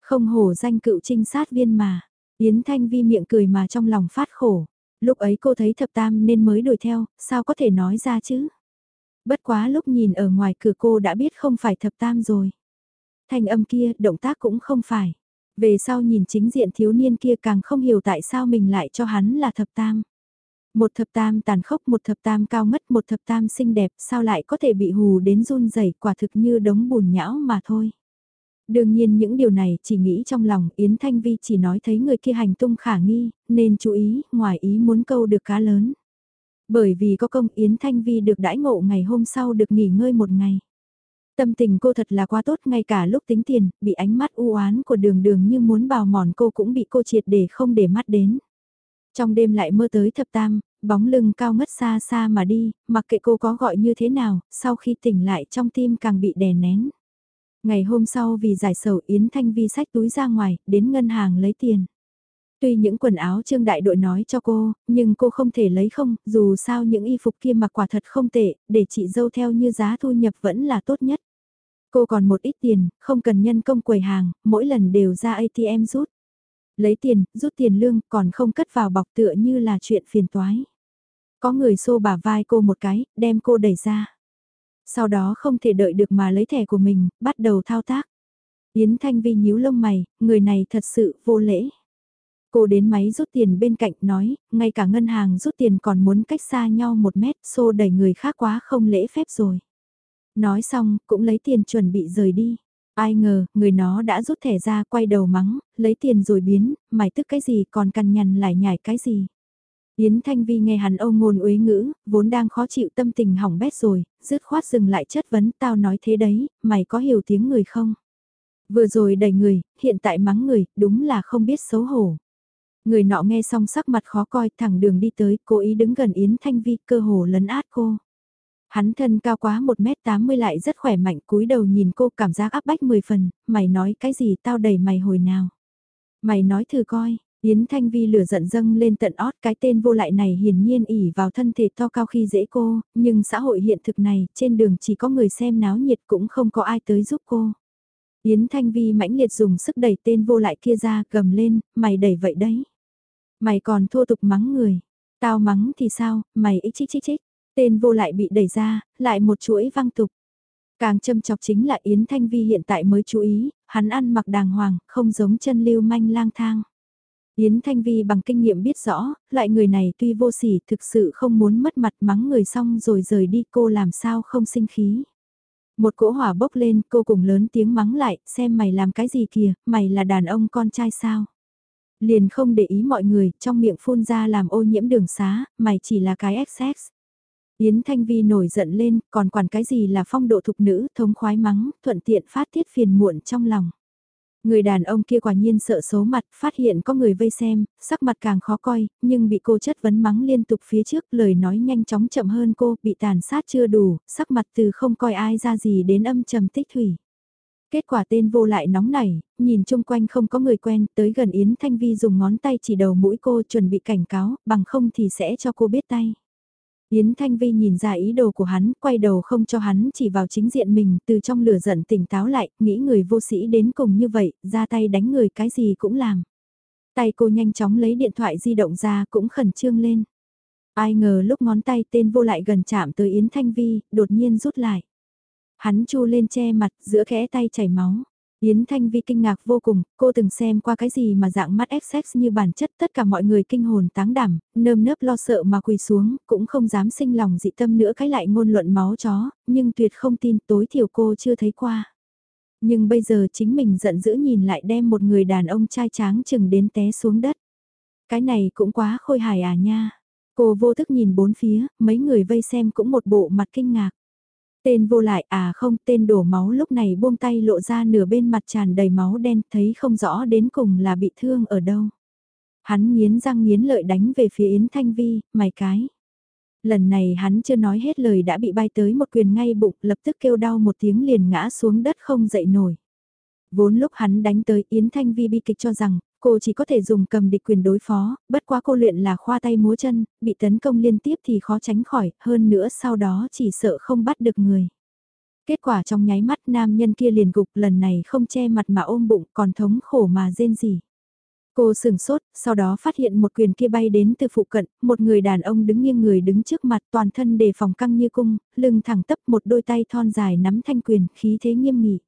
Không hổ danh cựu trinh sát viên mà. Yến Thanh Vi miệng cười mà trong lòng phát khổ. Lúc ấy cô thấy thập tam nên mới đuổi theo, sao có thể nói ra chứ? Bất quá lúc nhìn ở ngoài cửa cô đã biết không phải thập tam rồi. Thanh âm kia, động tác cũng không phải. Về sau nhìn chính diện thiếu niên kia càng không hiểu tại sao mình lại cho hắn là thập tam. Một thập tam tàn khốc, một thập tam cao ngất, một thập tam xinh đẹp, sao lại có thể bị hù đến run rẩy quả thực như đống bùn nhão mà thôi. Đương nhiên những điều này chỉ nghĩ trong lòng Yến Thanh Vi chỉ nói thấy người kia hành tung khả nghi, nên chú ý, ngoài ý muốn câu được cá lớn. Bởi vì có công Yến Thanh Vi được đãi ngộ ngày hôm sau được nghỉ ngơi một ngày. Tâm tình cô thật là quá tốt ngay cả lúc tính tiền, bị ánh mắt u oán của đường đường như muốn bào mòn cô cũng bị cô triệt để không để mắt đến. Trong đêm lại mơ tới thập tam, bóng lưng cao ngất xa xa mà đi, mặc kệ cô có gọi như thế nào, sau khi tỉnh lại trong tim càng bị đè nén. Ngày hôm sau vì giải sầu Yến Thanh Vi sách túi ra ngoài, đến ngân hàng lấy tiền. Tuy những quần áo trương đại đội nói cho cô, nhưng cô không thể lấy không, dù sao những y phục kia mặc quả thật không tệ, để chị dâu theo như giá thu nhập vẫn là tốt nhất. Cô còn một ít tiền, không cần nhân công quầy hàng, mỗi lần đều ra ATM rút. Lấy tiền, rút tiền lương, còn không cất vào bọc tựa như là chuyện phiền toái. Có người xô bả vai cô một cái, đem cô đẩy ra. Sau đó không thể đợi được mà lấy thẻ của mình, bắt đầu thao tác. Yến Thanh Vi nhíu lông mày, người này thật sự vô lễ. Cô đến máy rút tiền bên cạnh nói, ngay cả ngân hàng rút tiền còn muốn cách xa nhau một mét, xô đẩy người khác quá không lễ phép rồi. Nói xong, cũng lấy tiền chuẩn bị rời đi. Ai ngờ, người nó đã rút thẻ ra quay đầu mắng, lấy tiền rồi biến, mày tức cái gì còn cằn nhằn lại nhảy cái gì. Yến Thanh Vi nghe hắn âu ngôn uế ngữ, vốn đang khó chịu tâm tình hỏng bét rồi, dứt khoát dừng lại chất vấn tao nói thế đấy, mày có hiểu tiếng người không? Vừa rồi đầy người, hiện tại mắng người, đúng là không biết xấu hổ. Người nọ nghe xong sắc mặt khó coi thẳng đường đi tới, cố ý đứng gần Yến Thanh Vi cơ hồ lấn át cô. Hắn thân cao quá 1m80 lại rất khỏe mạnh cúi đầu nhìn cô cảm giác áp bách 10 phần, mày nói cái gì tao đẩy mày hồi nào. Mày nói thử coi, Yến Thanh Vi lửa giận dâng lên tận ót cái tên vô lại này hiển nhiên ỉ vào thân thể to cao khi dễ cô, nhưng xã hội hiện thực này, trên đường chỉ có người xem náo nhiệt cũng không có ai tới giúp cô. Yến Thanh Vi mãnh liệt dùng sức đẩy tên vô lại kia ra, gầm lên, mày đẩy vậy đấy. Mày còn thô tục mắng người. Tao mắng thì sao, mày ích chích chích chích. Tên vô lại bị đẩy ra, lại một chuỗi văng tục. Càng châm chọc chính là Yến Thanh Vi hiện tại mới chú ý, hắn ăn mặc đàng hoàng, không giống chân lưu manh lang thang. Yến Thanh Vi bằng kinh nghiệm biết rõ, loại người này tuy vô sỉ thực sự không muốn mất mặt mắng người xong rồi rời đi cô làm sao không sinh khí. Một cỗ hỏa bốc lên cô cùng lớn tiếng mắng lại, xem mày làm cái gì kìa, mày là đàn ông con trai sao. Liền không để ý mọi người, trong miệng phun ra làm ô nhiễm đường xá, mày chỉ là cái XX. Yến Thanh Vi nổi giận lên, còn quản cái gì là phong độ thục nữ, thống khoái mắng, thuận tiện phát tiết phiền muộn trong lòng. Người đàn ông kia quả nhiên sợ số mặt, phát hiện có người vây xem, sắc mặt càng khó coi, nhưng bị cô chất vấn mắng liên tục phía trước, lời nói nhanh chóng chậm hơn cô, bị tàn sát chưa đủ, sắc mặt từ không coi ai ra gì đến âm trầm tích thủy. Kết quả tên vô lại nóng nảy, nhìn chung quanh không có người quen, tới gần Yến Thanh Vi dùng ngón tay chỉ đầu mũi cô chuẩn bị cảnh cáo, bằng không thì sẽ cho cô biết tay. Yến Thanh Vi nhìn ra ý đồ của hắn, quay đầu không cho hắn chỉ vào chính diện mình, từ trong lửa giận tỉnh táo lại, nghĩ người vô sĩ đến cùng như vậy, ra tay đánh người cái gì cũng làm. Tay cô nhanh chóng lấy điện thoại di động ra cũng khẩn trương lên. Ai ngờ lúc ngón tay tên vô lại gần chạm tới Yến Thanh Vi, đột nhiên rút lại. Hắn chu lên che mặt, giữa khẽ tay chảy máu. Yến Thanh Vi kinh ngạc vô cùng, cô từng xem qua cái gì mà dạng mắt XX như bản chất tất cả mọi người kinh hồn táng đảm, nơm nớp lo sợ mà quỳ xuống, cũng không dám sinh lòng dị tâm nữa cái lại ngôn luận máu chó, nhưng tuyệt không tin tối thiểu cô chưa thấy qua. Nhưng bây giờ chính mình giận dữ nhìn lại đem một người đàn ông trai tráng chừng đến té xuống đất. Cái này cũng quá khôi hài à nha. Cô vô thức nhìn bốn phía, mấy người vây xem cũng một bộ mặt kinh ngạc. Tên vô lại à không tên đổ máu lúc này buông tay lộ ra nửa bên mặt tràn đầy máu đen thấy không rõ đến cùng là bị thương ở đâu. Hắn nghiến răng nghiến lợi đánh về phía Yến Thanh Vi, mày cái. Lần này hắn chưa nói hết lời đã bị bay tới một quyền ngay bụng lập tức kêu đau một tiếng liền ngã xuống đất không dậy nổi. Vốn lúc hắn đánh tới Yến Thanh Vi bi kịch cho rằng Cô chỉ có thể dùng cầm địch quyền đối phó, bất quá cô luyện là khoa tay múa chân, bị tấn công liên tiếp thì khó tránh khỏi, hơn nữa sau đó chỉ sợ không bắt được người. Kết quả trong nháy mắt nam nhân kia liền gục lần này không che mặt mà ôm bụng còn thống khổ mà rên gì. Cô sừng sốt, sau đó phát hiện một quyền kia bay đến từ phụ cận, một người đàn ông đứng nghiêng người đứng trước mặt toàn thân đề phòng căng như cung, lưng thẳng tấp một đôi tay thon dài nắm thanh quyền, khí thế nghiêm nghị.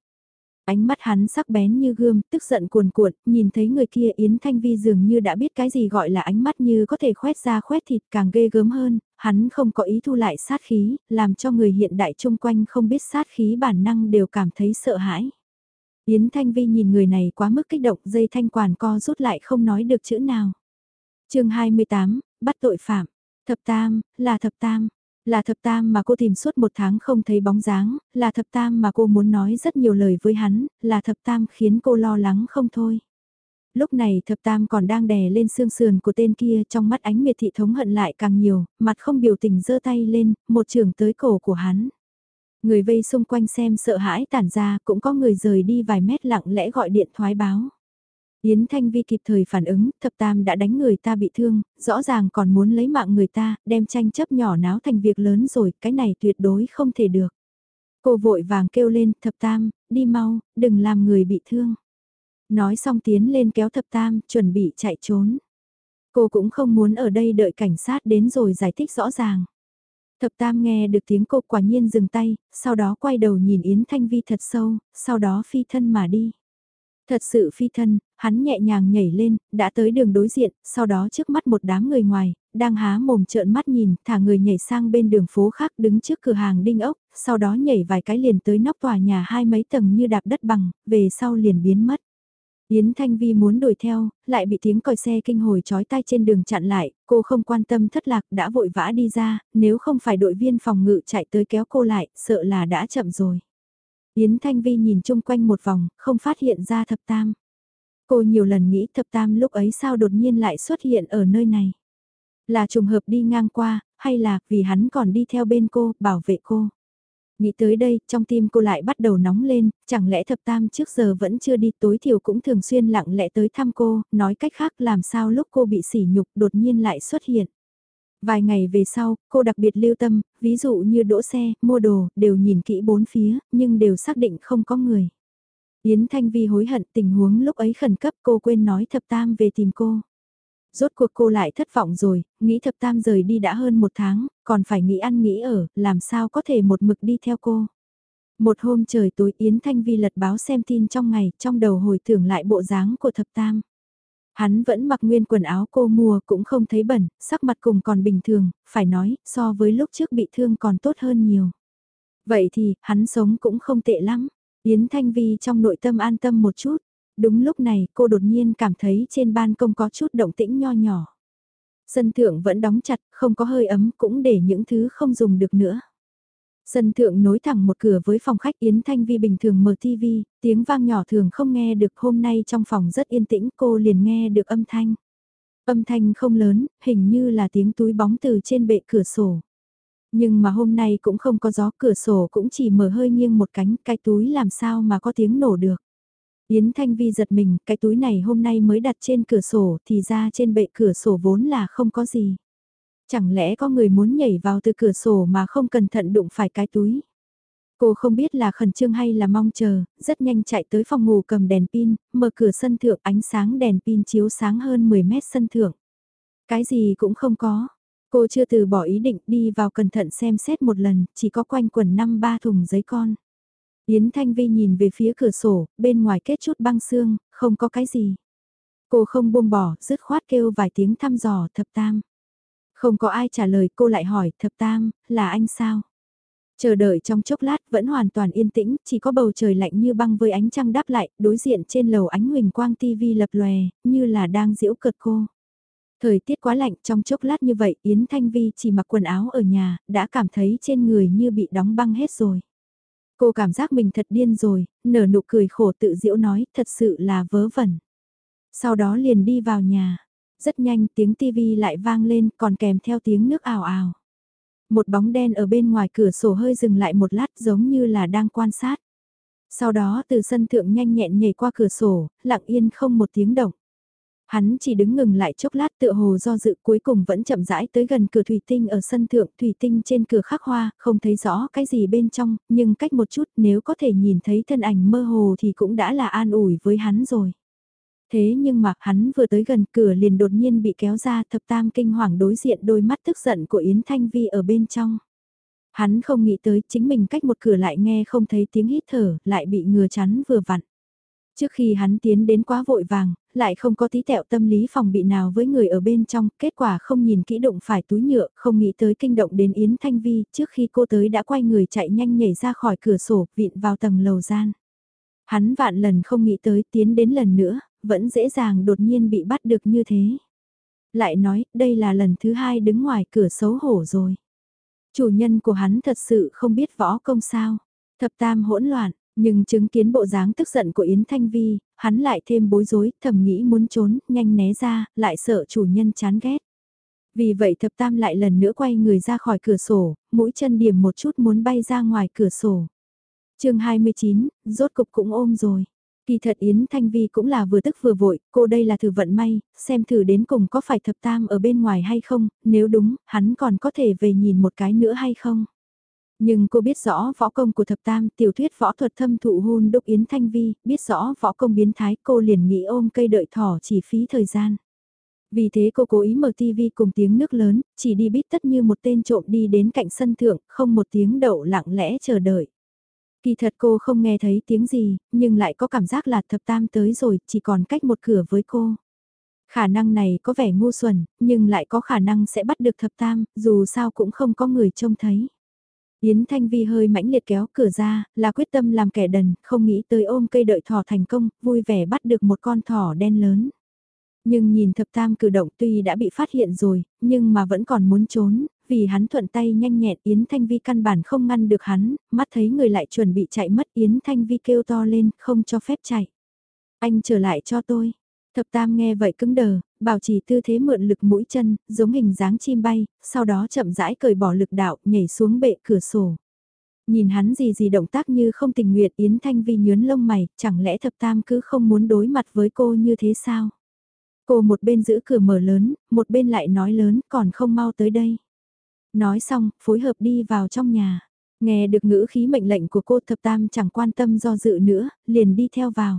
Ánh mắt hắn sắc bén như gươm, tức giận cuồn cuộn, nhìn thấy người kia Yến Thanh Vi dường như đã biết cái gì gọi là ánh mắt như có thể khoét ra khoét thịt càng ghê gớm hơn, hắn không có ý thu lại sát khí, làm cho người hiện đại chung quanh không biết sát khí bản năng đều cảm thấy sợ hãi. Yến Thanh Vi nhìn người này quá mức kích động dây thanh quản co rút lại không nói được chữ nào. chương 28, bắt tội phạm. Thập tam, là thập tam, là thập tam mà cô tìm suốt một tháng không thấy bóng dáng, là thập tam mà cô muốn nói rất nhiều lời với hắn, là thập tam khiến cô lo lắng không thôi. Lúc này thập tam còn đang đè lên xương sườn của tên kia trong mắt ánh miệt thị thống hận lại càng nhiều, mặt không biểu tình giơ tay lên, một trường tới cổ của hắn. Người vây xung quanh xem sợ hãi tản ra, cũng có người rời đi vài mét lặng lẽ gọi điện thoái báo. Yến Thanh Vi kịp thời phản ứng, thập tam đã đánh người ta bị thương, rõ ràng còn muốn lấy mạng người ta, đem tranh chấp nhỏ náo thành việc lớn rồi, cái này tuyệt đối không thể được. Cô vội vàng kêu lên, thập tam, đi mau, đừng làm người bị thương. Nói xong tiến lên kéo thập tam, chuẩn bị chạy trốn. Cô cũng không muốn ở đây đợi cảnh sát đến rồi giải thích rõ ràng. Thập tam nghe được tiếng cô quả nhiên dừng tay, sau đó quay đầu nhìn Yến Thanh Vi thật sâu, sau đó phi thân mà đi. Thật sự phi thân, hắn nhẹ nhàng nhảy lên, đã tới đường đối diện, sau đó trước mắt một đám người ngoài, đang há mồm trợn mắt nhìn, thả người nhảy sang bên đường phố khác đứng trước cửa hàng đinh ốc, sau đó nhảy vài cái liền tới nóc tòa nhà hai mấy tầng như đạp đất bằng, về sau liền biến mất. Yến Thanh Vi muốn đuổi theo, lại bị tiếng còi xe kinh hồi chói tai trên đường chặn lại, cô không quan tâm thất lạc đã vội vã đi ra, nếu không phải đội viên phòng ngự chạy tới kéo cô lại, sợ là đã chậm rồi. Yến Thanh Vi nhìn chung quanh một vòng, không phát hiện ra thập tam. Cô nhiều lần nghĩ thập tam lúc ấy sao đột nhiên lại xuất hiện ở nơi này. Là trùng hợp đi ngang qua, hay là vì hắn còn đi theo bên cô, bảo vệ cô. Nghĩ tới đây, trong tim cô lại bắt đầu nóng lên, chẳng lẽ thập tam trước giờ vẫn chưa đi tối thiểu cũng thường xuyên lặng lẽ tới thăm cô, nói cách khác làm sao lúc cô bị sỉ nhục đột nhiên lại xuất hiện. Vài ngày về sau, cô đặc biệt lưu tâm, ví dụ như đỗ xe, mua đồ, đều nhìn kỹ bốn phía, nhưng đều xác định không có người. Yến Thanh Vi hối hận tình huống lúc ấy khẩn cấp cô quên nói thập tam về tìm cô. Rốt cuộc cô lại thất vọng rồi, nghĩ thập tam rời đi đã hơn một tháng, còn phải nghĩ ăn nghĩ ở, làm sao có thể một mực đi theo cô. Một hôm trời tối Yến Thanh Vi lật báo xem tin trong ngày, trong đầu hồi tưởng lại bộ dáng của thập tam. Hắn vẫn mặc nguyên quần áo cô mua cũng không thấy bẩn, sắc mặt cùng còn bình thường, phải nói, so với lúc trước bị thương còn tốt hơn nhiều. Vậy thì, hắn sống cũng không tệ lắm. Yến Thanh Vi trong nội tâm an tâm một chút. Đúng lúc này cô đột nhiên cảm thấy trên ban công có chút động tĩnh nho nhỏ. Sân thượng vẫn đóng chặt, không có hơi ấm cũng để những thứ không dùng được nữa. Sân thượng nối thẳng một cửa với phòng khách Yến Thanh Vi bình thường mở TV, tiếng vang nhỏ thường không nghe được hôm nay trong phòng rất yên tĩnh cô liền nghe được âm thanh. Âm thanh không lớn, hình như là tiếng túi bóng từ trên bệ cửa sổ. Nhưng mà hôm nay cũng không có gió cửa sổ cũng chỉ mở hơi nghiêng một cánh cái túi làm sao mà có tiếng nổ được. Yến Thanh Vi giật mình, cái túi này hôm nay mới đặt trên cửa sổ thì ra trên bệ cửa sổ vốn là không có gì. Chẳng lẽ có người muốn nhảy vào từ cửa sổ mà không cẩn thận đụng phải cái túi. Cô không biết là khẩn trương hay là mong chờ, rất nhanh chạy tới phòng ngủ cầm đèn pin, mở cửa sân thượng ánh sáng đèn pin chiếu sáng hơn 10 mét sân thượng. Cái gì cũng không có. Cô chưa từ bỏ ý định đi vào cẩn thận xem xét một lần, chỉ có quanh quần năm ba thùng giấy con. Yến Thanh Vi nhìn về phía cửa sổ, bên ngoài kết chút băng xương, không có cái gì. Cô không buông bỏ, dứt khoát kêu vài tiếng thăm dò thập tam. Không có ai trả lời cô lại hỏi thập tam, là anh sao? Chờ đợi trong chốc lát vẫn hoàn toàn yên tĩnh, chỉ có bầu trời lạnh như băng với ánh trăng đáp lại, đối diện trên lầu ánh huỳnh quang tivi lập lòe, như là đang giễu cợt cô. Thời tiết quá lạnh trong chốc lát như vậy Yến Thanh Vi chỉ mặc quần áo ở nhà, đã cảm thấy trên người như bị đóng băng hết rồi. Cô cảm giác mình thật điên rồi, nở nụ cười khổ tự diễu nói thật sự là vớ vẩn. Sau đó liền đi vào nhà, rất nhanh tiếng tivi lại vang lên còn kèm theo tiếng nước ảo ảo. Một bóng đen ở bên ngoài cửa sổ hơi dừng lại một lát giống như là đang quan sát. Sau đó từ sân thượng nhanh nhẹn nhảy qua cửa sổ, lặng yên không một tiếng động. Hắn chỉ đứng ngừng lại chốc lát tựa hồ do dự cuối cùng vẫn chậm rãi tới gần cửa thủy tinh ở sân thượng thủy tinh trên cửa khắc hoa, không thấy rõ cái gì bên trong, nhưng cách một chút nếu có thể nhìn thấy thân ảnh mơ hồ thì cũng đã là an ủi với hắn rồi. Thế nhưng mà hắn vừa tới gần cửa liền đột nhiên bị kéo ra thập tam kinh hoàng đối diện đôi mắt tức giận của Yến Thanh Vi ở bên trong. Hắn không nghĩ tới chính mình cách một cửa lại nghe không thấy tiếng hít thở, lại bị ngừa chắn vừa vặn. Trước khi hắn tiến đến quá vội vàng, lại không có tí tẹo tâm lý phòng bị nào với người ở bên trong, kết quả không nhìn kỹ động phải túi nhựa, không nghĩ tới kinh động đến Yến Thanh Vi, trước khi cô tới đã quay người chạy nhanh nhảy ra khỏi cửa sổ, vịn vào tầng lầu gian. Hắn vạn lần không nghĩ tới tiến đến lần nữa, vẫn dễ dàng đột nhiên bị bắt được như thế. Lại nói, đây là lần thứ hai đứng ngoài cửa xấu hổ rồi. Chủ nhân của hắn thật sự không biết võ công sao. Thập tam hỗn loạn, nhưng chứng kiến bộ dáng tức giận của Yến Thanh Vi, hắn lại thêm bối rối, thầm nghĩ muốn trốn, nhanh né ra, lại sợ chủ nhân chán ghét. Vì vậy thập tam lại lần nữa quay người ra khỏi cửa sổ, mũi chân điểm một chút muốn bay ra ngoài cửa sổ. chương 29, rốt cục cũng ôm rồi. Kỳ thật Yến Thanh Vi cũng là vừa tức vừa vội, cô đây là thử vận may, xem thử đến cùng có phải thập tam ở bên ngoài hay không, nếu đúng, hắn còn có thể về nhìn một cái nữa hay không. Nhưng cô biết rõ võ công của thập tam, tiểu thuyết võ thuật thâm thụ hôn đúc Yến Thanh Vi, biết rõ võ công biến thái cô liền nghĩ ôm cây đợi thỏ chỉ phí thời gian. Vì thế cô cố ý mở tivi cùng tiếng nước lớn, chỉ đi bít tất như một tên trộm đi đến cạnh sân thượng, không một tiếng đậu lặng lẽ chờ đợi. Kỳ thật cô không nghe thấy tiếng gì, nhưng lại có cảm giác là thập tam tới rồi, chỉ còn cách một cửa với cô. Khả năng này có vẻ ngu xuẩn, nhưng lại có khả năng sẽ bắt được thập tam, dù sao cũng không có người trông thấy. Yến Thanh Vi hơi mãnh liệt kéo cửa ra, là quyết tâm làm kẻ đần, không nghĩ tới ôm cây đợi thỏ thành công, vui vẻ bắt được một con thỏ đen lớn. Nhưng nhìn thập tam cử động tuy đã bị phát hiện rồi, nhưng mà vẫn còn muốn trốn, vì hắn thuận tay nhanh nhẹn Yến Thanh Vi căn bản không ngăn được hắn, mắt thấy người lại chuẩn bị chạy mất Yến Thanh Vi kêu to lên, không cho phép chạy. Anh trở lại cho tôi. Thập tam nghe vậy cứng đờ, bảo trì tư thế mượn lực mũi chân, giống hình dáng chim bay, sau đó chậm rãi cởi bỏ lực đạo, nhảy xuống bệ cửa sổ. Nhìn hắn gì gì động tác như không tình nguyện Yến Thanh Vi nhớn lông mày, chẳng lẽ thập tam cứ không muốn đối mặt với cô như thế sao? Cô một bên giữ cửa mở lớn, một bên lại nói lớn còn không mau tới đây. Nói xong, phối hợp đi vào trong nhà. Nghe được ngữ khí mệnh lệnh của cô thập tam chẳng quan tâm do dự nữa, liền đi theo vào.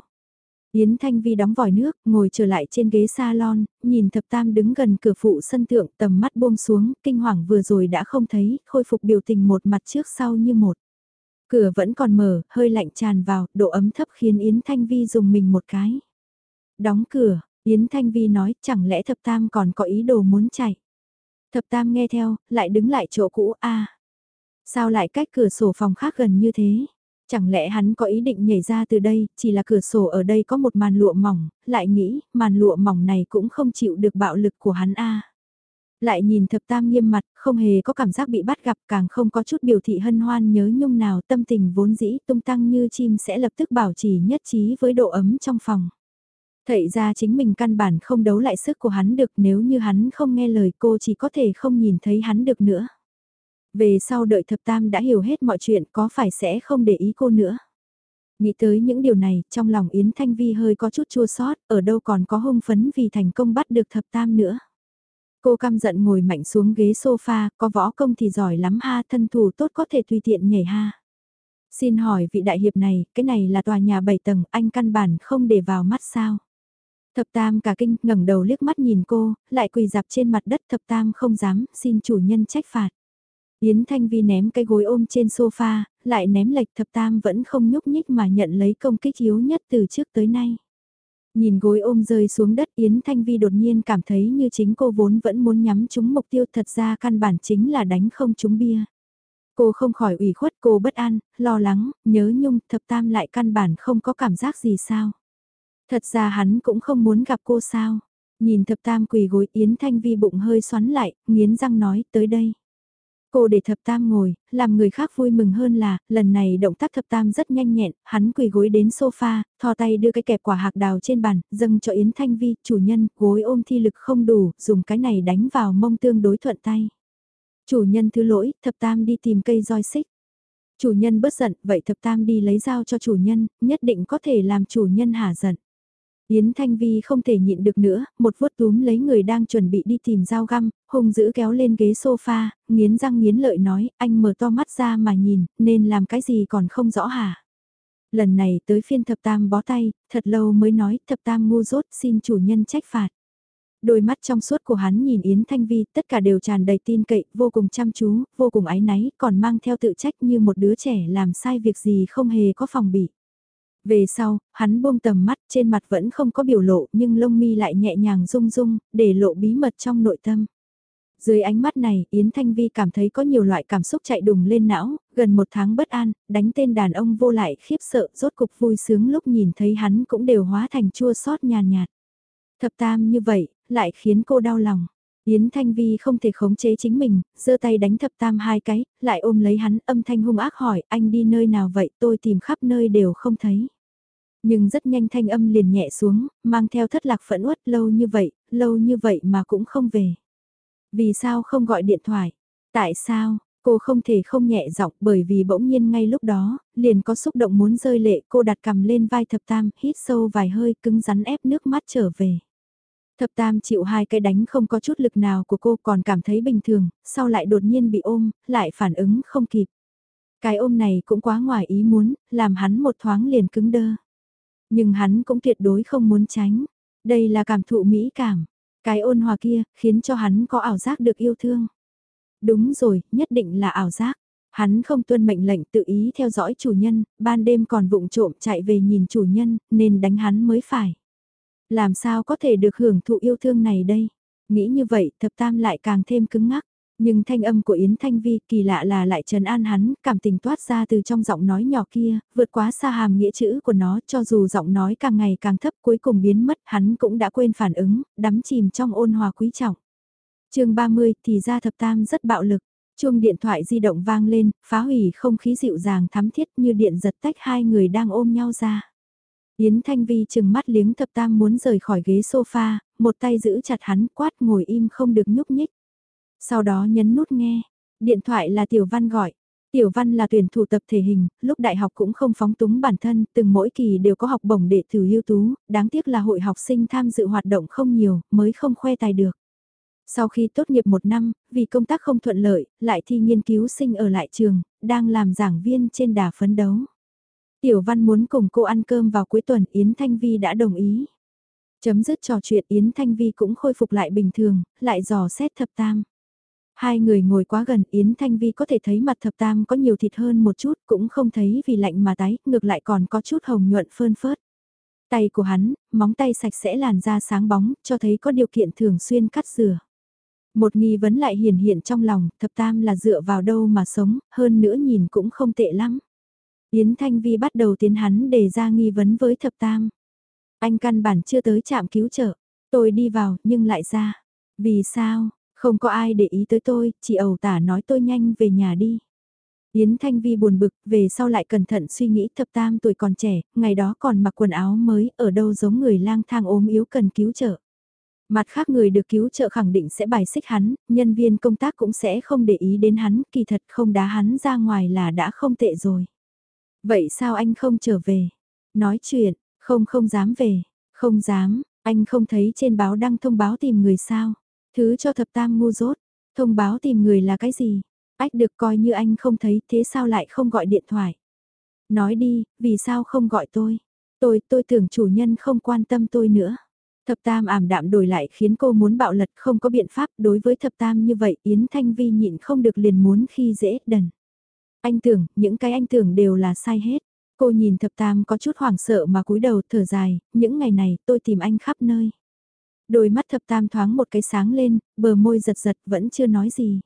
Yến Thanh Vi đóng vòi nước, ngồi trở lại trên ghế salon, nhìn thập tam đứng gần cửa phụ sân thượng tầm mắt buông xuống, kinh hoàng vừa rồi đã không thấy, khôi phục biểu tình một mặt trước sau như một. Cửa vẫn còn mở, hơi lạnh tràn vào, độ ấm thấp khiến Yến Thanh Vi dùng mình một cái. Đóng cửa, Yến Thanh Vi nói chẳng lẽ thập tam còn có ý đồ muốn chạy. Thập tam nghe theo, lại đứng lại chỗ cũ a Sao lại cách cửa sổ phòng khác gần như thế? Chẳng lẽ hắn có ý định nhảy ra từ đây, chỉ là cửa sổ ở đây có một màn lụa mỏng, lại nghĩ, màn lụa mỏng này cũng không chịu được bạo lực của hắn a Lại nhìn thập tam nghiêm mặt, không hề có cảm giác bị bắt gặp, càng không có chút biểu thị hân hoan nhớ nhung nào tâm tình vốn dĩ tung tăng như chim sẽ lập tức bảo trì nhất trí với độ ấm trong phòng. Thậy ra chính mình căn bản không đấu lại sức của hắn được nếu như hắn không nghe lời cô chỉ có thể không nhìn thấy hắn được nữa. Về sau đợi thập tam đã hiểu hết mọi chuyện có phải sẽ không để ý cô nữa. Nghĩ tới những điều này, trong lòng Yến Thanh Vi hơi có chút chua sót, ở đâu còn có hung phấn vì thành công bắt được thập tam nữa. Cô căm giận ngồi mạnh xuống ghế sofa, có võ công thì giỏi lắm ha, thân thủ tốt có thể tùy tiện nhảy ha. Xin hỏi vị đại hiệp này, cái này là tòa nhà 7 tầng, anh căn bản không để vào mắt sao? Thập tam cả kinh ngẩng đầu liếc mắt nhìn cô, lại quỳ dạp trên mặt đất thập tam không dám, xin chủ nhân trách phạt. Yến Thanh Vi ném cái gối ôm trên sofa, lại ném lệch thập tam vẫn không nhúc nhích mà nhận lấy công kích yếu nhất từ trước tới nay. Nhìn gối ôm rơi xuống đất Yến Thanh Vi đột nhiên cảm thấy như chính cô vốn vẫn muốn nhắm trúng mục tiêu thật ra căn bản chính là đánh không trúng bia. Cô không khỏi ủy khuất cô bất an, lo lắng, nhớ nhung thập tam lại căn bản không có cảm giác gì sao. Thật ra hắn cũng không muốn gặp cô sao. Nhìn thập tam quỳ gối Yến Thanh Vi bụng hơi xoắn lại, nghiến răng nói tới đây. Cô để thập tam ngồi, làm người khác vui mừng hơn là, lần này động tác thập tam rất nhanh nhẹn, hắn quỳ gối đến sofa, thò tay đưa cái kẹp quả hạc đào trên bàn, dâng cho Yến Thanh Vi, chủ nhân, gối ôm thi lực không đủ, dùng cái này đánh vào mông tương đối thuận tay. Chủ nhân thứ lỗi, thập tam đi tìm cây roi xích. Chủ nhân bớt giận, vậy thập tam đi lấy dao cho chủ nhân, nhất định có thể làm chủ nhân hả giận. Yến Thanh Vi không thể nhịn được nữa, một vuốt túm lấy người đang chuẩn bị đi tìm dao găm, hung dữ kéo lên ghế sofa, nghiến răng nghiến lợi nói, anh mở to mắt ra mà nhìn, nên làm cái gì còn không rõ hả? Lần này tới phiên thập tam bó tay, thật lâu mới nói, thập tam ngu dốt xin chủ nhân trách phạt. Đôi mắt trong suốt của hắn nhìn Yến Thanh Vi, tất cả đều tràn đầy tin cậy, vô cùng chăm chú, vô cùng ái náy, còn mang theo tự trách như một đứa trẻ làm sai việc gì không hề có phòng bị. Về sau, hắn buông tầm mắt trên mặt vẫn không có biểu lộ nhưng lông mi lại nhẹ nhàng rung rung, để lộ bí mật trong nội tâm. Dưới ánh mắt này, Yến Thanh Vi cảm thấy có nhiều loại cảm xúc chạy đùng lên não, gần một tháng bất an, đánh tên đàn ông vô lại khiếp sợ, rốt cục vui sướng lúc nhìn thấy hắn cũng đều hóa thành chua xót nhàn nhạt, Thập tam như vậy, lại khiến cô đau lòng. Yến Thanh Vi không thể khống chế chính mình, giơ tay đánh thập tam hai cái, lại ôm lấy hắn âm thanh hung ác hỏi anh đi nơi nào vậy tôi tìm khắp nơi đều không thấy. Nhưng rất nhanh thanh âm liền nhẹ xuống, mang theo thất lạc phẫn uất lâu như vậy, lâu như vậy mà cũng không về. Vì sao không gọi điện thoại? Tại sao? Cô không thể không nhẹ giọng bởi vì bỗng nhiên ngay lúc đó, liền có xúc động muốn rơi lệ cô đặt cầm lên vai thập tam, hít sâu vài hơi cứng rắn ép nước mắt trở về. Thập tam chịu hai cái đánh không có chút lực nào của cô còn cảm thấy bình thường, sau lại đột nhiên bị ôm, lại phản ứng không kịp. Cái ôm này cũng quá ngoài ý muốn, làm hắn một thoáng liền cứng đơ. Nhưng hắn cũng tuyệt đối không muốn tránh. Đây là cảm thụ mỹ cảm. Cái ôn hòa kia, khiến cho hắn có ảo giác được yêu thương. Đúng rồi, nhất định là ảo giác. Hắn không tuân mệnh lệnh tự ý theo dõi chủ nhân, ban đêm còn vụng trộm chạy về nhìn chủ nhân, nên đánh hắn mới phải. Làm sao có thể được hưởng thụ yêu thương này đây? Nghĩ như vậy thập tam lại càng thêm cứng ngắc. Nhưng thanh âm của Yến Thanh Vi kỳ lạ là lại trấn an hắn, cảm tình toát ra từ trong giọng nói nhỏ kia, vượt quá xa hàm nghĩa chữ của nó cho dù giọng nói càng ngày càng thấp cuối cùng biến mất hắn cũng đã quên phản ứng, đắm chìm trong ôn hòa quý trọng. chương 30 thì ra thập tam rất bạo lực, chuông điện thoại di động vang lên, phá hủy không khí dịu dàng thắm thiết như điện giật tách hai người đang ôm nhau ra. Yến Thanh Vi chừng mắt liếng thập tam muốn rời khỏi ghế sofa, một tay giữ chặt hắn quát ngồi im không được nhúc nhích. Sau đó nhấn nút nghe, điện thoại là Tiểu Văn gọi. Tiểu Văn là tuyển thủ tập thể hình, lúc đại học cũng không phóng túng bản thân, từng mỗi kỳ đều có học bổng để thử ưu tú, đáng tiếc là hội học sinh tham dự hoạt động không nhiều, mới không khoe tài được. Sau khi tốt nghiệp một năm, vì công tác không thuận lợi, lại thi nghiên cứu sinh ở lại trường, đang làm giảng viên trên đà phấn đấu. Tiểu Văn muốn cùng cô ăn cơm vào cuối tuần Yến Thanh Vi đã đồng ý. Chấm dứt trò chuyện Yến Thanh Vi cũng khôi phục lại bình thường, lại dò xét thập tam. Hai người ngồi quá gần Yến Thanh Vi có thể thấy mặt thập tam có nhiều thịt hơn một chút cũng không thấy vì lạnh mà tái, ngược lại còn có chút hồng nhuận phơn phớt. Tay của hắn, móng tay sạch sẽ làn da sáng bóng, cho thấy có điều kiện thường xuyên cắt rửa. Một nghi vấn lại hiển hiện trong lòng, thập tam là dựa vào đâu mà sống, hơn nữa nhìn cũng không tệ lắm. Yến Thanh Vi bắt đầu tiến hắn đề ra nghi vấn với thập tam. Anh căn bản chưa tới trạm cứu trợ, tôi đi vào nhưng lại ra. Vì sao, không có ai để ý tới tôi, chị ẩu tả nói tôi nhanh về nhà đi. Yến Thanh Vi buồn bực, về sau lại cẩn thận suy nghĩ thập tam tuổi còn trẻ, ngày đó còn mặc quần áo mới, ở đâu giống người lang thang ốm yếu cần cứu trợ. Mặt khác người được cứu trợ khẳng định sẽ bài xích hắn, nhân viên công tác cũng sẽ không để ý đến hắn, kỳ thật không đá hắn ra ngoài là đã không tệ rồi. Vậy sao anh không trở về? Nói chuyện, không không dám về, không dám, anh không thấy trên báo đăng thông báo tìm người sao? Thứ cho thập tam ngu dốt, thông báo tìm người là cái gì? Ách được coi như anh không thấy thế sao lại không gọi điện thoại? Nói đi, vì sao không gọi tôi? Tôi, tôi tưởng chủ nhân không quan tâm tôi nữa. Thập tam ảm đạm đổi lại khiến cô muốn bạo lật không có biện pháp đối với thập tam như vậy Yến Thanh Vi nhịn không được liền muốn khi dễ đần. Anh tưởng, những cái anh tưởng đều là sai hết. Cô nhìn thập tam có chút hoảng sợ mà cúi đầu thở dài, những ngày này tôi tìm anh khắp nơi. Đôi mắt thập tam thoáng một cái sáng lên, bờ môi giật giật vẫn chưa nói gì.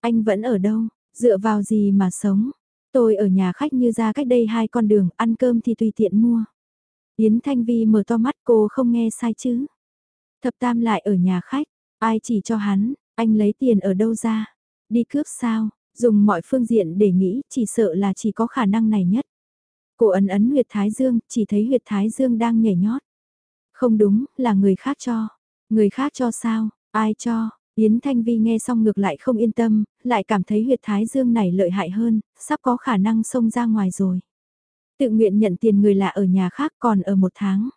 Anh vẫn ở đâu, dựa vào gì mà sống. Tôi ở nhà khách như ra cách đây hai con đường, ăn cơm thì tùy tiện mua. Yến Thanh Vi mở to mắt cô không nghe sai chứ. Thập tam lại ở nhà khách, ai chỉ cho hắn, anh lấy tiền ở đâu ra. Đi cướp sao, dùng mọi phương diện để nghĩ chỉ sợ là chỉ có khả năng này nhất. Cô ấn ấn huyệt thái dương, chỉ thấy huyệt thái dương đang nhảy nhót. Không đúng, là người khác cho. Người khác cho sao, ai cho, Yến Thanh Vi nghe xong ngược lại không yên tâm, lại cảm thấy huyệt thái dương này lợi hại hơn, sắp có khả năng xông ra ngoài rồi. Tự nguyện nhận tiền người lạ ở nhà khác còn ở một tháng.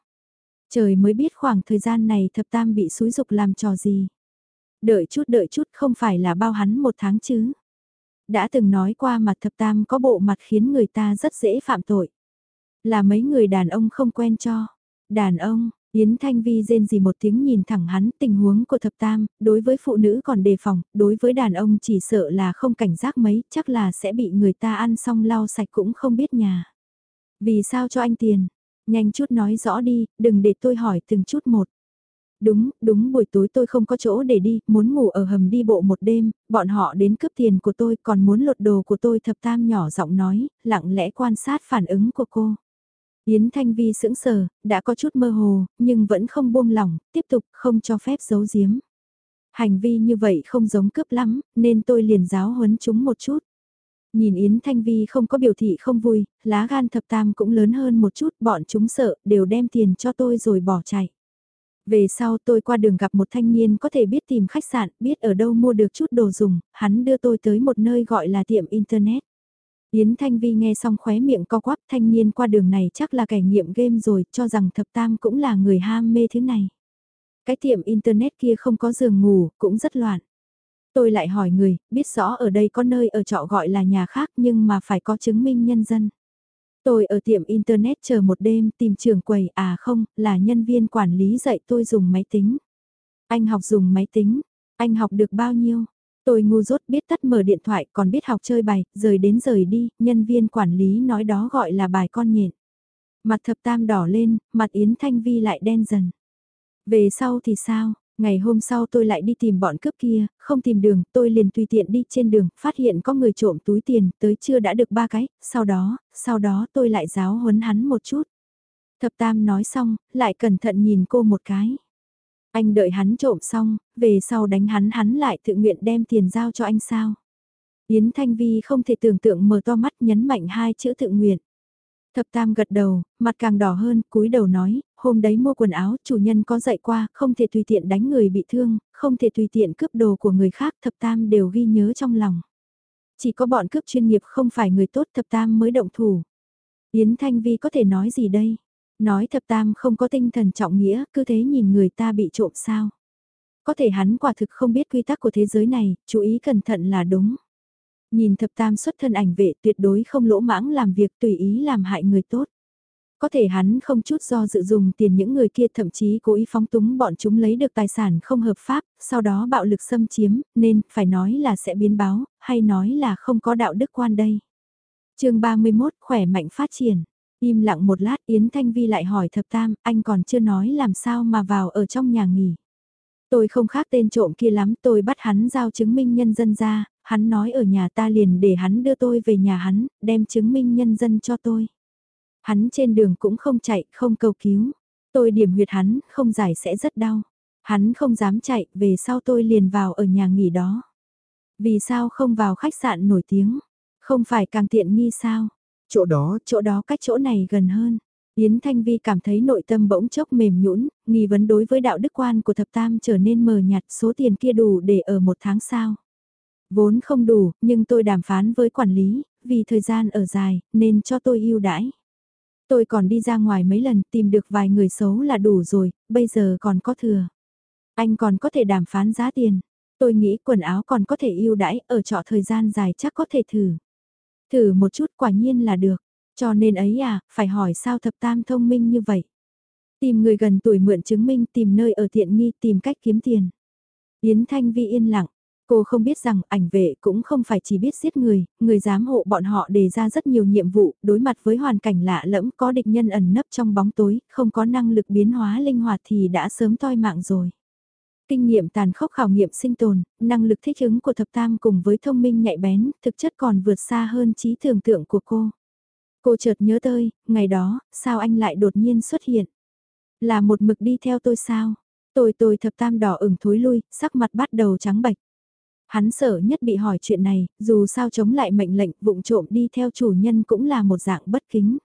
Trời mới biết khoảng thời gian này thập tam bị xúi dục làm trò gì. Đợi chút đợi chút không phải là bao hắn một tháng chứ. Đã từng nói qua mặt thập tam có bộ mặt khiến người ta rất dễ phạm tội. Là mấy người đàn ông không quen cho. Đàn ông, Yến Thanh Vi rên gì một tiếng nhìn thẳng hắn tình huống của thập tam, đối với phụ nữ còn đề phòng, đối với đàn ông chỉ sợ là không cảnh giác mấy, chắc là sẽ bị người ta ăn xong lau sạch cũng không biết nhà. Vì sao cho anh tiền? Nhanh chút nói rõ đi, đừng để tôi hỏi từng chút một. Đúng, đúng buổi tối tôi không có chỗ để đi, muốn ngủ ở hầm đi bộ một đêm, bọn họ đến cướp tiền của tôi còn muốn lột đồ của tôi thập tam nhỏ giọng nói, lặng lẽ quan sát phản ứng của cô. Yến Thanh Vi sững sờ, đã có chút mơ hồ, nhưng vẫn không buông lỏng, tiếp tục không cho phép giấu giếm. Hành vi như vậy không giống cướp lắm, nên tôi liền giáo huấn chúng một chút. Nhìn Yến Thanh Vi không có biểu thị không vui, lá gan thập tam cũng lớn hơn một chút, bọn chúng sợ, đều đem tiền cho tôi rồi bỏ chạy. Về sau tôi qua đường gặp một thanh niên có thể biết tìm khách sạn, biết ở đâu mua được chút đồ dùng, hắn đưa tôi tới một nơi gọi là tiệm Internet. Yến Thanh Vi nghe xong khóe miệng co quắp thanh niên qua đường này chắc là kẻ nghiệm game rồi, cho rằng thập tam cũng là người ham mê thứ này. Cái tiệm Internet kia không có giường ngủ, cũng rất loạn. Tôi lại hỏi người, biết rõ ở đây có nơi ở trọ gọi là nhà khác nhưng mà phải có chứng minh nhân dân. Tôi ở tiệm Internet chờ một đêm tìm trường quầy, à không, là nhân viên quản lý dạy tôi dùng máy tính. Anh học dùng máy tính, anh học được bao nhiêu? Tôi ngu dốt biết tắt mở điện thoại còn biết học chơi bài, rời đến rời đi, nhân viên quản lý nói đó gọi là bài con nhện. Mặt thập tam đỏ lên, mặt Yến Thanh Vi lại đen dần. Về sau thì sao? Ngày hôm sau tôi lại đi tìm bọn cướp kia, không tìm đường, tôi liền tùy tiện đi trên đường, phát hiện có người trộm túi tiền, tới chưa đã được ba cái, sau đó, sau đó tôi lại giáo huấn hắn một chút. Thập Tam nói xong, lại cẩn thận nhìn cô một cái. Anh đợi hắn trộm xong, về sau đánh hắn hắn lại tự nguyện đem tiền giao cho anh sao. Yến Thanh Vi không thể tưởng tượng mở to mắt nhấn mạnh hai chữ tự nguyện. Thập Tam gật đầu, mặt càng đỏ hơn, cúi đầu nói, hôm đấy mua quần áo, chủ nhân có dạy qua, không thể tùy tiện đánh người bị thương, không thể tùy tiện cướp đồ của người khác, Thập Tam đều ghi nhớ trong lòng. Chỉ có bọn cướp chuyên nghiệp không phải người tốt Thập Tam mới động thủ. Yến Thanh Vi có thể nói gì đây? Nói Thập Tam không có tinh thần trọng nghĩa, cứ thế nhìn người ta bị trộm sao? Có thể hắn quả thực không biết quy tắc của thế giới này, chú ý cẩn thận là đúng. Nhìn thập tam xuất thân ảnh vệ tuyệt đối không lỗ mãng làm việc tùy ý làm hại người tốt. Có thể hắn không chút do dự dùng tiền những người kia thậm chí cố ý phóng túng bọn chúng lấy được tài sản không hợp pháp, sau đó bạo lực xâm chiếm, nên phải nói là sẽ biến báo, hay nói là không có đạo đức quan đây. chương 31 khỏe mạnh phát triển. Im lặng một lát Yến Thanh Vi lại hỏi thập tam, anh còn chưa nói làm sao mà vào ở trong nhà nghỉ. Tôi không khác tên trộm kia lắm, tôi bắt hắn giao chứng minh nhân dân ra, hắn nói ở nhà ta liền để hắn đưa tôi về nhà hắn, đem chứng minh nhân dân cho tôi. Hắn trên đường cũng không chạy, không cầu cứu. Tôi điểm huyệt hắn, không giải sẽ rất đau. Hắn không dám chạy, về sau tôi liền vào ở nhà nghỉ đó. Vì sao không vào khách sạn nổi tiếng? Không phải càng tiện nghi sao? Chỗ đó, chỗ đó cách chỗ này gần hơn. Yến Thanh Vi cảm thấy nội tâm bỗng chốc mềm nhũn, nghi vấn đối với đạo đức quan của thập tam trở nên mờ nhạt số tiền kia đủ để ở một tháng sao. Vốn không đủ, nhưng tôi đàm phán với quản lý, vì thời gian ở dài, nên cho tôi ưu đãi. Tôi còn đi ra ngoài mấy lần tìm được vài người xấu là đủ rồi, bây giờ còn có thừa. Anh còn có thể đàm phán giá tiền. Tôi nghĩ quần áo còn có thể ưu đãi, ở trọ thời gian dài chắc có thể thử. Thử một chút quả nhiên là được. Cho nên ấy à, phải hỏi sao thập tam thông minh như vậy. Tìm người gần tuổi mượn chứng minh tìm nơi ở tiện nghi tìm cách kiếm tiền. Yến Thanh Vi yên lặng, Cô không biết rằng ảnh vệ cũng không phải chỉ biết giết người, người giám hộ bọn họ đề ra rất nhiều nhiệm vụ, đối mặt với hoàn cảnh lạ lẫm có địch nhân ẩn nấp trong bóng tối, không có năng lực biến hóa linh hoạt thì đã sớm toi mạng rồi. Kinh nghiệm tàn khốc khảo nghiệm sinh tồn, năng lực thích ứng của thập tam cùng với thông minh nhạy bén, thực chất còn vượt xa hơn trí tưởng tượng của cô. Cô chợt nhớ tới, ngày đó, sao anh lại đột nhiên xuất hiện? Là một mực đi theo tôi sao? Tôi tôi thập tam đỏ ửng thối lui, sắc mặt bắt đầu trắng bạch. Hắn sợ nhất bị hỏi chuyện này, dù sao chống lại mệnh lệnh vụng trộm đi theo chủ nhân cũng là một dạng bất kính.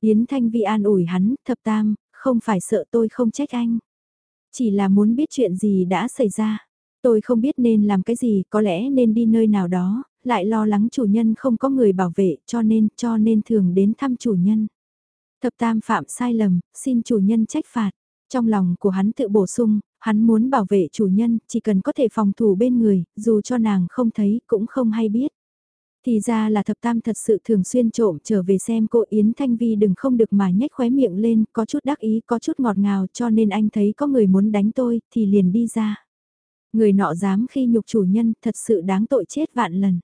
Yến Thanh Vi an ủi hắn, thập tam, không phải sợ tôi không trách anh. Chỉ là muốn biết chuyện gì đã xảy ra. Tôi không biết nên làm cái gì, có lẽ nên đi nơi nào đó, lại lo lắng chủ nhân không có người bảo vệ cho nên, cho nên thường đến thăm chủ nhân. Thập tam phạm sai lầm, xin chủ nhân trách phạt. Trong lòng của hắn tự bổ sung, hắn muốn bảo vệ chủ nhân, chỉ cần có thể phòng thủ bên người, dù cho nàng không thấy cũng không hay biết. Thì ra là thập tam thật sự thường xuyên trộm trở về xem cô Yến Thanh Vi đừng không được mà nhếch khóe miệng lên, có chút đắc ý, có chút ngọt ngào cho nên anh thấy có người muốn đánh tôi, thì liền đi ra. Người nọ dám khi nhục chủ nhân, thật sự đáng tội chết vạn lần.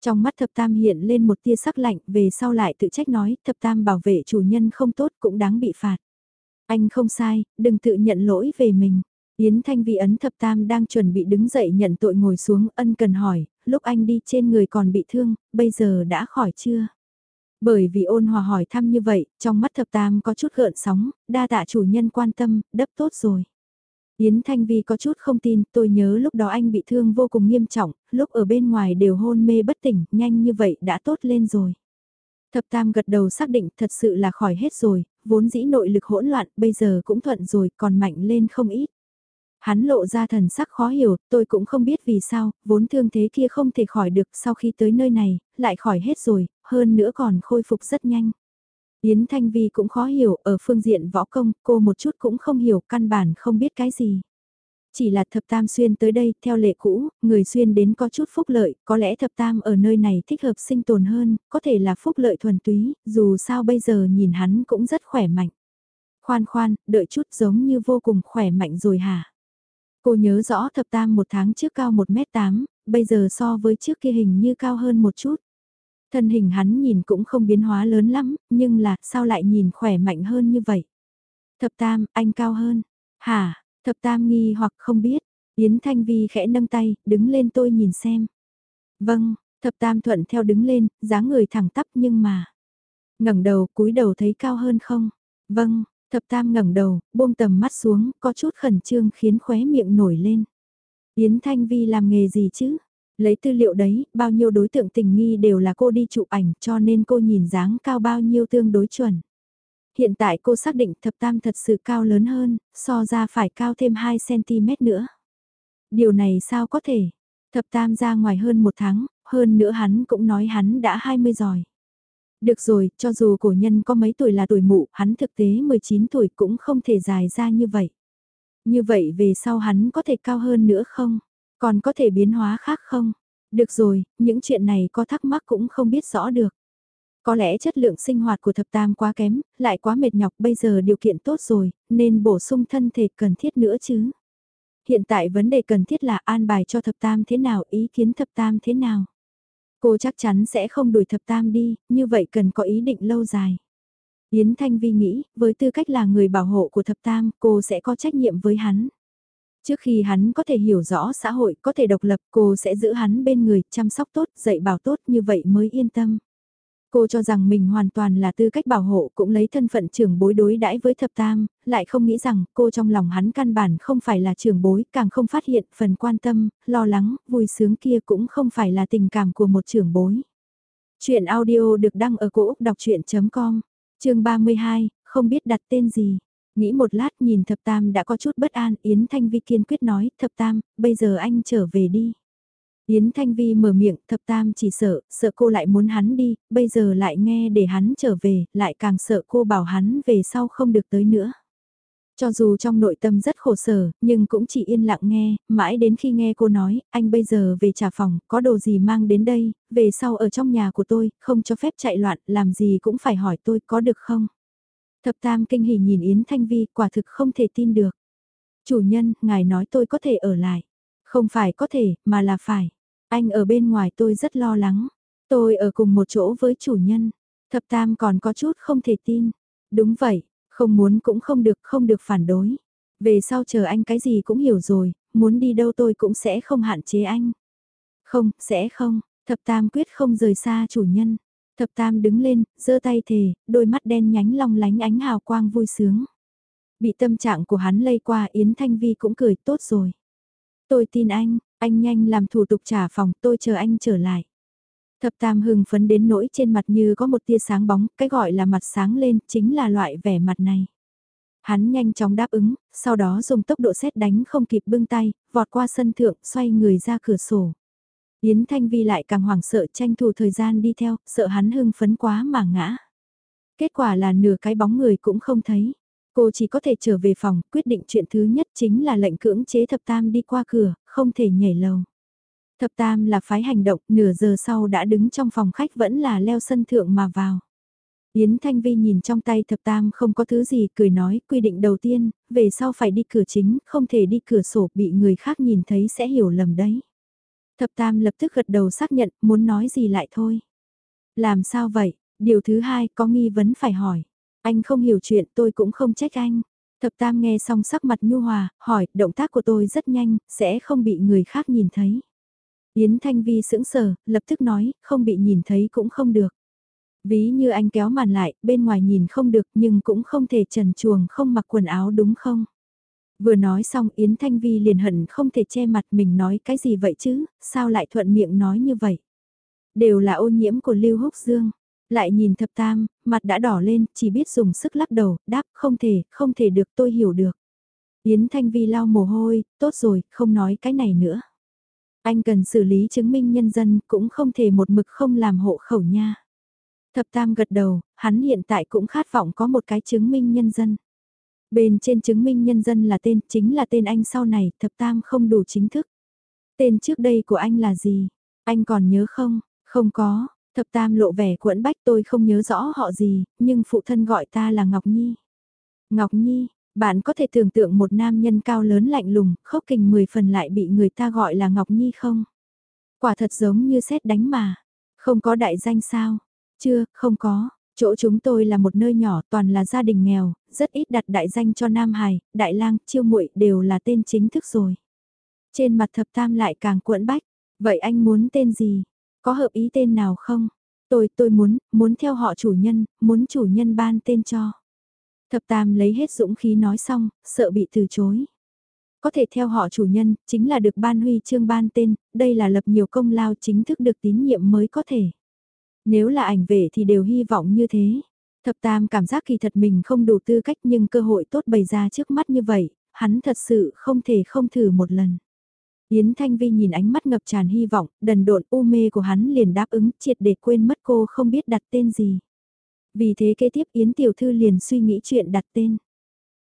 Trong mắt thập tam hiện lên một tia sắc lạnh, về sau lại tự trách nói, thập tam bảo vệ chủ nhân không tốt cũng đáng bị phạt. Anh không sai, đừng tự nhận lỗi về mình. Yến Thanh Vi ấn thập tam đang chuẩn bị đứng dậy nhận tội ngồi xuống ân cần hỏi, lúc anh đi trên người còn bị thương, bây giờ đã khỏi chưa? Bởi vì ôn hòa hỏi thăm như vậy, trong mắt thập tam có chút gợn sóng, đa tạ chủ nhân quan tâm, đắp tốt rồi. Yến Thanh Vi có chút không tin, tôi nhớ lúc đó anh bị thương vô cùng nghiêm trọng, lúc ở bên ngoài đều hôn mê bất tỉnh, nhanh như vậy đã tốt lên rồi. Thập Tam gật đầu xác định thật sự là khỏi hết rồi, vốn dĩ nội lực hỗn loạn, bây giờ cũng thuận rồi, còn mạnh lên không ít. Hắn lộ ra thần sắc khó hiểu, tôi cũng không biết vì sao, vốn thương thế kia không thể khỏi được sau khi tới nơi này, lại khỏi hết rồi, hơn nữa còn khôi phục rất nhanh. Yến Thanh Vi cũng khó hiểu, ở phương diện võ công, cô một chút cũng không hiểu, căn bản không biết cái gì. Chỉ là thập tam xuyên tới đây, theo lệ cũ, người xuyên đến có chút phúc lợi, có lẽ thập tam ở nơi này thích hợp sinh tồn hơn, có thể là phúc lợi thuần túy, dù sao bây giờ nhìn hắn cũng rất khỏe mạnh. Khoan khoan, đợi chút giống như vô cùng khỏe mạnh rồi hả? Cô nhớ rõ thập tam một tháng trước cao 1m8, bây giờ so với trước kia hình như cao hơn một chút. Thân hình hắn nhìn cũng không biến hóa lớn lắm, nhưng là sao lại nhìn khỏe mạnh hơn như vậy? Thập tam, anh cao hơn. Hả, thập tam nghi hoặc không biết. Yến Thanh Vi khẽ nâng tay, đứng lên tôi nhìn xem. Vâng, thập tam thuận theo đứng lên, dáng người thẳng tắp nhưng mà. ngẩng đầu, cúi đầu thấy cao hơn không? Vâng, thập tam ngẩng đầu, buông tầm mắt xuống, có chút khẩn trương khiến khóe miệng nổi lên. Yến Thanh Vi làm nghề gì chứ? Lấy tư liệu đấy, bao nhiêu đối tượng tình nghi đều là cô đi chụp ảnh cho nên cô nhìn dáng cao bao nhiêu tương đối chuẩn. Hiện tại cô xác định thập tam thật sự cao lớn hơn, so ra phải cao thêm 2cm nữa. Điều này sao có thể? Thập tam ra ngoài hơn một tháng, hơn nữa hắn cũng nói hắn đã 20 rồi. Được rồi, cho dù cổ nhân có mấy tuổi là tuổi mụ, hắn thực tế 19 tuổi cũng không thể dài ra như vậy. Như vậy về sau hắn có thể cao hơn nữa không? Còn có thể biến hóa khác không? Được rồi, những chuyện này có thắc mắc cũng không biết rõ được. Có lẽ chất lượng sinh hoạt của thập tam quá kém, lại quá mệt nhọc bây giờ điều kiện tốt rồi, nên bổ sung thân thể cần thiết nữa chứ. Hiện tại vấn đề cần thiết là an bài cho thập tam thế nào, ý kiến thập tam thế nào. Cô chắc chắn sẽ không đuổi thập tam đi, như vậy cần có ý định lâu dài. Yến Thanh Vi nghĩ, với tư cách là người bảo hộ của thập tam, cô sẽ có trách nhiệm với hắn. Trước khi hắn có thể hiểu rõ xã hội, có thể độc lập, cô sẽ giữ hắn bên người, chăm sóc tốt, dạy bảo tốt như vậy mới yên tâm. Cô cho rằng mình hoàn toàn là tư cách bảo hộ cũng lấy thân phận trưởng bối đối đãi với thập tam, lại không nghĩ rằng cô trong lòng hắn căn bản không phải là trưởng bối, càng không phát hiện phần quan tâm, lo lắng, vui sướng kia cũng không phải là tình cảm của một trưởng bối. Chuyện audio được đăng ở cổ Úc đọc chuyện.com, chương 32, không biết đặt tên gì. Nghĩ một lát nhìn thập tam đã có chút bất an, Yến Thanh Vi kiên quyết nói, thập tam, bây giờ anh trở về đi. Yến Thanh Vi mở miệng, thập tam chỉ sợ, sợ cô lại muốn hắn đi, bây giờ lại nghe để hắn trở về, lại càng sợ cô bảo hắn về sau không được tới nữa. Cho dù trong nội tâm rất khổ sở, nhưng cũng chỉ yên lặng nghe, mãi đến khi nghe cô nói, anh bây giờ về trả phòng, có đồ gì mang đến đây, về sau ở trong nhà của tôi, không cho phép chạy loạn, làm gì cũng phải hỏi tôi có được không? Thập tam kinh hỉ nhìn Yến Thanh Vi, quả thực không thể tin được. Chủ nhân, ngài nói tôi có thể ở lại. Không phải có thể, mà là phải. Anh ở bên ngoài tôi rất lo lắng. Tôi ở cùng một chỗ với chủ nhân. Thập tam còn có chút không thể tin. Đúng vậy, không muốn cũng không được, không được phản đối. Về sau chờ anh cái gì cũng hiểu rồi, muốn đi đâu tôi cũng sẽ không hạn chế anh. Không, sẽ không, thập tam quyết không rời xa chủ nhân. Thập tam đứng lên, giơ tay thề, đôi mắt đen nhánh long lánh ánh hào quang vui sướng. Bị tâm trạng của hắn lây qua Yến Thanh Vi cũng cười tốt rồi. Tôi tin anh, anh nhanh làm thủ tục trả phòng tôi chờ anh trở lại. Thập tam hưng phấn đến nỗi trên mặt như có một tia sáng bóng, cái gọi là mặt sáng lên chính là loại vẻ mặt này. Hắn nhanh chóng đáp ứng, sau đó dùng tốc độ xét đánh không kịp bưng tay, vọt qua sân thượng, xoay người ra cửa sổ. Yến Thanh Vi lại càng hoảng sợ tranh thủ thời gian đi theo, sợ hắn hưng phấn quá mà ngã. Kết quả là nửa cái bóng người cũng không thấy. Cô chỉ có thể trở về phòng, quyết định chuyện thứ nhất chính là lệnh cưỡng chế thập tam đi qua cửa, không thể nhảy lầu. Thập tam là phái hành động, nửa giờ sau đã đứng trong phòng khách vẫn là leo sân thượng mà vào. Yến Thanh Vi nhìn trong tay thập tam không có thứ gì, cười nói, quy định đầu tiên, về sau phải đi cửa chính, không thể đi cửa sổ, bị người khác nhìn thấy sẽ hiểu lầm đấy. Thập tam lập tức gật đầu xác nhận, muốn nói gì lại thôi. Làm sao vậy? Điều thứ hai, có nghi vấn phải hỏi. Anh không hiểu chuyện tôi cũng không trách anh. Thập tam nghe xong sắc mặt nhu hòa, hỏi, động tác của tôi rất nhanh, sẽ không bị người khác nhìn thấy. Yến Thanh Vi sững sờ, lập tức nói, không bị nhìn thấy cũng không được. Ví như anh kéo màn lại, bên ngoài nhìn không được nhưng cũng không thể trần chuồng không mặc quần áo đúng không? Vừa nói xong Yến Thanh Vi liền hận không thể che mặt mình nói cái gì vậy chứ, sao lại thuận miệng nói như vậy? Đều là ô nhiễm của Lưu Húc Dương. Lại nhìn thập tam, mặt đã đỏ lên, chỉ biết dùng sức lắc đầu, đáp không thể, không thể được tôi hiểu được. Yến Thanh Vi lau mồ hôi, tốt rồi, không nói cái này nữa. Anh cần xử lý chứng minh nhân dân, cũng không thể một mực không làm hộ khẩu nha. Thập Tam gật đầu, hắn hiện tại cũng khát vọng có một cái chứng minh nhân dân. Bên trên chứng minh nhân dân là tên, chính là tên anh sau này, Thập Tam không đủ chính thức. Tên trước đây của anh là gì? Anh còn nhớ không? Không có, Thập Tam lộ vẻ quẫn bách tôi không nhớ rõ họ gì, nhưng phụ thân gọi ta là Ngọc Nhi. Ngọc Nhi, bạn có thể tưởng tượng một nam nhân cao lớn lạnh lùng, khốc kình 10 phần lại bị người ta gọi là Ngọc Nhi không? Quả thật giống như xét đánh mà. Không có đại danh sao? Chưa, không có. Chỗ chúng tôi là một nơi nhỏ toàn là gia đình nghèo, rất ít đặt đại danh cho Nam Hải, Đại lang Chiêu muội đều là tên chính thức rồi. Trên mặt thập tam lại càng cuộn bách. Vậy anh muốn tên gì? Có hợp ý tên nào không? Tôi, tôi muốn, muốn theo họ chủ nhân, muốn chủ nhân ban tên cho. Thập tam lấy hết dũng khí nói xong, sợ bị từ chối. Có thể theo họ chủ nhân, chính là được ban huy chương ban tên, đây là lập nhiều công lao chính thức được tín nhiệm mới có thể. Nếu là ảnh vệ thì đều hy vọng như thế. Thập tam cảm giác kỳ thật mình không đủ tư cách nhưng cơ hội tốt bày ra trước mắt như vậy, hắn thật sự không thể không thử một lần. Yến Thanh Vi nhìn ánh mắt ngập tràn hy vọng, đần độn u mê của hắn liền đáp ứng triệt để quên mất cô không biết đặt tên gì. Vì thế kế tiếp Yến Tiểu Thư liền suy nghĩ chuyện đặt tên.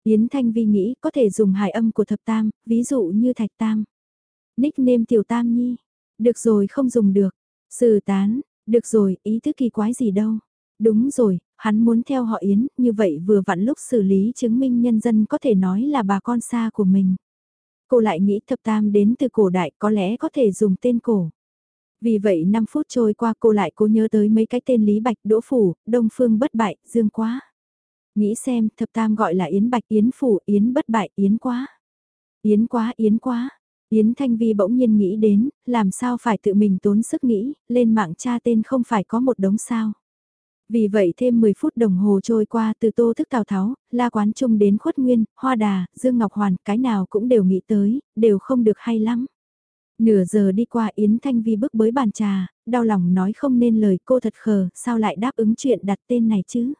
Yến Thanh Vi nghĩ có thể dùng hài âm của thập tam, ví dụ như thạch tam. Nickname Tiểu Tam Nhi. Được rồi không dùng được. Sử tán, được rồi, ý thức kỳ quái gì đâu. Đúng rồi, hắn muốn theo họ Yến, như vậy vừa vặn lúc xử lý chứng minh nhân dân có thể nói là bà con xa của mình. Cô lại nghĩ thập tam đến từ cổ đại có lẽ có thể dùng tên cổ. Vì vậy 5 phút trôi qua cô lại cố nhớ tới mấy cái tên Lý Bạch, Đỗ Phủ, Đông Phương Bất Bại, Dương Quá. Nghĩ xem, thập tam gọi là Yến Bạch, Yến Phủ, Yến Bất Bại, Yến Quá. Yến Quá, Yến Quá. Yến Thanh Vi bỗng nhiên nghĩ đến, làm sao phải tự mình tốn sức nghĩ, lên mạng tra tên không phải có một đống sao. Vì vậy thêm 10 phút đồng hồ trôi qua từ tô thức Tào Tháo, La Quán Trung đến Khuất Nguyên, Hoa Đà, Dương Ngọc Hoàn, cái nào cũng đều nghĩ tới, đều không được hay lắm. Nửa giờ đi qua Yến Thanh Vi bước bới bàn trà, đau lòng nói không nên lời cô thật khờ, sao lại đáp ứng chuyện đặt tên này chứ?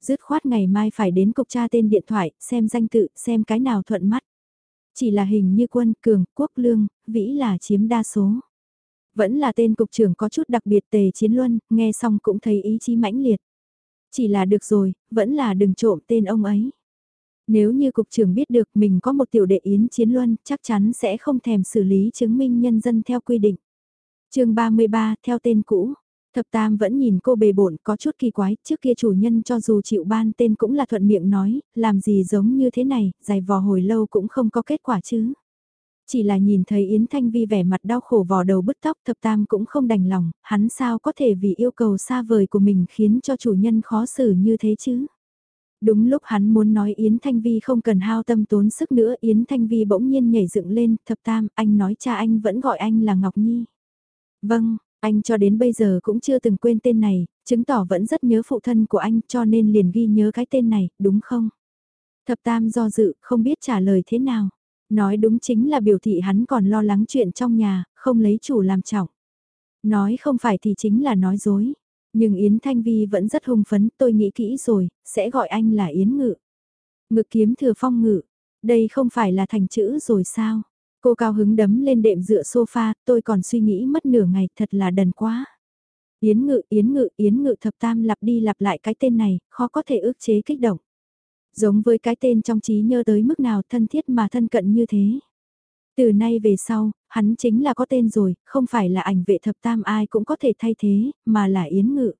Dứt khoát ngày mai phải đến cục tra tên điện thoại, xem danh tự, xem cái nào thuận mắt. Chỉ là hình như quân, cường, quốc lương, vĩ là chiếm đa số. Vẫn là tên cục trưởng có chút đặc biệt tề chiến luân, nghe xong cũng thấy ý chí mãnh liệt. Chỉ là được rồi, vẫn là đừng trộm tên ông ấy. Nếu như cục trưởng biết được mình có một tiểu đệ yến chiến luân, chắc chắn sẽ không thèm xử lý chứng minh nhân dân theo quy định. chương 33, theo tên cũ. Thập Tam vẫn nhìn cô bề bộn có chút kỳ quái, trước kia chủ nhân cho dù chịu ban tên cũng là thuận miệng nói, làm gì giống như thế này, dài vò hồi lâu cũng không có kết quả chứ. Chỉ là nhìn thấy Yến Thanh Vi vẻ mặt đau khổ vò đầu bứt tóc thập tam cũng không đành lòng, hắn sao có thể vì yêu cầu xa vời của mình khiến cho chủ nhân khó xử như thế chứ. Đúng lúc hắn muốn nói Yến Thanh Vi không cần hao tâm tốn sức nữa Yến Thanh Vi bỗng nhiên nhảy dựng lên, thập tam, anh nói cha anh vẫn gọi anh là Ngọc Nhi. Vâng, anh cho đến bây giờ cũng chưa từng quên tên này, chứng tỏ vẫn rất nhớ phụ thân của anh cho nên liền ghi nhớ cái tên này, đúng không? Thập tam do dự, không biết trả lời thế nào. Nói đúng chính là biểu thị hắn còn lo lắng chuyện trong nhà, không lấy chủ làm trọng. Nói không phải thì chính là nói dối. Nhưng Yến Thanh Vi vẫn rất hung phấn, tôi nghĩ kỹ rồi, sẽ gọi anh là Yến Ngự. Ngự kiếm thừa phong ngự, đây không phải là thành chữ rồi sao? Cô cao hứng đấm lên đệm dựa sofa, tôi còn suy nghĩ mất nửa ngày, thật là đần quá. Yến Ngự, Yến Ngự, Yến Ngự thập tam lặp đi lặp lại cái tên này, khó có thể ước chế kích động. Giống với cái tên trong trí nhớ tới mức nào thân thiết mà thân cận như thế. Từ nay về sau, hắn chính là có tên rồi, không phải là ảnh vệ thập tam ai cũng có thể thay thế, mà là Yến Ngự.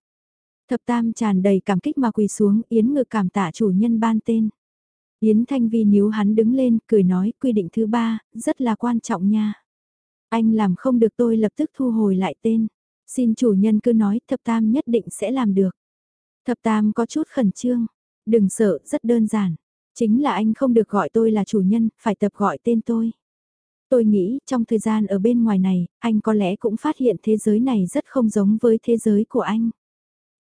Thập tam tràn đầy cảm kích mà quỳ xuống, Yến Ngự cảm tạ chủ nhân ban tên. Yến Thanh Vi níu hắn đứng lên, cười nói, quy định thứ ba, rất là quan trọng nha. Anh làm không được tôi lập tức thu hồi lại tên. Xin chủ nhân cứ nói, thập tam nhất định sẽ làm được. Thập tam có chút khẩn trương. Đừng sợ, rất đơn giản. Chính là anh không được gọi tôi là chủ nhân, phải tập gọi tên tôi. Tôi nghĩ trong thời gian ở bên ngoài này, anh có lẽ cũng phát hiện thế giới này rất không giống với thế giới của anh.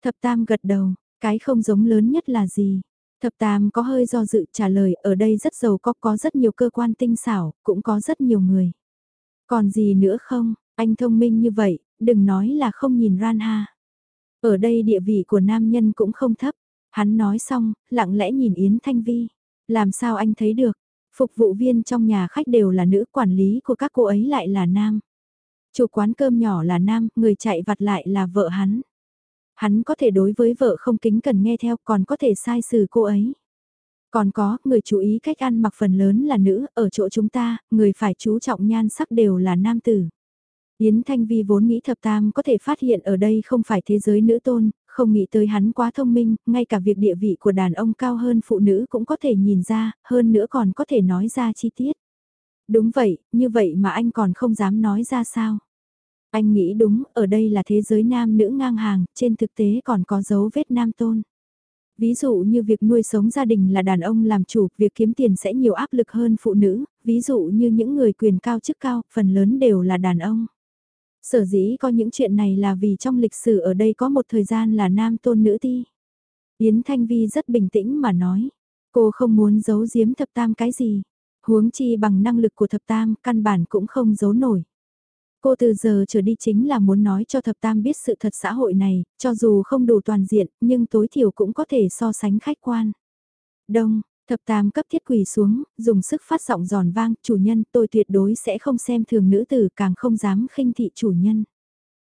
Thập Tam gật đầu, cái không giống lớn nhất là gì? Thập Tam có hơi do dự trả lời ở đây rất giàu có có rất nhiều cơ quan tinh xảo, cũng có rất nhiều người. Còn gì nữa không, anh thông minh như vậy, đừng nói là không nhìn Ran Ha. Ở đây địa vị của nam nhân cũng không thấp. Hắn nói xong, lặng lẽ nhìn Yến Thanh Vi. Làm sao anh thấy được? Phục vụ viên trong nhà khách đều là nữ quản lý của các cô ấy lại là nam. Chủ quán cơm nhỏ là nam, người chạy vặt lại là vợ hắn. Hắn có thể đối với vợ không kính cần nghe theo còn có thể sai xử cô ấy. Còn có, người chú ý cách ăn mặc phần lớn là nữ, ở chỗ chúng ta, người phải chú trọng nhan sắc đều là nam tử. Yến Thanh Vi vốn nghĩ thập tam có thể phát hiện ở đây không phải thế giới nữ tôn, không nghĩ tới hắn quá thông minh, ngay cả việc địa vị của đàn ông cao hơn phụ nữ cũng có thể nhìn ra, hơn nữa còn có thể nói ra chi tiết. Đúng vậy, như vậy mà anh còn không dám nói ra sao. Anh nghĩ đúng, ở đây là thế giới nam nữ ngang hàng, trên thực tế còn có dấu vết nam tôn. Ví dụ như việc nuôi sống gia đình là đàn ông làm chủ, việc kiếm tiền sẽ nhiều áp lực hơn phụ nữ, ví dụ như những người quyền cao chức cao, phần lớn đều là đàn ông. Sở dĩ có những chuyện này là vì trong lịch sử ở đây có một thời gian là nam tôn nữ ti. Yến Thanh Vi rất bình tĩnh mà nói, cô không muốn giấu giếm thập tam cái gì, huống chi bằng năng lực của thập tam căn bản cũng không giấu nổi. Cô từ giờ trở đi chính là muốn nói cho thập tam biết sự thật xã hội này, cho dù không đủ toàn diện, nhưng tối thiểu cũng có thể so sánh khách quan. Đông, thập tam cấp thiết quỳ xuống, dùng sức phát giọng giòn vang, chủ nhân tôi tuyệt đối sẽ không xem thường nữ tử càng không dám khinh thị chủ nhân.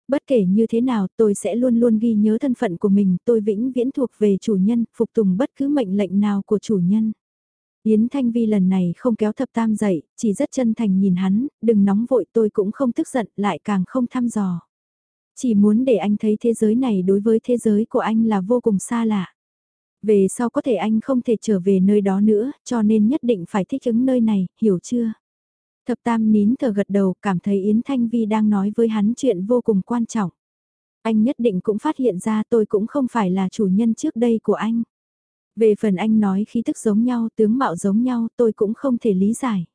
Bất kể như thế nào tôi sẽ luôn luôn ghi nhớ thân phận của mình, tôi vĩnh viễn thuộc về chủ nhân, phục tùng bất cứ mệnh lệnh nào của chủ nhân. Yến Thanh Vi lần này không kéo thập tam dậy, chỉ rất chân thành nhìn hắn, đừng nóng vội tôi cũng không tức giận, lại càng không thăm dò. Chỉ muốn để anh thấy thế giới này đối với thế giới của anh là vô cùng xa lạ. Về sau có thể anh không thể trở về nơi đó nữa, cho nên nhất định phải thích ứng nơi này, hiểu chưa? Thập tam nín thở gật đầu, cảm thấy Yến Thanh Vi đang nói với hắn chuyện vô cùng quan trọng. Anh nhất định cũng phát hiện ra tôi cũng không phải là chủ nhân trước đây của anh. Về phần anh nói khí tức giống nhau, tướng mạo giống nhau, tôi cũng không thể lý giải.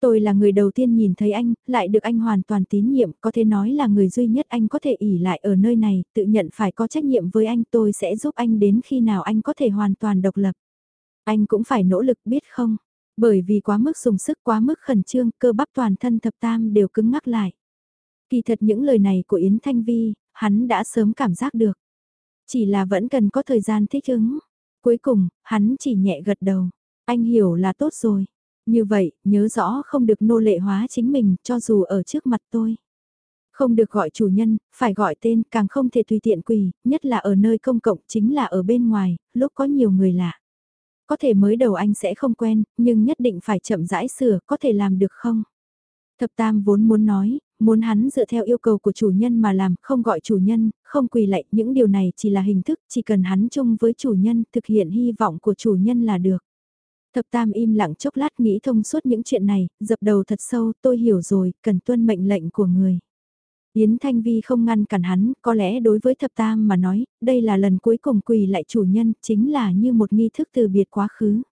Tôi là người đầu tiên nhìn thấy anh, lại được anh hoàn toàn tín nhiệm, có thể nói là người duy nhất anh có thể ỉ lại ở nơi này, tự nhận phải có trách nhiệm với anh, tôi sẽ giúp anh đến khi nào anh có thể hoàn toàn độc lập. Anh cũng phải nỗ lực biết không? Bởi vì quá mức dùng sức quá mức khẩn trương, cơ bắp toàn thân thập tam đều cứng ngắc lại. Kỳ thật những lời này của Yến Thanh Vi, hắn đã sớm cảm giác được. Chỉ là vẫn cần có thời gian thích ứng. Cuối cùng, hắn chỉ nhẹ gật đầu. Anh hiểu là tốt rồi. Như vậy, nhớ rõ không được nô lệ hóa chính mình cho dù ở trước mặt tôi. Không được gọi chủ nhân, phải gọi tên, càng không thể tùy tiện quỳ, nhất là ở nơi công cộng chính là ở bên ngoài, lúc có nhiều người lạ. Có thể mới đầu anh sẽ không quen, nhưng nhất định phải chậm rãi sửa, có thể làm được không? Thập Tam vốn muốn nói, muốn hắn dựa theo yêu cầu của chủ nhân mà làm, không gọi chủ nhân, không quỳ lạy, những điều này chỉ là hình thức, chỉ cần hắn chung với chủ nhân, thực hiện hy vọng của chủ nhân là được. Thập Tam im lặng chốc lát nghĩ thông suốt những chuyện này, dập đầu thật sâu, tôi hiểu rồi, cần tuân mệnh lệnh của người. Yến Thanh Vi không ngăn cản hắn, có lẽ đối với Thập Tam mà nói, đây là lần cuối cùng quỳ lại chủ nhân, chính là như một nghi thức từ biệt quá khứ.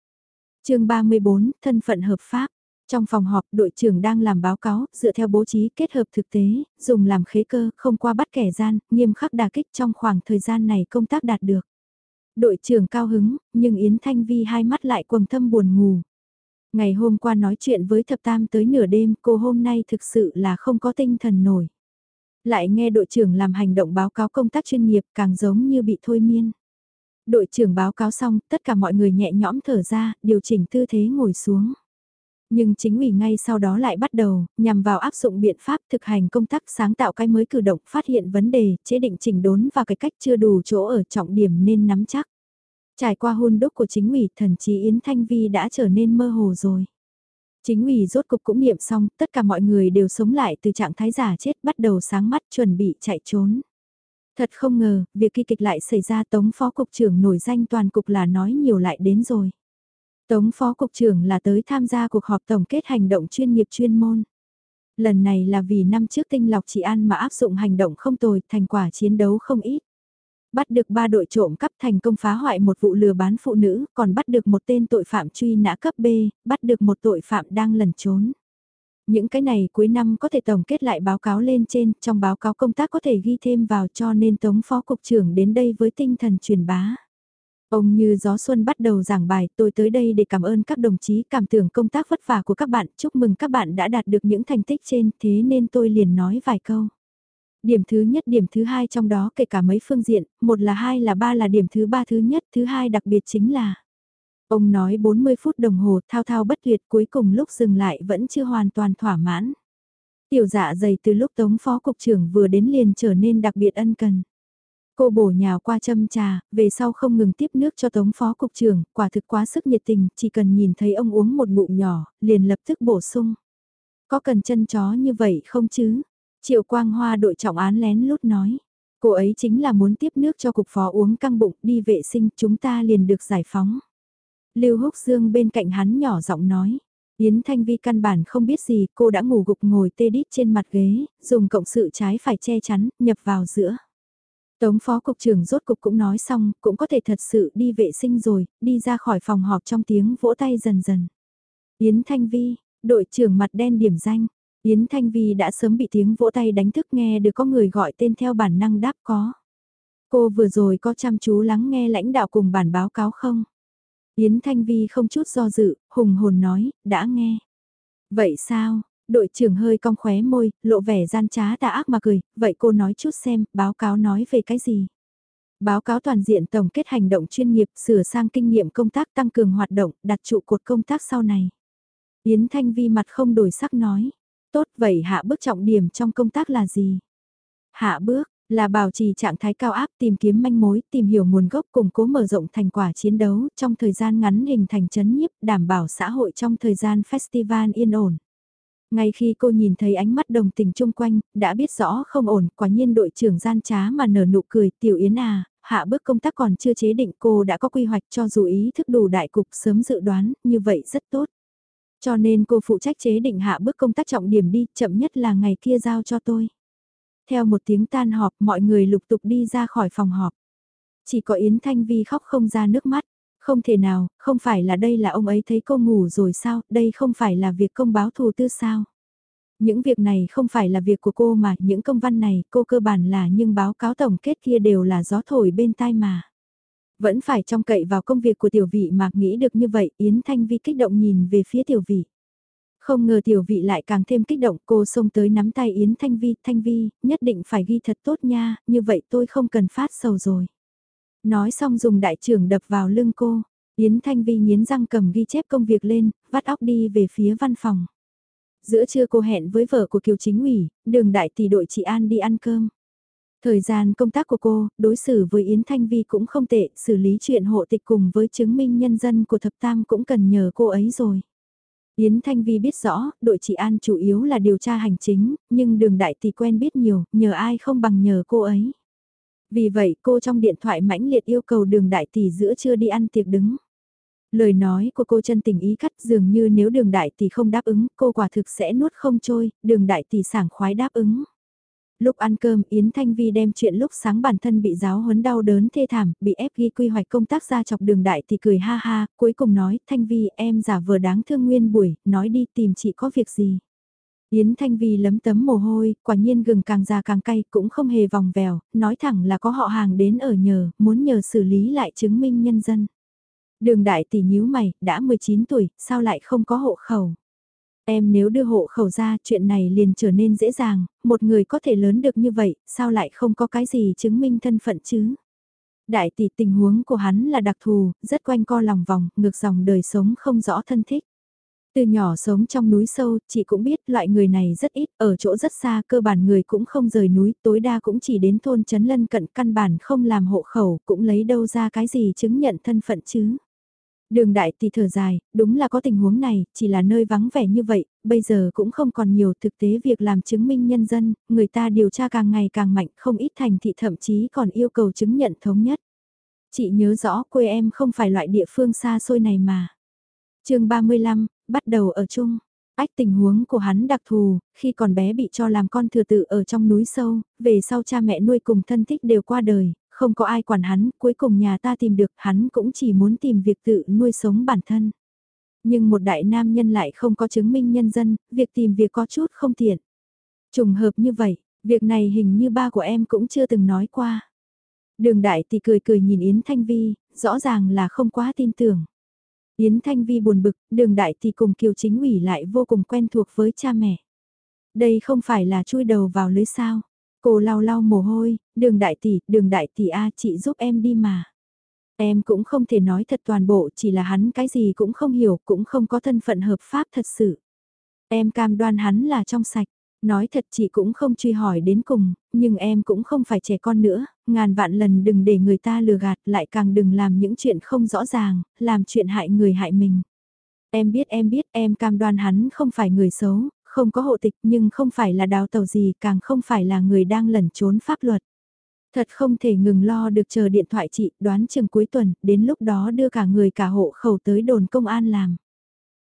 chương 34, thân phận hợp pháp. Trong phòng họp, đội trưởng đang làm báo cáo, dựa theo bố trí kết hợp thực tế, dùng làm khế cơ, không qua bắt kẻ gian, nghiêm khắc đà kích trong khoảng thời gian này công tác đạt được. Đội trưởng cao hứng, nhưng Yến Thanh Vi hai mắt lại quầng thâm buồn ngủ. Ngày hôm qua nói chuyện với thập tam tới nửa đêm, cô hôm nay thực sự là không có tinh thần nổi. Lại nghe đội trưởng làm hành động báo cáo công tác chuyên nghiệp càng giống như bị thôi miên. Đội trưởng báo cáo xong, tất cả mọi người nhẹ nhõm thở ra, điều chỉnh tư thế ngồi xuống. Nhưng chính ủy ngay sau đó lại bắt đầu, nhằm vào áp dụng biện pháp thực hành công tác sáng tạo cái mới cử động phát hiện vấn đề, chế định chỉnh đốn và cái cách chưa đủ chỗ ở trọng điểm nên nắm chắc. Trải qua hôn đúc của chính ủy thần chí Yến Thanh Vi đã trở nên mơ hồ rồi. Chính ủy rốt cục cũng niệm xong, tất cả mọi người đều sống lại từ trạng thái giả chết bắt đầu sáng mắt chuẩn bị chạy trốn. Thật không ngờ, việc kỳ kịch lại xảy ra tống phó cục trưởng nổi danh toàn cục là nói nhiều lại đến rồi. Tống Phó Cục trưởng là tới tham gia cuộc họp tổng kết hành động chuyên nghiệp chuyên môn. Lần này là vì năm trước tinh lọc trị an mà áp dụng hành động không tồi, thành quả chiến đấu không ít. Bắt được ba đội trộm cắp thành công phá hoại một vụ lừa bán phụ nữ, còn bắt được một tên tội phạm truy nã cấp B, bắt được một tội phạm đang lẩn trốn. Những cái này cuối năm có thể tổng kết lại báo cáo lên trên, trong báo cáo công tác có thể ghi thêm vào cho nên Tống Phó Cục trưởng đến đây với tinh thần truyền bá. Ông như gió xuân bắt đầu giảng bài, tôi tới đây để cảm ơn các đồng chí cảm tưởng công tác vất vả của các bạn, chúc mừng các bạn đã đạt được những thành tích trên, thế nên tôi liền nói vài câu. Điểm thứ nhất điểm thứ hai trong đó kể cả mấy phương diện, một là hai là ba là điểm thứ ba thứ nhất, thứ hai đặc biệt chính là. Ông nói 40 phút đồng hồ thao thao bất tuyệt cuối cùng lúc dừng lại vẫn chưa hoàn toàn thỏa mãn. Tiểu dạ dày từ lúc tống phó cục trưởng vừa đến liền trở nên đặc biệt ân cần. Cô bổ nhào qua châm trà, về sau không ngừng tiếp nước cho tống phó cục trưởng, quả thực quá sức nhiệt tình, chỉ cần nhìn thấy ông uống một ngụm nhỏ, liền lập tức bổ sung. Có cần chân chó như vậy không chứ? Triệu Quang Hoa đội trọng án lén lút nói. Cô ấy chính là muốn tiếp nước cho cục phó uống căng bụng đi vệ sinh chúng ta liền được giải phóng. Lưu Húc Dương bên cạnh hắn nhỏ giọng nói. Yến Thanh Vi căn bản không biết gì, cô đã ngủ gục ngồi tê đít trên mặt ghế, dùng cộng sự trái phải che chắn, nhập vào giữa. Tống phó cục trưởng rốt cục cũng nói xong, cũng có thể thật sự đi vệ sinh rồi, đi ra khỏi phòng họp trong tiếng vỗ tay dần dần. Yến Thanh Vi, đội trưởng mặt đen điểm danh, Yến Thanh Vi đã sớm bị tiếng vỗ tay đánh thức nghe được có người gọi tên theo bản năng đáp có. Cô vừa rồi có chăm chú lắng nghe lãnh đạo cùng bản báo cáo không? Yến Thanh Vi không chút do dự, hùng hồn nói, đã nghe. Vậy sao, đội trưởng hơi cong khóe môi, lộ vẻ gian trá tà ác mà cười, vậy cô nói chút xem, báo cáo nói về cái gì? Báo cáo toàn diện tổng kết hành động chuyên nghiệp, sửa sang kinh nghiệm công tác tăng cường hoạt động, đặt trụ cột công tác sau này. Yến Thanh Vi mặt không đổi sắc nói, tốt vậy hạ bước trọng điểm trong công tác là gì? Hạ bước, là bảo trì trạng thái cao áp tìm kiếm manh mối, tìm hiểu nguồn gốc củng cố mở rộng thành quả chiến đấu trong thời gian ngắn hình thành chấn nhiếp, đảm bảo xã hội trong thời gian festival yên ổn. Ngay khi cô nhìn thấy ánh mắt đồng tình chung quanh, đã biết rõ không ổn, quả nhiên đội trưởng gian trá mà nở nụ cười, tiểu yến à, hạ bước công tác còn chưa chế định cô đã có quy hoạch cho dù ý thức đủ đại cục sớm dự đoán, như vậy rất tốt. Cho nên cô phụ trách chế định hạ bước công tác trọng điểm đi, chậm nhất là ngày kia giao cho tôi. Theo một tiếng tan họp mọi người lục tục đi ra khỏi phòng họp. Chỉ có Yến Thanh Vi khóc không ra nước mắt. Không thể nào, không phải là đây là ông ấy thấy cô ngủ rồi sao, đây không phải là việc công báo thù tư sao. Những việc này không phải là việc của cô mà những công văn này cô cơ bản là nhưng báo cáo tổng kết kia đều là gió thổi bên tai mà. Vẫn phải trông cậy vào công việc của tiểu vị mà nghĩ được như vậy Yến Thanh Vi kích động nhìn về phía tiểu vị. Không ngờ tiểu vị lại càng thêm kích động cô xông tới nắm tay Yến Thanh Vi, Thanh Vi, nhất định phải ghi thật tốt nha, như vậy tôi không cần phát sầu rồi. Nói xong dùng đại trưởng đập vào lưng cô, Yến Thanh Vi nghiến răng cầm ghi chép công việc lên, vắt óc đi về phía văn phòng. Giữa trưa cô hẹn với vợ của Kiều Chính ủy, đường đại tỷ đội chị An đi ăn cơm. Thời gian công tác của cô, đối xử với Yến Thanh Vi cũng không tệ, xử lý chuyện hộ tịch cùng với chứng minh nhân dân của thập tam cũng cần nhờ cô ấy rồi. Yến Thanh Vi biết rõ, đội chị An chủ yếu là điều tra hành chính, nhưng đường đại tỷ quen biết nhiều, nhờ ai không bằng nhờ cô ấy. Vì vậy cô trong điện thoại mãnh liệt yêu cầu đường đại tỷ giữa trưa đi ăn tiệc đứng. Lời nói của cô chân tình ý cắt dường như nếu đường đại tỷ không đáp ứng, cô quả thực sẽ nuốt không trôi, đường đại tỷ sảng khoái đáp ứng. Lúc ăn cơm Yến Thanh Vi đem chuyện lúc sáng bản thân bị giáo huấn đau đớn thê thảm, bị ép ghi quy hoạch công tác ra chọc đường đại thì cười ha ha, cuối cùng nói, Thanh Vi em giả vờ đáng thương nguyên buổi, nói đi tìm chị có việc gì. Yến Thanh Vi lấm tấm mồ hôi, quả nhiên gừng càng già càng cay, cũng không hề vòng vèo, nói thẳng là có họ hàng đến ở nhờ, muốn nhờ xử lý lại chứng minh nhân dân. Đường đại tỷ nhíu mày, đã 19 tuổi, sao lại không có hộ khẩu? Em nếu đưa hộ khẩu ra chuyện này liền trở nên dễ dàng, một người có thể lớn được như vậy, sao lại không có cái gì chứng minh thân phận chứ? Đại tỷ tình huống của hắn là đặc thù, rất quanh co lòng vòng, ngược dòng đời sống không rõ thân thích. Từ nhỏ sống trong núi sâu, chị cũng biết loại người này rất ít, ở chỗ rất xa cơ bản người cũng không rời núi, tối đa cũng chỉ đến thôn chấn lân cận căn bản không làm hộ khẩu, cũng lấy đâu ra cái gì chứng nhận thân phận chứ. Đường đại tỷ thở dài, đúng là có tình huống này, chỉ là nơi vắng vẻ như vậy, bây giờ cũng không còn nhiều thực tế việc làm chứng minh nhân dân, người ta điều tra càng ngày càng mạnh, không ít thành thị thậm chí còn yêu cầu chứng nhận thống nhất. Chị nhớ rõ quê em không phải loại địa phương xa xôi này mà chương 35, bắt đầu ở chung. Ách tình huống của hắn đặc thù, khi còn bé bị cho làm con thừa tự ở trong núi sâu, về sau cha mẹ nuôi cùng thân thích đều qua đời, không có ai quản hắn, cuối cùng nhà ta tìm được hắn cũng chỉ muốn tìm việc tự nuôi sống bản thân. Nhưng một đại nam nhân lại không có chứng minh nhân dân, việc tìm việc có chút không tiện. Trùng hợp như vậy, việc này hình như ba của em cũng chưa từng nói qua. Đường đại thì cười cười nhìn Yến Thanh Vi, rõ ràng là không quá tin tưởng. Yến Thanh Vi buồn bực, đường đại thì cùng kiều chính ủy lại vô cùng quen thuộc với cha mẹ. Đây không phải là chui đầu vào lưới sao. Cô lau lau mồ hôi, đường đại tỷ, đường đại tỷ A chị giúp em đi mà. Em cũng không thể nói thật toàn bộ chỉ là hắn cái gì cũng không hiểu cũng không có thân phận hợp pháp thật sự. Em cam đoan hắn là trong sạch. Nói thật chị cũng không truy hỏi đến cùng, nhưng em cũng không phải trẻ con nữa, ngàn vạn lần đừng để người ta lừa gạt lại càng đừng làm những chuyện không rõ ràng, làm chuyện hại người hại mình. Em biết em biết em cam đoan hắn không phải người xấu, không có hộ tịch nhưng không phải là đào tàu gì càng không phải là người đang lẩn trốn pháp luật. Thật không thể ngừng lo được chờ điện thoại chị đoán chừng cuối tuần, đến lúc đó đưa cả người cả hộ khẩu tới đồn công an làm.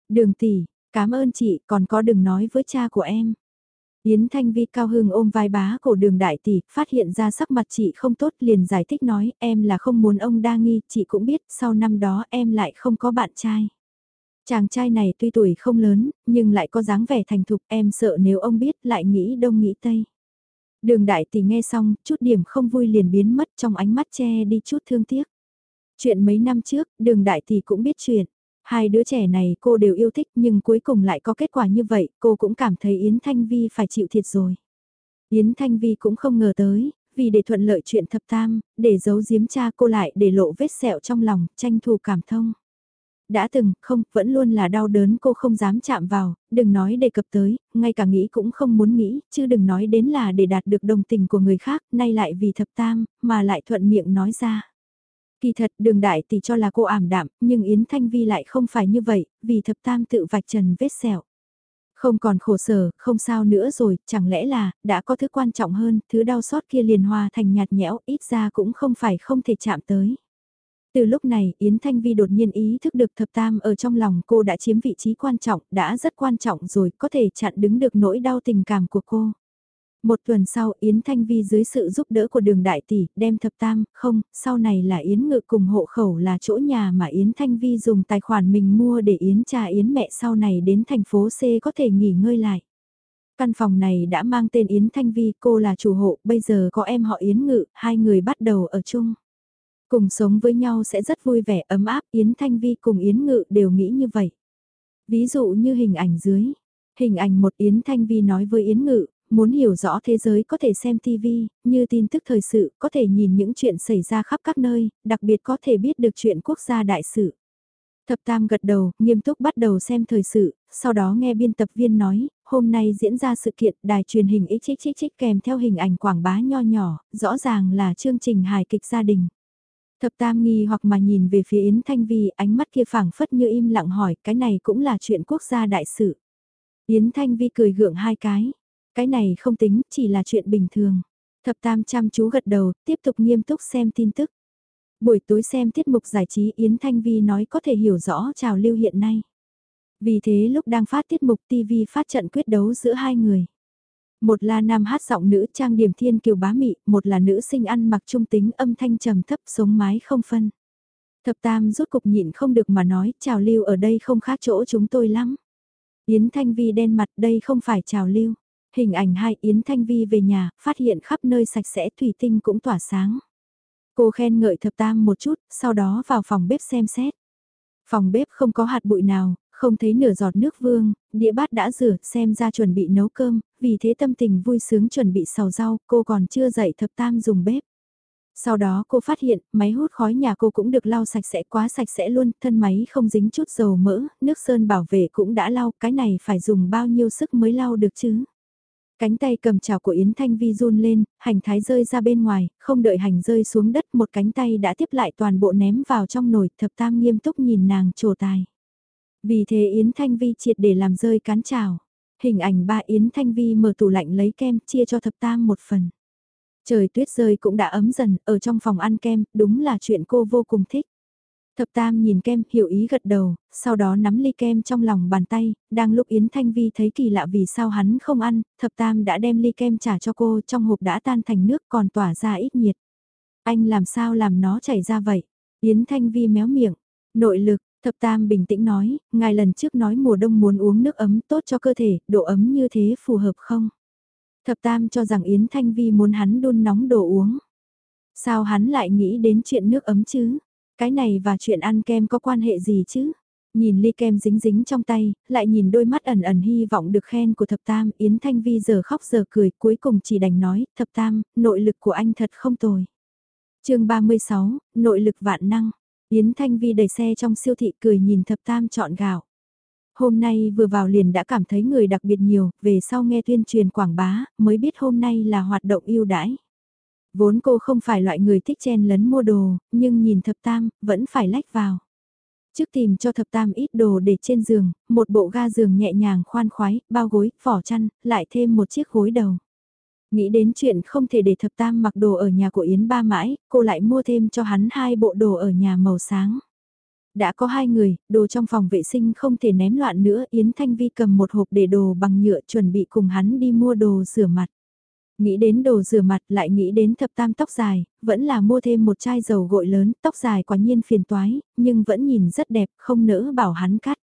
Đường tỷ, cảm ơn chị còn có đừng nói với cha của em. Yến Thanh Vi cao hưng ôm vai bá cổ đường đại tỷ, phát hiện ra sắc mặt chị không tốt liền giải thích nói em là không muốn ông đa nghi, chị cũng biết sau năm đó em lại không có bạn trai. Chàng trai này tuy tuổi không lớn, nhưng lại có dáng vẻ thành thục em sợ nếu ông biết lại nghĩ đông nghĩ tây. Đường đại tỷ nghe xong, chút điểm không vui liền biến mất trong ánh mắt che đi chút thương tiếc. Chuyện mấy năm trước, đường đại tỷ cũng biết chuyện. Hai đứa trẻ này cô đều yêu thích nhưng cuối cùng lại có kết quả như vậy, cô cũng cảm thấy Yến Thanh Vi phải chịu thiệt rồi. Yến Thanh Vi cũng không ngờ tới, vì để thuận lợi chuyện thập tam, để giấu giếm cha cô lại để lộ vết sẹo trong lòng, tranh thủ cảm thông. Đã từng, không, vẫn luôn là đau đớn cô không dám chạm vào, đừng nói đề cập tới, ngay cả nghĩ cũng không muốn nghĩ, chứ đừng nói đến là để đạt được đồng tình của người khác, nay lại vì thập tam, mà lại thuận miệng nói ra. Kỳ thật đường đại tỷ cho là cô ảm đạm, nhưng Yến Thanh Vi lại không phải như vậy, vì thập tam tự vạch trần vết sẹo. Không còn khổ sở, không sao nữa rồi, chẳng lẽ là, đã có thứ quan trọng hơn, thứ đau xót kia liền hòa thành nhạt nhẽo, ít ra cũng không phải không thể chạm tới. Từ lúc này, Yến Thanh Vi đột nhiên ý thức được thập tam ở trong lòng cô đã chiếm vị trí quan trọng, đã rất quan trọng rồi, có thể chặn đứng được nỗi đau tình cảm của cô. Một tuần sau Yến Thanh Vi dưới sự giúp đỡ của đường đại tỷ đem thập tam, không, sau này là Yến ngự cùng hộ khẩu là chỗ nhà mà Yến Thanh Vi dùng tài khoản mình mua để Yến cha Yến mẹ sau này đến thành phố C có thể nghỉ ngơi lại. Căn phòng này đã mang tên Yến Thanh Vi, cô là chủ hộ, bây giờ có em họ Yến Ngự, hai người bắt đầu ở chung. Cùng sống với nhau sẽ rất vui vẻ ấm áp, Yến Thanh Vi cùng Yến Ngự đều nghĩ như vậy. Ví dụ như hình ảnh dưới. Hình ảnh một Yến Thanh Vi nói với Yến Ngự, muốn hiểu rõ thế giới có thể xem TV, như tin tức thời sự, có thể nhìn những chuyện xảy ra khắp các nơi, đặc biệt có thể biết được chuyện quốc gia đại sự. Thập Tam gật đầu, nghiêm túc bắt đầu xem thời sự, sau đó nghe biên tập viên nói, hôm nay diễn ra sự kiện đài truyền hình XXX kèm theo hình ảnh quảng bá nho nhỏ, rõ ràng là chương trình hài kịch gia đình. Thập Tam nghi hoặc mà nhìn về phía Yến Thanh Vi, ánh mắt kia phảng phất như im lặng hỏi, cái này cũng là chuyện quốc gia đại sự. Yến Thanh Vi cười gượng hai cái, cái này không tính, chỉ là chuyện bình thường. Thập Tam chăm chú gật đầu, tiếp tục nghiêm túc xem tin tức. Buổi tối xem tiết mục giải trí Yến Thanh Vi nói có thể hiểu rõ trào lưu hiện nay. Vì thế lúc đang phát tiết mục TV phát trận quyết đấu giữa hai người. Một là nam hát giọng nữ trang điểm thiên kiều bá mị, một là nữ sinh ăn mặc trung tính âm thanh trầm thấp sống mái không phân. Thập tam rốt cục nhịn không được mà nói, trào lưu ở đây không khác chỗ chúng tôi lắm. Yến Thanh Vi đen mặt đây không phải trào lưu. Hình ảnh hai Yến Thanh Vi về nhà, phát hiện khắp nơi sạch sẽ thủy tinh cũng tỏa sáng. Cô khen ngợi thập tam một chút, sau đó vào phòng bếp xem xét. Phòng bếp không có hạt bụi nào, không thấy nửa giọt nước vương, đĩa bát đã rửa, xem ra chuẩn bị nấu cơm, vì thế tâm tình vui sướng chuẩn bị xào rau, cô còn chưa dậy thập tam dùng bếp. Sau đó cô phát hiện, máy hút khói nhà cô cũng được lau sạch sẽ quá sạch sẽ luôn, thân máy không dính chút dầu mỡ, nước sơn bảo vệ cũng đã lau, cái này phải dùng bao nhiêu sức mới lau được chứ. Cánh tay cầm chảo của Yến Thanh Vi run lên, hành thái rơi ra bên ngoài, không đợi hành rơi xuống đất một cánh tay đã tiếp lại toàn bộ ném vào trong nồi, thập tam nghiêm túc nhìn nàng trồ tài. Vì thế Yến Thanh Vi triệt để làm rơi cán chảo. Hình ảnh ba Yến Thanh Vi mở tủ lạnh lấy kem chia cho thập tam một phần. Trời tuyết rơi cũng đã ấm dần, ở trong phòng ăn kem, đúng là chuyện cô vô cùng thích. Thập Tam nhìn kem, hiểu ý gật đầu, sau đó nắm ly kem trong lòng bàn tay, đang lúc Yến Thanh Vi thấy kỳ lạ vì sao hắn không ăn, Thập Tam đã đem ly kem trả cho cô, trong hộp đã tan thành nước còn tỏa ra ít nhiệt. Anh làm sao làm nó chảy ra vậy? Yến Thanh Vi méo miệng, nội lực, Thập Tam bình tĩnh nói, ngài lần trước nói mùa đông muốn uống nước ấm tốt cho cơ thể, độ ấm như thế phù hợp không? Thập Tam cho rằng Yến Thanh Vi muốn hắn đun nóng đồ uống. Sao hắn lại nghĩ đến chuyện nước ấm chứ? Cái này và chuyện ăn kem có quan hệ gì chứ? Nhìn ly kem dính dính trong tay, lại nhìn đôi mắt ẩn ẩn hy vọng được khen của thập tam, Yến Thanh Vi giờ khóc giờ cười, cuối cùng chỉ đành nói, thập tam, nội lực của anh thật không tồi. chương 36, nội lực vạn năng, Yến Thanh Vi đẩy xe trong siêu thị cười nhìn thập tam chọn gạo. Hôm nay vừa vào liền đã cảm thấy người đặc biệt nhiều, về sau nghe tuyên truyền quảng bá, mới biết hôm nay là hoạt động yêu đãi. Vốn cô không phải loại người thích chen lấn mua đồ, nhưng nhìn thập tam, vẫn phải lách vào. Trước tìm cho thập tam ít đồ để trên giường, một bộ ga giường nhẹ nhàng khoan khoái, bao gối, vỏ chăn, lại thêm một chiếc gối đầu. Nghĩ đến chuyện không thể để thập tam mặc đồ ở nhà của Yến ba mãi, cô lại mua thêm cho hắn hai bộ đồ ở nhà màu sáng. Đã có hai người, đồ trong phòng vệ sinh không thể ném loạn nữa, Yến Thanh Vi cầm một hộp để đồ bằng nhựa chuẩn bị cùng hắn đi mua đồ rửa mặt. Nghĩ đến đồ rửa mặt lại nghĩ đến thập tam tóc dài, vẫn là mua thêm một chai dầu gội lớn, tóc dài quả nhiên phiền toái, nhưng vẫn nhìn rất đẹp, không nỡ bảo hắn cắt.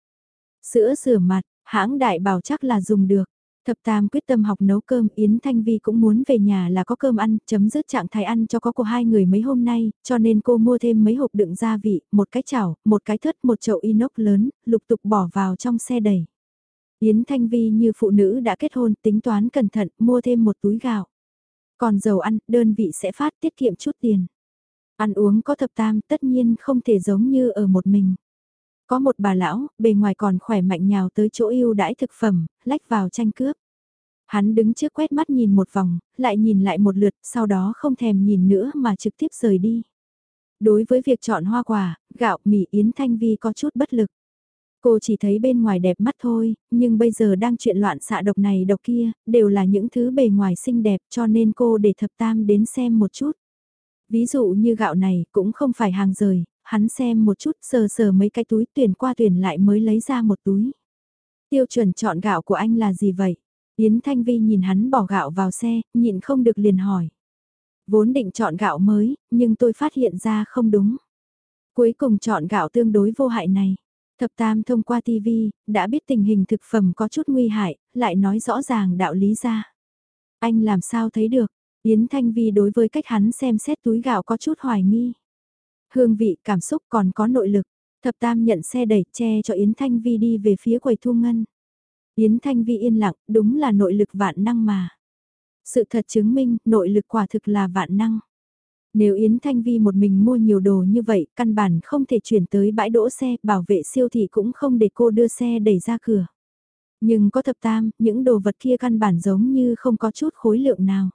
Sữa rửa mặt, hãng đại bảo chắc là dùng được. Thập Tam quyết tâm học nấu cơm, Yến Thanh Vi cũng muốn về nhà là có cơm ăn, chấm dứt trạng thái ăn cho có của hai người mấy hôm nay, cho nên cô mua thêm mấy hộp đựng gia vị, một cái chảo, một cái thớt, một chậu inox lớn, lục tục bỏ vào trong xe đẩy. Yến Thanh Vi như phụ nữ đã kết hôn, tính toán cẩn thận, mua thêm một túi gạo. Còn dầu ăn, đơn vị sẽ phát tiết kiệm chút tiền. Ăn uống có thập tam, tất nhiên không thể giống như ở một mình. Có một bà lão, bề ngoài còn khỏe mạnh nhào tới chỗ yêu đãi thực phẩm, lách vào tranh cướp. Hắn đứng trước quét mắt nhìn một vòng, lại nhìn lại một lượt, sau đó không thèm nhìn nữa mà trực tiếp rời đi. Đối với việc chọn hoa quả, gạo, mì Yến Thanh Vi có chút bất lực. Cô chỉ thấy bên ngoài đẹp mắt thôi, nhưng bây giờ đang chuyện loạn xạ độc này độc kia, đều là những thứ bề ngoài xinh đẹp cho nên cô để thập tam đến xem một chút. Ví dụ như gạo này cũng không phải hàng rời, hắn xem một chút sờ sờ mấy cái túi tuyển qua tuyển lại mới lấy ra một túi. Tiêu chuẩn chọn gạo của anh là gì vậy? Yến Thanh Vi nhìn hắn bỏ gạo vào xe, nhịn không được liền hỏi. Vốn định chọn gạo mới, nhưng tôi phát hiện ra không đúng. Cuối cùng chọn gạo tương đối vô hại này. Thập Tam thông qua TV, đã biết tình hình thực phẩm có chút nguy hại, lại nói rõ ràng đạo lý ra. Anh làm sao thấy được, Yến Thanh Vi đối với cách hắn xem xét túi gạo có chút hoài nghi. Hương vị, cảm xúc còn có nội lực. Thập Tam nhận xe đẩy che cho Yến Thanh Vi đi về phía quầy thu ngân. Yến Thanh Vi yên lặng, đúng là nội lực vạn năng mà. Sự thật chứng minh, nội lực quả thực là vạn năng. Nếu Yến Thanh Vi một mình mua nhiều đồ như vậy, căn bản không thể chuyển tới bãi đỗ xe, bảo vệ siêu thị cũng không để cô đưa xe đẩy ra cửa. Nhưng có thập tam, những đồ vật kia căn bản giống như không có chút khối lượng nào.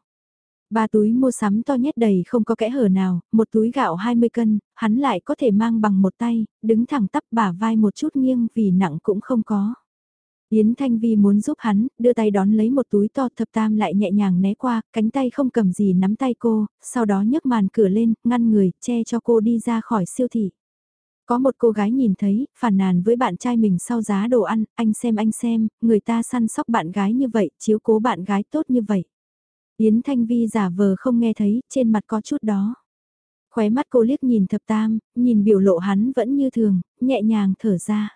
Ba túi mua sắm to nhất đầy không có kẽ hở nào, một túi gạo 20 cân, hắn lại có thể mang bằng một tay, đứng thẳng tắp bả vai một chút nghiêng vì nặng cũng không có. Yến Thanh Vi muốn giúp hắn, đưa tay đón lấy một túi to thập tam lại nhẹ nhàng né qua, cánh tay không cầm gì nắm tay cô, sau đó nhấc màn cửa lên, ngăn người, che cho cô đi ra khỏi siêu thị. Có một cô gái nhìn thấy, phản nàn với bạn trai mình sau giá đồ ăn, anh xem anh xem, người ta săn sóc bạn gái như vậy, chiếu cố bạn gái tốt như vậy. Yến Thanh Vi giả vờ không nghe thấy, trên mặt có chút đó. Khóe mắt cô liếc nhìn thập tam, nhìn biểu lộ hắn vẫn như thường, nhẹ nhàng thở ra.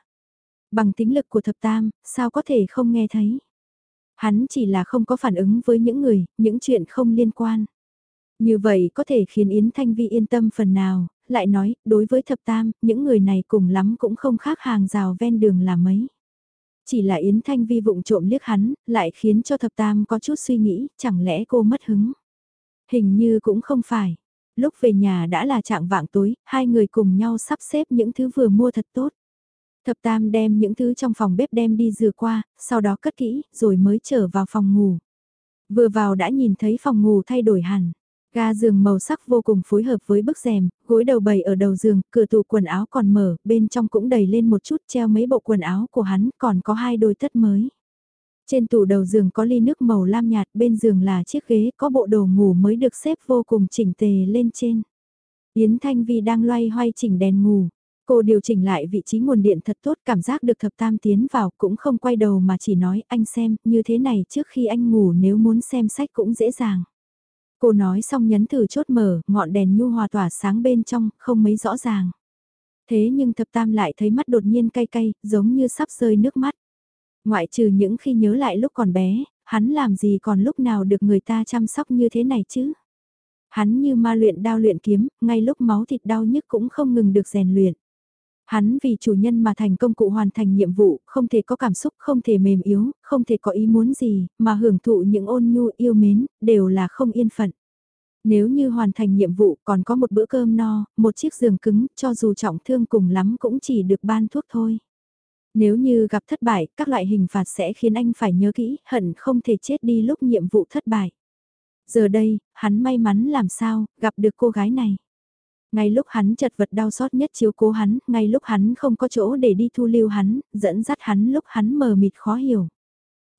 Bằng tính lực của thập tam, sao có thể không nghe thấy? Hắn chỉ là không có phản ứng với những người, những chuyện không liên quan. Như vậy có thể khiến Yến Thanh Vi yên tâm phần nào, lại nói, đối với thập tam, những người này cùng lắm cũng không khác hàng rào ven đường là mấy. Chỉ là Yến Thanh Vi vụng trộm liếc hắn, lại khiến cho thập tam có chút suy nghĩ, chẳng lẽ cô mất hứng. Hình như cũng không phải. Lúc về nhà đã là trạng vạng tối, hai người cùng nhau sắp xếp những thứ vừa mua thật tốt. Thập tam đem những thứ trong phòng bếp đem đi rửa qua, sau đó cất kỹ, rồi mới trở vào phòng ngủ. Vừa vào đã nhìn thấy phòng ngủ thay đổi hẳn. Ga giường màu sắc vô cùng phối hợp với bức rèm, gối đầu bày ở đầu giường, cửa tủ quần áo còn mở, bên trong cũng đầy lên một chút treo mấy bộ quần áo của hắn, còn có hai đôi tất mới. Trên tủ đầu giường có ly nước màu lam nhạt, bên giường là chiếc ghế có bộ đồ ngủ mới được xếp vô cùng chỉnh tề lên trên. Yến Thanh Vi đang loay hoay chỉnh đèn ngủ, Cô điều chỉnh lại vị trí nguồn điện thật tốt cảm giác được thập tam tiến vào cũng không quay đầu mà chỉ nói anh xem như thế này trước khi anh ngủ nếu muốn xem sách cũng dễ dàng. Cô nói xong nhấn thử chốt mở, ngọn đèn nhu hòa tỏa sáng bên trong, không mấy rõ ràng. Thế nhưng thập tam lại thấy mắt đột nhiên cay cay, giống như sắp rơi nước mắt. Ngoại trừ những khi nhớ lại lúc còn bé, hắn làm gì còn lúc nào được người ta chăm sóc như thế này chứ? Hắn như ma luyện đao luyện kiếm, ngay lúc máu thịt đau nhức cũng không ngừng được rèn luyện. Hắn vì chủ nhân mà thành công cụ hoàn thành nhiệm vụ, không thể có cảm xúc, không thể mềm yếu, không thể có ý muốn gì, mà hưởng thụ những ôn nhu yêu mến, đều là không yên phận. Nếu như hoàn thành nhiệm vụ còn có một bữa cơm no, một chiếc giường cứng, cho dù trọng thương cùng lắm cũng chỉ được ban thuốc thôi. Nếu như gặp thất bại, các loại hình phạt sẽ khiến anh phải nhớ kỹ, hận không thể chết đi lúc nhiệm vụ thất bại. Giờ đây, hắn may mắn làm sao, gặp được cô gái này. Ngay lúc hắn chật vật đau xót nhất chiếu cố hắn, ngay lúc hắn không có chỗ để đi thu lưu hắn, dẫn dắt hắn lúc hắn mờ mịt khó hiểu.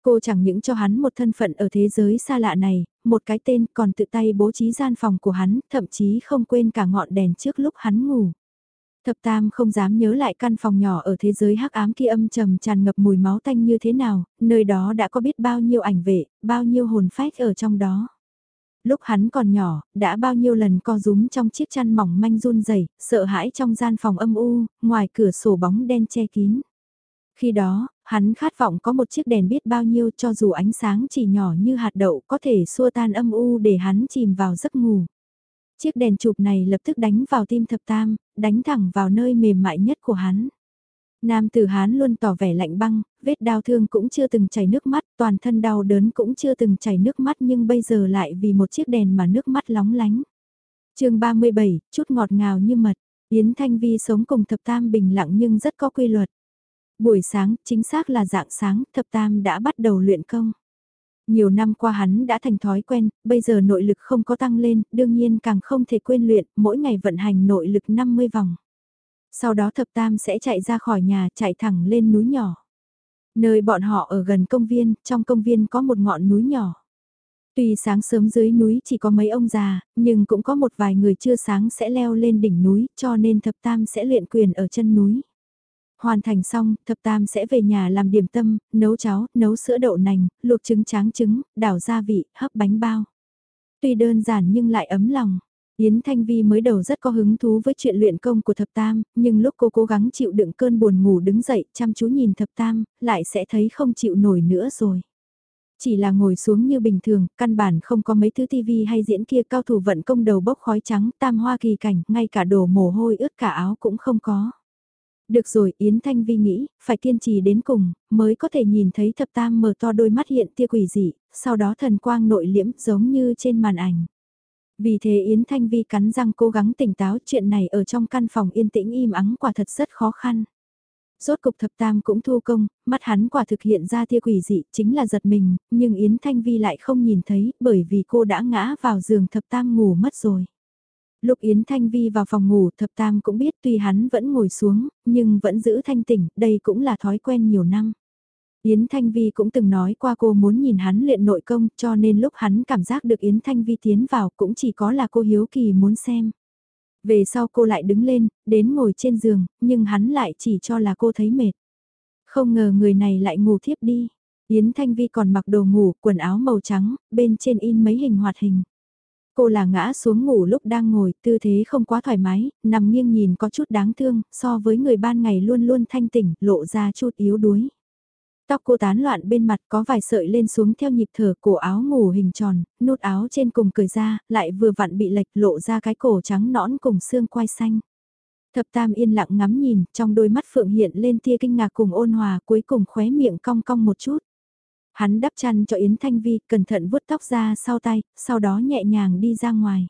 Cô chẳng những cho hắn một thân phận ở thế giới xa lạ này, một cái tên còn tự tay bố trí gian phòng của hắn, thậm chí không quên cả ngọn đèn trước lúc hắn ngủ. Thập Tam không dám nhớ lại căn phòng nhỏ ở thế giới hắc ám kia âm trầm tràn ngập mùi máu tanh như thế nào, nơi đó đã có biết bao nhiêu ảnh vệ, bao nhiêu hồn phách ở trong đó. Lúc hắn còn nhỏ, đã bao nhiêu lần co rúm trong chiếc chăn mỏng manh run rẩy, sợ hãi trong gian phòng âm u, ngoài cửa sổ bóng đen che kín. Khi đó, hắn khát vọng có một chiếc đèn biết bao nhiêu cho dù ánh sáng chỉ nhỏ như hạt đậu có thể xua tan âm u để hắn chìm vào giấc ngủ. Chiếc đèn chụp này lập tức đánh vào tim thập tam, đánh thẳng vào nơi mềm mại nhất của hắn. Nam tử Hán luôn tỏ vẻ lạnh băng, vết đau thương cũng chưa từng chảy nước mắt, toàn thân đau đớn cũng chưa từng chảy nước mắt nhưng bây giờ lại vì một chiếc đèn mà nước mắt lóng lánh. chương 37, chút ngọt ngào như mật, Yến Thanh Vi sống cùng thập tam bình lặng nhưng rất có quy luật. Buổi sáng, chính xác là dạng sáng, thập tam đã bắt đầu luyện công. Nhiều năm qua hắn đã thành thói quen, bây giờ nội lực không có tăng lên, đương nhiên càng không thể quên luyện, mỗi ngày vận hành nội lực 50 vòng. Sau đó thập tam sẽ chạy ra khỏi nhà, chạy thẳng lên núi nhỏ. Nơi bọn họ ở gần công viên, trong công viên có một ngọn núi nhỏ. Tuy sáng sớm dưới núi chỉ có mấy ông già, nhưng cũng có một vài người chưa sáng sẽ leo lên đỉnh núi, cho nên thập tam sẽ luyện quyền ở chân núi. Hoàn thành xong, thập tam sẽ về nhà làm điểm tâm, nấu cháo, nấu sữa đậu nành, luộc trứng tráng trứng, đảo gia vị, hấp bánh bao. Tuy đơn giản nhưng lại ấm lòng. Yến Thanh Vi mới đầu rất có hứng thú với chuyện luyện công của thập tam, nhưng lúc cô cố gắng chịu đựng cơn buồn ngủ đứng dậy chăm chú nhìn thập tam, lại sẽ thấy không chịu nổi nữa rồi. Chỉ là ngồi xuống như bình thường, căn bản không có mấy thứ tivi hay diễn kia cao thủ vận công đầu bốc khói trắng tam hoa kỳ cảnh, ngay cả đồ mồ hôi ướt cả áo cũng không có. Được rồi, Yến Thanh Vi nghĩ, phải kiên trì đến cùng, mới có thể nhìn thấy thập tam mở to đôi mắt hiện tia quỷ dị, sau đó thần quang nội liễm giống như trên màn ảnh. Vì thế Yến Thanh Vi cắn răng cố gắng tỉnh táo chuyện này ở trong căn phòng yên tĩnh im ắng quả thật rất khó khăn. Rốt cục thập tam cũng thu công, mắt hắn quả thực hiện ra tia quỷ dị chính là giật mình, nhưng Yến Thanh Vi lại không nhìn thấy bởi vì cô đã ngã vào giường thập tam ngủ mất rồi. Lúc Yến Thanh Vi vào phòng ngủ thập tam cũng biết tuy hắn vẫn ngồi xuống, nhưng vẫn giữ thanh tỉnh, đây cũng là thói quen nhiều năm. Yến Thanh Vi cũng từng nói qua cô muốn nhìn hắn luyện nội công cho nên lúc hắn cảm giác được Yến Thanh Vi tiến vào cũng chỉ có là cô hiếu kỳ muốn xem. Về sau cô lại đứng lên, đến ngồi trên giường, nhưng hắn lại chỉ cho là cô thấy mệt. Không ngờ người này lại ngủ thiếp đi. Yến Thanh Vi còn mặc đồ ngủ, quần áo màu trắng, bên trên in mấy hình hoạt hình. Cô là ngã xuống ngủ lúc đang ngồi, tư thế không quá thoải mái, nằm nghiêng nhìn có chút đáng thương, so với người ban ngày luôn luôn thanh tỉnh, lộ ra chút yếu đuối. Tóc cô tán loạn bên mặt có vài sợi lên xuống theo nhịp thở cổ áo ngủ hình tròn, nút áo trên cùng cởi ra, lại vừa vặn bị lệch lộ ra cái cổ trắng nõn cùng xương quai xanh. Thập tam yên lặng ngắm nhìn, trong đôi mắt phượng hiện lên tia kinh ngạc cùng ôn hòa cuối cùng khóe miệng cong cong một chút. Hắn đắp chăn cho Yến Thanh Vi, cẩn thận vuốt tóc ra sau tay, sau đó nhẹ nhàng đi ra ngoài.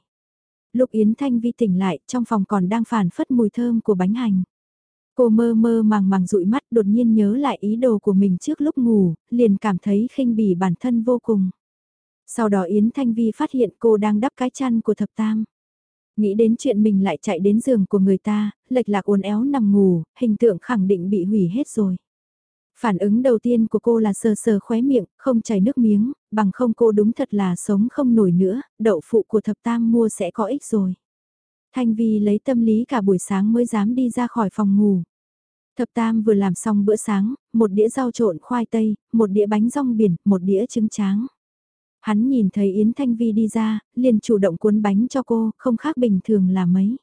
Lúc Yến Thanh Vi tỉnh lại, trong phòng còn đang phản phất mùi thơm của bánh hành. Cô mơ mơ màng màng dụi mắt đột nhiên nhớ lại ý đồ của mình trước lúc ngủ, liền cảm thấy khinh bỉ bản thân vô cùng. Sau đó Yến Thanh Vi phát hiện cô đang đắp cái chăn của thập tam. Nghĩ đến chuyện mình lại chạy đến giường của người ta, lệch lạc uốn éo nằm ngủ, hình tượng khẳng định bị hủy hết rồi. Phản ứng đầu tiên của cô là sờ sờ khóe miệng, không chảy nước miếng, bằng không cô đúng thật là sống không nổi nữa, đậu phụ của thập tam mua sẽ có ích rồi. Thanh Vi lấy tâm lý cả buổi sáng mới dám đi ra khỏi phòng ngủ. Thập Tam vừa làm xong bữa sáng, một đĩa rau trộn khoai tây, một đĩa bánh rong biển, một đĩa trứng tráng. Hắn nhìn thấy Yến Thanh Vi đi ra, liền chủ động cuốn bánh cho cô, không khác bình thường là mấy.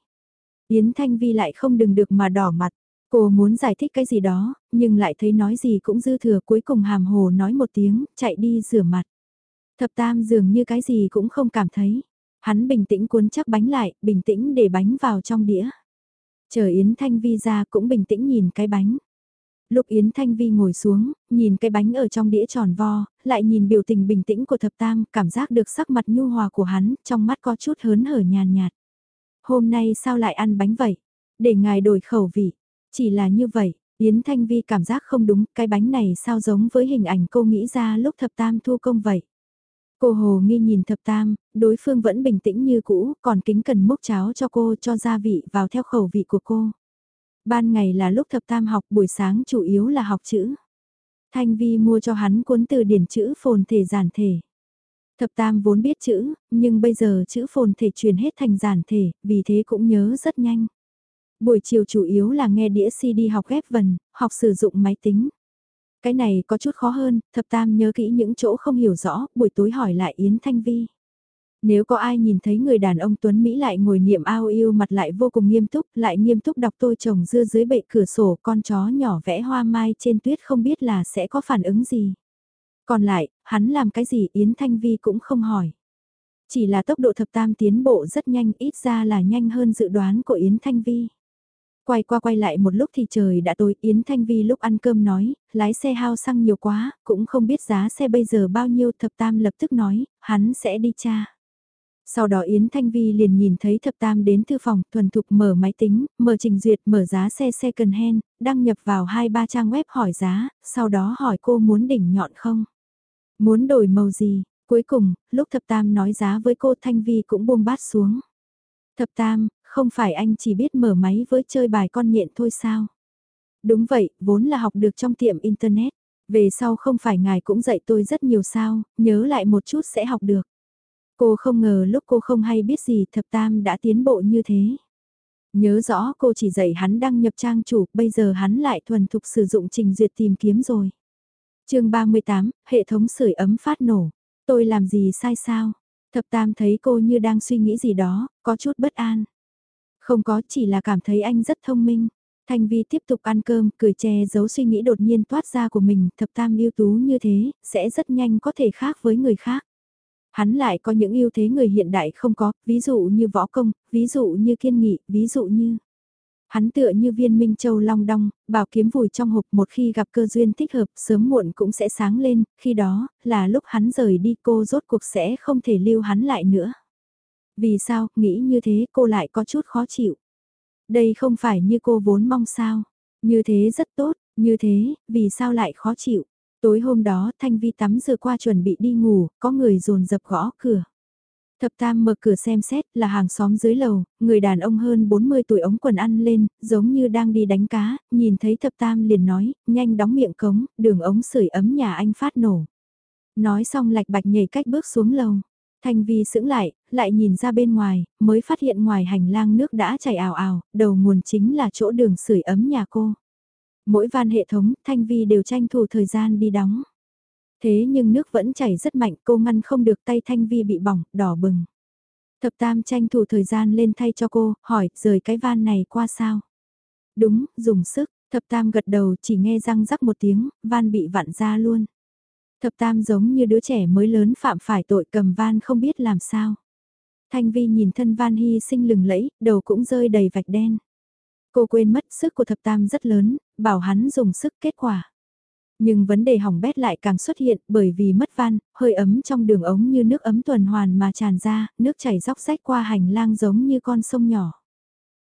Yến Thanh Vi lại không đừng được mà đỏ mặt. Cô muốn giải thích cái gì đó, nhưng lại thấy nói gì cũng dư thừa cuối cùng hàm hồ nói một tiếng, chạy đi rửa mặt. Thập Tam dường như cái gì cũng không cảm thấy. Hắn bình tĩnh cuốn chắc bánh lại, bình tĩnh để bánh vào trong đĩa. Chờ Yến Thanh Vi ra cũng bình tĩnh nhìn cái bánh. Lúc Yến Thanh Vi ngồi xuống, nhìn cái bánh ở trong đĩa tròn vo, lại nhìn biểu tình bình tĩnh của thập tam, cảm giác được sắc mặt nhu hòa của hắn, trong mắt có chút hớn hở nhàn nhạt. Hôm nay sao lại ăn bánh vậy? Để ngài đổi khẩu vị. Chỉ là như vậy, Yến Thanh Vi cảm giác không đúng, cái bánh này sao giống với hình ảnh cô nghĩ ra lúc thập tam thu công vậy. Cô Hồ nghi nhìn thập tam, đối phương vẫn bình tĩnh như cũ, còn kính cần múc cháo cho cô cho gia vị vào theo khẩu vị của cô. Ban ngày là lúc thập tam học, buổi sáng chủ yếu là học chữ. Thanh Vi mua cho hắn cuốn từ điển chữ phồn thể giản thể. Thập tam vốn biết chữ, nhưng bây giờ chữ phồn thể truyền hết thành giản thể, vì thế cũng nhớ rất nhanh. Buổi chiều chủ yếu là nghe đĩa CD học ghép vần, học sử dụng máy tính. Cái này có chút khó hơn, thập tam nhớ kỹ những chỗ không hiểu rõ, buổi tối hỏi lại Yến Thanh Vi. Nếu có ai nhìn thấy người đàn ông Tuấn Mỹ lại ngồi niệm ao yêu mặt lại vô cùng nghiêm túc, lại nghiêm túc đọc tôi trồng dưa dưới bệ cửa sổ con chó nhỏ vẽ hoa mai trên tuyết không biết là sẽ có phản ứng gì. Còn lại, hắn làm cái gì Yến Thanh Vi cũng không hỏi. Chỉ là tốc độ thập tam tiến bộ rất nhanh ít ra là nhanh hơn dự đoán của Yến Thanh Vi. Quay qua quay lại một lúc thì trời đã tối, Yến Thanh Vi lúc ăn cơm nói, lái xe hao xăng nhiều quá, cũng không biết giá xe bây giờ bao nhiêu thập tam lập tức nói, hắn sẽ đi cha. Sau đó Yến Thanh Vi liền nhìn thấy thập tam đến thư phòng, thuần thục mở máy tính, mở trình duyệt, mở giá xe second hand, đăng nhập vào hai ba trang web hỏi giá, sau đó hỏi cô muốn đỉnh nhọn không? Muốn đổi màu gì? Cuối cùng, lúc thập tam nói giá với cô Thanh Vi cũng buông bát xuống. Thập tam, không phải anh chỉ biết mở máy với chơi bài con nhện thôi sao? Đúng vậy, vốn là học được trong tiệm Internet. Về sau không phải ngài cũng dạy tôi rất nhiều sao, nhớ lại một chút sẽ học được. Cô không ngờ lúc cô không hay biết gì thập tam đã tiến bộ như thế. Nhớ rõ cô chỉ dạy hắn đăng nhập trang chủ, bây giờ hắn lại thuần thục sử dụng trình duyệt tìm kiếm rồi. chương 38, hệ thống sưởi ấm phát nổ. Tôi làm gì sai sao? Thập tam thấy cô như đang suy nghĩ gì đó, có chút bất an. Không có chỉ là cảm thấy anh rất thông minh. Thanh Vi tiếp tục ăn cơm, cười che giấu suy nghĩ đột nhiên toát ra của mình, thập tam ưu tú như thế, sẽ rất nhanh có thể khác với người khác. Hắn lại có những ưu thế người hiện đại không có, ví dụ như võ công, ví dụ như kiên nghị, ví dụ như... Hắn tựa như viên minh châu long đong, bảo kiếm vùi trong hộp một khi gặp cơ duyên thích hợp sớm muộn cũng sẽ sáng lên, khi đó là lúc hắn rời đi cô rốt cuộc sẽ không thể lưu hắn lại nữa. Vì sao, nghĩ như thế cô lại có chút khó chịu. Đây không phải như cô vốn mong sao. Như thế rất tốt, như thế, vì sao lại khó chịu. Tối hôm đó Thanh Vi tắm rửa qua chuẩn bị đi ngủ, có người dồn dập gõ cửa. Thập Tam mở cửa xem xét là hàng xóm dưới lầu, người đàn ông hơn 40 tuổi ống quần ăn lên, giống như đang đi đánh cá, nhìn thấy Thập Tam liền nói, nhanh đóng miệng cống, đường ống sưởi ấm nhà anh phát nổ. Nói xong lạch bạch nhảy cách bước xuống lầu. Thanh Vi sững lại, lại nhìn ra bên ngoài, mới phát hiện ngoài hành lang nước đã chảy ào ào, đầu nguồn chính là chỗ đường sưởi ấm nhà cô. Mỗi van hệ thống, Thanh Vi đều tranh thủ thời gian đi đóng. Thế nhưng nước vẫn chảy rất mạnh, cô ngăn không được tay Thanh Vi bị bỏng, đỏ bừng. Thập Tam tranh thủ thời gian lên thay cho cô, hỏi, rời cái van này qua sao? Đúng, dùng sức, Thập Tam gật đầu chỉ nghe răng rắc một tiếng, van bị vặn ra luôn. Thập tam giống như đứa trẻ mới lớn phạm phải tội cầm van không biết làm sao. Thanh Vi nhìn thân van hy sinh lừng lẫy, đầu cũng rơi đầy vạch đen. Cô quên mất sức của thập tam rất lớn, bảo hắn dùng sức kết quả. Nhưng vấn đề hỏng bét lại càng xuất hiện bởi vì mất van, hơi ấm trong đường ống như nước ấm tuần hoàn mà tràn ra, nước chảy róc rách qua hành lang giống như con sông nhỏ.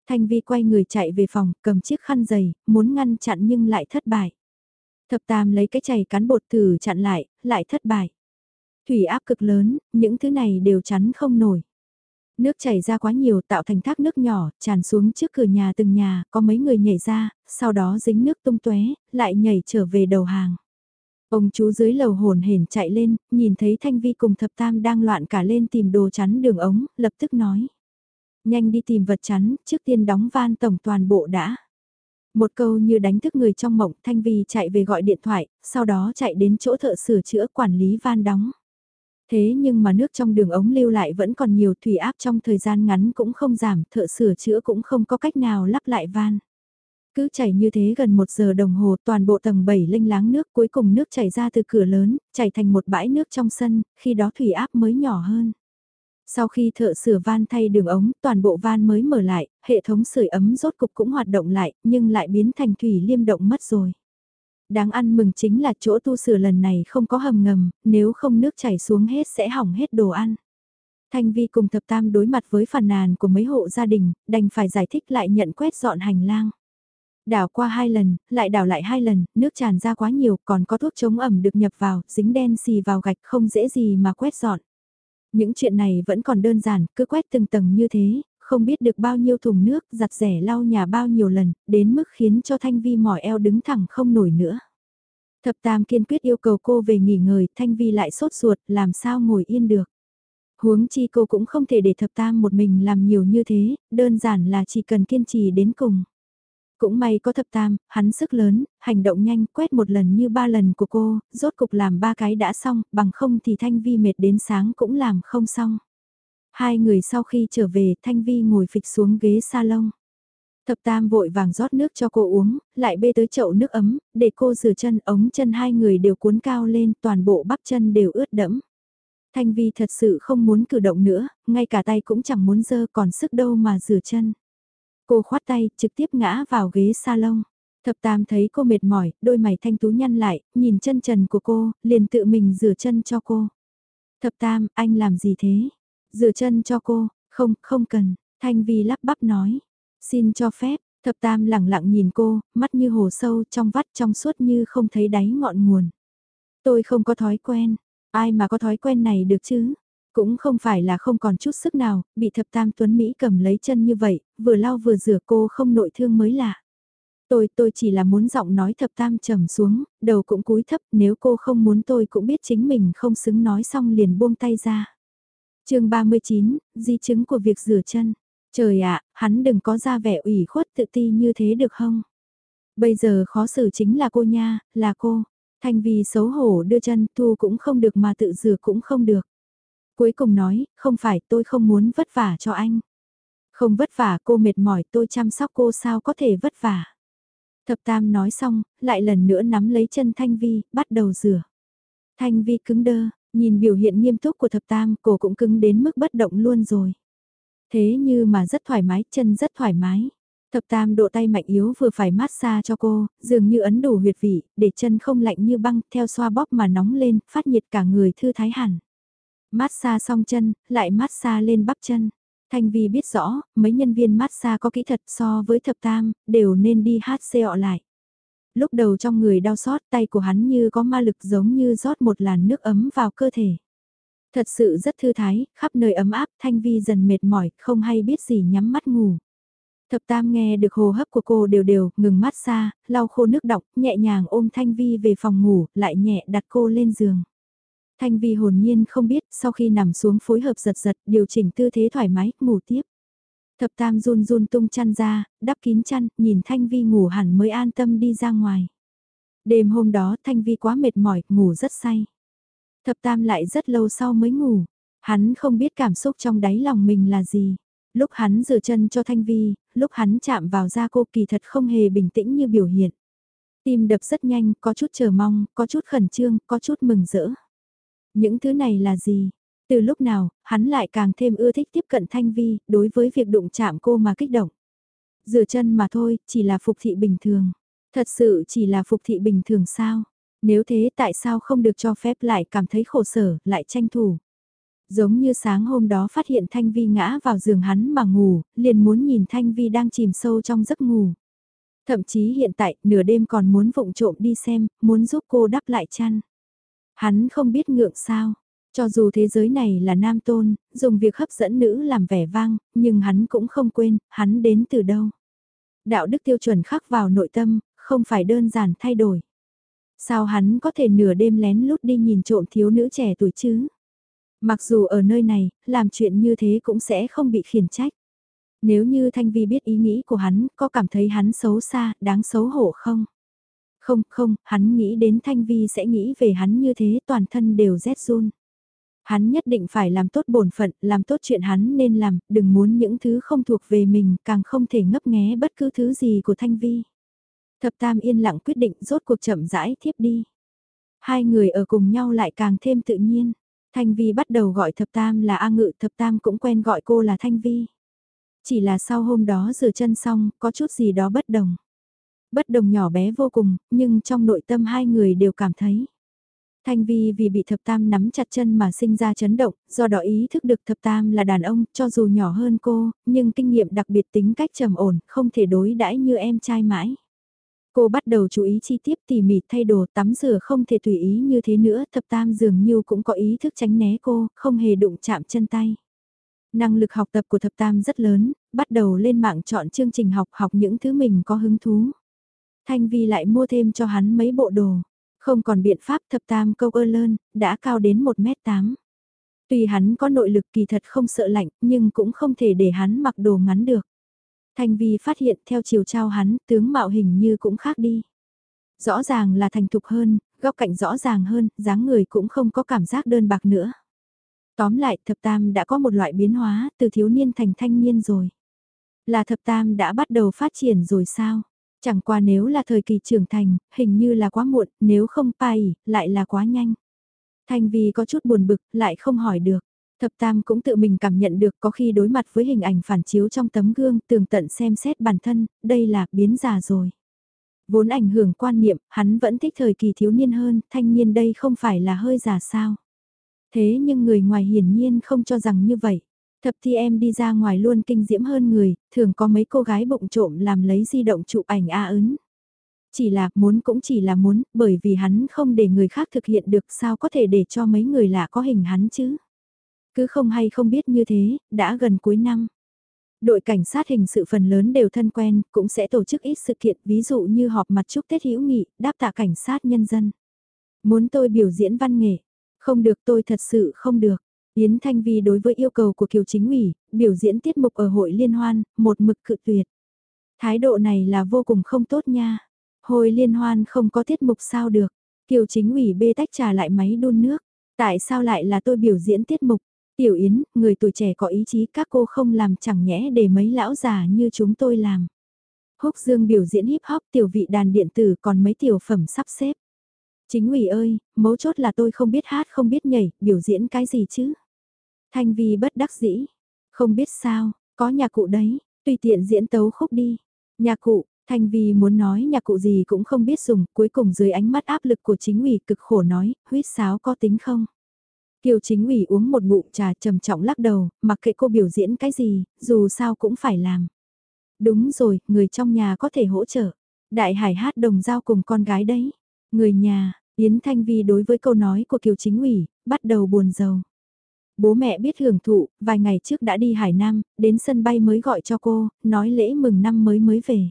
Thanh Vi quay người chạy về phòng, cầm chiếc khăn giày, muốn ngăn chặn nhưng lại thất bại. Thập tam lấy cái chày cán bột thử chặn lại, lại thất bại. Thủy áp cực lớn, những thứ này đều chắn không nổi. Nước chảy ra quá nhiều tạo thành thác nước nhỏ, tràn xuống trước cửa nhà từng nhà, có mấy người nhảy ra, sau đó dính nước tung tóe lại nhảy trở về đầu hàng. Ông chú dưới lầu hồn hển chạy lên, nhìn thấy Thanh Vi cùng thập tam đang loạn cả lên tìm đồ chắn đường ống, lập tức nói. Nhanh đi tìm vật chắn, trước tiên đóng van tổng toàn bộ đã. Một câu như đánh thức người trong mộng, Thanh Vi chạy về gọi điện thoại, sau đó chạy đến chỗ thợ sửa chữa quản lý van đóng. Thế nhưng mà nước trong đường ống lưu lại vẫn còn nhiều thủy áp trong thời gian ngắn cũng không giảm, thợ sửa chữa cũng không có cách nào lắp lại van. Cứ chảy như thế gần một giờ đồng hồ toàn bộ tầng 7 linh láng nước cuối cùng nước chảy ra từ cửa lớn, chảy thành một bãi nước trong sân, khi đó thủy áp mới nhỏ hơn. Sau khi thợ sửa van thay đường ống, toàn bộ van mới mở lại, hệ thống sưởi ấm rốt cục cũng hoạt động lại, nhưng lại biến thành thủy liêm động mất rồi. Đáng ăn mừng chính là chỗ tu sửa lần này không có hầm ngầm, nếu không nước chảy xuống hết sẽ hỏng hết đồ ăn. Thanh Vi cùng thập tam đối mặt với phản nàn của mấy hộ gia đình, đành phải giải thích lại nhận quét dọn hành lang. Đảo qua hai lần, lại đảo lại hai lần, nước tràn ra quá nhiều, còn có thuốc chống ẩm được nhập vào, dính đen xì vào gạch không dễ gì mà quét dọn. Những chuyện này vẫn còn đơn giản, cứ quét từng tầng như thế, không biết được bao nhiêu thùng nước, giặt rẻ lau nhà bao nhiêu lần, đến mức khiến cho Thanh Vi mỏi eo đứng thẳng không nổi nữa. Thập Tam kiên quyết yêu cầu cô về nghỉ ngơi, Thanh Vi lại sốt ruột, làm sao ngồi yên được. Huống chi cô cũng không thể để Thập Tam một mình làm nhiều như thế, đơn giản là chỉ cần kiên trì đến cùng. Cũng may có thập tam, hắn sức lớn, hành động nhanh, quét một lần như ba lần của cô, rốt cục làm ba cái đã xong, bằng không thì Thanh Vi mệt đến sáng cũng làm không xong. Hai người sau khi trở về, Thanh Vi ngồi phịch xuống ghế salon. Thập tam vội vàng rót nước cho cô uống, lại bê tới chậu nước ấm, để cô rửa chân ống chân hai người đều cuốn cao lên, toàn bộ bắp chân đều ướt đẫm. Thanh Vi thật sự không muốn cử động nữa, ngay cả tay cũng chẳng muốn dơ còn sức đâu mà rửa chân. Cô khoát tay, trực tiếp ngã vào ghế salon. Thập tam thấy cô mệt mỏi, đôi mày thanh tú nhăn lại, nhìn chân trần của cô, liền tự mình rửa chân cho cô. Thập tam, anh làm gì thế? Rửa chân cho cô, không, không cần, thanh vi lắp bắp nói. Xin cho phép, thập tam lẳng lặng nhìn cô, mắt như hồ sâu trong vắt trong suốt như không thấy đáy ngọn nguồn. Tôi không có thói quen, ai mà có thói quen này được chứ? Cũng không phải là không còn chút sức nào, bị thập tam tuấn Mỹ cầm lấy chân như vậy, vừa lau vừa rửa cô không nội thương mới lạ. Tôi, tôi chỉ là muốn giọng nói thập tam trầm xuống, đầu cũng cúi thấp, nếu cô không muốn tôi cũng biết chính mình không xứng nói xong liền buông tay ra. chương 39, di chứng của việc rửa chân. Trời ạ, hắn đừng có ra vẻ ủy khuất tự ti như thế được không? Bây giờ khó xử chính là cô nha, là cô. Thanh vì xấu hổ đưa chân thu cũng không được mà tự rửa cũng không được. Cuối cùng nói, không phải tôi không muốn vất vả cho anh. Không vất vả cô mệt mỏi tôi chăm sóc cô sao có thể vất vả. Thập Tam nói xong, lại lần nữa nắm lấy chân Thanh Vi, bắt đầu rửa. Thanh Vi cứng đơ, nhìn biểu hiện nghiêm túc của Thập Tam, cô cũng cứng đến mức bất động luôn rồi. Thế như mà rất thoải mái, chân rất thoải mái. Thập Tam độ tay mạnh yếu vừa phải massage cho cô, dường như ấn đủ huyệt vị, để chân không lạnh như băng, theo xoa bóp mà nóng lên, phát nhiệt cả người thư thái hẳn. Massage xong chân, lại massage lên bắp chân. Thanh Vi biết rõ, mấy nhân viên massage có kỹ thuật so với thập tam, đều nên đi hát xe họ lại. Lúc đầu trong người đau xót tay của hắn như có ma lực giống như rót một làn nước ấm vào cơ thể. Thật sự rất thư thái, khắp nơi ấm áp, Thanh Vi dần mệt mỏi, không hay biết gì nhắm mắt ngủ. Thập Tam nghe được hồ hấp của cô đều đều, ngừng mát xa, lau khô nước đọng, nhẹ nhàng ôm Thanh Vi về phòng ngủ, lại nhẹ đặt cô lên giường. Thanh Vi hồn nhiên không biết, sau khi nằm xuống phối hợp giật giật, điều chỉnh tư thế thoải mái, ngủ tiếp. Thập Tam run run tung chăn ra, đắp kín chăn, nhìn Thanh Vi ngủ hẳn mới an tâm đi ra ngoài. Đêm hôm đó Thanh Vi quá mệt mỏi, ngủ rất say. Thập Tam lại rất lâu sau mới ngủ. Hắn không biết cảm xúc trong đáy lòng mình là gì. Lúc hắn rửa chân cho Thanh Vi, lúc hắn chạm vào da cô kỳ thật không hề bình tĩnh như biểu hiện. Tim đập rất nhanh, có chút chờ mong, có chút khẩn trương, có chút mừng rỡ. Những thứ này là gì? Từ lúc nào, hắn lại càng thêm ưa thích tiếp cận Thanh Vi, đối với việc đụng chạm cô mà kích động. Rửa chân mà thôi, chỉ là phục thị bình thường. Thật sự chỉ là phục thị bình thường sao? Nếu thế tại sao không được cho phép lại cảm thấy khổ sở, lại tranh thủ? Giống như sáng hôm đó phát hiện Thanh Vi ngã vào giường hắn mà ngủ, liền muốn nhìn Thanh Vi đang chìm sâu trong giấc ngủ. Thậm chí hiện tại, nửa đêm còn muốn vụng trộm đi xem, muốn giúp cô đắp lại chăn. Hắn không biết ngượng sao. Cho dù thế giới này là nam tôn, dùng việc hấp dẫn nữ làm vẻ vang, nhưng hắn cũng không quên, hắn đến từ đâu. Đạo đức tiêu chuẩn khắc vào nội tâm, không phải đơn giản thay đổi. Sao hắn có thể nửa đêm lén lút đi nhìn trộm thiếu nữ trẻ tuổi chứ? Mặc dù ở nơi này, làm chuyện như thế cũng sẽ không bị khiển trách. Nếu như Thanh Vi biết ý nghĩ của hắn, có cảm thấy hắn xấu xa, đáng xấu hổ không? Không, không, hắn nghĩ đến Thanh Vi sẽ nghĩ về hắn như thế toàn thân đều rét run. Hắn nhất định phải làm tốt bổn phận, làm tốt chuyện hắn nên làm, đừng muốn những thứ không thuộc về mình, càng không thể ngấp nghé bất cứ thứ gì của Thanh Vi. Thập Tam yên lặng quyết định rốt cuộc chậm rãi thiếp đi. Hai người ở cùng nhau lại càng thêm tự nhiên. Thanh Vi bắt đầu gọi thập tam là A Ngự, thập tam cũng quen gọi cô là Thanh Vi. Chỉ là sau hôm đó rửa chân xong, có chút gì đó bất đồng. Bất đồng nhỏ bé vô cùng, nhưng trong nội tâm hai người đều cảm thấy. Thanh Vi vì bị thập tam nắm chặt chân mà sinh ra chấn động, do đó ý thức được thập tam là đàn ông, cho dù nhỏ hơn cô, nhưng kinh nghiệm đặc biệt tính cách trầm ổn, không thể đối đãi như em trai mãi. Cô bắt đầu chú ý chi tiết tỉ mỉ thay đồ tắm rửa không thể tùy ý như thế nữa, thập tam dường như cũng có ý thức tránh né cô, không hề đụng chạm chân tay. Năng lực học tập của thập tam rất lớn, bắt đầu lên mạng chọn chương trình học học những thứ mình có hứng thú. Thanh Vi lại mua thêm cho hắn mấy bộ đồ. Không còn biện pháp thập tam câu ơ lơn, đã cao đến 1m8. Tuy hắn có nội lực kỳ thật không sợ lạnh, nhưng cũng không thể để hắn mặc đồ ngắn được. Thanh Vi phát hiện theo chiều trao hắn, tướng mạo hình như cũng khác đi. Rõ ràng là thành thục hơn, góc cạnh rõ ràng hơn, dáng người cũng không có cảm giác đơn bạc nữa. Tóm lại, thập tam đã có một loại biến hóa, từ thiếu niên thành thanh niên rồi. Là thập tam đã bắt đầu phát triển rồi sao? Chẳng qua nếu là thời kỳ trưởng thành, hình như là quá muộn, nếu không pai, lại là quá nhanh. Thanh Vi có chút buồn bực, lại không hỏi được. Thập Tam cũng tự mình cảm nhận được có khi đối mặt với hình ảnh phản chiếu trong tấm gương tường tận xem xét bản thân, đây là biến già rồi. Vốn ảnh hưởng quan niệm, hắn vẫn thích thời kỳ thiếu niên hơn, thanh niên đây không phải là hơi già sao. Thế nhưng người ngoài hiển nhiên không cho rằng như vậy. Thập thi em đi ra ngoài luôn kinh diễm hơn người, thường có mấy cô gái bụng trộm làm lấy di động chụp ảnh a ấn. Chỉ là muốn cũng chỉ là muốn, bởi vì hắn không để người khác thực hiện được sao có thể để cho mấy người lạ có hình hắn chứ. Cứ không hay không biết như thế, đã gần cuối năm. Đội cảnh sát hình sự phần lớn đều thân quen, cũng sẽ tổ chức ít sự kiện, ví dụ như họp mặt chúc Tết hữu nghị, đáp tạ cảnh sát nhân dân. Muốn tôi biểu diễn văn nghệ, không được tôi thật sự không được. Yến Thanh Vi đối với yêu cầu của Kiều Chính ủy, biểu diễn tiết mục ở hội liên hoan, một mực cự tuyệt. Thái độ này là vô cùng không tốt nha. Hội liên hoan không có tiết mục sao được. Kiều Chính ủy bê tách trà lại máy đun nước. Tại sao lại là tôi biểu diễn tiết mục? Tiểu Yến, người tuổi trẻ có ý chí các cô không làm chẳng nhẽ để mấy lão già như chúng tôi làm. Húc Dương biểu diễn hip hop tiểu vị đàn điện tử còn mấy tiểu phẩm sắp xếp. Chính ủy ơi, mấu chốt là tôi không biết hát không biết nhảy, biểu diễn cái gì chứ? Thanh Vi bất đắc dĩ. Không biết sao, có nhà cụ đấy, tùy tiện diễn tấu khúc đi. Nhà cụ, Thanh Vi muốn nói nhà cụ gì cũng không biết dùng, cuối cùng dưới ánh mắt áp lực của chính ủy cực khổ nói, huyết sáo có tính không? Kiều chính ủy uống một ngụm trà trầm trọng lắc đầu, mặc kệ cô biểu diễn cái gì, dù sao cũng phải làm. Đúng rồi, người trong nhà có thể hỗ trợ. Đại hải hát đồng giao cùng con gái đấy. Người nhà, Yến Thanh Vi đối với câu nói của Kiều chính ủy, bắt đầu buồn rầu. Bố mẹ biết hưởng thụ, vài ngày trước đã đi Hải Nam, đến sân bay mới gọi cho cô, nói lễ mừng năm mới mới về.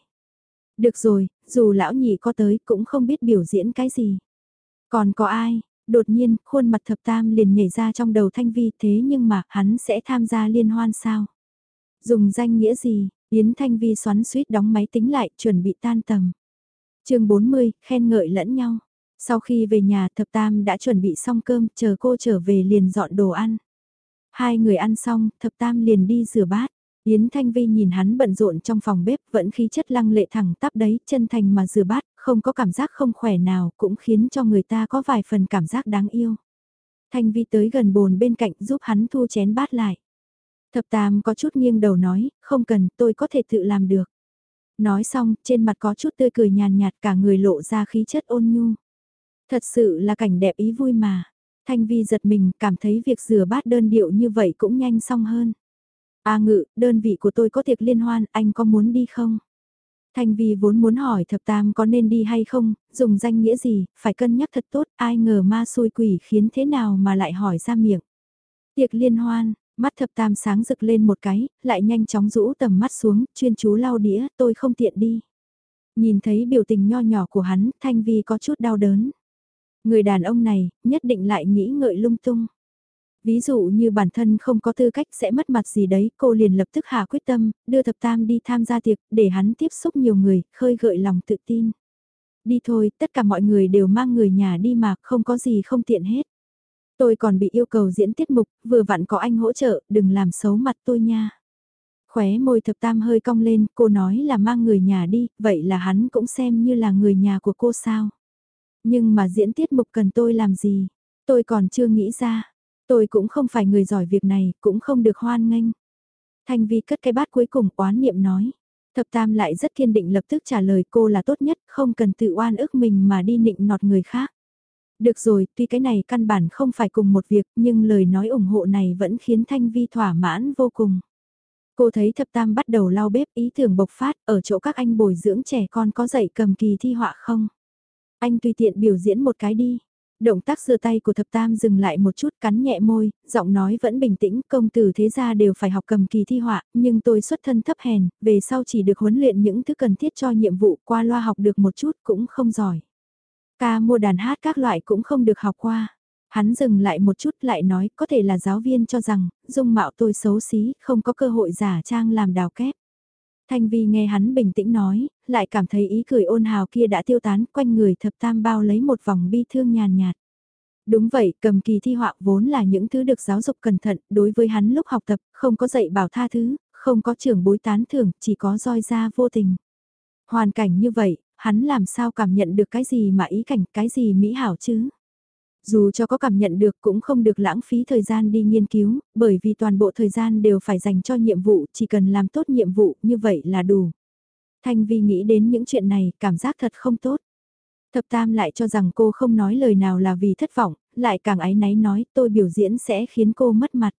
Được rồi, dù lão nhị có tới cũng không biết biểu diễn cái gì. Còn có ai, đột nhiên, khuôn mặt thập tam liền nhảy ra trong đầu thanh vi thế nhưng mà hắn sẽ tham gia liên hoan sao? Dùng danh nghĩa gì? Yến Thanh Vi xoắn suýt đóng máy tính lại, chuẩn bị tan tầm. chương 40, khen ngợi lẫn nhau. Sau khi về nhà thập tam đã chuẩn bị xong cơm, chờ cô trở về liền dọn đồ ăn. Hai người ăn xong, thập tam liền đi rửa bát. Yến Thanh Vi nhìn hắn bận rộn trong phòng bếp vẫn khí chất lăng lệ thẳng tắp đấy, chân thành mà rửa bát, không có cảm giác không khỏe nào cũng khiến cho người ta có vài phần cảm giác đáng yêu. Thanh Vi tới gần bồn bên cạnh giúp hắn thu chén bát lại. Thập Tam có chút nghiêng đầu nói, không cần, tôi có thể tự làm được. Nói xong, trên mặt có chút tươi cười nhàn nhạt cả người lộ ra khí chất ôn nhu. Thật sự là cảnh đẹp ý vui mà. Thanh Vi giật mình, cảm thấy việc rửa bát đơn điệu như vậy cũng nhanh xong hơn. A ngự, đơn vị của tôi có tiệc liên hoan, anh có muốn đi không? Thanh Vi vốn muốn hỏi thập tam có nên đi hay không, dùng danh nghĩa gì, phải cân nhắc thật tốt, ai ngờ ma xui quỷ khiến thế nào mà lại hỏi ra miệng. Tiệc liên hoan, mắt thập tam sáng rực lên một cái, lại nhanh chóng rũ tầm mắt xuống, chuyên chú lau đĩa, tôi không tiện đi. Nhìn thấy biểu tình nho nhỏ của hắn, Thanh Vi có chút đau đớn. Người đàn ông này, nhất định lại nghĩ ngợi lung tung. Ví dụ như bản thân không có tư cách sẽ mất mặt gì đấy, cô liền lập tức hạ quyết tâm, đưa thập tam đi tham gia tiệc, để hắn tiếp xúc nhiều người, khơi gợi lòng tự tin. Đi thôi, tất cả mọi người đều mang người nhà đi mà, không có gì không tiện hết. Tôi còn bị yêu cầu diễn tiết mục, vừa vặn có anh hỗ trợ, đừng làm xấu mặt tôi nha. Khóe môi thập tam hơi cong lên, cô nói là mang người nhà đi, vậy là hắn cũng xem như là người nhà của cô sao. Nhưng mà diễn tiết mục cần tôi làm gì? Tôi còn chưa nghĩ ra. Tôi cũng không phải người giỏi việc này, cũng không được hoan nghênh. Thanh Vi cất cái bát cuối cùng oán niệm nói. Thập Tam lại rất kiên định lập tức trả lời cô là tốt nhất, không cần tự oan ức mình mà đi nịnh nọt người khác. Được rồi, tuy cái này căn bản không phải cùng một việc, nhưng lời nói ủng hộ này vẫn khiến Thanh Vi thỏa mãn vô cùng. Cô thấy thập tam bắt đầu lau bếp ý tưởng bộc phát ở chỗ các anh bồi dưỡng trẻ con có dạy cầm kỳ thi họa không? Anh tùy tiện biểu diễn một cái đi. Động tác sửa tay của thập tam dừng lại một chút cắn nhẹ môi, giọng nói vẫn bình tĩnh, công tử thế gia đều phải học cầm kỳ thi họa, nhưng tôi xuất thân thấp hèn, về sau chỉ được huấn luyện những thứ cần thiết cho nhiệm vụ qua loa học được một chút cũng không giỏi. Ca mua đàn hát các loại cũng không được học qua. Hắn dừng lại một chút lại nói có thể là giáo viên cho rằng, dung mạo tôi xấu xí, không có cơ hội giả trang làm đào kép. Thanh Vi nghe hắn bình tĩnh nói, lại cảm thấy ý cười ôn hào kia đã tiêu tán quanh người thập tam bao lấy một vòng bi thương nhàn nhạt. Đúng vậy, cầm kỳ thi họa vốn là những thứ được giáo dục cẩn thận, đối với hắn lúc học tập, không có dạy bảo tha thứ, không có trưởng bối tán thưởng, chỉ có roi ra vô tình. Hoàn cảnh như vậy, hắn làm sao cảm nhận được cái gì mà ý cảnh, cái gì mỹ hảo chứ? Dù cho có cảm nhận được cũng không được lãng phí thời gian đi nghiên cứu, bởi vì toàn bộ thời gian đều phải dành cho nhiệm vụ, chỉ cần làm tốt nhiệm vụ như vậy là đủ. Thanh Vi nghĩ đến những chuyện này, cảm giác thật không tốt. Thập Tam lại cho rằng cô không nói lời nào là vì thất vọng, lại càng ái náy nói tôi biểu diễn sẽ khiến cô mất mặt.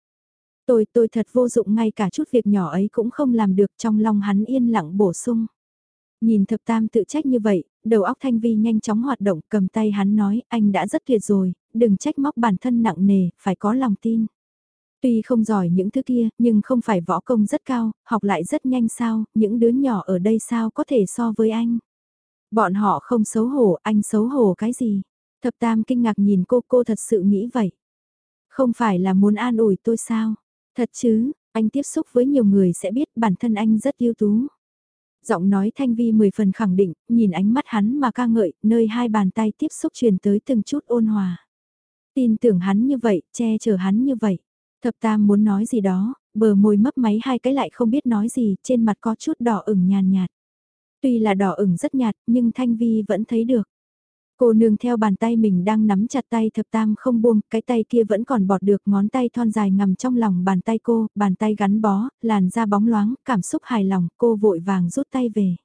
Tôi, tôi thật vô dụng ngay cả chút việc nhỏ ấy cũng không làm được trong lòng hắn yên lặng bổ sung. Nhìn thập tam tự trách như vậy, đầu óc Thanh Vi nhanh chóng hoạt động cầm tay hắn nói anh đã rất tuyệt rồi, đừng trách móc bản thân nặng nề, phải có lòng tin. Tuy không giỏi những thứ kia, nhưng không phải võ công rất cao, học lại rất nhanh sao, những đứa nhỏ ở đây sao có thể so với anh. Bọn họ không xấu hổ, anh xấu hổ cái gì? Thập Tam kinh ngạc nhìn cô, cô thật sự nghĩ vậy. Không phải là muốn an ủi tôi sao? Thật chứ, anh tiếp xúc với nhiều người sẽ biết bản thân anh rất ưu tú. Giọng nói thanh vi mười phần khẳng định, nhìn ánh mắt hắn mà ca ngợi, nơi hai bàn tay tiếp xúc truyền tới từng chút ôn hòa. Tin tưởng hắn như vậy, che chở hắn như vậy. Thập tam muốn nói gì đó, bờ môi mấp máy hai cái lại không biết nói gì, trên mặt có chút đỏ ửng nhàn nhạt. Tuy là đỏ ửng rất nhạt, nhưng Thanh Vi vẫn thấy được. Cô nương theo bàn tay mình đang nắm chặt tay thập tam không buông, cái tay kia vẫn còn bọt được ngón tay thon dài ngầm trong lòng bàn tay cô, bàn tay gắn bó, làn da bóng loáng, cảm xúc hài lòng, cô vội vàng rút tay về.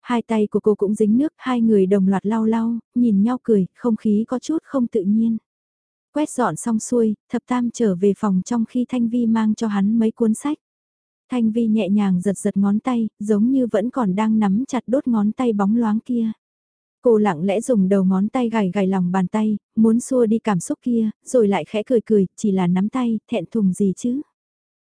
Hai tay của cô cũng dính nước, hai người đồng loạt lau lau, nhìn nhau cười, không khí có chút không tự nhiên. Quét dọn xong xuôi, thập tam trở về phòng trong khi Thanh Vi mang cho hắn mấy cuốn sách. Thanh Vi nhẹ nhàng giật giật ngón tay, giống như vẫn còn đang nắm chặt đốt ngón tay bóng loáng kia. Cô lặng lẽ dùng đầu ngón tay gảy gảy lòng bàn tay, muốn xua đi cảm xúc kia, rồi lại khẽ cười cười, chỉ là nắm tay, thẹn thùng gì chứ.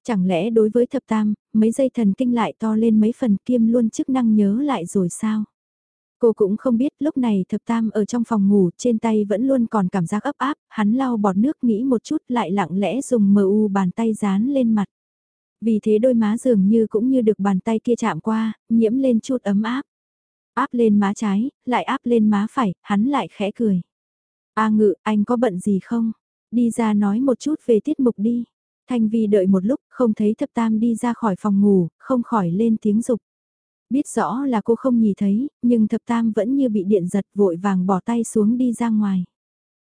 Chẳng lẽ đối với thập tam, mấy dây thần kinh lại to lên mấy phần kiêm luôn chức năng nhớ lại rồi sao? Cô cũng không biết lúc này thập tam ở trong phòng ngủ trên tay vẫn luôn còn cảm giác ấp áp, hắn lau bọt nước nghĩ một chút lại lặng lẽ dùng mờ u bàn tay dán lên mặt. Vì thế đôi má dường như cũng như được bàn tay kia chạm qua, nhiễm lên chút ấm áp. Áp lên má trái, lại áp lên má phải, hắn lại khẽ cười. A ngự, anh có bận gì không? Đi ra nói một chút về tiết mục đi. Thanh Vi đợi một lúc, không thấy thập tam đi ra khỏi phòng ngủ, không khỏi lên tiếng dục. Biết rõ là cô không nhìn thấy, nhưng thập tam vẫn như bị điện giật vội vàng bỏ tay xuống đi ra ngoài.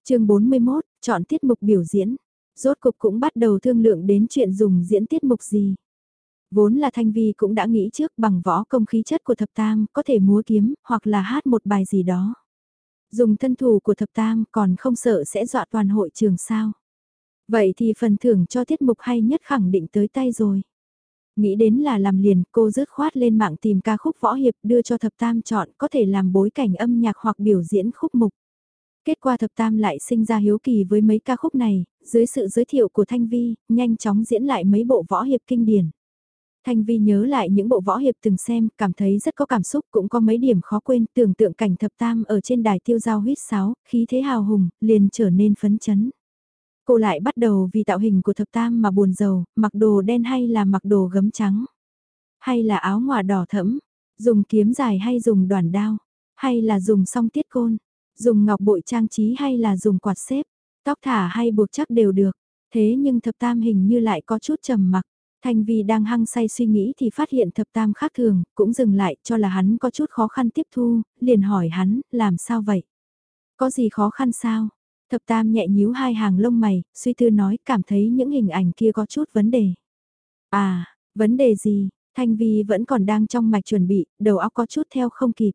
chương 41, chọn tiết mục biểu diễn. Rốt cục cũng bắt đầu thương lượng đến chuyện dùng diễn tiết mục gì. Vốn là Thanh Vi cũng đã nghĩ trước bằng võ công khí chất của thập tam có thể múa kiếm hoặc là hát một bài gì đó. Dùng thân thủ của thập tam còn không sợ sẽ dọa toàn hội trường sao. Vậy thì phần thưởng cho tiết mục hay nhất khẳng định tới tay rồi. Nghĩ đến là làm liền cô rớt khoát lên mạng tìm ca khúc võ hiệp đưa cho thập tam chọn có thể làm bối cảnh âm nhạc hoặc biểu diễn khúc mục. Kết quả thập tam lại sinh ra hiếu kỳ với mấy ca khúc này, dưới sự giới thiệu của Thanh Vi, nhanh chóng diễn lại mấy bộ võ hiệp kinh điển. Thanh Vi nhớ lại những bộ võ hiệp từng xem, cảm thấy rất có cảm xúc, cũng có mấy điểm khó quên, tưởng tượng cảnh thập tam ở trên đài tiêu giao huyết sáo, khí thế hào hùng, liền trở nên phấn chấn. Cô lại bắt đầu vì tạo hình của thập tam mà buồn rầu, mặc đồ đen hay là mặc đồ gấm trắng, hay là áo ngòa đỏ thẫm, dùng kiếm dài hay dùng đoàn đao, hay là dùng song tiết côn, dùng ngọc bội trang trí hay là dùng quạt xếp, tóc thả hay buộc chắc đều được. Thế nhưng thập tam hình như lại có chút trầm mặc. Thanh Vi đang hăng say suy nghĩ thì phát hiện thập tam khác thường, cũng dừng lại cho là hắn có chút khó khăn tiếp thu, liền hỏi hắn, làm sao vậy? Có gì khó khăn sao? Thập Tam nhẹ nhíu hai hàng lông mày, suy tư nói cảm thấy những hình ảnh kia có chút vấn đề. À, vấn đề gì? Thanh Vi vẫn còn đang trong mạch chuẩn bị, đầu óc có chút theo không kịp.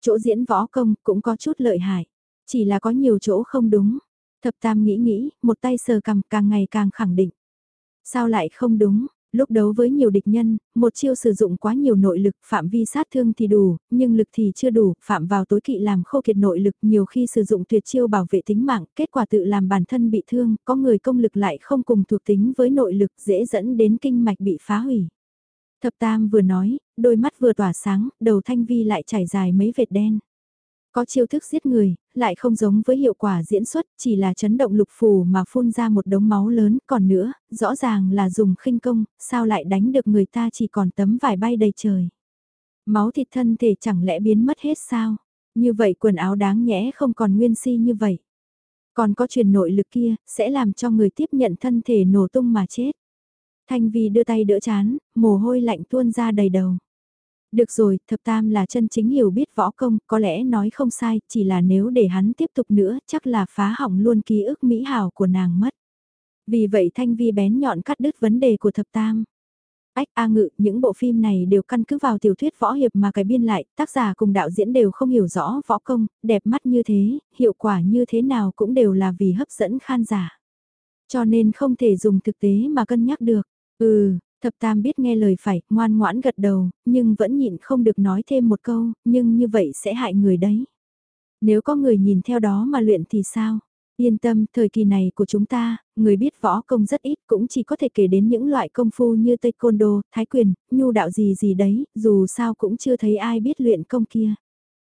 Chỗ diễn võ công cũng có chút lợi hại, chỉ là có nhiều chỗ không đúng. Thập Tam nghĩ nghĩ, một tay sờ cầm càng ngày càng khẳng định. Sao lại không đúng? Lúc đấu với nhiều địch nhân, một chiêu sử dụng quá nhiều nội lực, phạm vi sát thương thì đủ, nhưng lực thì chưa đủ, phạm vào tối kỵ làm khô kiệt nội lực nhiều khi sử dụng tuyệt chiêu bảo vệ tính mạng, kết quả tự làm bản thân bị thương, có người công lực lại không cùng thuộc tính với nội lực dễ dẫn đến kinh mạch bị phá hủy. Thập Tam vừa nói, đôi mắt vừa tỏa sáng, đầu thanh vi lại chảy dài mấy vệt đen. Có chiêu thức giết người, lại không giống với hiệu quả diễn xuất, chỉ là chấn động lục phù mà phun ra một đống máu lớn, còn nữa, rõ ràng là dùng khinh công, sao lại đánh được người ta chỉ còn tấm vải bay đầy trời. Máu thịt thân thể chẳng lẽ biến mất hết sao? Như vậy quần áo đáng nhẽ không còn nguyên si như vậy. Còn có truyền nội lực kia, sẽ làm cho người tiếp nhận thân thể nổ tung mà chết. Thanh Vi đưa tay đỡ chán, mồ hôi lạnh tuôn ra đầy đầu. Được rồi, thập tam là chân chính hiểu biết võ công, có lẽ nói không sai, chỉ là nếu để hắn tiếp tục nữa, chắc là phá hỏng luôn ký ức mỹ hảo của nàng mất. Vì vậy Thanh Vi bén nhọn cắt đứt vấn đề của thập tam. Ách A ngự, những bộ phim này đều căn cứ vào tiểu thuyết võ hiệp mà cải biên lại, tác giả cùng đạo diễn đều không hiểu rõ võ công, đẹp mắt như thế, hiệu quả như thế nào cũng đều là vì hấp dẫn khan giả. Cho nên không thể dùng thực tế mà cân nhắc được. Ừ, Thập Tam biết nghe lời phải, ngoan ngoãn gật đầu, nhưng vẫn nhịn không được nói thêm một câu, nhưng như vậy sẽ hại người đấy. Nếu có người nhìn theo đó mà luyện thì sao? Yên tâm, thời kỳ này của chúng ta, người biết võ công rất ít cũng chỉ có thể kể đến những loại công phu như taekwondo, thái quyền, nhu đạo gì gì đấy, dù sao cũng chưa thấy ai biết luyện công kia.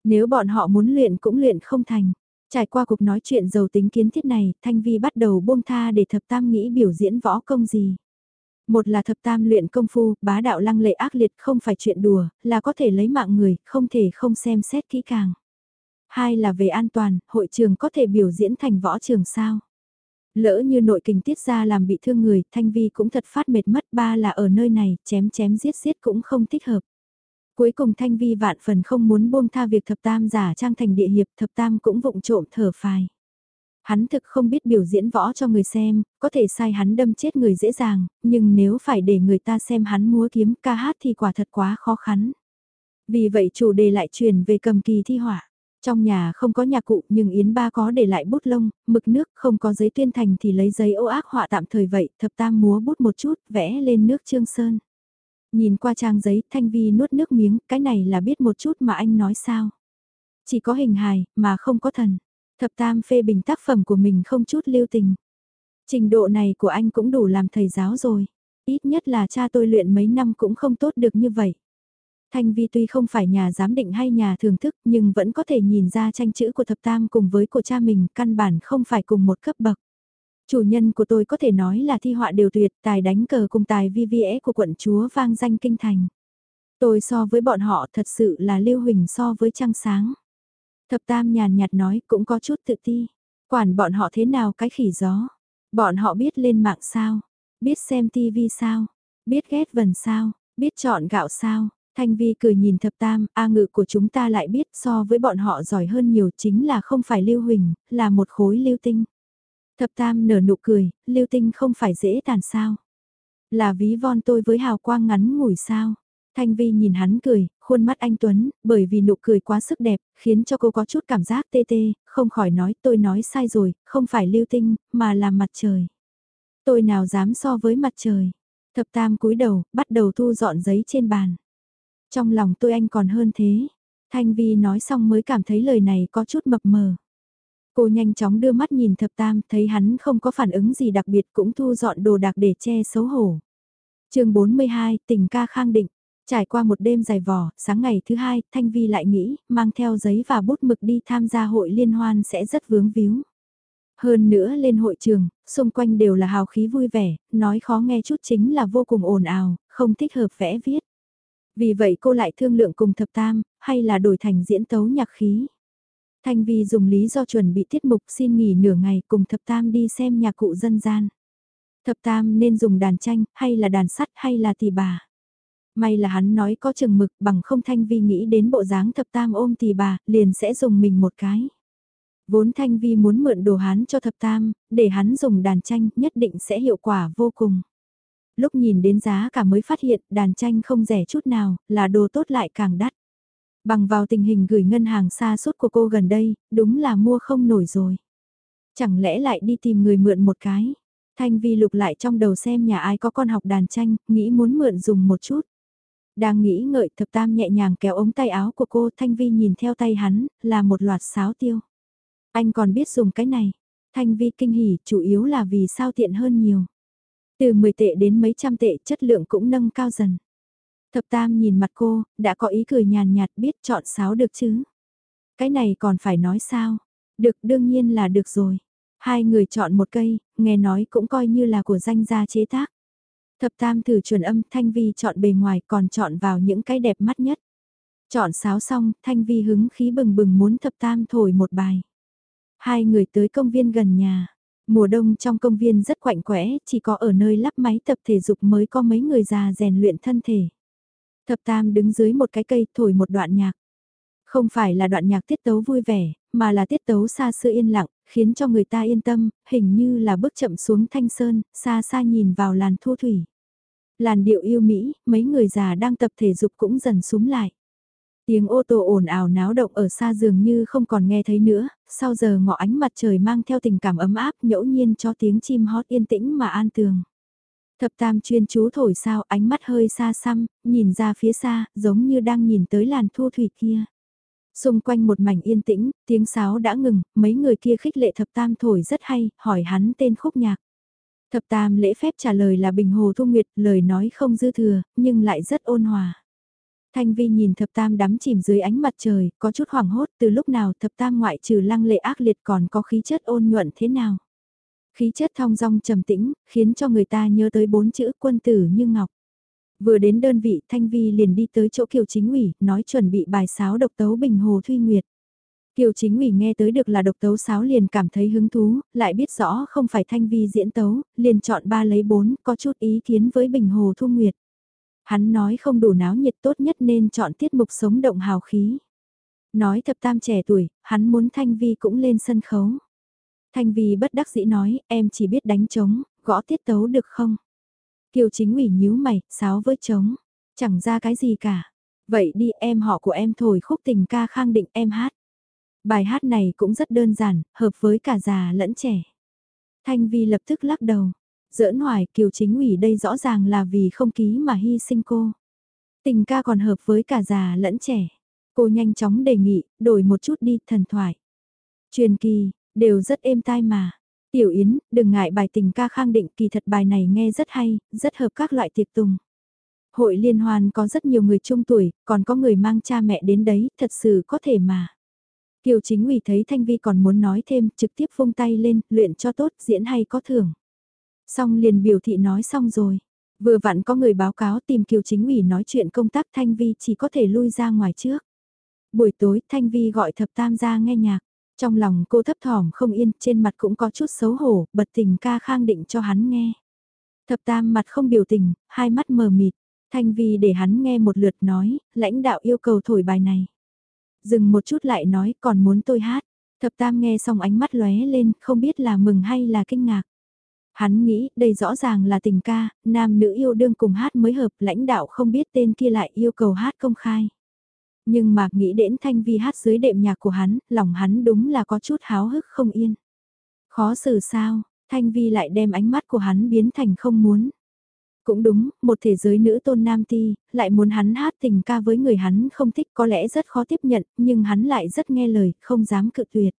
Nếu bọn họ muốn luyện cũng luyện không thành. Trải qua cuộc nói chuyện giàu tính kiến thiết này, Thanh Vi bắt đầu buông tha để thập tam nghĩ biểu diễn võ công gì. Một là thập tam luyện công phu, bá đạo lăng lệ ác liệt không phải chuyện đùa, là có thể lấy mạng người, không thể không xem xét kỹ càng. Hai là về an toàn, hội trường có thể biểu diễn thành võ trường sao. Lỡ như nội kình tiết ra làm bị thương người, Thanh Vi cũng thật phát mệt mất. Ba là ở nơi này, chém chém giết giết cũng không thích hợp. Cuối cùng Thanh Vi vạn phần không muốn buông tha việc thập tam giả trang thành địa hiệp, thập tam cũng vụng trộm thở phài. Hắn thực không biết biểu diễn võ cho người xem, có thể sai hắn đâm chết người dễ dàng, nhưng nếu phải để người ta xem hắn múa kiếm ca hát thì quả thật quá khó khăn. Vì vậy chủ đề lại truyền về cầm kỳ thi họa. Trong nhà không có nhạc cụ nhưng Yến Ba có để lại bút lông, mực nước không có giấy tuyên thành thì lấy giấy ô ác họa tạm thời vậy, thập tam múa bút một chút, vẽ lên nước trương sơn. Nhìn qua trang giấy, Thanh Vi nuốt nước miếng, cái này là biết một chút mà anh nói sao. Chỉ có hình hài, mà không có thần. Thập tam phê bình tác phẩm của mình không chút lưu tình. Trình độ này của anh cũng đủ làm thầy giáo rồi. Ít nhất là cha tôi luyện mấy năm cũng không tốt được như vậy. Thanh Vi tuy không phải nhà giám định hay nhà thưởng thức, nhưng vẫn có thể nhìn ra tranh chữ của thập tam cùng với của cha mình, căn bản không phải cùng một cấp bậc. Chủ nhân của tôi có thể nói là thi họa đều tuyệt, tài đánh cờ cùng tài vi vi của quận chúa vang danh kinh thành. Tôi so với bọn họ thật sự là lưu huỳnh so với trăng sáng. Thập tam nhàn nhạt nói cũng có chút tự ti. Quản bọn họ thế nào cái khỉ gió. Bọn họ biết lên mạng sao. Biết xem tivi sao. Biết ghét vần sao. Biết chọn gạo sao. Thanh Vi cười nhìn thập tam, A ngự của chúng ta lại biết so với bọn họ giỏi hơn nhiều chính là không phải lưu huỳnh, là một khối lưu tinh. Thập tam nở nụ cười, lưu tinh không phải dễ tàn sao. Là ví von tôi với hào quang ngắn ngủi sao. Thanh Vi nhìn hắn cười, khuôn mắt anh Tuấn, bởi vì nụ cười quá sức đẹp, khiến cho cô có chút cảm giác tê tê, không khỏi nói tôi nói sai rồi, không phải lưu tinh, mà là mặt trời. Tôi nào dám so với mặt trời. Thập tam cúi đầu, bắt đầu thu dọn giấy trên bàn. Trong lòng tôi anh còn hơn thế. Thanh Vi nói xong mới cảm thấy lời này có chút mập mờ. Cô nhanh chóng đưa mắt nhìn thập tam, thấy hắn không có phản ứng gì đặc biệt cũng thu dọn đồ đạc để che xấu hổ. chương 42, tình ca khang định. Trải qua một đêm dài vò, sáng ngày thứ hai, Thanh Vi lại nghĩ, mang theo giấy và bút mực đi tham gia hội liên hoan sẽ rất vướng víu. Hơn nữa lên hội trường, xung quanh đều là hào khí vui vẻ, nói khó nghe chút chính là vô cùng ồn ào, không thích hợp vẽ viết. Vì vậy cô lại thương lượng cùng thập tam, hay là đổi thành diễn tấu nhạc khí. Thanh Vi dùng lý do chuẩn bị tiết mục xin nghỉ nửa ngày cùng thập tam đi xem nhạc cụ dân gian. Thập tam nên dùng đàn tranh, hay là đàn sắt hay là tỳ bà. May là hắn nói có chừng mực bằng không thanh vi nghĩ đến bộ dáng thập tam ôm thì bà, liền sẽ dùng mình một cái. Vốn Thanh Vi muốn mượn đồ hắn cho thập tam, để hắn dùng đàn tranh nhất định sẽ hiệu quả vô cùng. Lúc nhìn đến giá cả mới phát hiện đàn tranh không rẻ chút nào, là đồ tốt lại càng đắt. Bằng vào tình hình gửi ngân hàng xa suốt của cô gần đây, đúng là mua không nổi rồi. Chẳng lẽ lại đi tìm người mượn một cái. Thanh Vi lục lại trong đầu xem nhà ai có con học đàn tranh, nghĩ muốn mượn dùng một chút. Đang nghĩ ngợi thập tam nhẹ nhàng kéo ống tay áo của cô Thanh Vi nhìn theo tay hắn, là một loạt sáo tiêu. Anh còn biết dùng cái này. Thanh Vi kinh hỉ, chủ yếu là vì sao tiện hơn nhiều. Từ 10 tệ đến mấy trăm tệ, chất lượng cũng nâng cao dần. Thập tam nhìn mặt cô, đã có ý cười nhàn nhạt biết chọn sáo được chứ. Cái này còn phải nói sao? Được đương nhiên là được rồi. Hai người chọn một cây, nghe nói cũng coi như là của danh gia chế tác. Thập tam thử truyền âm Thanh Vi chọn bề ngoài còn chọn vào những cái đẹp mắt nhất. Chọn sáo xong, Thanh Vi hứng khí bừng bừng muốn thập tam thổi một bài. Hai người tới công viên gần nhà. Mùa đông trong công viên rất quạnh quẽ, chỉ có ở nơi lắp máy tập thể dục mới có mấy người già rèn luyện thân thể. Thập tam đứng dưới một cái cây thổi một đoạn nhạc. Không phải là đoạn nhạc tiết tấu vui vẻ, mà là tiết tấu xa xưa yên lặng, khiến cho người ta yên tâm, hình như là bước chậm xuống thanh sơn, xa xa nhìn vào làn thu thủy. Làn điệu yêu Mỹ, mấy người già đang tập thể dục cũng dần súng lại. Tiếng ô tô ồn ào náo động ở xa dường như không còn nghe thấy nữa, sau giờ ngọ ánh mặt trời mang theo tình cảm ấm áp nhẫu nhiên cho tiếng chim hót yên tĩnh mà an tường. Thập tam chuyên chú thổi sao ánh mắt hơi xa xăm, nhìn ra phía xa, giống như đang nhìn tới làn thu thủy kia. Xung quanh một mảnh yên tĩnh, tiếng sáo đã ngừng, mấy người kia khích lệ thập tam thổi rất hay, hỏi hắn tên khúc nhạc. Thập tam lễ phép trả lời là Bình Hồ Thu Nguyệt, lời nói không dư thừa, nhưng lại rất ôn hòa. Thanh Vi nhìn thập tam đắm chìm dưới ánh mặt trời, có chút hoảng hốt từ lúc nào thập tam ngoại trừ lăng lệ ác liệt còn có khí chất ôn nhuận thế nào. Khí chất thong dong trầm tĩnh, khiến cho người ta nhớ tới bốn chữ quân tử như ngọc. Vừa đến đơn vị Thanh Vi liền đi tới chỗ Kiều Chính ủy, nói chuẩn bị bài sáo độc tấu Bình Hồ Thuy Nguyệt. Kiều Chính ủy nghe tới được là độc tấu sáo liền cảm thấy hứng thú, lại biết rõ không phải Thanh Vi diễn tấu, liền chọn ba lấy bốn, có chút ý kiến với Bình Hồ Thu Nguyệt. Hắn nói không đủ náo nhiệt tốt nhất nên chọn tiết mục sống động hào khí. Nói thập tam trẻ tuổi, hắn muốn Thanh Vi cũng lên sân khấu. Thanh Vi bất đắc dĩ nói, em chỉ biết đánh trống, gõ tiết tấu được không? Kiều chính ủy nhíu mày, sáo với trống, chẳng ra cái gì cả. Vậy đi em họ của em thổi khúc tình ca khang định em hát. Bài hát này cũng rất đơn giản, hợp với cả già lẫn trẻ. Thanh Vi lập tức lắc đầu. Giỡn hoài kiều chính ủy đây rõ ràng là vì không ký mà hy sinh cô. Tình ca còn hợp với cả già lẫn trẻ. Cô nhanh chóng đề nghị, đổi một chút đi, thần thoại. Truyền kỳ, đều rất êm tai mà. Tiểu Yến, đừng ngại bài tình ca khang định kỳ thật bài này nghe rất hay, rất hợp các loại tiệc tùng. Hội liên hoan có rất nhiều người trung tuổi, còn có người mang cha mẹ đến đấy, thật sự có thể mà. Kiều chính ủy thấy Thanh Vi còn muốn nói thêm, trực tiếp vung tay lên, luyện cho tốt, diễn hay có thưởng. Xong liền biểu thị nói xong rồi. Vừa vặn có người báo cáo tìm Kiều chính ủy nói chuyện công tác Thanh Vi chỉ có thể lui ra ngoài trước. Buổi tối Thanh Vi gọi thập tam ra nghe nhạc. Trong lòng cô thấp thỏm không yên, trên mặt cũng có chút xấu hổ, bật tình ca khang định cho hắn nghe. Thập tam mặt không biểu tình, hai mắt mờ mịt. Thanh Vi để hắn nghe một lượt nói, lãnh đạo yêu cầu thổi bài này. Dừng một chút lại nói còn muốn tôi hát. Thập tam nghe xong ánh mắt lóe lên, không biết là mừng hay là kinh ngạc. Hắn nghĩ đây rõ ràng là tình ca, nam nữ yêu đương cùng hát mới hợp, lãnh đạo không biết tên kia lại yêu cầu hát công khai. Nhưng mà nghĩ đến thanh vi hát dưới đệm nhạc của hắn, lòng hắn đúng là có chút háo hức không yên. Khó xử sao, thanh vi lại đem ánh mắt của hắn biến thành không muốn. Cũng đúng, một thế giới nữ tôn nam ti, lại muốn hắn hát tình ca với người hắn không thích có lẽ rất khó tiếp nhận, nhưng hắn lại rất nghe lời, không dám cự tuyệt.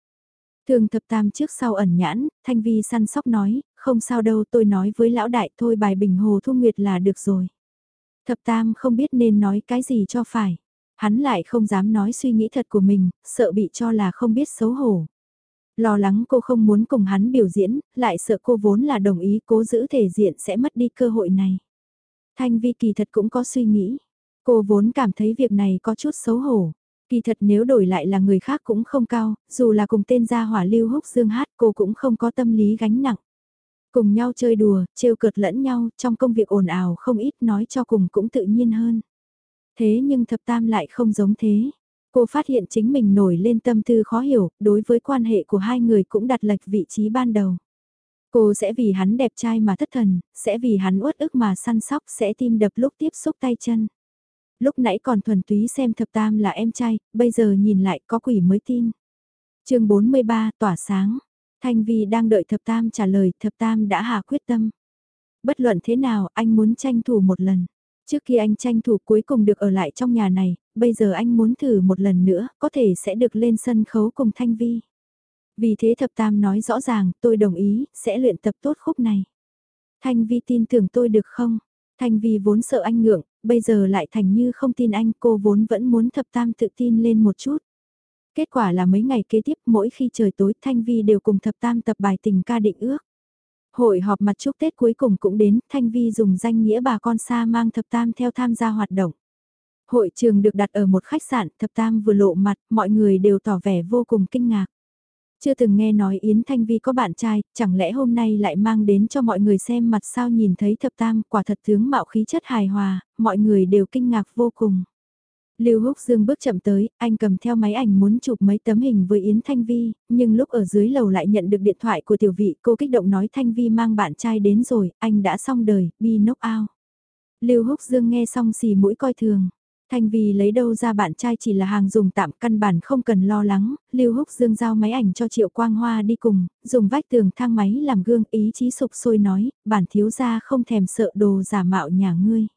Thường thập tam trước sau ẩn nhãn, Thanh Vi săn sóc nói, không sao đâu tôi nói với lão đại thôi bài bình hồ thu nguyệt là được rồi. Thập tam không biết nên nói cái gì cho phải. Hắn lại không dám nói suy nghĩ thật của mình, sợ bị cho là không biết xấu hổ. Lo lắng cô không muốn cùng hắn biểu diễn, lại sợ cô vốn là đồng ý cố giữ thể diện sẽ mất đi cơ hội này. Thanh Vi kỳ thật cũng có suy nghĩ. Cô vốn cảm thấy việc này có chút xấu hổ. Kỳ thật nếu đổi lại là người khác cũng không cao, dù là cùng tên gia hỏa lưu húc dương hát cô cũng không có tâm lý gánh nặng. Cùng nhau chơi đùa, trêu cợt lẫn nhau, trong công việc ồn ào không ít nói cho cùng cũng tự nhiên hơn. Thế nhưng thập tam lại không giống thế. Cô phát hiện chính mình nổi lên tâm tư khó hiểu, đối với quan hệ của hai người cũng đặt lệch vị trí ban đầu. Cô sẽ vì hắn đẹp trai mà thất thần, sẽ vì hắn uất ức mà săn sóc, sẽ tim đập lúc tiếp xúc tay chân. Lúc nãy còn thuần túy xem thập tam là em trai, bây giờ nhìn lại có quỷ mới tin. chương 43 tỏa sáng. Thanh Vi đang đợi thập tam trả lời, thập tam đã hạ quyết tâm. Bất luận thế nào, anh muốn tranh thủ một lần. Trước khi anh tranh thủ cuối cùng được ở lại trong nhà này, bây giờ anh muốn thử một lần nữa, có thể sẽ được lên sân khấu cùng Thanh Vi. Vì thế thập tam nói rõ ràng, tôi đồng ý, sẽ luyện tập tốt khúc này. Thanh Vi tin tưởng tôi được không? Thanh Vi vốn sợ anh ngượng, bây giờ lại thành như không tin anh, cô vốn vẫn muốn thập tam tự tin lên một chút. Kết quả là mấy ngày kế tiếp mỗi khi trời tối Thanh Vi đều cùng thập tam tập bài tình ca định ước. Hội họp mặt chúc Tết cuối cùng cũng đến, Thanh Vi dùng danh nghĩa bà con xa mang thập tam theo tham gia hoạt động. Hội trường được đặt ở một khách sạn, thập tam vừa lộ mặt, mọi người đều tỏ vẻ vô cùng kinh ngạc. Chưa từng nghe nói Yến Thanh Vi có bạn trai, chẳng lẽ hôm nay lại mang đến cho mọi người xem mặt sao nhìn thấy thập tam quả thật tướng mạo khí chất hài hòa, mọi người đều kinh ngạc vô cùng. Lưu Húc Dương bước chậm tới, anh cầm theo máy ảnh muốn chụp mấy tấm hình với Yến Thanh Vi, nhưng lúc ở dưới lầu lại nhận được điện thoại của tiểu vị, cô kích động nói Thanh Vi mang bạn trai đến rồi, anh đã xong đời, bi knock out. Lưu Húc Dương nghe xong xì mũi coi thường. Thanh Vi lấy đâu ra bạn trai chỉ là hàng dùng tạm căn bản không cần lo lắng, Lưu Húc Dương giao máy ảnh cho Triệu Quang Hoa đi cùng, dùng vách tường thang máy làm gương ý chí sụp sôi nói, bản thiếu gia không thèm sợ đồ giả mạo nhà ngươi.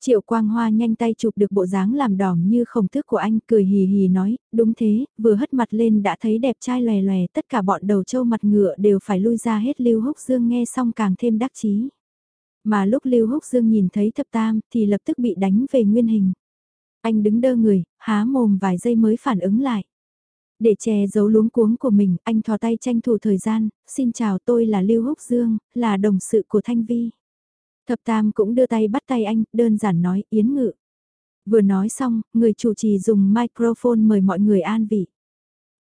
Triệu Quang Hoa nhanh tay chụp được bộ dáng làm đỏm như khổng thức của anh cười hì hì nói, đúng thế, vừa hất mặt lên đã thấy đẹp trai lòe lòe tất cả bọn đầu trâu mặt ngựa đều phải lui ra hết Lưu Húc Dương nghe xong càng thêm đắc chí. Mà lúc Lưu Húc Dương nhìn thấy thập tam thì lập tức bị đánh về nguyên hình. Anh đứng đơ người, há mồm vài giây mới phản ứng lại. Để che giấu luống cuống của mình, anh thò tay tranh thủ thời gian, xin chào tôi là Lưu Húc Dương, là đồng sự của Thanh Vi. Thập Tam cũng đưa tay bắt tay anh, đơn giản nói, Yến Ngự. Vừa nói xong, người chủ trì dùng microphone mời mọi người an vị.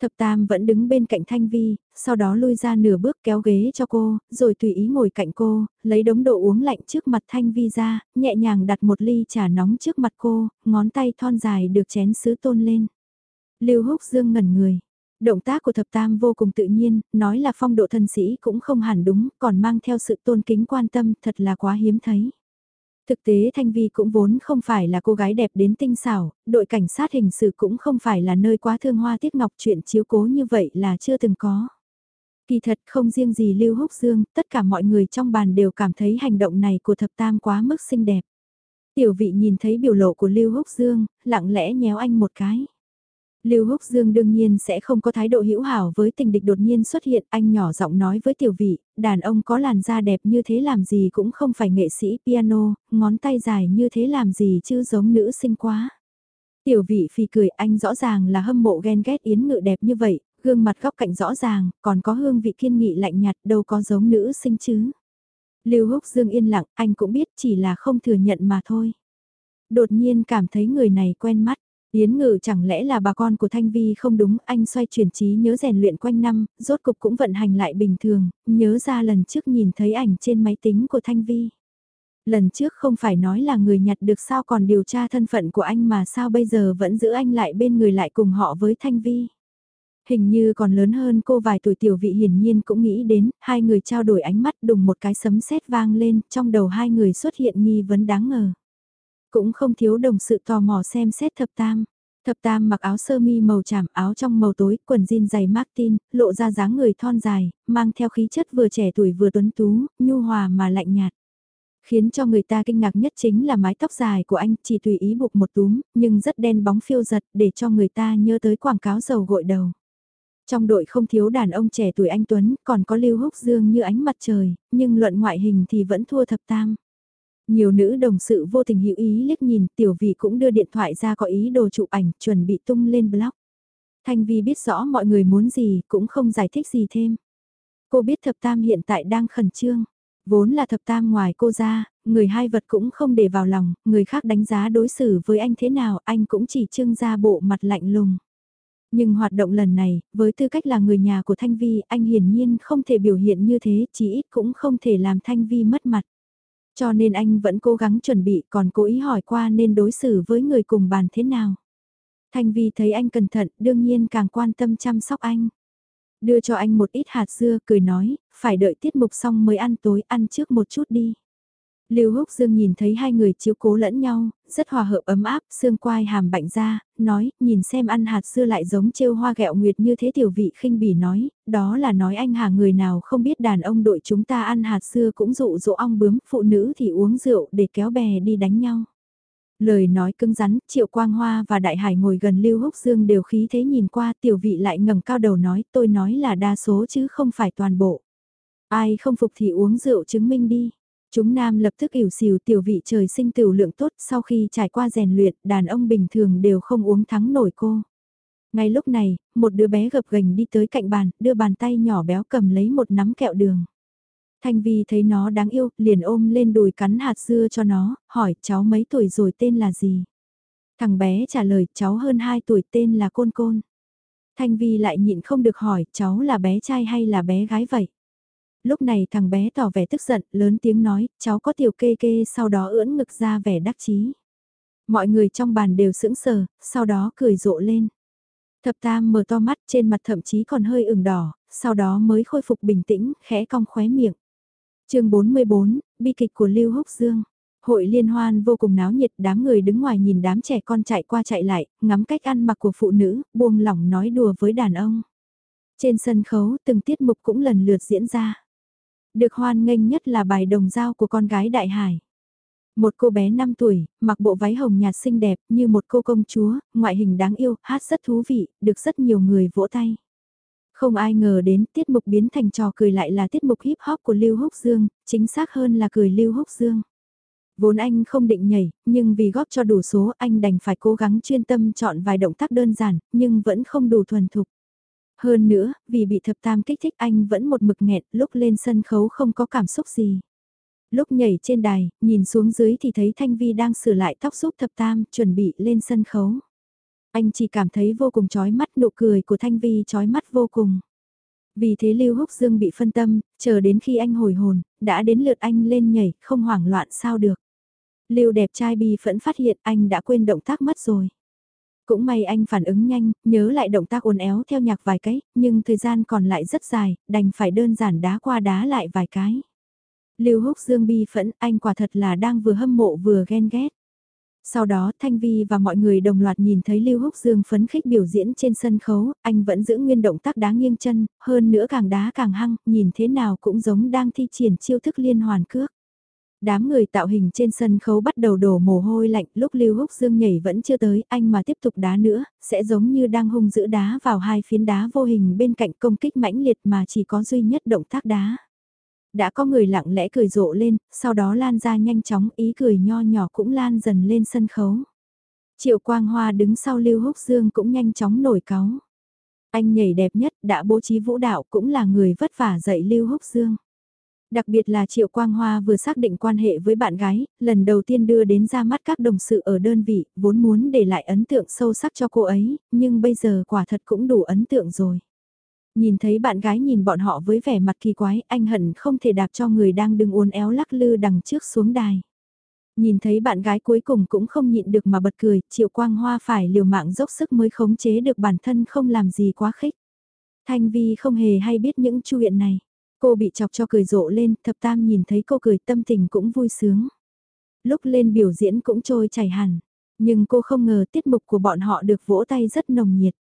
Thập Tam vẫn đứng bên cạnh Thanh Vi, sau đó lui ra nửa bước kéo ghế cho cô, rồi tùy ý ngồi cạnh cô, lấy đống đồ uống lạnh trước mặt Thanh Vi ra, nhẹ nhàng đặt một ly trà nóng trước mặt cô, ngón tay thon dài được chén sứ tôn lên. Lưu Húc Dương ngẩn người. Động tác của thập tam vô cùng tự nhiên, nói là phong độ thân sĩ cũng không hẳn đúng, còn mang theo sự tôn kính quan tâm, thật là quá hiếm thấy. Thực tế Thanh Vi cũng vốn không phải là cô gái đẹp đến tinh xảo, đội cảnh sát hình sự cũng không phải là nơi quá thương hoa tiết ngọc chuyện chiếu cố như vậy là chưa từng có. Kỳ thật không riêng gì Lưu Húc Dương, tất cả mọi người trong bàn đều cảm thấy hành động này của thập tam quá mức xinh đẹp. Tiểu vị nhìn thấy biểu lộ của Lưu Húc Dương, lặng lẽ nhéo anh một cái. Lưu Húc Dương đương nhiên sẽ không có thái độ hữu hảo với tình địch đột nhiên xuất hiện, anh nhỏ giọng nói với tiểu vị, đàn ông có làn da đẹp như thế làm gì cũng không phải nghệ sĩ piano, ngón tay dài như thế làm gì chứ giống nữ sinh quá. Tiểu vị phì cười anh rõ ràng là hâm mộ ghen ghét yến ngự đẹp như vậy, gương mặt góc cạnh rõ ràng, còn có hương vị kiên nghị lạnh nhạt đâu có giống nữ sinh chứ. Lưu Húc Dương yên lặng, anh cũng biết chỉ là không thừa nhận mà thôi. Đột nhiên cảm thấy người này quen mắt. Yến Ngự chẳng lẽ là bà con của Thanh Vi không đúng, anh xoay chuyển trí nhớ rèn luyện quanh năm, rốt cục cũng vận hành lại bình thường, nhớ ra lần trước nhìn thấy ảnh trên máy tính của Thanh Vi. Lần trước không phải nói là người nhặt được sao còn điều tra thân phận của anh mà sao bây giờ vẫn giữ anh lại bên người lại cùng họ với Thanh Vi. Hình như còn lớn hơn cô vài tuổi tiểu vị hiển nhiên cũng nghĩ đến, hai người trao đổi ánh mắt đùng một cái sấm sét vang lên, trong đầu hai người xuất hiện nghi vấn đáng ngờ. Cũng không thiếu đồng sự tò mò xem xét thập tam. Thập tam mặc áo sơ mi màu tràm áo trong màu tối, quần jean dày Martin, lộ ra dáng người thon dài, mang theo khí chất vừa trẻ tuổi vừa tuấn tú, nhu hòa mà lạnh nhạt. Khiến cho người ta kinh ngạc nhất chính là mái tóc dài của anh chỉ tùy ý buộc một túm, nhưng rất đen bóng phiêu giật để cho người ta nhớ tới quảng cáo dầu gội đầu. Trong đội không thiếu đàn ông trẻ tuổi anh Tuấn, còn có Lưu Húc Dương như ánh mặt trời, nhưng luận ngoại hình thì vẫn thua thập tam. Nhiều nữ đồng sự vô tình hữu ý liếc nhìn, tiểu vị cũng đưa điện thoại ra có ý đồ chụp ảnh, chuẩn bị tung lên blog. Thanh Vi biết rõ mọi người muốn gì, cũng không giải thích gì thêm. Cô biết thập tam hiện tại đang khẩn trương. Vốn là thập tam ngoài cô ra, người hai vật cũng không để vào lòng, người khác đánh giá đối xử với anh thế nào, anh cũng chỉ trưng ra bộ mặt lạnh lùng. Nhưng hoạt động lần này, với tư cách là người nhà của Thanh Vi, anh hiển nhiên không thể biểu hiện như thế, chỉ ít cũng không thể làm Thanh Vi mất mặt. Cho nên anh vẫn cố gắng chuẩn bị còn cố ý hỏi qua nên đối xử với người cùng bàn thế nào. Thanh Vi thấy anh cẩn thận, đương nhiên càng quan tâm chăm sóc anh. Đưa cho anh một ít hạt dưa, cười nói, phải đợi tiết mục xong mới ăn tối, ăn trước một chút đi. Lưu Húc Dương nhìn thấy hai người chiếu cố lẫn nhau, rất hòa hợp ấm áp, xương quai hàm bạnh ra, nói, nhìn xem ăn hạt dưa lại giống trêu hoa gẹo nguyệt như thế tiểu vị khinh bỉ nói, đó là nói anh hà người nào không biết đàn ông đội chúng ta ăn hạt dưa cũng dụ dỗ ong bướm, phụ nữ thì uống rượu để kéo bè đi đánh nhau. Lời nói cứng rắn, Triệu Quang Hoa và Đại Hải ngồi gần Lưu Húc Dương đều khí thế nhìn qua tiểu vị lại ngẩng cao đầu nói tôi nói là đa số chứ không phải toàn bộ. Ai không phục thì uống rượu chứng minh đi. Chúng nam lập tức ỉu xìu tiểu vị trời sinh tiểu lượng tốt sau khi trải qua rèn luyện đàn ông bình thường đều không uống thắng nổi cô. Ngay lúc này, một đứa bé gập gành đi tới cạnh bàn, đưa bàn tay nhỏ béo cầm lấy một nắm kẹo đường. Thanh Vi thấy nó đáng yêu, liền ôm lên đùi cắn hạt dưa cho nó, hỏi cháu mấy tuổi rồi tên là gì? Thằng bé trả lời cháu hơn 2 tuổi tên là Côn Côn. Thanh Vi lại nhịn không được hỏi cháu là bé trai hay là bé gái vậy? Lúc này thằng bé tỏ vẻ tức giận, lớn tiếng nói, cháu có tiểu kê kê sau đó ưỡn ngực ra vẻ đắc chí. Mọi người trong bàn đều sững sờ, sau đó cười rộ lên. Thập tam mở to mắt trên mặt thậm chí còn hơi ửng đỏ, sau đó mới khôi phục bình tĩnh, khẽ cong khóe miệng. chương 44, bi kịch của Lưu Húc Dương. Hội liên hoan vô cùng náo nhiệt, đám người đứng ngoài nhìn đám trẻ con chạy qua chạy lại, ngắm cách ăn mặc của phụ nữ, buông lỏng nói đùa với đàn ông. Trên sân khấu, từng tiết mục cũng lần lượt diễn ra. Được hoan nghênh nhất là bài đồng dao của con gái Đại Hải. Một cô bé 5 tuổi, mặc bộ váy hồng nhạt xinh đẹp như một cô công chúa, ngoại hình đáng yêu, hát rất thú vị, được rất nhiều người vỗ tay. Không ai ngờ đến tiết mục biến thành trò cười lại là tiết mục hip hop của Lưu Húc Dương, chính xác hơn là cười Lưu Húc Dương. Vốn anh không định nhảy, nhưng vì góp cho đủ số anh đành phải cố gắng chuyên tâm chọn vài động tác đơn giản, nhưng vẫn không đủ thuần thục. Hơn nữa, vì bị thập tam kích thích anh vẫn một mực nghẹn, lúc lên sân khấu không có cảm xúc gì. Lúc nhảy trên đài, nhìn xuống dưới thì thấy Thanh Vi đang sửa lại tóc giúp thập tam, chuẩn bị lên sân khấu. Anh chỉ cảm thấy vô cùng chói mắt nụ cười của Thanh Vi chói mắt vô cùng. Vì thế Lưu Húc Dương bị phân tâm, chờ đến khi anh hồi hồn, đã đến lượt anh lên nhảy, không hoảng loạn sao được. Lưu đẹp trai bi phẫn phát hiện anh đã quên động tác mất rồi. Cũng may anh phản ứng nhanh, nhớ lại động tác uốn éo theo nhạc vài cái, nhưng thời gian còn lại rất dài, đành phải đơn giản đá qua đá lại vài cái. Lưu Húc Dương bi phẫn, anh quả thật là đang vừa hâm mộ vừa ghen ghét. Sau đó Thanh Vi và mọi người đồng loạt nhìn thấy Lưu Húc Dương phấn khích biểu diễn trên sân khấu, anh vẫn giữ nguyên động tác đá nghiêng chân, hơn nữa càng đá càng hăng, nhìn thế nào cũng giống đang thi triển chiêu thức liên hoàn cước. Đám người tạo hình trên sân khấu bắt đầu đổ mồ hôi lạnh, lúc Lưu Húc Dương nhảy vẫn chưa tới, anh mà tiếp tục đá nữa, sẽ giống như đang hung giữ đá vào hai phiến đá vô hình bên cạnh công kích mãnh liệt mà chỉ có duy nhất động tác đá. Đã có người lặng lẽ cười rộ lên, sau đó lan ra nhanh chóng, ý cười nho nhỏ cũng lan dần lên sân khấu. Triệu Quang Hoa đứng sau Lưu Húc Dương cũng nhanh chóng nổi cáu. Anh nhảy đẹp nhất, đã bố trí vũ đạo cũng là người vất vả dạy Lưu Húc Dương. Đặc biệt là Triệu Quang Hoa vừa xác định quan hệ với bạn gái, lần đầu tiên đưa đến ra mắt các đồng sự ở đơn vị, vốn muốn để lại ấn tượng sâu sắc cho cô ấy, nhưng bây giờ quả thật cũng đủ ấn tượng rồi. Nhìn thấy bạn gái nhìn bọn họ với vẻ mặt kỳ quái, anh hận không thể đạp cho người đang đứng uốn éo lắc lư đằng trước xuống đài. Nhìn thấy bạn gái cuối cùng cũng không nhịn được mà bật cười, Triệu Quang Hoa phải liều mạng dốc sức mới khống chế được bản thân không làm gì quá khích. Thanh Vi không hề hay biết những chuyện này. Cô bị chọc cho cười rộ lên, thập tam nhìn thấy cô cười tâm tình cũng vui sướng. Lúc lên biểu diễn cũng trôi chảy hẳn, nhưng cô không ngờ tiết mục của bọn họ được vỗ tay rất nồng nhiệt.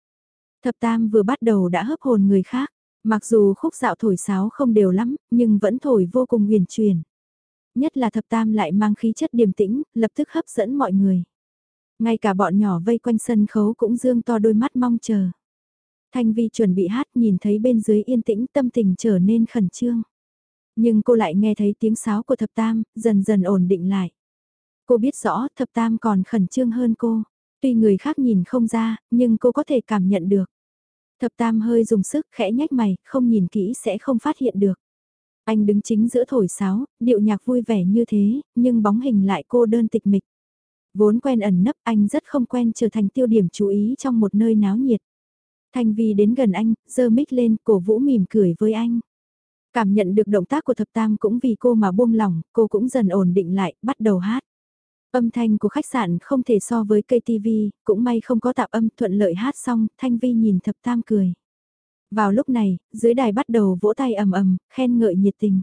Thập tam vừa bắt đầu đã hấp hồn người khác, mặc dù khúc dạo thổi sáo không đều lắm, nhưng vẫn thổi vô cùng huyền truyền. Nhất là thập tam lại mang khí chất điềm tĩnh, lập tức hấp dẫn mọi người. Ngay cả bọn nhỏ vây quanh sân khấu cũng dương to đôi mắt mong chờ. Thanh Vi chuẩn bị hát nhìn thấy bên dưới yên tĩnh tâm tình trở nên khẩn trương. Nhưng cô lại nghe thấy tiếng sáo của thập tam, dần dần ổn định lại. Cô biết rõ thập tam còn khẩn trương hơn cô. Tuy người khác nhìn không ra, nhưng cô có thể cảm nhận được. Thập tam hơi dùng sức khẽ nhách mày, không nhìn kỹ sẽ không phát hiện được. Anh đứng chính giữa thổi sáo, điệu nhạc vui vẻ như thế, nhưng bóng hình lại cô đơn tịch mịch. Vốn quen ẩn nấp anh rất không quen trở thành tiêu điểm chú ý trong một nơi náo nhiệt. Thanh Vi đến gần anh, giơ mic lên, cổ vũ mỉm cười với anh. Cảm nhận được động tác của thập tam cũng vì cô mà buông lỏng, cô cũng dần ổn định lại, bắt đầu hát. Âm thanh của khách sạn không thể so với cây TV, cũng may không có tạp âm thuận lợi hát xong, Thanh Vi nhìn thập tam cười. Vào lúc này, dưới đài bắt đầu vỗ tay ầm ầm, khen ngợi nhiệt tình.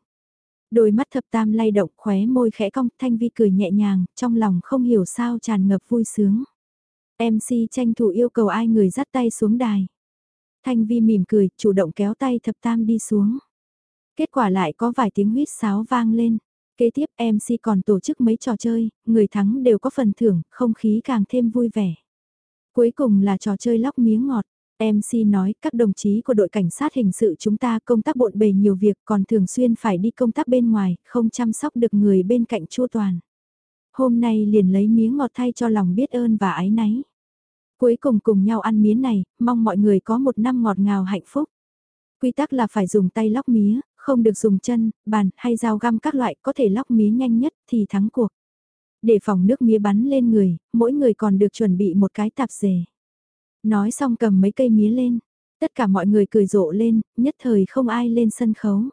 Đôi mắt thập tam lay động khóe môi khẽ cong, Thanh Vi cười nhẹ nhàng, trong lòng không hiểu sao tràn ngập vui sướng. MC tranh thủ yêu cầu ai người dắt tay xuống đài. Thanh Vi mỉm cười, chủ động kéo tay thập tam đi xuống. Kết quả lại có vài tiếng huýt sáo vang lên. Kế tiếp MC còn tổ chức mấy trò chơi, người thắng đều có phần thưởng, không khí càng thêm vui vẻ. Cuối cùng là trò chơi lóc miếng ngọt. MC nói các đồng chí của đội cảnh sát hình sự chúng ta công tác bộn bề nhiều việc còn thường xuyên phải đi công tác bên ngoài, không chăm sóc được người bên cạnh chua toàn. Hôm nay liền lấy miếng ngọt thay cho lòng biết ơn và ái náy. Cuối cùng cùng nhau ăn mía này, mong mọi người có một năm ngọt ngào hạnh phúc. Quy tắc là phải dùng tay lóc mía, không được dùng chân, bàn hay dao găm các loại có thể lóc mía nhanh nhất thì thắng cuộc. Để phòng nước mía bắn lên người, mỗi người còn được chuẩn bị một cái tạp dề. Nói xong cầm mấy cây mía lên, tất cả mọi người cười rộ lên, nhất thời không ai lên sân khấu.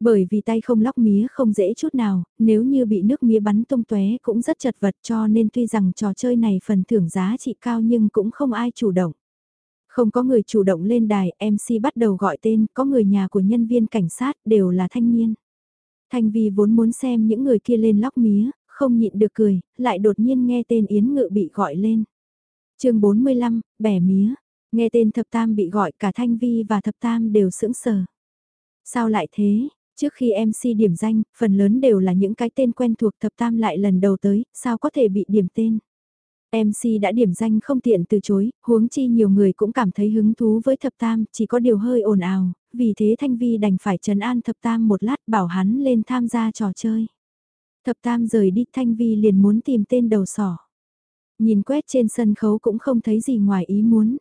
Bởi vì tay không lóc mía không dễ chút nào, nếu như bị nước mía bắn tung tóe cũng rất chật vật cho nên tuy rằng trò chơi này phần thưởng giá trị cao nhưng cũng không ai chủ động. Không có người chủ động lên đài, MC bắt đầu gọi tên, có người nhà của nhân viên cảnh sát đều là thanh niên. Thanh Vi vốn muốn xem những người kia lên lóc mía, không nhịn được cười, lại đột nhiên nghe tên Yến Ngự bị gọi lên. chương 45, bẻ mía, nghe tên Thập Tam bị gọi cả Thanh Vi và Thập Tam đều sững sờ. Sao lại thế? Trước khi MC điểm danh, phần lớn đều là những cái tên quen thuộc Thập Tam lại lần đầu tới, sao có thể bị điểm tên? MC đã điểm danh không tiện từ chối, huống chi nhiều người cũng cảm thấy hứng thú với thập tam, chỉ có điều hơi ồn ào, vì thế Thanh Vi đành phải trấn an thập tam một lát bảo hắn lên tham gia trò chơi. Thập tam rời đi Thanh Vi liền muốn tìm tên đầu sỏ. Nhìn quét trên sân khấu cũng không thấy gì ngoài ý muốn.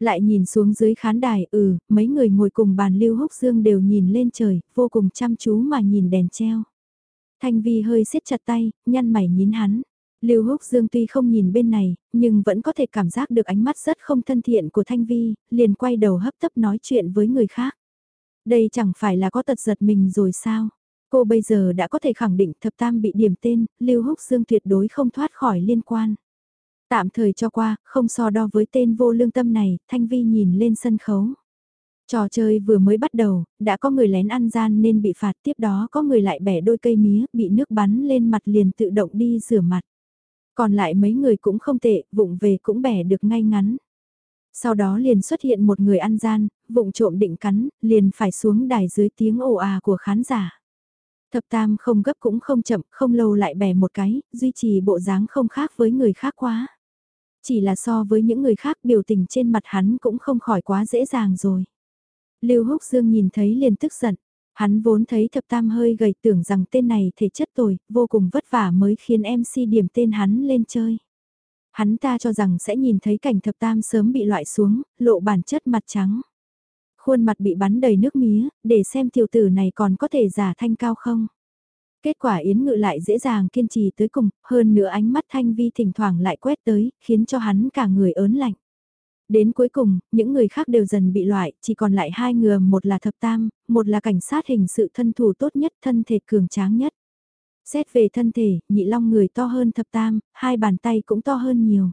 Lại nhìn xuống dưới khán đài, ừ, mấy người ngồi cùng bàn Lưu Húc Dương đều nhìn lên trời, vô cùng chăm chú mà nhìn đèn treo. Thanh Vi hơi siết chặt tay, nhăn mày nhín hắn. Lưu Húc Dương tuy không nhìn bên này, nhưng vẫn có thể cảm giác được ánh mắt rất không thân thiện của Thanh Vi, liền quay đầu hấp tấp nói chuyện với người khác. Đây chẳng phải là có tật giật mình rồi sao? Cô bây giờ đã có thể khẳng định thập tam bị điểm tên, Lưu Húc Dương tuyệt đối không thoát khỏi liên quan. Tạm thời cho qua, không so đo với tên vô lương tâm này, Thanh Vi nhìn lên sân khấu. Trò chơi vừa mới bắt đầu, đã có người lén ăn gian nên bị phạt tiếp đó có người lại bẻ đôi cây mía, bị nước bắn lên mặt liền tự động đi rửa mặt. Còn lại mấy người cũng không tệ, vụng về cũng bẻ được ngay ngắn. Sau đó liền xuất hiện một người ăn gian, vụng trộm định cắn, liền phải xuống đài dưới tiếng ồ à của khán giả. Thập tam không gấp cũng không chậm, không lâu lại bẻ một cái, duy trì bộ dáng không khác với người khác quá. Chỉ là so với những người khác biểu tình trên mặt hắn cũng không khỏi quá dễ dàng rồi. Lưu Húc Dương nhìn thấy liền tức giận, Hắn vốn thấy thập tam hơi gầy tưởng rằng tên này thể chất tồi, vô cùng vất vả mới khiến MC điểm tên hắn lên chơi. Hắn ta cho rằng sẽ nhìn thấy cảnh thập tam sớm bị loại xuống, lộ bản chất mặt trắng. Khuôn mặt bị bắn đầy nước mía, để xem tiểu tử này còn có thể giả thanh cao không. Kết quả Yến Ngự lại dễ dàng kiên trì tới cùng, hơn nữa ánh mắt Thanh Vi thỉnh thoảng lại quét tới, khiến cho hắn cả người ớn lạnh. Đến cuối cùng, những người khác đều dần bị loại, chỉ còn lại hai người, một là thập tam, một là cảnh sát hình sự thân thủ tốt nhất, thân thể cường tráng nhất. Xét về thân thể, nhị long người to hơn thập tam, hai bàn tay cũng to hơn nhiều.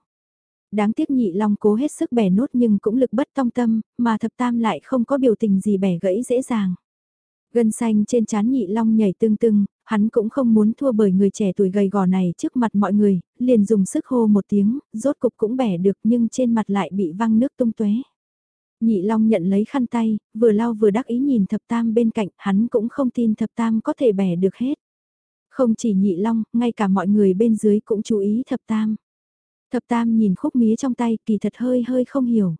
Đáng tiếc nhị long cố hết sức bẻ nốt nhưng cũng lực bất tong tâm, mà thập tam lại không có biểu tình gì bẻ gãy dễ dàng. Gân xanh trên chán nhị long nhảy tương tưng, hắn cũng không muốn thua bởi người trẻ tuổi gầy gò này trước mặt mọi người, liền dùng sức hô một tiếng, rốt cục cũng bẻ được nhưng trên mặt lại bị văng nước tung tuế Nhị Long nhận lấy khăn tay, vừa lau vừa đắc ý nhìn thập tam bên cạnh, hắn cũng không tin thập tam có thể bẻ được hết. Không chỉ nhị Long, ngay cả mọi người bên dưới cũng chú ý thập tam. Thập tam nhìn khúc mía trong tay kỳ thật hơi hơi không hiểu.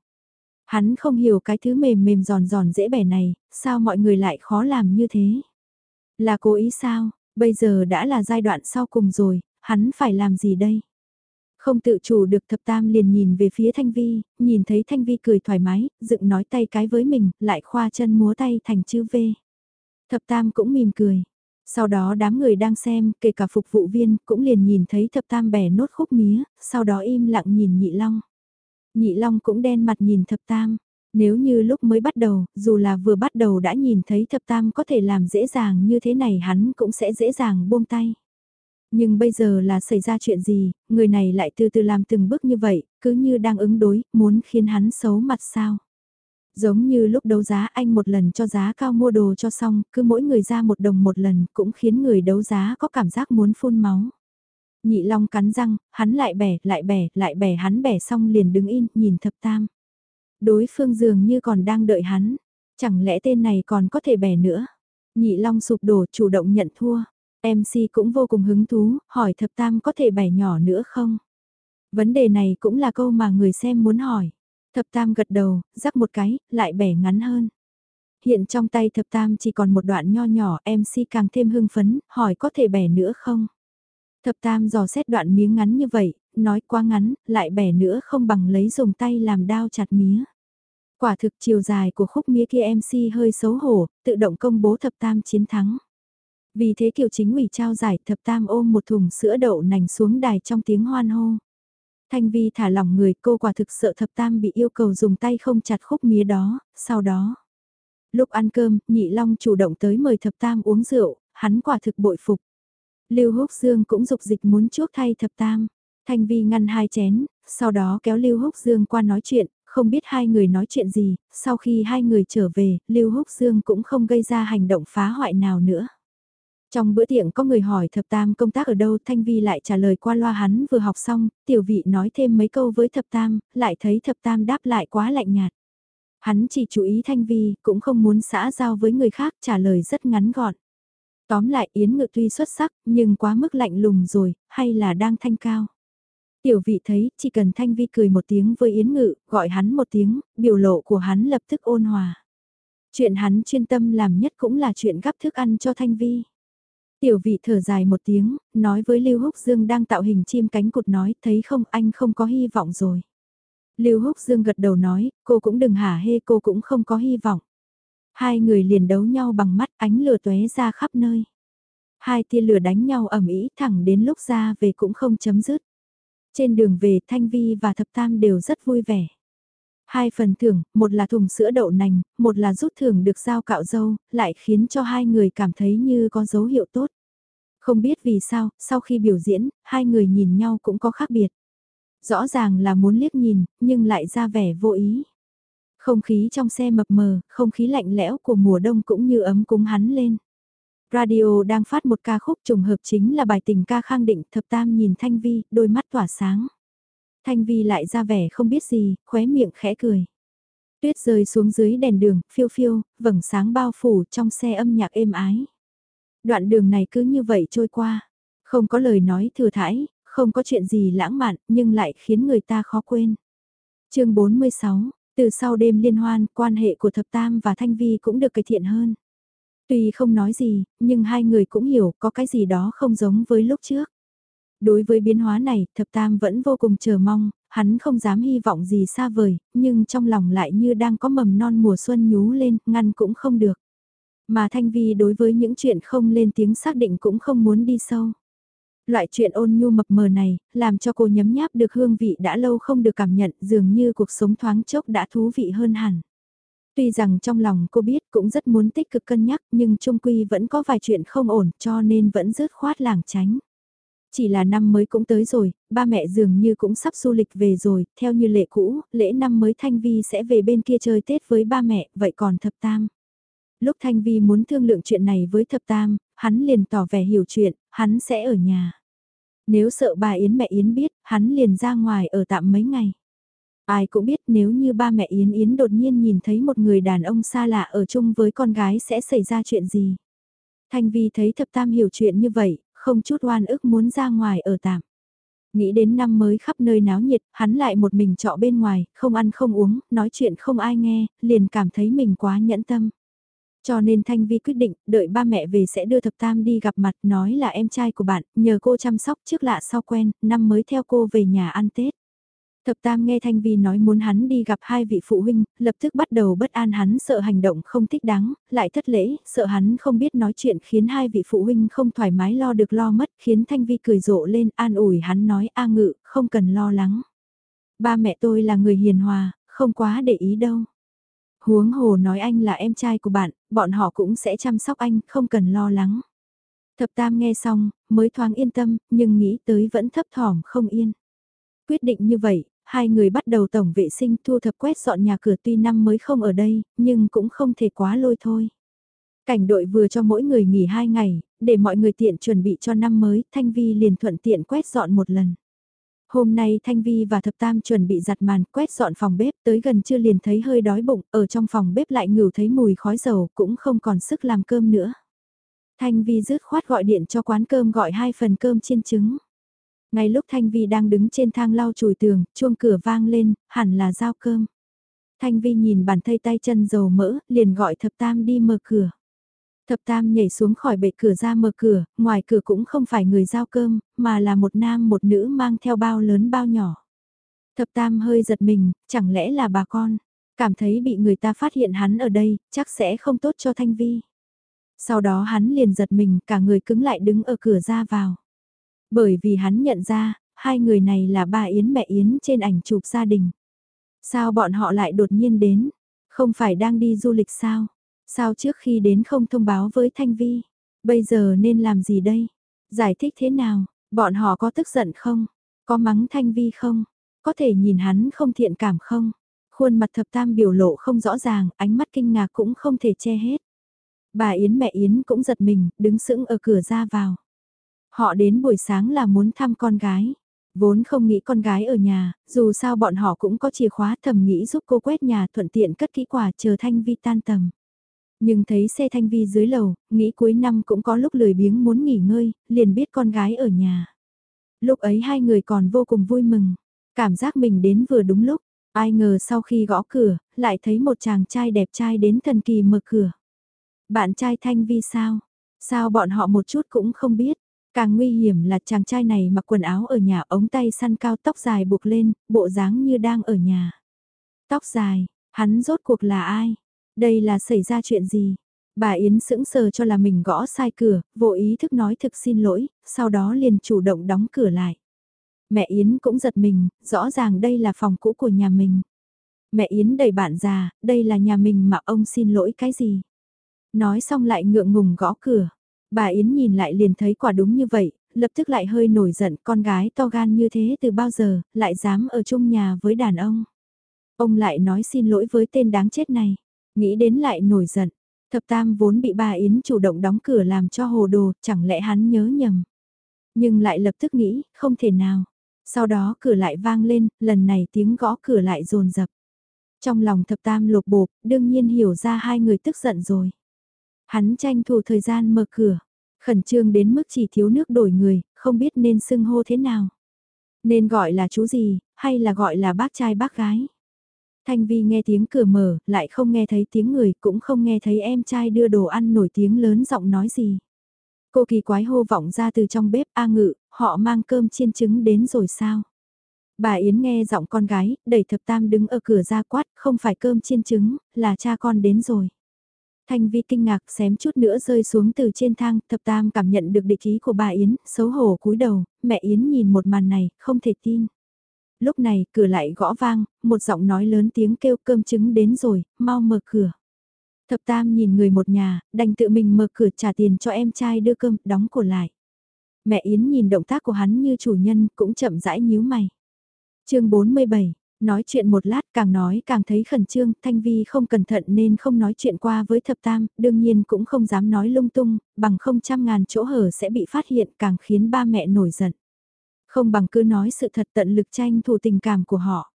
Hắn không hiểu cái thứ mềm mềm giòn giòn dễ bẻ này, sao mọi người lại khó làm như thế. Là cố ý sao, bây giờ đã là giai đoạn sau cùng rồi, hắn phải làm gì đây? Không tự chủ được thập tam liền nhìn về phía Thanh Vi, nhìn thấy Thanh Vi cười thoải mái, dựng nói tay cái với mình, lại khoa chân múa tay thành chữ V. Thập tam cũng mỉm cười. Sau đó đám người đang xem, kể cả phục vụ viên, cũng liền nhìn thấy thập tam bẻ nốt khúc mía, sau đó im lặng nhìn nhị long. Nhị long cũng đen mặt nhìn thập tam, nếu như lúc mới bắt đầu, dù là vừa bắt đầu đã nhìn thấy thập tam có thể làm dễ dàng như thế này hắn cũng sẽ dễ dàng buông tay. Nhưng bây giờ là xảy ra chuyện gì, người này lại từ từ làm từng bước như vậy, cứ như đang ứng đối, muốn khiến hắn xấu mặt sao. Giống như lúc đấu giá anh một lần cho giá cao mua đồ cho xong, cứ mỗi người ra một đồng một lần cũng khiến người đấu giá có cảm giác muốn phun máu. Nhị Long cắn răng, hắn lại bẻ, lại bẻ, lại bẻ hắn bẻ xong liền đứng in, nhìn thập tam. Đối phương dường như còn đang đợi hắn, chẳng lẽ tên này còn có thể bẻ nữa. Nhị Long sụp đổ chủ động nhận thua. MC cũng vô cùng hứng thú, hỏi thập tam có thể bẻ nhỏ nữa không? Vấn đề này cũng là câu mà người xem muốn hỏi. Thập tam gật đầu, rắc một cái, lại bẻ ngắn hơn. Hiện trong tay thập tam chỉ còn một đoạn nho nhỏ, MC càng thêm hưng phấn, hỏi có thể bẻ nữa không? Thập tam dò xét đoạn miếng ngắn như vậy, nói quá ngắn, lại bẻ nữa không bằng lấy dùng tay làm đao chặt mía. Quả thực chiều dài của khúc mía kia MC hơi xấu hổ, tự động công bố thập tam chiến thắng. Vì thế kiều chính ủy trao giải thập tam ôm một thùng sữa đậu nành xuống đài trong tiếng hoan hô. Thanh Vi thả lỏng người cô quả thực sợ thập tam bị yêu cầu dùng tay không chặt khúc mía đó, sau đó. Lúc ăn cơm, nhị long chủ động tới mời thập tam uống rượu, hắn quả thực bội phục. Lưu Húc Dương cũng dục dịch muốn chuốc thay thập tam. Thanh Vi ngăn hai chén, sau đó kéo Lưu Húc Dương qua nói chuyện, không biết hai người nói chuyện gì, sau khi hai người trở về, Lưu Húc Dương cũng không gây ra hành động phá hoại nào nữa. Trong bữa tiệc có người hỏi thập tam công tác ở đâu Thanh Vi lại trả lời qua loa hắn vừa học xong, tiểu vị nói thêm mấy câu với thập tam, lại thấy thập tam đáp lại quá lạnh nhạt. Hắn chỉ chú ý Thanh Vi, cũng không muốn xã giao với người khác trả lời rất ngắn gọn. Tóm lại Yến Ngự tuy xuất sắc, nhưng quá mức lạnh lùng rồi, hay là đang thanh cao. Tiểu vị thấy, chỉ cần Thanh Vi cười một tiếng với Yến Ngự, gọi hắn một tiếng, biểu lộ của hắn lập tức ôn hòa. Chuyện hắn chuyên tâm làm nhất cũng là chuyện gắp thức ăn cho Thanh Vi. Tiểu vị thở dài một tiếng, nói với Lưu Húc Dương đang tạo hình chim cánh cụt nói, thấy không anh không có hy vọng rồi. Lưu Húc Dương gật đầu nói, cô cũng đừng hả hê cô cũng không có hy vọng. Hai người liền đấu nhau bằng mắt ánh lửa tóe ra khắp nơi. Hai tia lửa đánh nhau ẩm ý thẳng đến lúc ra về cũng không chấm dứt. Trên đường về Thanh Vi và Thập Tam đều rất vui vẻ. Hai phần thưởng, một là thùng sữa đậu nành, một là rút thưởng được giao cạo dâu, lại khiến cho hai người cảm thấy như có dấu hiệu tốt. Không biết vì sao, sau khi biểu diễn, hai người nhìn nhau cũng có khác biệt. Rõ ràng là muốn liếc nhìn, nhưng lại ra vẻ vô ý. Không khí trong xe mập mờ, không khí lạnh lẽo của mùa đông cũng như ấm cúng hắn lên. Radio đang phát một ca khúc trùng hợp chính là bài tình ca khang định thập tam nhìn Thanh Vi, đôi mắt tỏa sáng. Thanh Vi lại ra vẻ không biết gì, khóe miệng khẽ cười. Tuyết rơi xuống dưới đèn đường, phiêu phiêu, vầng sáng bao phủ trong xe âm nhạc êm ái. Đoạn đường này cứ như vậy trôi qua, không có lời nói thừa thãi, không có chuyện gì lãng mạn, nhưng lại khiến người ta khó quên. chương 46, từ sau đêm liên hoan, quan hệ của Thập Tam và Thanh Vi cũng được cải thiện hơn. Tuy không nói gì, nhưng hai người cũng hiểu có cái gì đó không giống với lúc trước. Đối với biến hóa này, thập tam vẫn vô cùng chờ mong, hắn không dám hy vọng gì xa vời, nhưng trong lòng lại như đang có mầm non mùa xuân nhú lên, ngăn cũng không được. Mà Thanh Vi đối với những chuyện không lên tiếng xác định cũng không muốn đi sâu. Loại chuyện ôn nhu mập mờ này, làm cho cô nhấm nháp được hương vị đã lâu không được cảm nhận dường như cuộc sống thoáng chốc đã thú vị hơn hẳn. Tuy rằng trong lòng cô biết cũng rất muốn tích cực cân nhắc nhưng trung quy vẫn có vài chuyện không ổn cho nên vẫn rớt khoát làng tránh. Chỉ là năm mới cũng tới rồi, ba mẹ dường như cũng sắp du lịch về rồi, theo như lệ cũ, lễ năm mới Thanh Vi sẽ về bên kia chơi Tết với ba mẹ, vậy còn thập tam. Lúc Thanh Vi muốn thương lượng chuyện này với thập tam, hắn liền tỏ vẻ hiểu chuyện, hắn sẽ ở nhà. Nếu sợ bà Yến mẹ Yến biết, hắn liền ra ngoài ở tạm mấy ngày. Ai cũng biết nếu như ba mẹ Yến Yến đột nhiên nhìn thấy một người đàn ông xa lạ ở chung với con gái sẽ xảy ra chuyện gì. Thanh Vi thấy thập tam hiểu chuyện như vậy, không chút oan ức muốn ra ngoài ở tạm. Nghĩ đến năm mới khắp nơi náo nhiệt, hắn lại một mình trọ bên ngoài, không ăn không uống, nói chuyện không ai nghe, liền cảm thấy mình quá nhẫn tâm. Cho nên Thanh Vi quyết định, đợi ba mẹ về sẽ đưa thập tam đi gặp mặt, nói là em trai của bạn, nhờ cô chăm sóc trước lạ sau quen, năm mới theo cô về nhà ăn Tết. Thập Tam nghe Thanh Vi nói muốn hắn đi gặp hai vị phụ huynh, lập tức bắt đầu bất an hắn sợ hành động không thích đáng, lại thất lễ, sợ hắn không biết nói chuyện khiến hai vị phụ huynh không thoải mái lo được lo mất, khiến Thanh Vi cười rộ lên an ủi hắn nói A ngự, không cần lo lắng. Ba mẹ tôi là người hiền hòa, không quá để ý đâu. Huống hồ nói anh là em trai của bạn, bọn họ cũng sẽ chăm sóc anh, không cần lo lắng. Thập Tam nghe xong, mới thoáng yên tâm, nhưng nghĩ tới vẫn thấp thỏm không yên. Quyết định như vậy, hai người bắt đầu tổng vệ sinh thu thập quét dọn nhà cửa tuy năm mới không ở đây, nhưng cũng không thể quá lôi thôi. Cảnh đội vừa cho mỗi người nghỉ hai ngày, để mọi người tiện chuẩn bị cho năm mới, Thanh Vi liền thuận tiện quét dọn một lần. Hôm nay Thanh Vi và Thập Tam chuẩn bị giặt màn quét dọn phòng bếp tới gần chưa liền thấy hơi đói bụng, ở trong phòng bếp lại ngửi thấy mùi khói dầu cũng không còn sức làm cơm nữa. Thanh Vi rứt khoát gọi điện cho quán cơm gọi hai phần cơm chiên trứng. Ngay lúc Thanh Vi đang đứng trên thang lau chùi tường, chuông cửa vang lên, hẳn là giao cơm. Thanh Vi nhìn bàn tay tay chân dầu mỡ, liền gọi Thập Tam đi mở cửa. Thập Tam nhảy xuống khỏi bệ cửa ra mở cửa, ngoài cửa cũng không phải người giao cơm, mà là một nam một nữ mang theo bao lớn bao nhỏ. Thập Tam hơi giật mình, chẳng lẽ là bà con, cảm thấy bị người ta phát hiện hắn ở đây, chắc sẽ không tốt cho Thanh Vi. Sau đó hắn liền giật mình, cả người cứng lại đứng ở cửa ra vào. Bởi vì hắn nhận ra, hai người này là ba Yến mẹ Yến trên ảnh chụp gia đình. Sao bọn họ lại đột nhiên đến? Không phải đang đi du lịch sao? Sao trước khi đến không thông báo với Thanh Vi? Bây giờ nên làm gì đây? Giải thích thế nào? Bọn họ có tức giận không? Có mắng Thanh Vi không? Có thể nhìn hắn không thiện cảm không? Khuôn mặt thập tam biểu lộ không rõ ràng, ánh mắt kinh ngạc cũng không thể che hết. Bà Yến mẹ Yến cũng giật mình, đứng sững ở cửa ra vào. Họ đến buổi sáng là muốn thăm con gái. Vốn không nghĩ con gái ở nhà, dù sao bọn họ cũng có chìa khóa thầm nghĩ giúp cô quét nhà thuận tiện cất kỹ quả chờ Thanh Vi tan tầm. Nhưng thấy xe Thanh Vi dưới lầu, nghĩ cuối năm cũng có lúc lười biếng muốn nghỉ ngơi, liền biết con gái ở nhà. Lúc ấy hai người còn vô cùng vui mừng, cảm giác mình đến vừa đúng lúc, ai ngờ sau khi gõ cửa, lại thấy một chàng trai đẹp trai đến thần kỳ mở cửa. Bạn trai Thanh Vi sao? Sao bọn họ một chút cũng không biết? Càng nguy hiểm là chàng trai này mặc quần áo ở nhà ống tay săn cao tóc dài buộc lên, bộ dáng như đang ở nhà. Tóc dài, hắn rốt cuộc là ai? Đây là xảy ra chuyện gì? Bà Yến sững sờ cho là mình gõ sai cửa, vô ý thức nói thực xin lỗi, sau đó liền chủ động đóng cửa lại. Mẹ Yến cũng giật mình, rõ ràng đây là phòng cũ của nhà mình. Mẹ Yến đẩy bạn già, đây là nhà mình mà ông xin lỗi cái gì? Nói xong lại ngượng ngùng gõ cửa. Bà Yến nhìn lại liền thấy quả đúng như vậy, lập tức lại hơi nổi giận con gái to gan như thế từ bao giờ, lại dám ở chung nhà với đàn ông. Ông lại nói xin lỗi với tên đáng chết này, nghĩ đến lại nổi giận. Thập Tam vốn bị bà Yến chủ động đóng cửa làm cho hồ đồ, chẳng lẽ hắn nhớ nhầm. Nhưng lại lập tức nghĩ, không thể nào. Sau đó cửa lại vang lên, lần này tiếng gõ cửa lại rồn rập. Trong lòng thập tam lột bột, đương nhiên hiểu ra hai người tức giận rồi. Hắn tranh thủ thời gian mở cửa, khẩn trương đến mức chỉ thiếu nước đổi người, không biết nên xưng hô thế nào. Nên gọi là chú gì, hay là gọi là bác trai bác gái. Thanh Vi nghe tiếng cửa mở, lại không nghe thấy tiếng người, cũng không nghe thấy em trai đưa đồ ăn nổi tiếng lớn giọng nói gì. Cô kỳ quái hô vọng ra từ trong bếp A ngự, họ mang cơm chiên trứng đến rồi sao? Bà Yến nghe giọng con gái, đẩy thập tam đứng ở cửa ra quát, không phải cơm chiên trứng, là cha con đến rồi. Thanh Vi kinh ngạc xém chút nữa rơi xuống từ trên thang, thập tam cảm nhận được địch ý của bà Yến, xấu hổ cúi đầu, mẹ Yến nhìn một màn này, không thể tin. Lúc này, cửa lại gõ vang, một giọng nói lớn tiếng kêu cơm trứng đến rồi, mau mở cửa. Thập tam nhìn người một nhà, đành tự mình mở cửa trả tiền cho em trai đưa cơm, đóng cửa lại. Mẹ Yến nhìn động tác của hắn như chủ nhân, cũng chậm rãi nhíu mày. chương 47, Nói chuyện một lát càng nói càng thấy khẩn trương, Thanh Vi không cẩn thận nên không nói chuyện qua với thập tam, đương nhiên cũng không dám nói lung tung, bằng không trăm ngàn chỗ hở sẽ bị phát hiện càng khiến ba mẹ nổi giận. Không bằng cứ nói sự thật tận lực tranh thủ tình cảm của họ.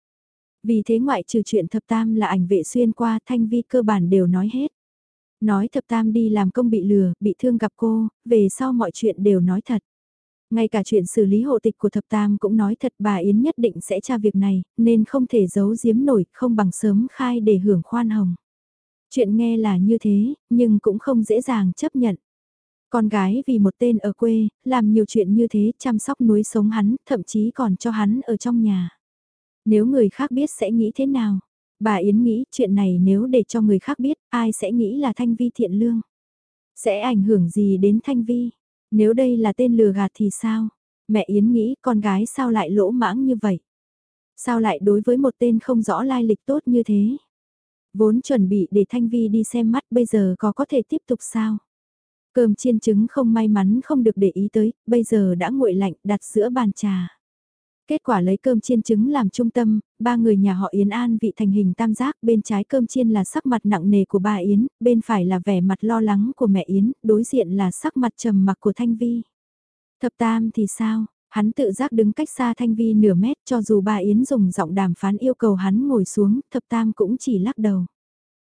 Vì thế ngoại trừ chuyện thập tam là ảnh vệ xuyên qua Thanh Vi cơ bản đều nói hết. Nói thập tam đi làm công bị lừa, bị thương gặp cô, về sau mọi chuyện đều nói thật. Ngay cả chuyện xử lý hộ tịch của thập tam cũng nói thật bà Yến nhất định sẽ tra việc này, nên không thể giấu giếm nổi, không bằng sớm khai để hưởng khoan hồng. Chuyện nghe là như thế, nhưng cũng không dễ dàng chấp nhận. Con gái vì một tên ở quê, làm nhiều chuyện như thế, chăm sóc núi sống hắn, thậm chí còn cho hắn ở trong nhà. Nếu người khác biết sẽ nghĩ thế nào? Bà Yến nghĩ chuyện này nếu để cho người khác biết, ai sẽ nghĩ là Thanh Vi thiện lương? Sẽ ảnh hưởng gì đến Thanh Vi? Nếu đây là tên lừa gạt thì sao? Mẹ Yến nghĩ con gái sao lại lỗ mãng như vậy? Sao lại đối với một tên không rõ lai lịch tốt như thế? Vốn chuẩn bị để Thanh Vi đi xem mắt bây giờ có có thể tiếp tục sao? Cơm chiên trứng không may mắn không được để ý tới, bây giờ đã nguội lạnh đặt giữa bàn trà. Kết quả lấy cơm chiên trứng làm trung tâm, ba người nhà họ Yến An vị thành hình tam giác, bên trái cơm chiên là sắc mặt nặng nề của bà Yến, bên phải là vẻ mặt lo lắng của mẹ Yến, đối diện là sắc mặt trầm mặc của Thanh Vi. Thập tam thì sao? Hắn tự giác đứng cách xa Thanh Vi nửa mét cho dù bà Yến dùng giọng đàm phán yêu cầu hắn ngồi xuống, thập tam cũng chỉ lắc đầu.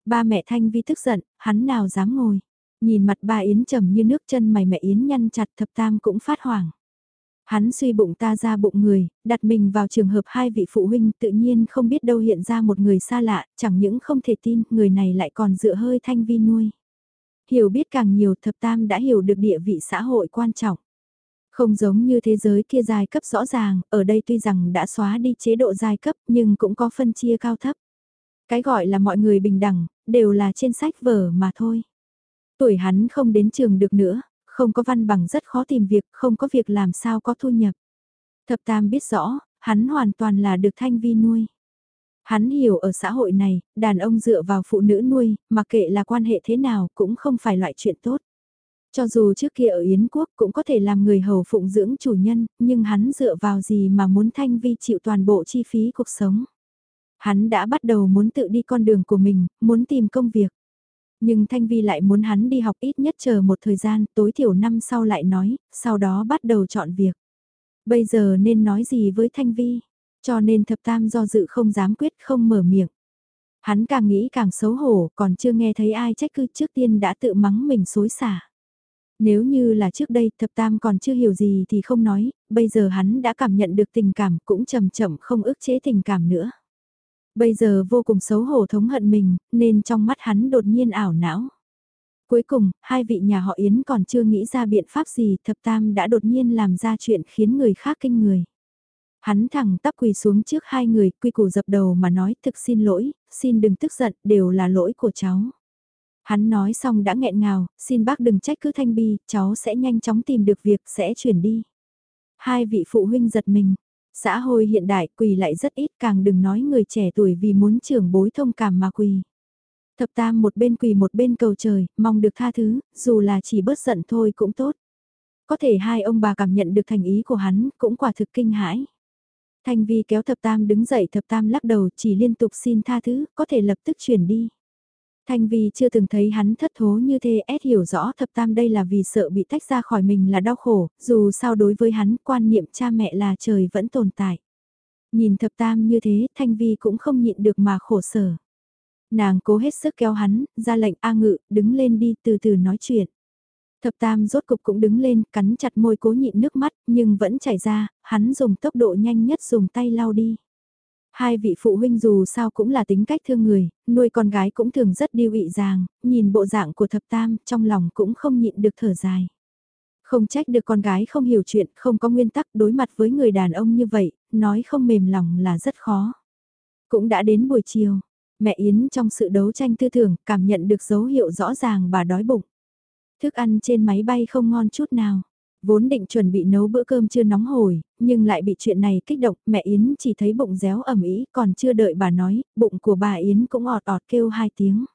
Ba mẹ Thanh Vi tức giận, hắn nào dám ngồi. Nhìn mặt bà Yến trầm như nước chân mày mẹ Yến nhăn chặt thập tam cũng phát hoảng. Hắn suy bụng ta ra bụng người, đặt mình vào trường hợp hai vị phụ huynh tự nhiên không biết đâu hiện ra một người xa lạ, chẳng những không thể tin người này lại còn dựa hơi thanh vi nuôi. Hiểu biết càng nhiều thập tam đã hiểu được địa vị xã hội quan trọng. Không giống như thế giới kia giai cấp rõ ràng, ở đây tuy rằng đã xóa đi chế độ giai cấp nhưng cũng có phân chia cao thấp. Cái gọi là mọi người bình đẳng, đều là trên sách vở mà thôi. Tuổi hắn không đến trường được nữa, không có văn bằng rất khó tìm việc, không có việc làm sao có thu nhập. Thập Tam biết rõ, hắn hoàn toàn là được Thanh Vi nuôi. Hắn hiểu ở xã hội này, đàn ông dựa vào phụ nữ nuôi, mặc kệ là quan hệ thế nào cũng không phải loại chuyện tốt. Cho dù trước kia ở Yến Quốc cũng có thể làm người hầu phụng dưỡng chủ nhân, nhưng hắn dựa vào gì mà muốn Thanh Vi chịu toàn bộ chi phí cuộc sống. Hắn đã bắt đầu muốn tự đi con đường của mình, muốn tìm công việc. Nhưng Thanh Vi lại muốn hắn đi học ít nhất chờ một thời gian, tối thiểu năm sau lại nói, sau đó bắt đầu chọn việc. Bây giờ nên nói gì với Thanh Vi? Cho nên thập tam do dự không dám quyết không mở miệng. Hắn càng nghĩ càng xấu hổ, còn chưa nghe thấy ai trách cứ trước tiên đã tự mắng mình xối xả. Nếu như là trước đây thập tam còn chưa hiểu gì thì không nói, bây giờ hắn đã cảm nhận được tình cảm cũng chậm chậm không ức chế tình cảm nữa. Bây giờ vô cùng xấu hổ thống hận mình, nên trong mắt hắn đột nhiên ảo não. Cuối cùng, hai vị nhà họ Yến còn chưa nghĩ ra biện pháp gì, thập tam đã đột nhiên làm ra chuyện khiến người khác kinh người. Hắn thẳng tắp quỳ xuống trước hai người, quy củ dập đầu mà nói thực xin lỗi, xin đừng tức giận, đều là lỗi của cháu. Hắn nói xong đã nghẹn ngào, xin bác đừng trách cứ thanh bi, cháu sẽ nhanh chóng tìm được việc, sẽ chuyển đi. Hai vị phụ huynh giật mình, Xã hội hiện đại quỳ lại rất ít càng đừng nói người trẻ tuổi vì muốn trưởng bối thông cảm mà quỳ. Thập tam một bên quỳ một bên cầu trời, mong được tha thứ, dù là chỉ bớt giận thôi cũng tốt. Có thể hai ông bà cảm nhận được thành ý của hắn, cũng quả thực kinh hãi. Thanh Vi kéo thập tam đứng dậy thập tam lắc đầu chỉ liên tục xin tha thứ, có thể lập tức chuyển đi. Thanh Vi chưa từng thấy hắn thất thố như thế ép hiểu rõ thập tam đây là vì sợ bị tách ra khỏi mình là đau khổ, dù sao đối với hắn quan niệm cha mẹ là trời vẫn tồn tại. Nhìn thập tam như thế Thanh Vi cũng không nhịn được mà khổ sở. Nàng cố hết sức kéo hắn, ra lệnh A ngự, đứng lên đi từ từ nói chuyện. Thập tam rốt cục cũng đứng lên, cắn chặt môi cố nhịn nước mắt, nhưng vẫn chảy ra, hắn dùng tốc độ nhanh nhất dùng tay lau đi. Hai vị phụ huynh dù sao cũng là tính cách thương người, nuôi con gái cũng thường rất điêu ị dàng, nhìn bộ dạng của thập tam trong lòng cũng không nhịn được thở dài. Không trách được con gái không hiểu chuyện, không có nguyên tắc đối mặt với người đàn ông như vậy, nói không mềm lòng là rất khó. Cũng đã đến buổi chiều, mẹ Yến trong sự đấu tranh tư tưởng cảm nhận được dấu hiệu rõ ràng bà đói bụng. Thức ăn trên máy bay không ngon chút nào. Vốn định chuẩn bị nấu bữa cơm chưa nóng hổi, nhưng lại bị chuyện này kích động, mẹ Yến chỉ thấy bụng réo ẩm ý, còn chưa đợi bà nói, bụng của bà Yến cũng ọt ọt kêu hai tiếng.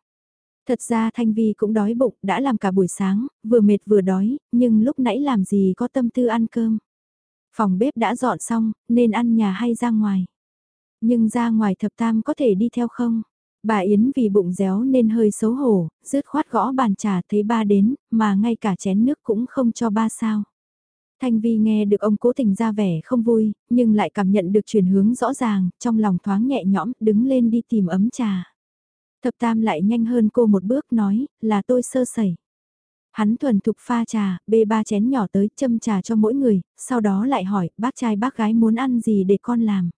Thật ra Thanh Vi cũng đói bụng, đã làm cả buổi sáng, vừa mệt vừa đói, nhưng lúc nãy làm gì có tâm tư ăn cơm. Phòng bếp đã dọn xong, nên ăn nhà hay ra ngoài. Nhưng ra ngoài thập tam có thể đi theo không? Bà Yến vì bụng réo nên hơi xấu hổ, rứt khoát gõ bàn trà thấy ba đến, mà ngay cả chén nước cũng không cho ba sao. Thanh Vi nghe được ông cố tình ra vẻ không vui, nhưng lại cảm nhận được chuyển hướng rõ ràng, trong lòng thoáng nhẹ nhõm, đứng lên đi tìm ấm trà. Thập Tam lại nhanh hơn cô một bước nói, là tôi sơ sẩy. Hắn thuần thục pha trà, bê ba chén nhỏ tới châm trà cho mỗi người, sau đó lại hỏi bác trai bác gái muốn ăn gì để con làm.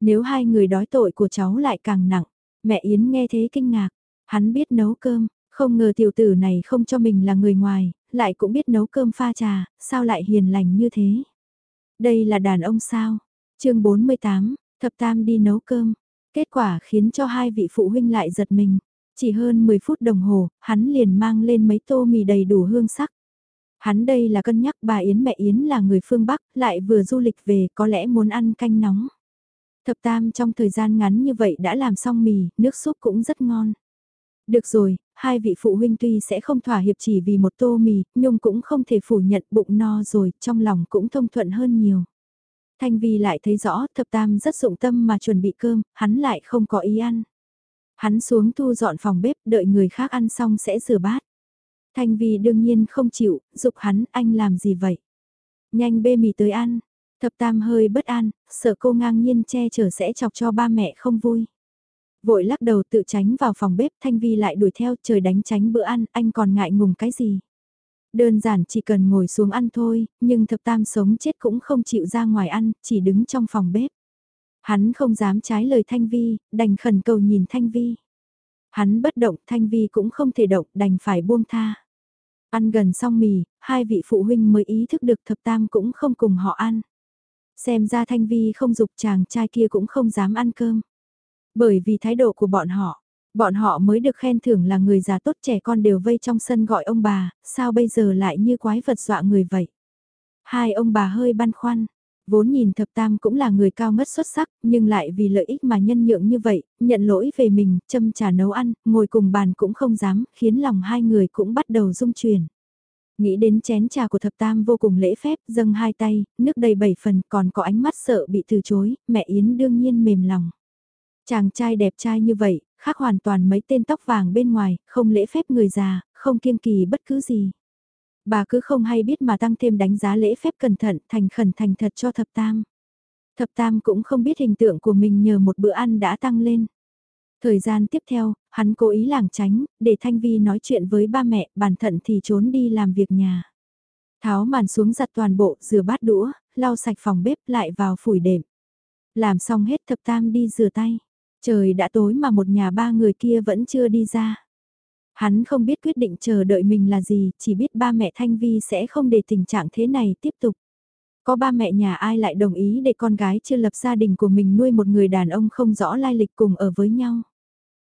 Nếu hai người đói tội của cháu lại càng nặng, mẹ Yến nghe thế kinh ngạc, hắn biết nấu cơm, không ngờ tiểu tử này không cho mình là người ngoài, lại cũng biết nấu cơm pha trà, sao lại hiền lành như thế. Đây là đàn ông sao? chương 48, thập tam đi nấu cơm. Kết quả khiến cho hai vị phụ huynh lại giật mình. Chỉ hơn 10 phút đồng hồ, hắn liền mang lên mấy tô mì đầy đủ hương sắc. Hắn đây là cân nhắc bà Yến mẹ Yến là người phương Bắc, lại vừa du lịch về có lẽ muốn ăn canh nóng. Thập tam trong thời gian ngắn như vậy đã làm xong mì, nước súp cũng rất ngon. Được rồi, hai vị phụ huynh tuy sẽ không thỏa hiệp chỉ vì một tô mì, nhưng cũng không thể phủ nhận bụng no rồi, trong lòng cũng thông thuận hơn nhiều. Thanh Vi lại thấy rõ thập tam rất dụng tâm mà chuẩn bị cơm, hắn lại không có ý ăn. Hắn xuống thu dọn phòng bếp đợi người khác ăn xong sẽ rửa bát. Thanh Vi đương nhiên không chịu, dục hắn anh làm gì vậy? Nhanh bê mì tới ăn. Thập tam hơi bất an, sợ cô ngang nhiên che chở sẽ chọc cho ba mẹ không vui. Vội lắc đầu tự tránh vào phòng bếp Thanh Vi lại đuổi theo trời đánh tránh bữa ăn, anh còn ngại ngùng cái gì? Đơn giản chỉ cần ngồi xuống ăn thôi, nhưng thập tam sống chết cũng không chịu ra ngoài ăn, chỉ đứng trong phòng bếp. Hắn không dám trái lời Thanh Vi, đành khẩn cầu nhìn Thanh Vi. Hắn bất động, Thanh Vi cũng không thể động, đành phải buông tha. Ăn gần xong mì, hai vị phụ huynh mới ý thức được thập tam cũng không cùng họ ăn. Xem ra Thanh Vi không dục chàng trai kia cũng không dám ăn cơm. Bởi vì thái độ của bọn họ, bọn họ mới được khen thưởng là người già tốt trẻ con đều vây trong sân gọi ông bà, sao bây giờ lại như quái vật dọa người vậy? Hai ông bà hơi băn khoăn, vốn nhìn thập tam cũng là người cao mất xuất sắc, nhưng lại vì lợi ích mà nhân nhượng như vậy, nhận lỗi về mình, châm trà nấu ăn, ngồi cùng bàn cũng không dám, khiến lòng hai người cũng bắt đầu rung chuyển. Nghĩ đến chén trà của thập tam vô cùng lễ phép, dâng hai tay, nước đầy bảy phần, còn có ánh mắt sợ bị từ chối, mẹ Yến đương nhiên mềm lòng. Chàng trai đẹp trai như vậy, khác hoàn toàn mấy tên tóc vàng bên ngoài, không lễ phép người già, không kiêng kỳ bất cứ gì. Bà cứ không hay biết mà tăng thêm đánh giá lễ phép cẩn thận, thành khẩn thành thật cho thập tam. Thập tam cũng không biết hình tượng của mình nhờ một bữa ăn đã tăng lên. Thời gian tiếp theo, hắn cố ý lảng tránh, để Thanh Vi nói chuyện với ba mẹ, bản thận thì trốn đi làm việc nhà. Tháo màn xuống giặt toàn bộ, rửa bát đũa, lau sạch phòng bếp lại vào phủi đệm. Làm xong hết thập tam đi rửa tay. Trời đã tối mà một nhà ba người kia vẫn chưa đi ra. Hắn không biết quyết định chờ đợi mình là gì, chỉ biết ba mẹ Thanh Vi sẽ không để tình trạng thế này tiếp tục. Có ba mẹ nhà ai lại đồng ý để con gái chưa lập gia đình của mình nuôi một người đàn ông không rõ lai lịch cùng ở với nhau.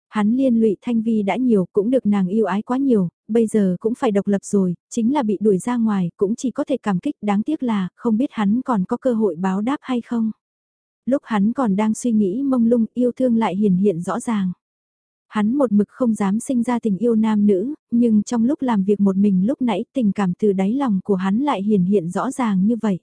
Hắn liên lụy Thanh Vi đã nhiều cũng được nàng yêu ái quá nhiều, bây giờ cũng phải độc lập rồi, chính là bị đuổi ra ngoài cũng chỉ có thể cảm kích đáng tiếc là không biết hắn còn có cơ hội báo đáp hay không. Lúc hắn còn đang suy nghĩ mông lung yêu thương lại hiển hiện rõ ràng. Hắn một mực không dám sinh ra tình yêu nam nữ, nhưng trong lúc làm việc một mình lúc nãy tình cảm từ đáy lòng của hắn lại hiển hiện rõ ràng như vậy.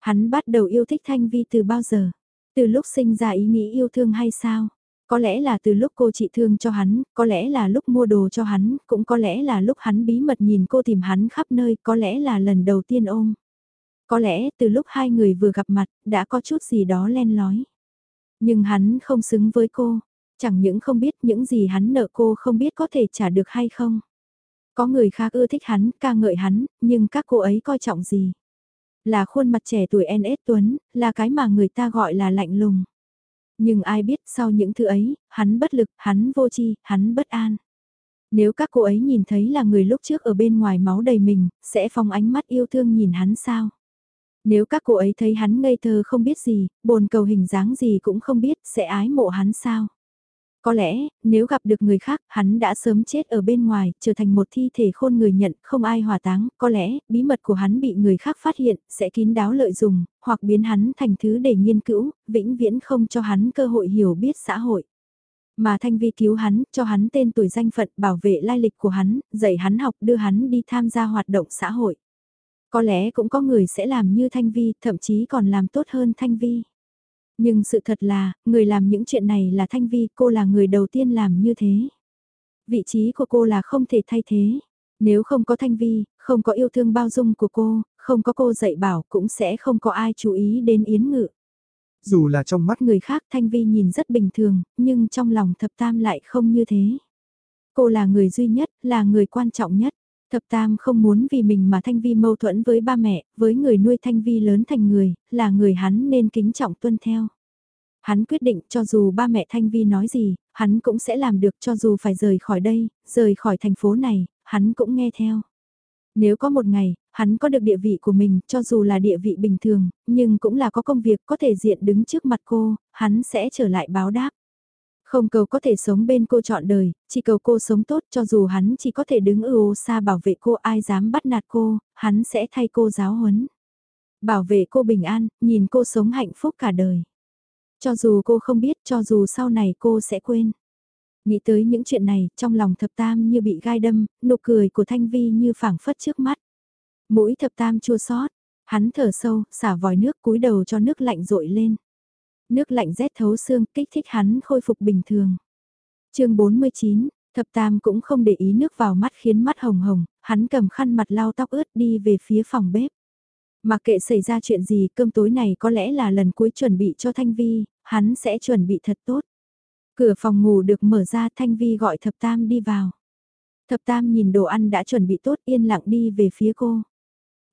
Hắn bắt đầu yêu thích Thanh Vi từ bao giờ? Từ lúc sinh ra ý nghĩ yêu thương hay sao? Có lẽ là từ lúc cô trị thương cho hắn, có lẽ là lúc mua đồ cho hắn, cũng có lẽ là lúc hắn bí mật nhìn cô tìm hắn khắp nơi, có lẽ là lần đầu tiên ôm. Có lẽ từ lúc hai người vừa gặp mặt, đã có chút gì đó len lói. Nhưng hắn không xứng với cô, chẳng những không biết những gì hắn nợ cô không biết có thể trả được hay không. Có người khác ưa thích hắn, ca ngợi hắn, nhưng các cô ấy coi trọng gì? Là khuôn mặt trẻ tuổi NS Tuấn, là cái mà người ta gọi là lạnh lùng. Nhưng ai biết sau những thứ ấy, hắn bất lực, hắn vô chi, hắn bất an. Nếu các cô ấy nhìn thấy là người lúc trước ở bên ngoài máu đầy mình, sẽ phong ánh mắt yêu thương nhìn hắn sao? Nếu các cô ấy thấy hắn ngây thơ không biết gì, bồn cầu hình dáng gì cũng không biết, sẽ ái mộ hắn sao? Có lẽ, nếu gặp được người khác, hắn đã sớm chết ở bên ngoài, trở thành một thi thể khôn người nhận, không ai hỏa táng, có lẽ, bí mật của hắn bị người khác phát hiện, sẽ kín đáo lợi dụng, hoặc biến hắn thành thứ để nghiên cứu, vĩnh viễn không cho hắn cơ hội hiểu biết xã hội. Mà Thanh Vi cứu hắn, cho hắn tên tuổi danh phận, bảo vệ lai lịch của hắn, dạy hắn học, đưa hắn đi tham gia hoạt động xã hội. Có lẽ cũng có người sẽ làm như Thanh Vi, thậm chí còn làm tốt hơn Thanh Vi. Nhưng sự thật là, người làm những chuyện này là Thanh Vi, cô là người đầu tiên làm như thế. Vị trí của cô là không thể thay thế. Nếu không có Thanh Vi, không có yêu thương bao dung của cô, không có cô dạy bảo cũng sẽ không có ai chú ý đến Yến Ngự. Dù là trong mắt người khác Thanh Vi nhìn rất bình thường, nhưng trong lòng thập tam lại không như thế. Cô là người duy nhất, là người quan trọng nhất. Thập Tam không muốn vì mình mà Thanh Vi mâu thuẫn với ba mẹ, với người nuôi Thanh Vi lớn thành người, là người hắn nên kính trọng tuân theo. Hắn quyết định cho dù ba mẹ Thanh Vi nói gì, hắn cũng sẽ làm được cho dù phải rời khỏi đây, rời khỏi thành phố này, hắn cũng nghe theo. Nếu có một ngày, hắn có được địa vị của mình, cho dù là địa vị bình thường, nhưng cũng là có công việc có thể diện đứng trước mặt cô, hắn sẽ trở lại báo đáp. Không cầu có thể sống bên cô trọn đời, chỉ cầu cô sống tốt cho dù hắn chỉ có thể đứng ưu xa bảo vệ cô ai dám bắt nạt cô, hắn sẽ thay cô giáo huấn. Bảo vệ cô bình an, nhìn cô sống hạnh phúc cả đời. Cho dù cô không biết, cho dù sau này cô sẽ quên. Nghĩ tới những chuyện này, trong lòng thập tam như bị gai đâm, nụ cười của Thanh Vi như phảng phất trước mắt. Mũi thập tam chua xót hắn thở sâu, xả vòi nước cúi đầu cho nước lạnh rội lên. Nước lạnh rét thấu xương kích thích hắn khôi phục bình thường. chương 49, thập tam cũng không để ý nước vào mắt khiến mắt hồng hồng, hắn cầm khăn mặt lau tóc ướt đi về phía phòng bếp. Mà kệ xảy ra chuyện gì cơm tối này có lẽ là lần cuối chuẩn bị cho Thanh Vi, hắn sẽ chuẩn bị thật tốt. Cửa phòng ngủ được mở ra Thanh Vi gọi thập tam đi vào. Thập tam nhìn đồ ăn đã chuẩn bị tốt yên lặng đi về phía cô.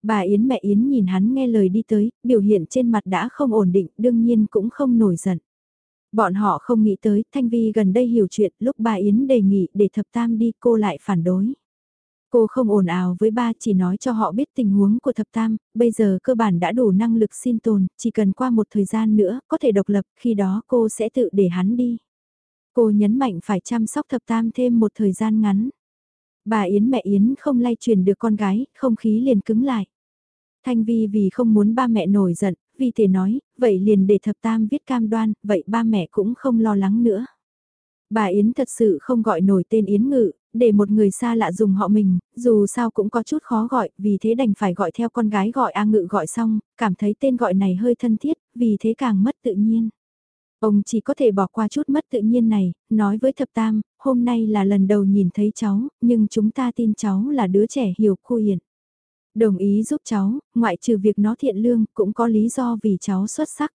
Bà Yến mẹ Yến nhìn hắn nghe lời đi tới, biểu hiện trên mặt đã không ổn định, đương nhiên cũng không nổi giận. Bọn họ không nghĩ tới, Thanh Vi gần đây hiểu chuyện, lúc bà Yến đề nghị để thập tam đi cô lại phản đối. Cô không ồn ào với ba chỉ nói cho họ biết tình huống của thập tam, bây giờ cơ bản đã đủ năng lực sinh tồn, chỉ cần qua một thời gian nữa có thể độc lập, khi đó cô sẽ tự để hắn đi. Cô nhấn mạnh phải chăm sóc thập tam thêm một thời gian ngắn. Bà Yến mẹ Yến không lay truyền được con gái, không khí liền cứng lại. Thanh Vi vì không muốn ba mẹ nổi giận, vì thể nói, vậy liền để thập tam viết cam đoan, vậy ba mẹ cũng không lo lắng nữa. Bà Yến thật sự không gọi nổi tên Yến Ngự, để một người xa lạ dùng họ mình, dù sao cũng có chút khó gọi, vì thế đành phải gọi theo con gái gọi A Ngự gọi xong, cảm thấy tên gọi này hơi thân thiết, vì thế càng mất tự nhiên. Ông chỉ có thể bỏ qua chút mất tự nhiên này, nói với thập tam, hôm nay là lần đầu nhìn thấy cháu, nhưng chúng ta tin cháu là đứa trẻ hiểu khu hiển. Đồng ý giúp cháu, ngoại trừ việc nó thiện lương, cũng có lý do vì cháu xuất sắc.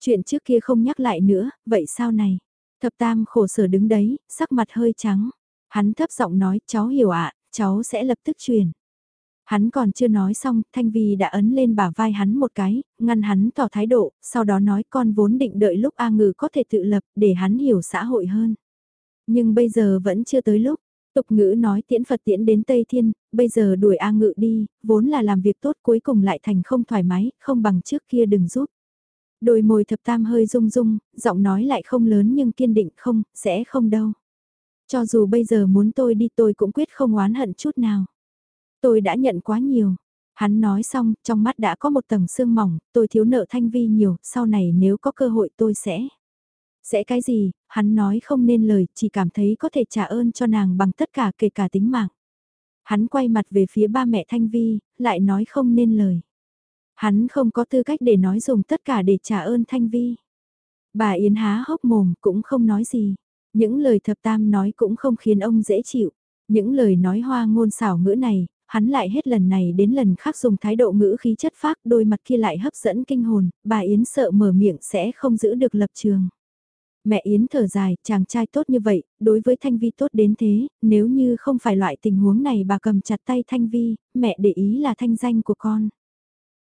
Chuyện trước kia không nhắc lại nữa, vậy sao này? Thập tam khổ sở đứng đấy, sắc mặt hơi trắng. Hắn thấp giọng nói, cháu hiểu ạ, cháu sẽ lập tức truyền. Hắn còn chưa nói xong, Thanh Vi đã ấn lên bả vai hắn một cái, ngăn hắn tỏ thái độ, sau đó nói con vốn định đợi lúc A Ngừ có thể tự lập, để hắn hiểu xã hội hơn. Nhưng bây giờ vẫn chưa tới lúc, tục ngữ nói tiễn Phật tiễn đến Tây Thiên, bây giờ đuổi A Ngự đi, vốn là làm việc tốt cuối cùng lại thành không thoải mái, không bằng trước kia đừng giúp. Đôi môi thập tam hơi rung rung, giọng nói lại không lớn nhưng kiên định không, sẽ không đâu. Cho dù bây giờ muốn tôi đi tôi cũng quyết không oán hận chút nào. Tôi đã nhận quá nhiều. Hắn nói xong, trong mắt đã có một tầng sương mỏng, tôi thiếu nợ Thanh Vi nhiều, sau này nếu có cơ hội tôi sẽ... Sẽ cái gì, hắn nói không nên lời, chỉ cảm thấy có thể trả ơn cho nàng bằng tất cả kể cả tính mạng. Hắn quay mặt về phía ba mẹ Thanh Vi, lại nói không nên lời. Hắn không có tư cách để nói dùng tất cả để trả ơn Thanh Vi. Bà Yến há hốc mồm cũng không nói gì. Những lời thập tam nói cũng không khiến ông dễ chịu. Những lời nói hoa ngôn xảo ngữ này, hắn lại hết lần này đến lần khác dùng thái độ ngữ khí chất phác đôi mặt kia lại hấp dẫn kinh hồn, bà Yến sợ mở miệng sẽ không giữ được lập trường. Mẹ Yến thở dài, chàng trai tốt như vậy, đối với Thanh Vi tốt đến thế, nếu như không phải loại tình huống này bà cầm chặt tay Thanh Vi, mẹ để ý là thanh danh của con.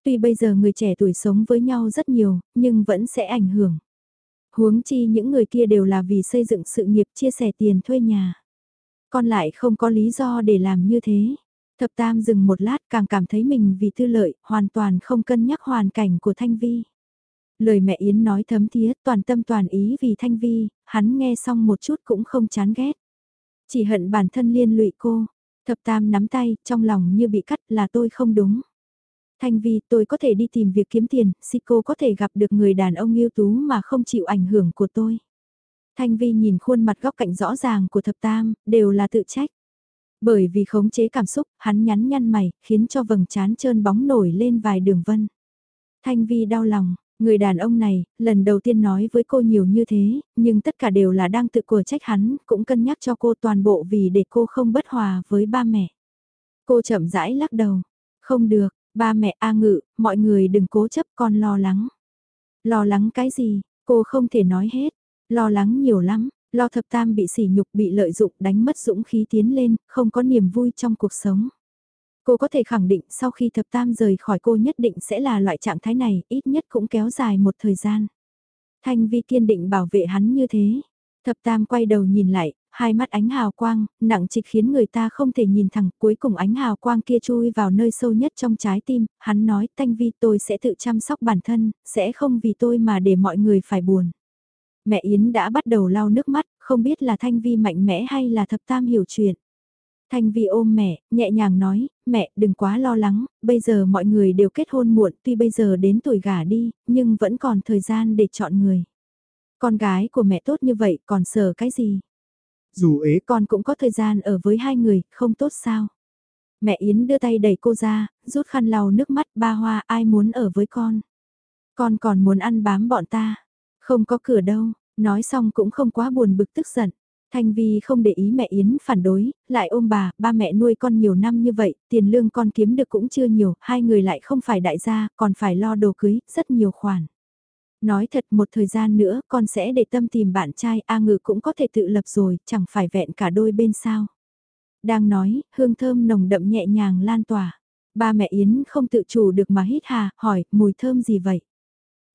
Tuy bây giờ người trẻ tuổi sống với nhau rất nhiều, nhưng vẫn sẽ ảnh hưởng. Huống chi những người kia đều là vì xây dựng sự nghiệp chia sẻ tiền thuê nhà. Con lại không có lý do để làm như thế. Thập Tam dừng một lát càng cảm thấy mình vì tư lợi, hoàn toàn không cân nhắc hoàn cảnh của Thanh Vi. Lời mẹ Yến nói thấm thía, toàn tâm toàn ý vì Thanh Vi, hắn nghe xong một chút cũng không chán ghét. Chỉ hận bản thân liên lụy cô. Thập Tam nắm tay, trong lòng như bị cắt là tôi không đúng. Thanh Vi, tôi có thể đi tìm việc kiếm tiền, si cô có thể gặp được người đàn ông yêu tú mà không chịu ảnh hưởng của tôi. Thanh Vi nhìn khuôn mặt góc cạnh rõ ràng của thập tam, đều là tự trách. Bởi vì khống chế cảm xúc, hắn nhắn nhăn mày, khiến cho vầng trán trơn bóng nổi lên vài đường vân. Thanh Vi đau lòng, người đàn ông này, lần đầu tiên nói với cô nhiều như thế, nhưng tất cả đều là đang tự của trách hắn, cũng cân nhắc cho cô toàn bộ vì để cô không bất hòa với ba mẹ. Cô chậm rãi lắc đầu, không được, ba mẹ A ngự, mọi người đừng cố chấp con lo lắng. Lo lắng cái gì, cô không thể nói hết, lo lắng nhiều lắm, Lo thập tam bị sỉ nhục bị lợi dụng đánh mất dũng khí tiến lên, không có niềm vui trong cuộc sống. Cô có thể khẳng định sau khi thập tam rời khỏi cô nhất định sẽ là loại trạng thái này, ít nhất cũng kéo dài một thời gian. Thanh Vi kiên định bảo vệ hắn như thế. Thập tam quay đầu nhìn lại, hai mắt ánh hào quang, nặng trịch khiến người ta không thể nhìn thẳng, cuối cùng ánh hào quang kia chui vào nơi sâu nhất trong trái tim, hắn nói, Thanh Vi tôi sẽ tự chăm sóc bản thân, sẽ không vì tôi mà để mọi người phải buồn. Mẹ Yến đã bắt đầu lau nước mắt, không biết là Thanh Vi mạnh mẽ hay là thập tam hiểu chuyện. Thanh Vi ôm mẹ, nhẹ nhàng nói, mẹ đừng quá lo lắng, bây giờ mọi người đều kết hôn muộn tuy bây giờ đến tuổi gả đi, nhưng vẫn còn thời gian để chọn người. Con gái của mẹ tốt như vậy còn sợ cái gì? Dù ế con cũng có thời gian ở với hai người, không tốt sao? Mẹ Yến đưa tay đẩy cô ra, rút khăn lau nước mắt ba hoa ai muốn ở với con. Con còn muốn ăn bám bọn ta. Không có cửa đâu, nói xong cũng không quá buồn bực tức giận. Thanh Vi không để ý mẹ Yến phản đối, lại ôm bà, ba mẹ nuôi con nhiều năm như vậy, tiền lương con kiếm được cũng chưa nhiều, hai người lại không phải đại gia, còn phải lo đồ cưới, rất nhiều khoản. Nói thật một thời gian nữa con sẽ để tâm tìm bạn trai A ngự cũng có thể tự lập rồi, chẳng phải vẹn cả đôi bên sao. Đang nói, hương thơm nồng đậm nhẹ nhàng lan tỏa. Ba mẹ Yến không tự chủ được mà hít hà, hỏi, mùi thơm gì vậy?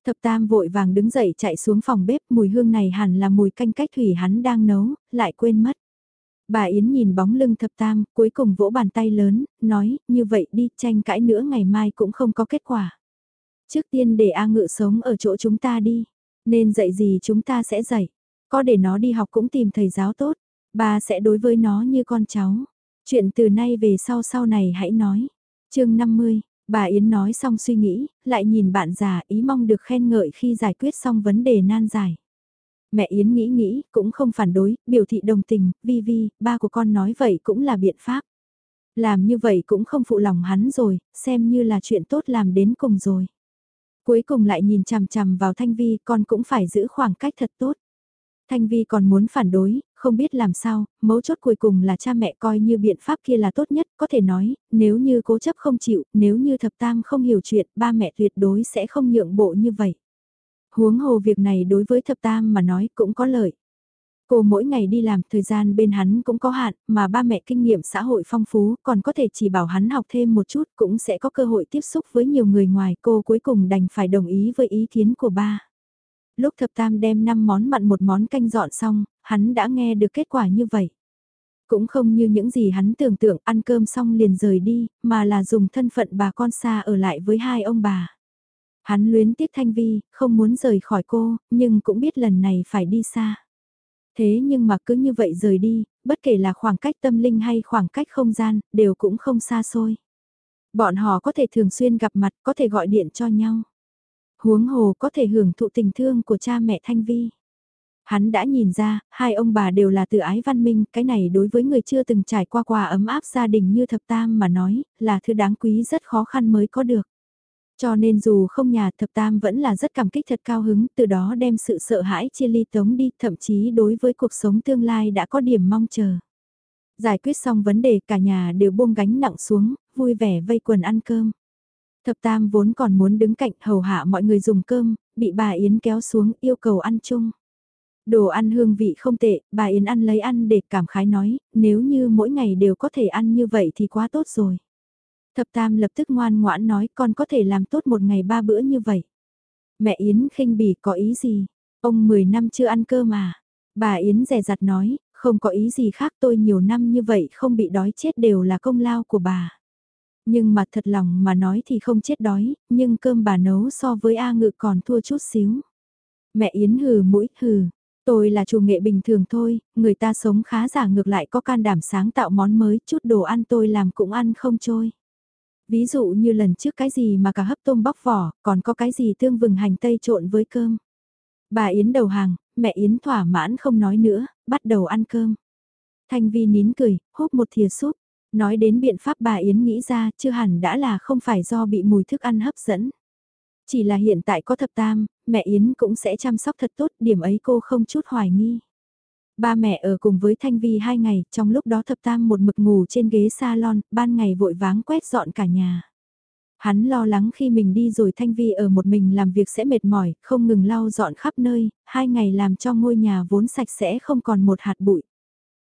Thập Tam vội vàng đứng dậy chạy xuống phòng bếp, mùi hương này hẳn là mùi canh cách thủy hắn đang nấu, lại quên mất. Bà Yến nhìn bóng lưng Thập Tam, cuối cùng vỗ bàn tay lớn, nói, như vậy đi, tranh cãi nữa ngày mai cũng không có kết quả. Trước tiên để A Ngự sống ở chỗ chúng ta đi, nên dạy gì chúng ta sẽ dạy, có để nó đi học cũng tìm thầy giáo tốt, bà sẽ đối với nó như con cháu. Chuyện từ nay về sau sau này hãy nói. chương 50, Bà Yến nói xong suy nghĩ, lại nhìn bạn già ý mong được khen ngợi khi giải quyết xong vấn đề nan giải. Mẹ Yến nghĩ nghĩ, cũng không phản đối, biểu thị đồng tình, vi vi, ba của con nói vậy cũng là biện pháp. Làm như vậy cũng không phụ lòng hắn rồi, xem như là chuyện tốt làm đến cùng rồi. Cuối cùng lại nhìn chằm chằm vào Thanh Vi, con cũng phải giữ khoảng cách thật tốt. Thanh Vi còn muốn phản đối, không biết làm sao, mấu chốt cuối cùng là cha mẹ coi như biện pháp kia là tốt nhất, có thể nói, nếu như cố chấp không chịu, nếu như thập tam không hiểu chuyện, ba mẹ tuyệt đối sẽ không nhượng bộ như vậy. Huống hồ việc này đối với thập tam mà nói cũng có lợi. Cô mỗi ngày đi làm, thời gian bên hắn cũng có hạn, mà ba mẹ kinh nghiệm xã hội phong phú, còn có thể chỉ bảo hắn học thêm một chút, cũng sẽ có cơ hội tiếp xúc với nhiều người ngoài, cô cuối cùng đành phải đồng ý với ý kiến của ba. Lúc thập tam đem 5 món mặn một món canh dọn xong, hắn đã nghe được kết quả như vậy. Cũng không như những gì hắn tưởng tượng ăn cơm xong liền rời đi, mà là dùng thân phận bà con xa ở lại với hai ông bà. Hắn luyến tiếc Thanh Vi, không muốn rời khỏi cô, nhưng cũng biết lần này phải đi xa. Thế nhưng mà cứ như vậy rời đi, bất kể là khoảng cách tâm linh hay khoảng cách không gian, đều cũng không xa xôi. Bọn họ có thể thường xuyên gặp mặt, có thể gọi điện cho nhau huống hồ có thể hưởng thụ tình thương của cha mẹ Thanh Vi. Hắn đã nhìn ra, hai ông bà đều là tự ái văn minh, cái này đối với người chưa từng trải qua quà ấm áp gia đình như thập tam mà nói, là thứ đáng quý rất khó khăn mới có được. Cho nên dù không nhà thập tam vẫn là rất cảm kích thật cao hứng, từ đó đem sự sợ hãi chia ly tống đi, thậm chí đối với cuộc sống tương lai đã có điểm mong chờ. Giải quyết xong vấn đề cả nhà đều buông gánh nặng xuống, vui vẻ vây quần ăn cơm. Thập Tam vốn còn muốn đứng cạnh hầu hạ mọi người dùng cơm, bị bà Yến kéo xuống yêu cầu ăn chung. Đồ ăn hương vị không tệ, bà Yến ăn lấy ăn để cảm khái nói, nếu như mỗi ngày đều có thể ăn như vậy thì quá tốt rồi. Thập Tam lập tức ngoan ngoãn nói con có thể làm tốt một ngày ba bữa như vậy. Mẹ Yến khinh bỉ có ý gì? Ông 10 năm chưa ăn cơm mà. Bà Yến rè rặt nói, không có ý gì khác tôi nhiều năm như vậy không bị đói chết đều là công lao của bà. Nhưng mà thật lòng mà nói thì không chết đói, nhưng cơm bà nấu so với A ngự còn thua chút xíu. Mẹ Yến hừ mũi hừ, tôi là chủ nghệ bình thường thôi, người ta sống khá giả ngược lại có can đảm sáng tạo món mới, chút đồ ăn tôi làm cũng ăn không trôi. Ví dụ như lần trước cái gì mà cả hấp tôm bóc vỏ, còn có cái gì tương vừng hành tây trộn với cơm. Bà Yến đầu hàng, mẹ Yến thỏa mãn không nói nữa, bắt đầu ăn cơm. Thanh Vi nín cười, húp một thìa súp, Nói đến biện pháp bà Yến nghĩ ra chưa hẳn đã là không phải do bị mùi thức ăn hấp dẫn. Chỉ là hiện tại có thập tam, mẹ Yến cũng sẽ chăm sóc thật tốt, điểm ấy cô không chút hoài nghi. Ba mẹ ở cùng với Thanh Vi hai ngày, trong lúc đó thập tam một mực ngủ trên ghế salon, ban ngày vội váng quét dọn cả nhà. Hắn lo lắng khi mình đi rồi Thanh Vi ở một mình làm việc sẽ mệt mỏi, không ngừng lau dọn khắp nơi, hai ngày làm cho ngôi nhà vốn sạch sẽ không còn một hạt bụi.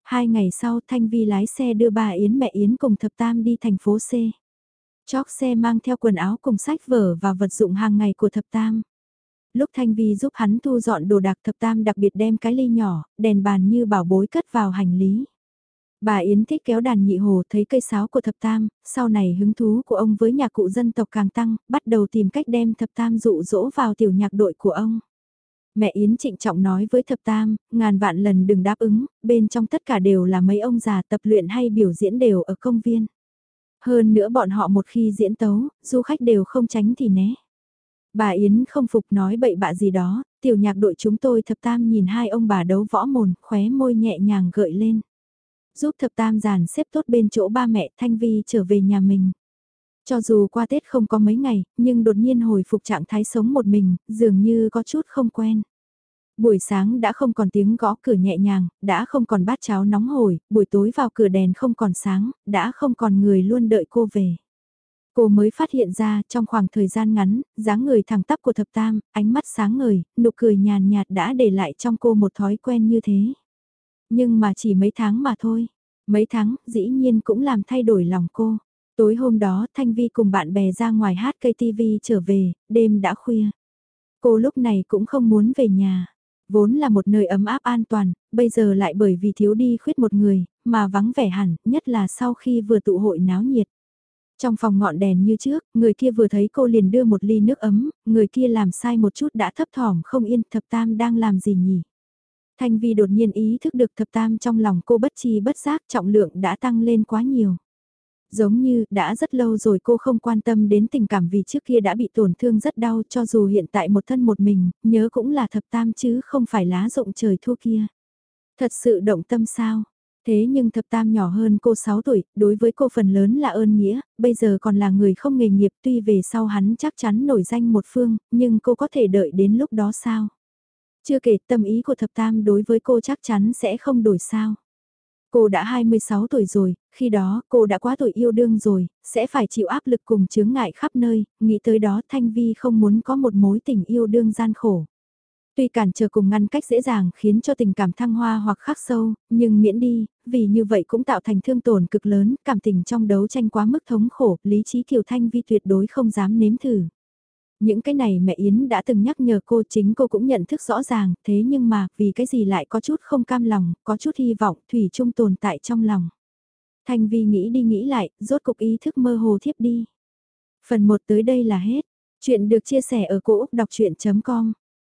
Hai ngày sau Thanh Vi lái xe đưa bà Yến mẹ Yến cùng thập tam đi thành phố C. Chóc xe mang theo quần áo cùng sách vở và vật dụng hàng ngày của thập tam. Lúc Thanh Vi giúp hắn thu dọn đồ đạc thập tam đặc biệt đem cái ly nhỏ, đèn bàn như bảo bối cất vào hành lý. Bà Yến thích kéo đàn nhị hồ thấy cây sáo của thập tam, sau này hứng thú của ông với nhạc cụ dân tộc càng tăng, bắt đầu tìm cách đem thập tam dụ dỗ vào tiểu nhạc đội của ông. Mẹ Yến trịnh trọng nói với thập tam, ngàn vạn lần đừng đáp ứng, bên trong tất cả đều là mấy ông già tập luyện hay biểu diễn đều ở công viên. Hơn nữa bọn họ một khi diễn tấu, du khách đều không tránh thì né. Bà Yến không phục nói bậy bạ gì đó, tiểu nhạc đội chúng tôi thập tam nhìn hai ông bà đấu võ mồn, khóe môi nhẹ nhàng gợi lên. Giúp thập tam giàn xếp tốt bên chỗ ba mẹ Thanh Vi trở về nhà mình. Cho dù qua Tết không có mấy ngày, nhưng đột nhiên hồi phục trạng thái sống một mình, dường như có chút không quen. Buổi sáng đã không còn tiếng gõ cửa nhẹ nhàng, đã không còn bát cháo nóng hổi, buổi tối vào cửa đèn không còn sáng, đã không còn người luôn đợi cô về. Cô mới phát hiện ra trong khoảng thời gian ngắn, dáng người thẳng tắp của thập tam, ánh mắt sáng ngời, nụ cười nhàn nhạt đã để lại trong cô một thói quen như thế. Nhưng mà chỉ mấy tháng mà thôi. Mấy tháng, dĩ nhiên cũng làm thay đổi lòng cô. Tối hôm đó, Thanh Vi cùng bạn bè ra ngoài hát cây TV trở về, đêm đã khuya. Cô lúc này cũng không muốn về nhà. Vốn là một nơi ấm áp an toàn, bây giờ lại bởi vì thiếu đi khuyết một người, mà vắng vẻ hẳn, nhất là sau khi vừa tụ hội náo nhiệt. Trong phòng ngọn đèn như trước, người kia vừa thấy cô liền đưa một ly nước ấm, người kia làm sai một chút đã thấp thỏm không yên thập tam đang làm gì nhỉ. Thanh Vi đột nhiên ý thức được thập tam trong lòng cô bất chi bất giác trọng lượng đã tăng lên quá nhiều. Giống như đã rất lâu rồi cô không quan tâm đến tình cảm vì trước kia đã bị tổn thương rất đau cho dù hiện tại một thân một mình, nhớ cũng là thập tam chứ không phải lá rộng trời thua kia. Thật sự động tâm sao? Thế nhưng thập tam nhỏ hơn cô 6 tuổi, đối với cô phần lớn là ơn nghĩa, bây giờ còn là người không nghề nghiệp tuy về sau hắn chắc chắn nổi danh một phương, nhưng cô có thể đợi đến lúc đó sao? Chưa kể tâm ý của thập tam đối với cô chắc chắn sẽ không đổi sao. Cô đã 26 tuổi rồi, khi đó cô đã quá tuổi yêu đương rồi, sẽ phải chịu áp lực cùng chướng ngại khắp nơi, nghĩ tới đó Thanh Vi không muốn có một mối tình yêu đương gian khổ. Tuy cản trở cùng ngăn cách dễ dàng khiến cho tình cảm thăng hoa hoặc khắc sâu, nhưng miễn đi, vì như vậy cũng tạo thành thương tổn cực lớn, cảm tình trong đấu tranh quá mức thống khổ, lý trí Kiều Thanh Vi tuyệt đối không dám nếm thử. Những cái này mẹ Yến đã từng nhắc nhở cô chính cô cũng nhận thức rõ ràng, thế nhưng mà vì cái gì lại có chút không cam lòng, có chút hy vọng, thủy chung tồn tại trong lòng. Thanh Vi nghĩ đi nghĩ lại, rốt cục ý thức mơ hồ thiếp đi. Phần 1 tới đây là hết. Chuyện được chia sẻ ở cỗ đọc chuyện.com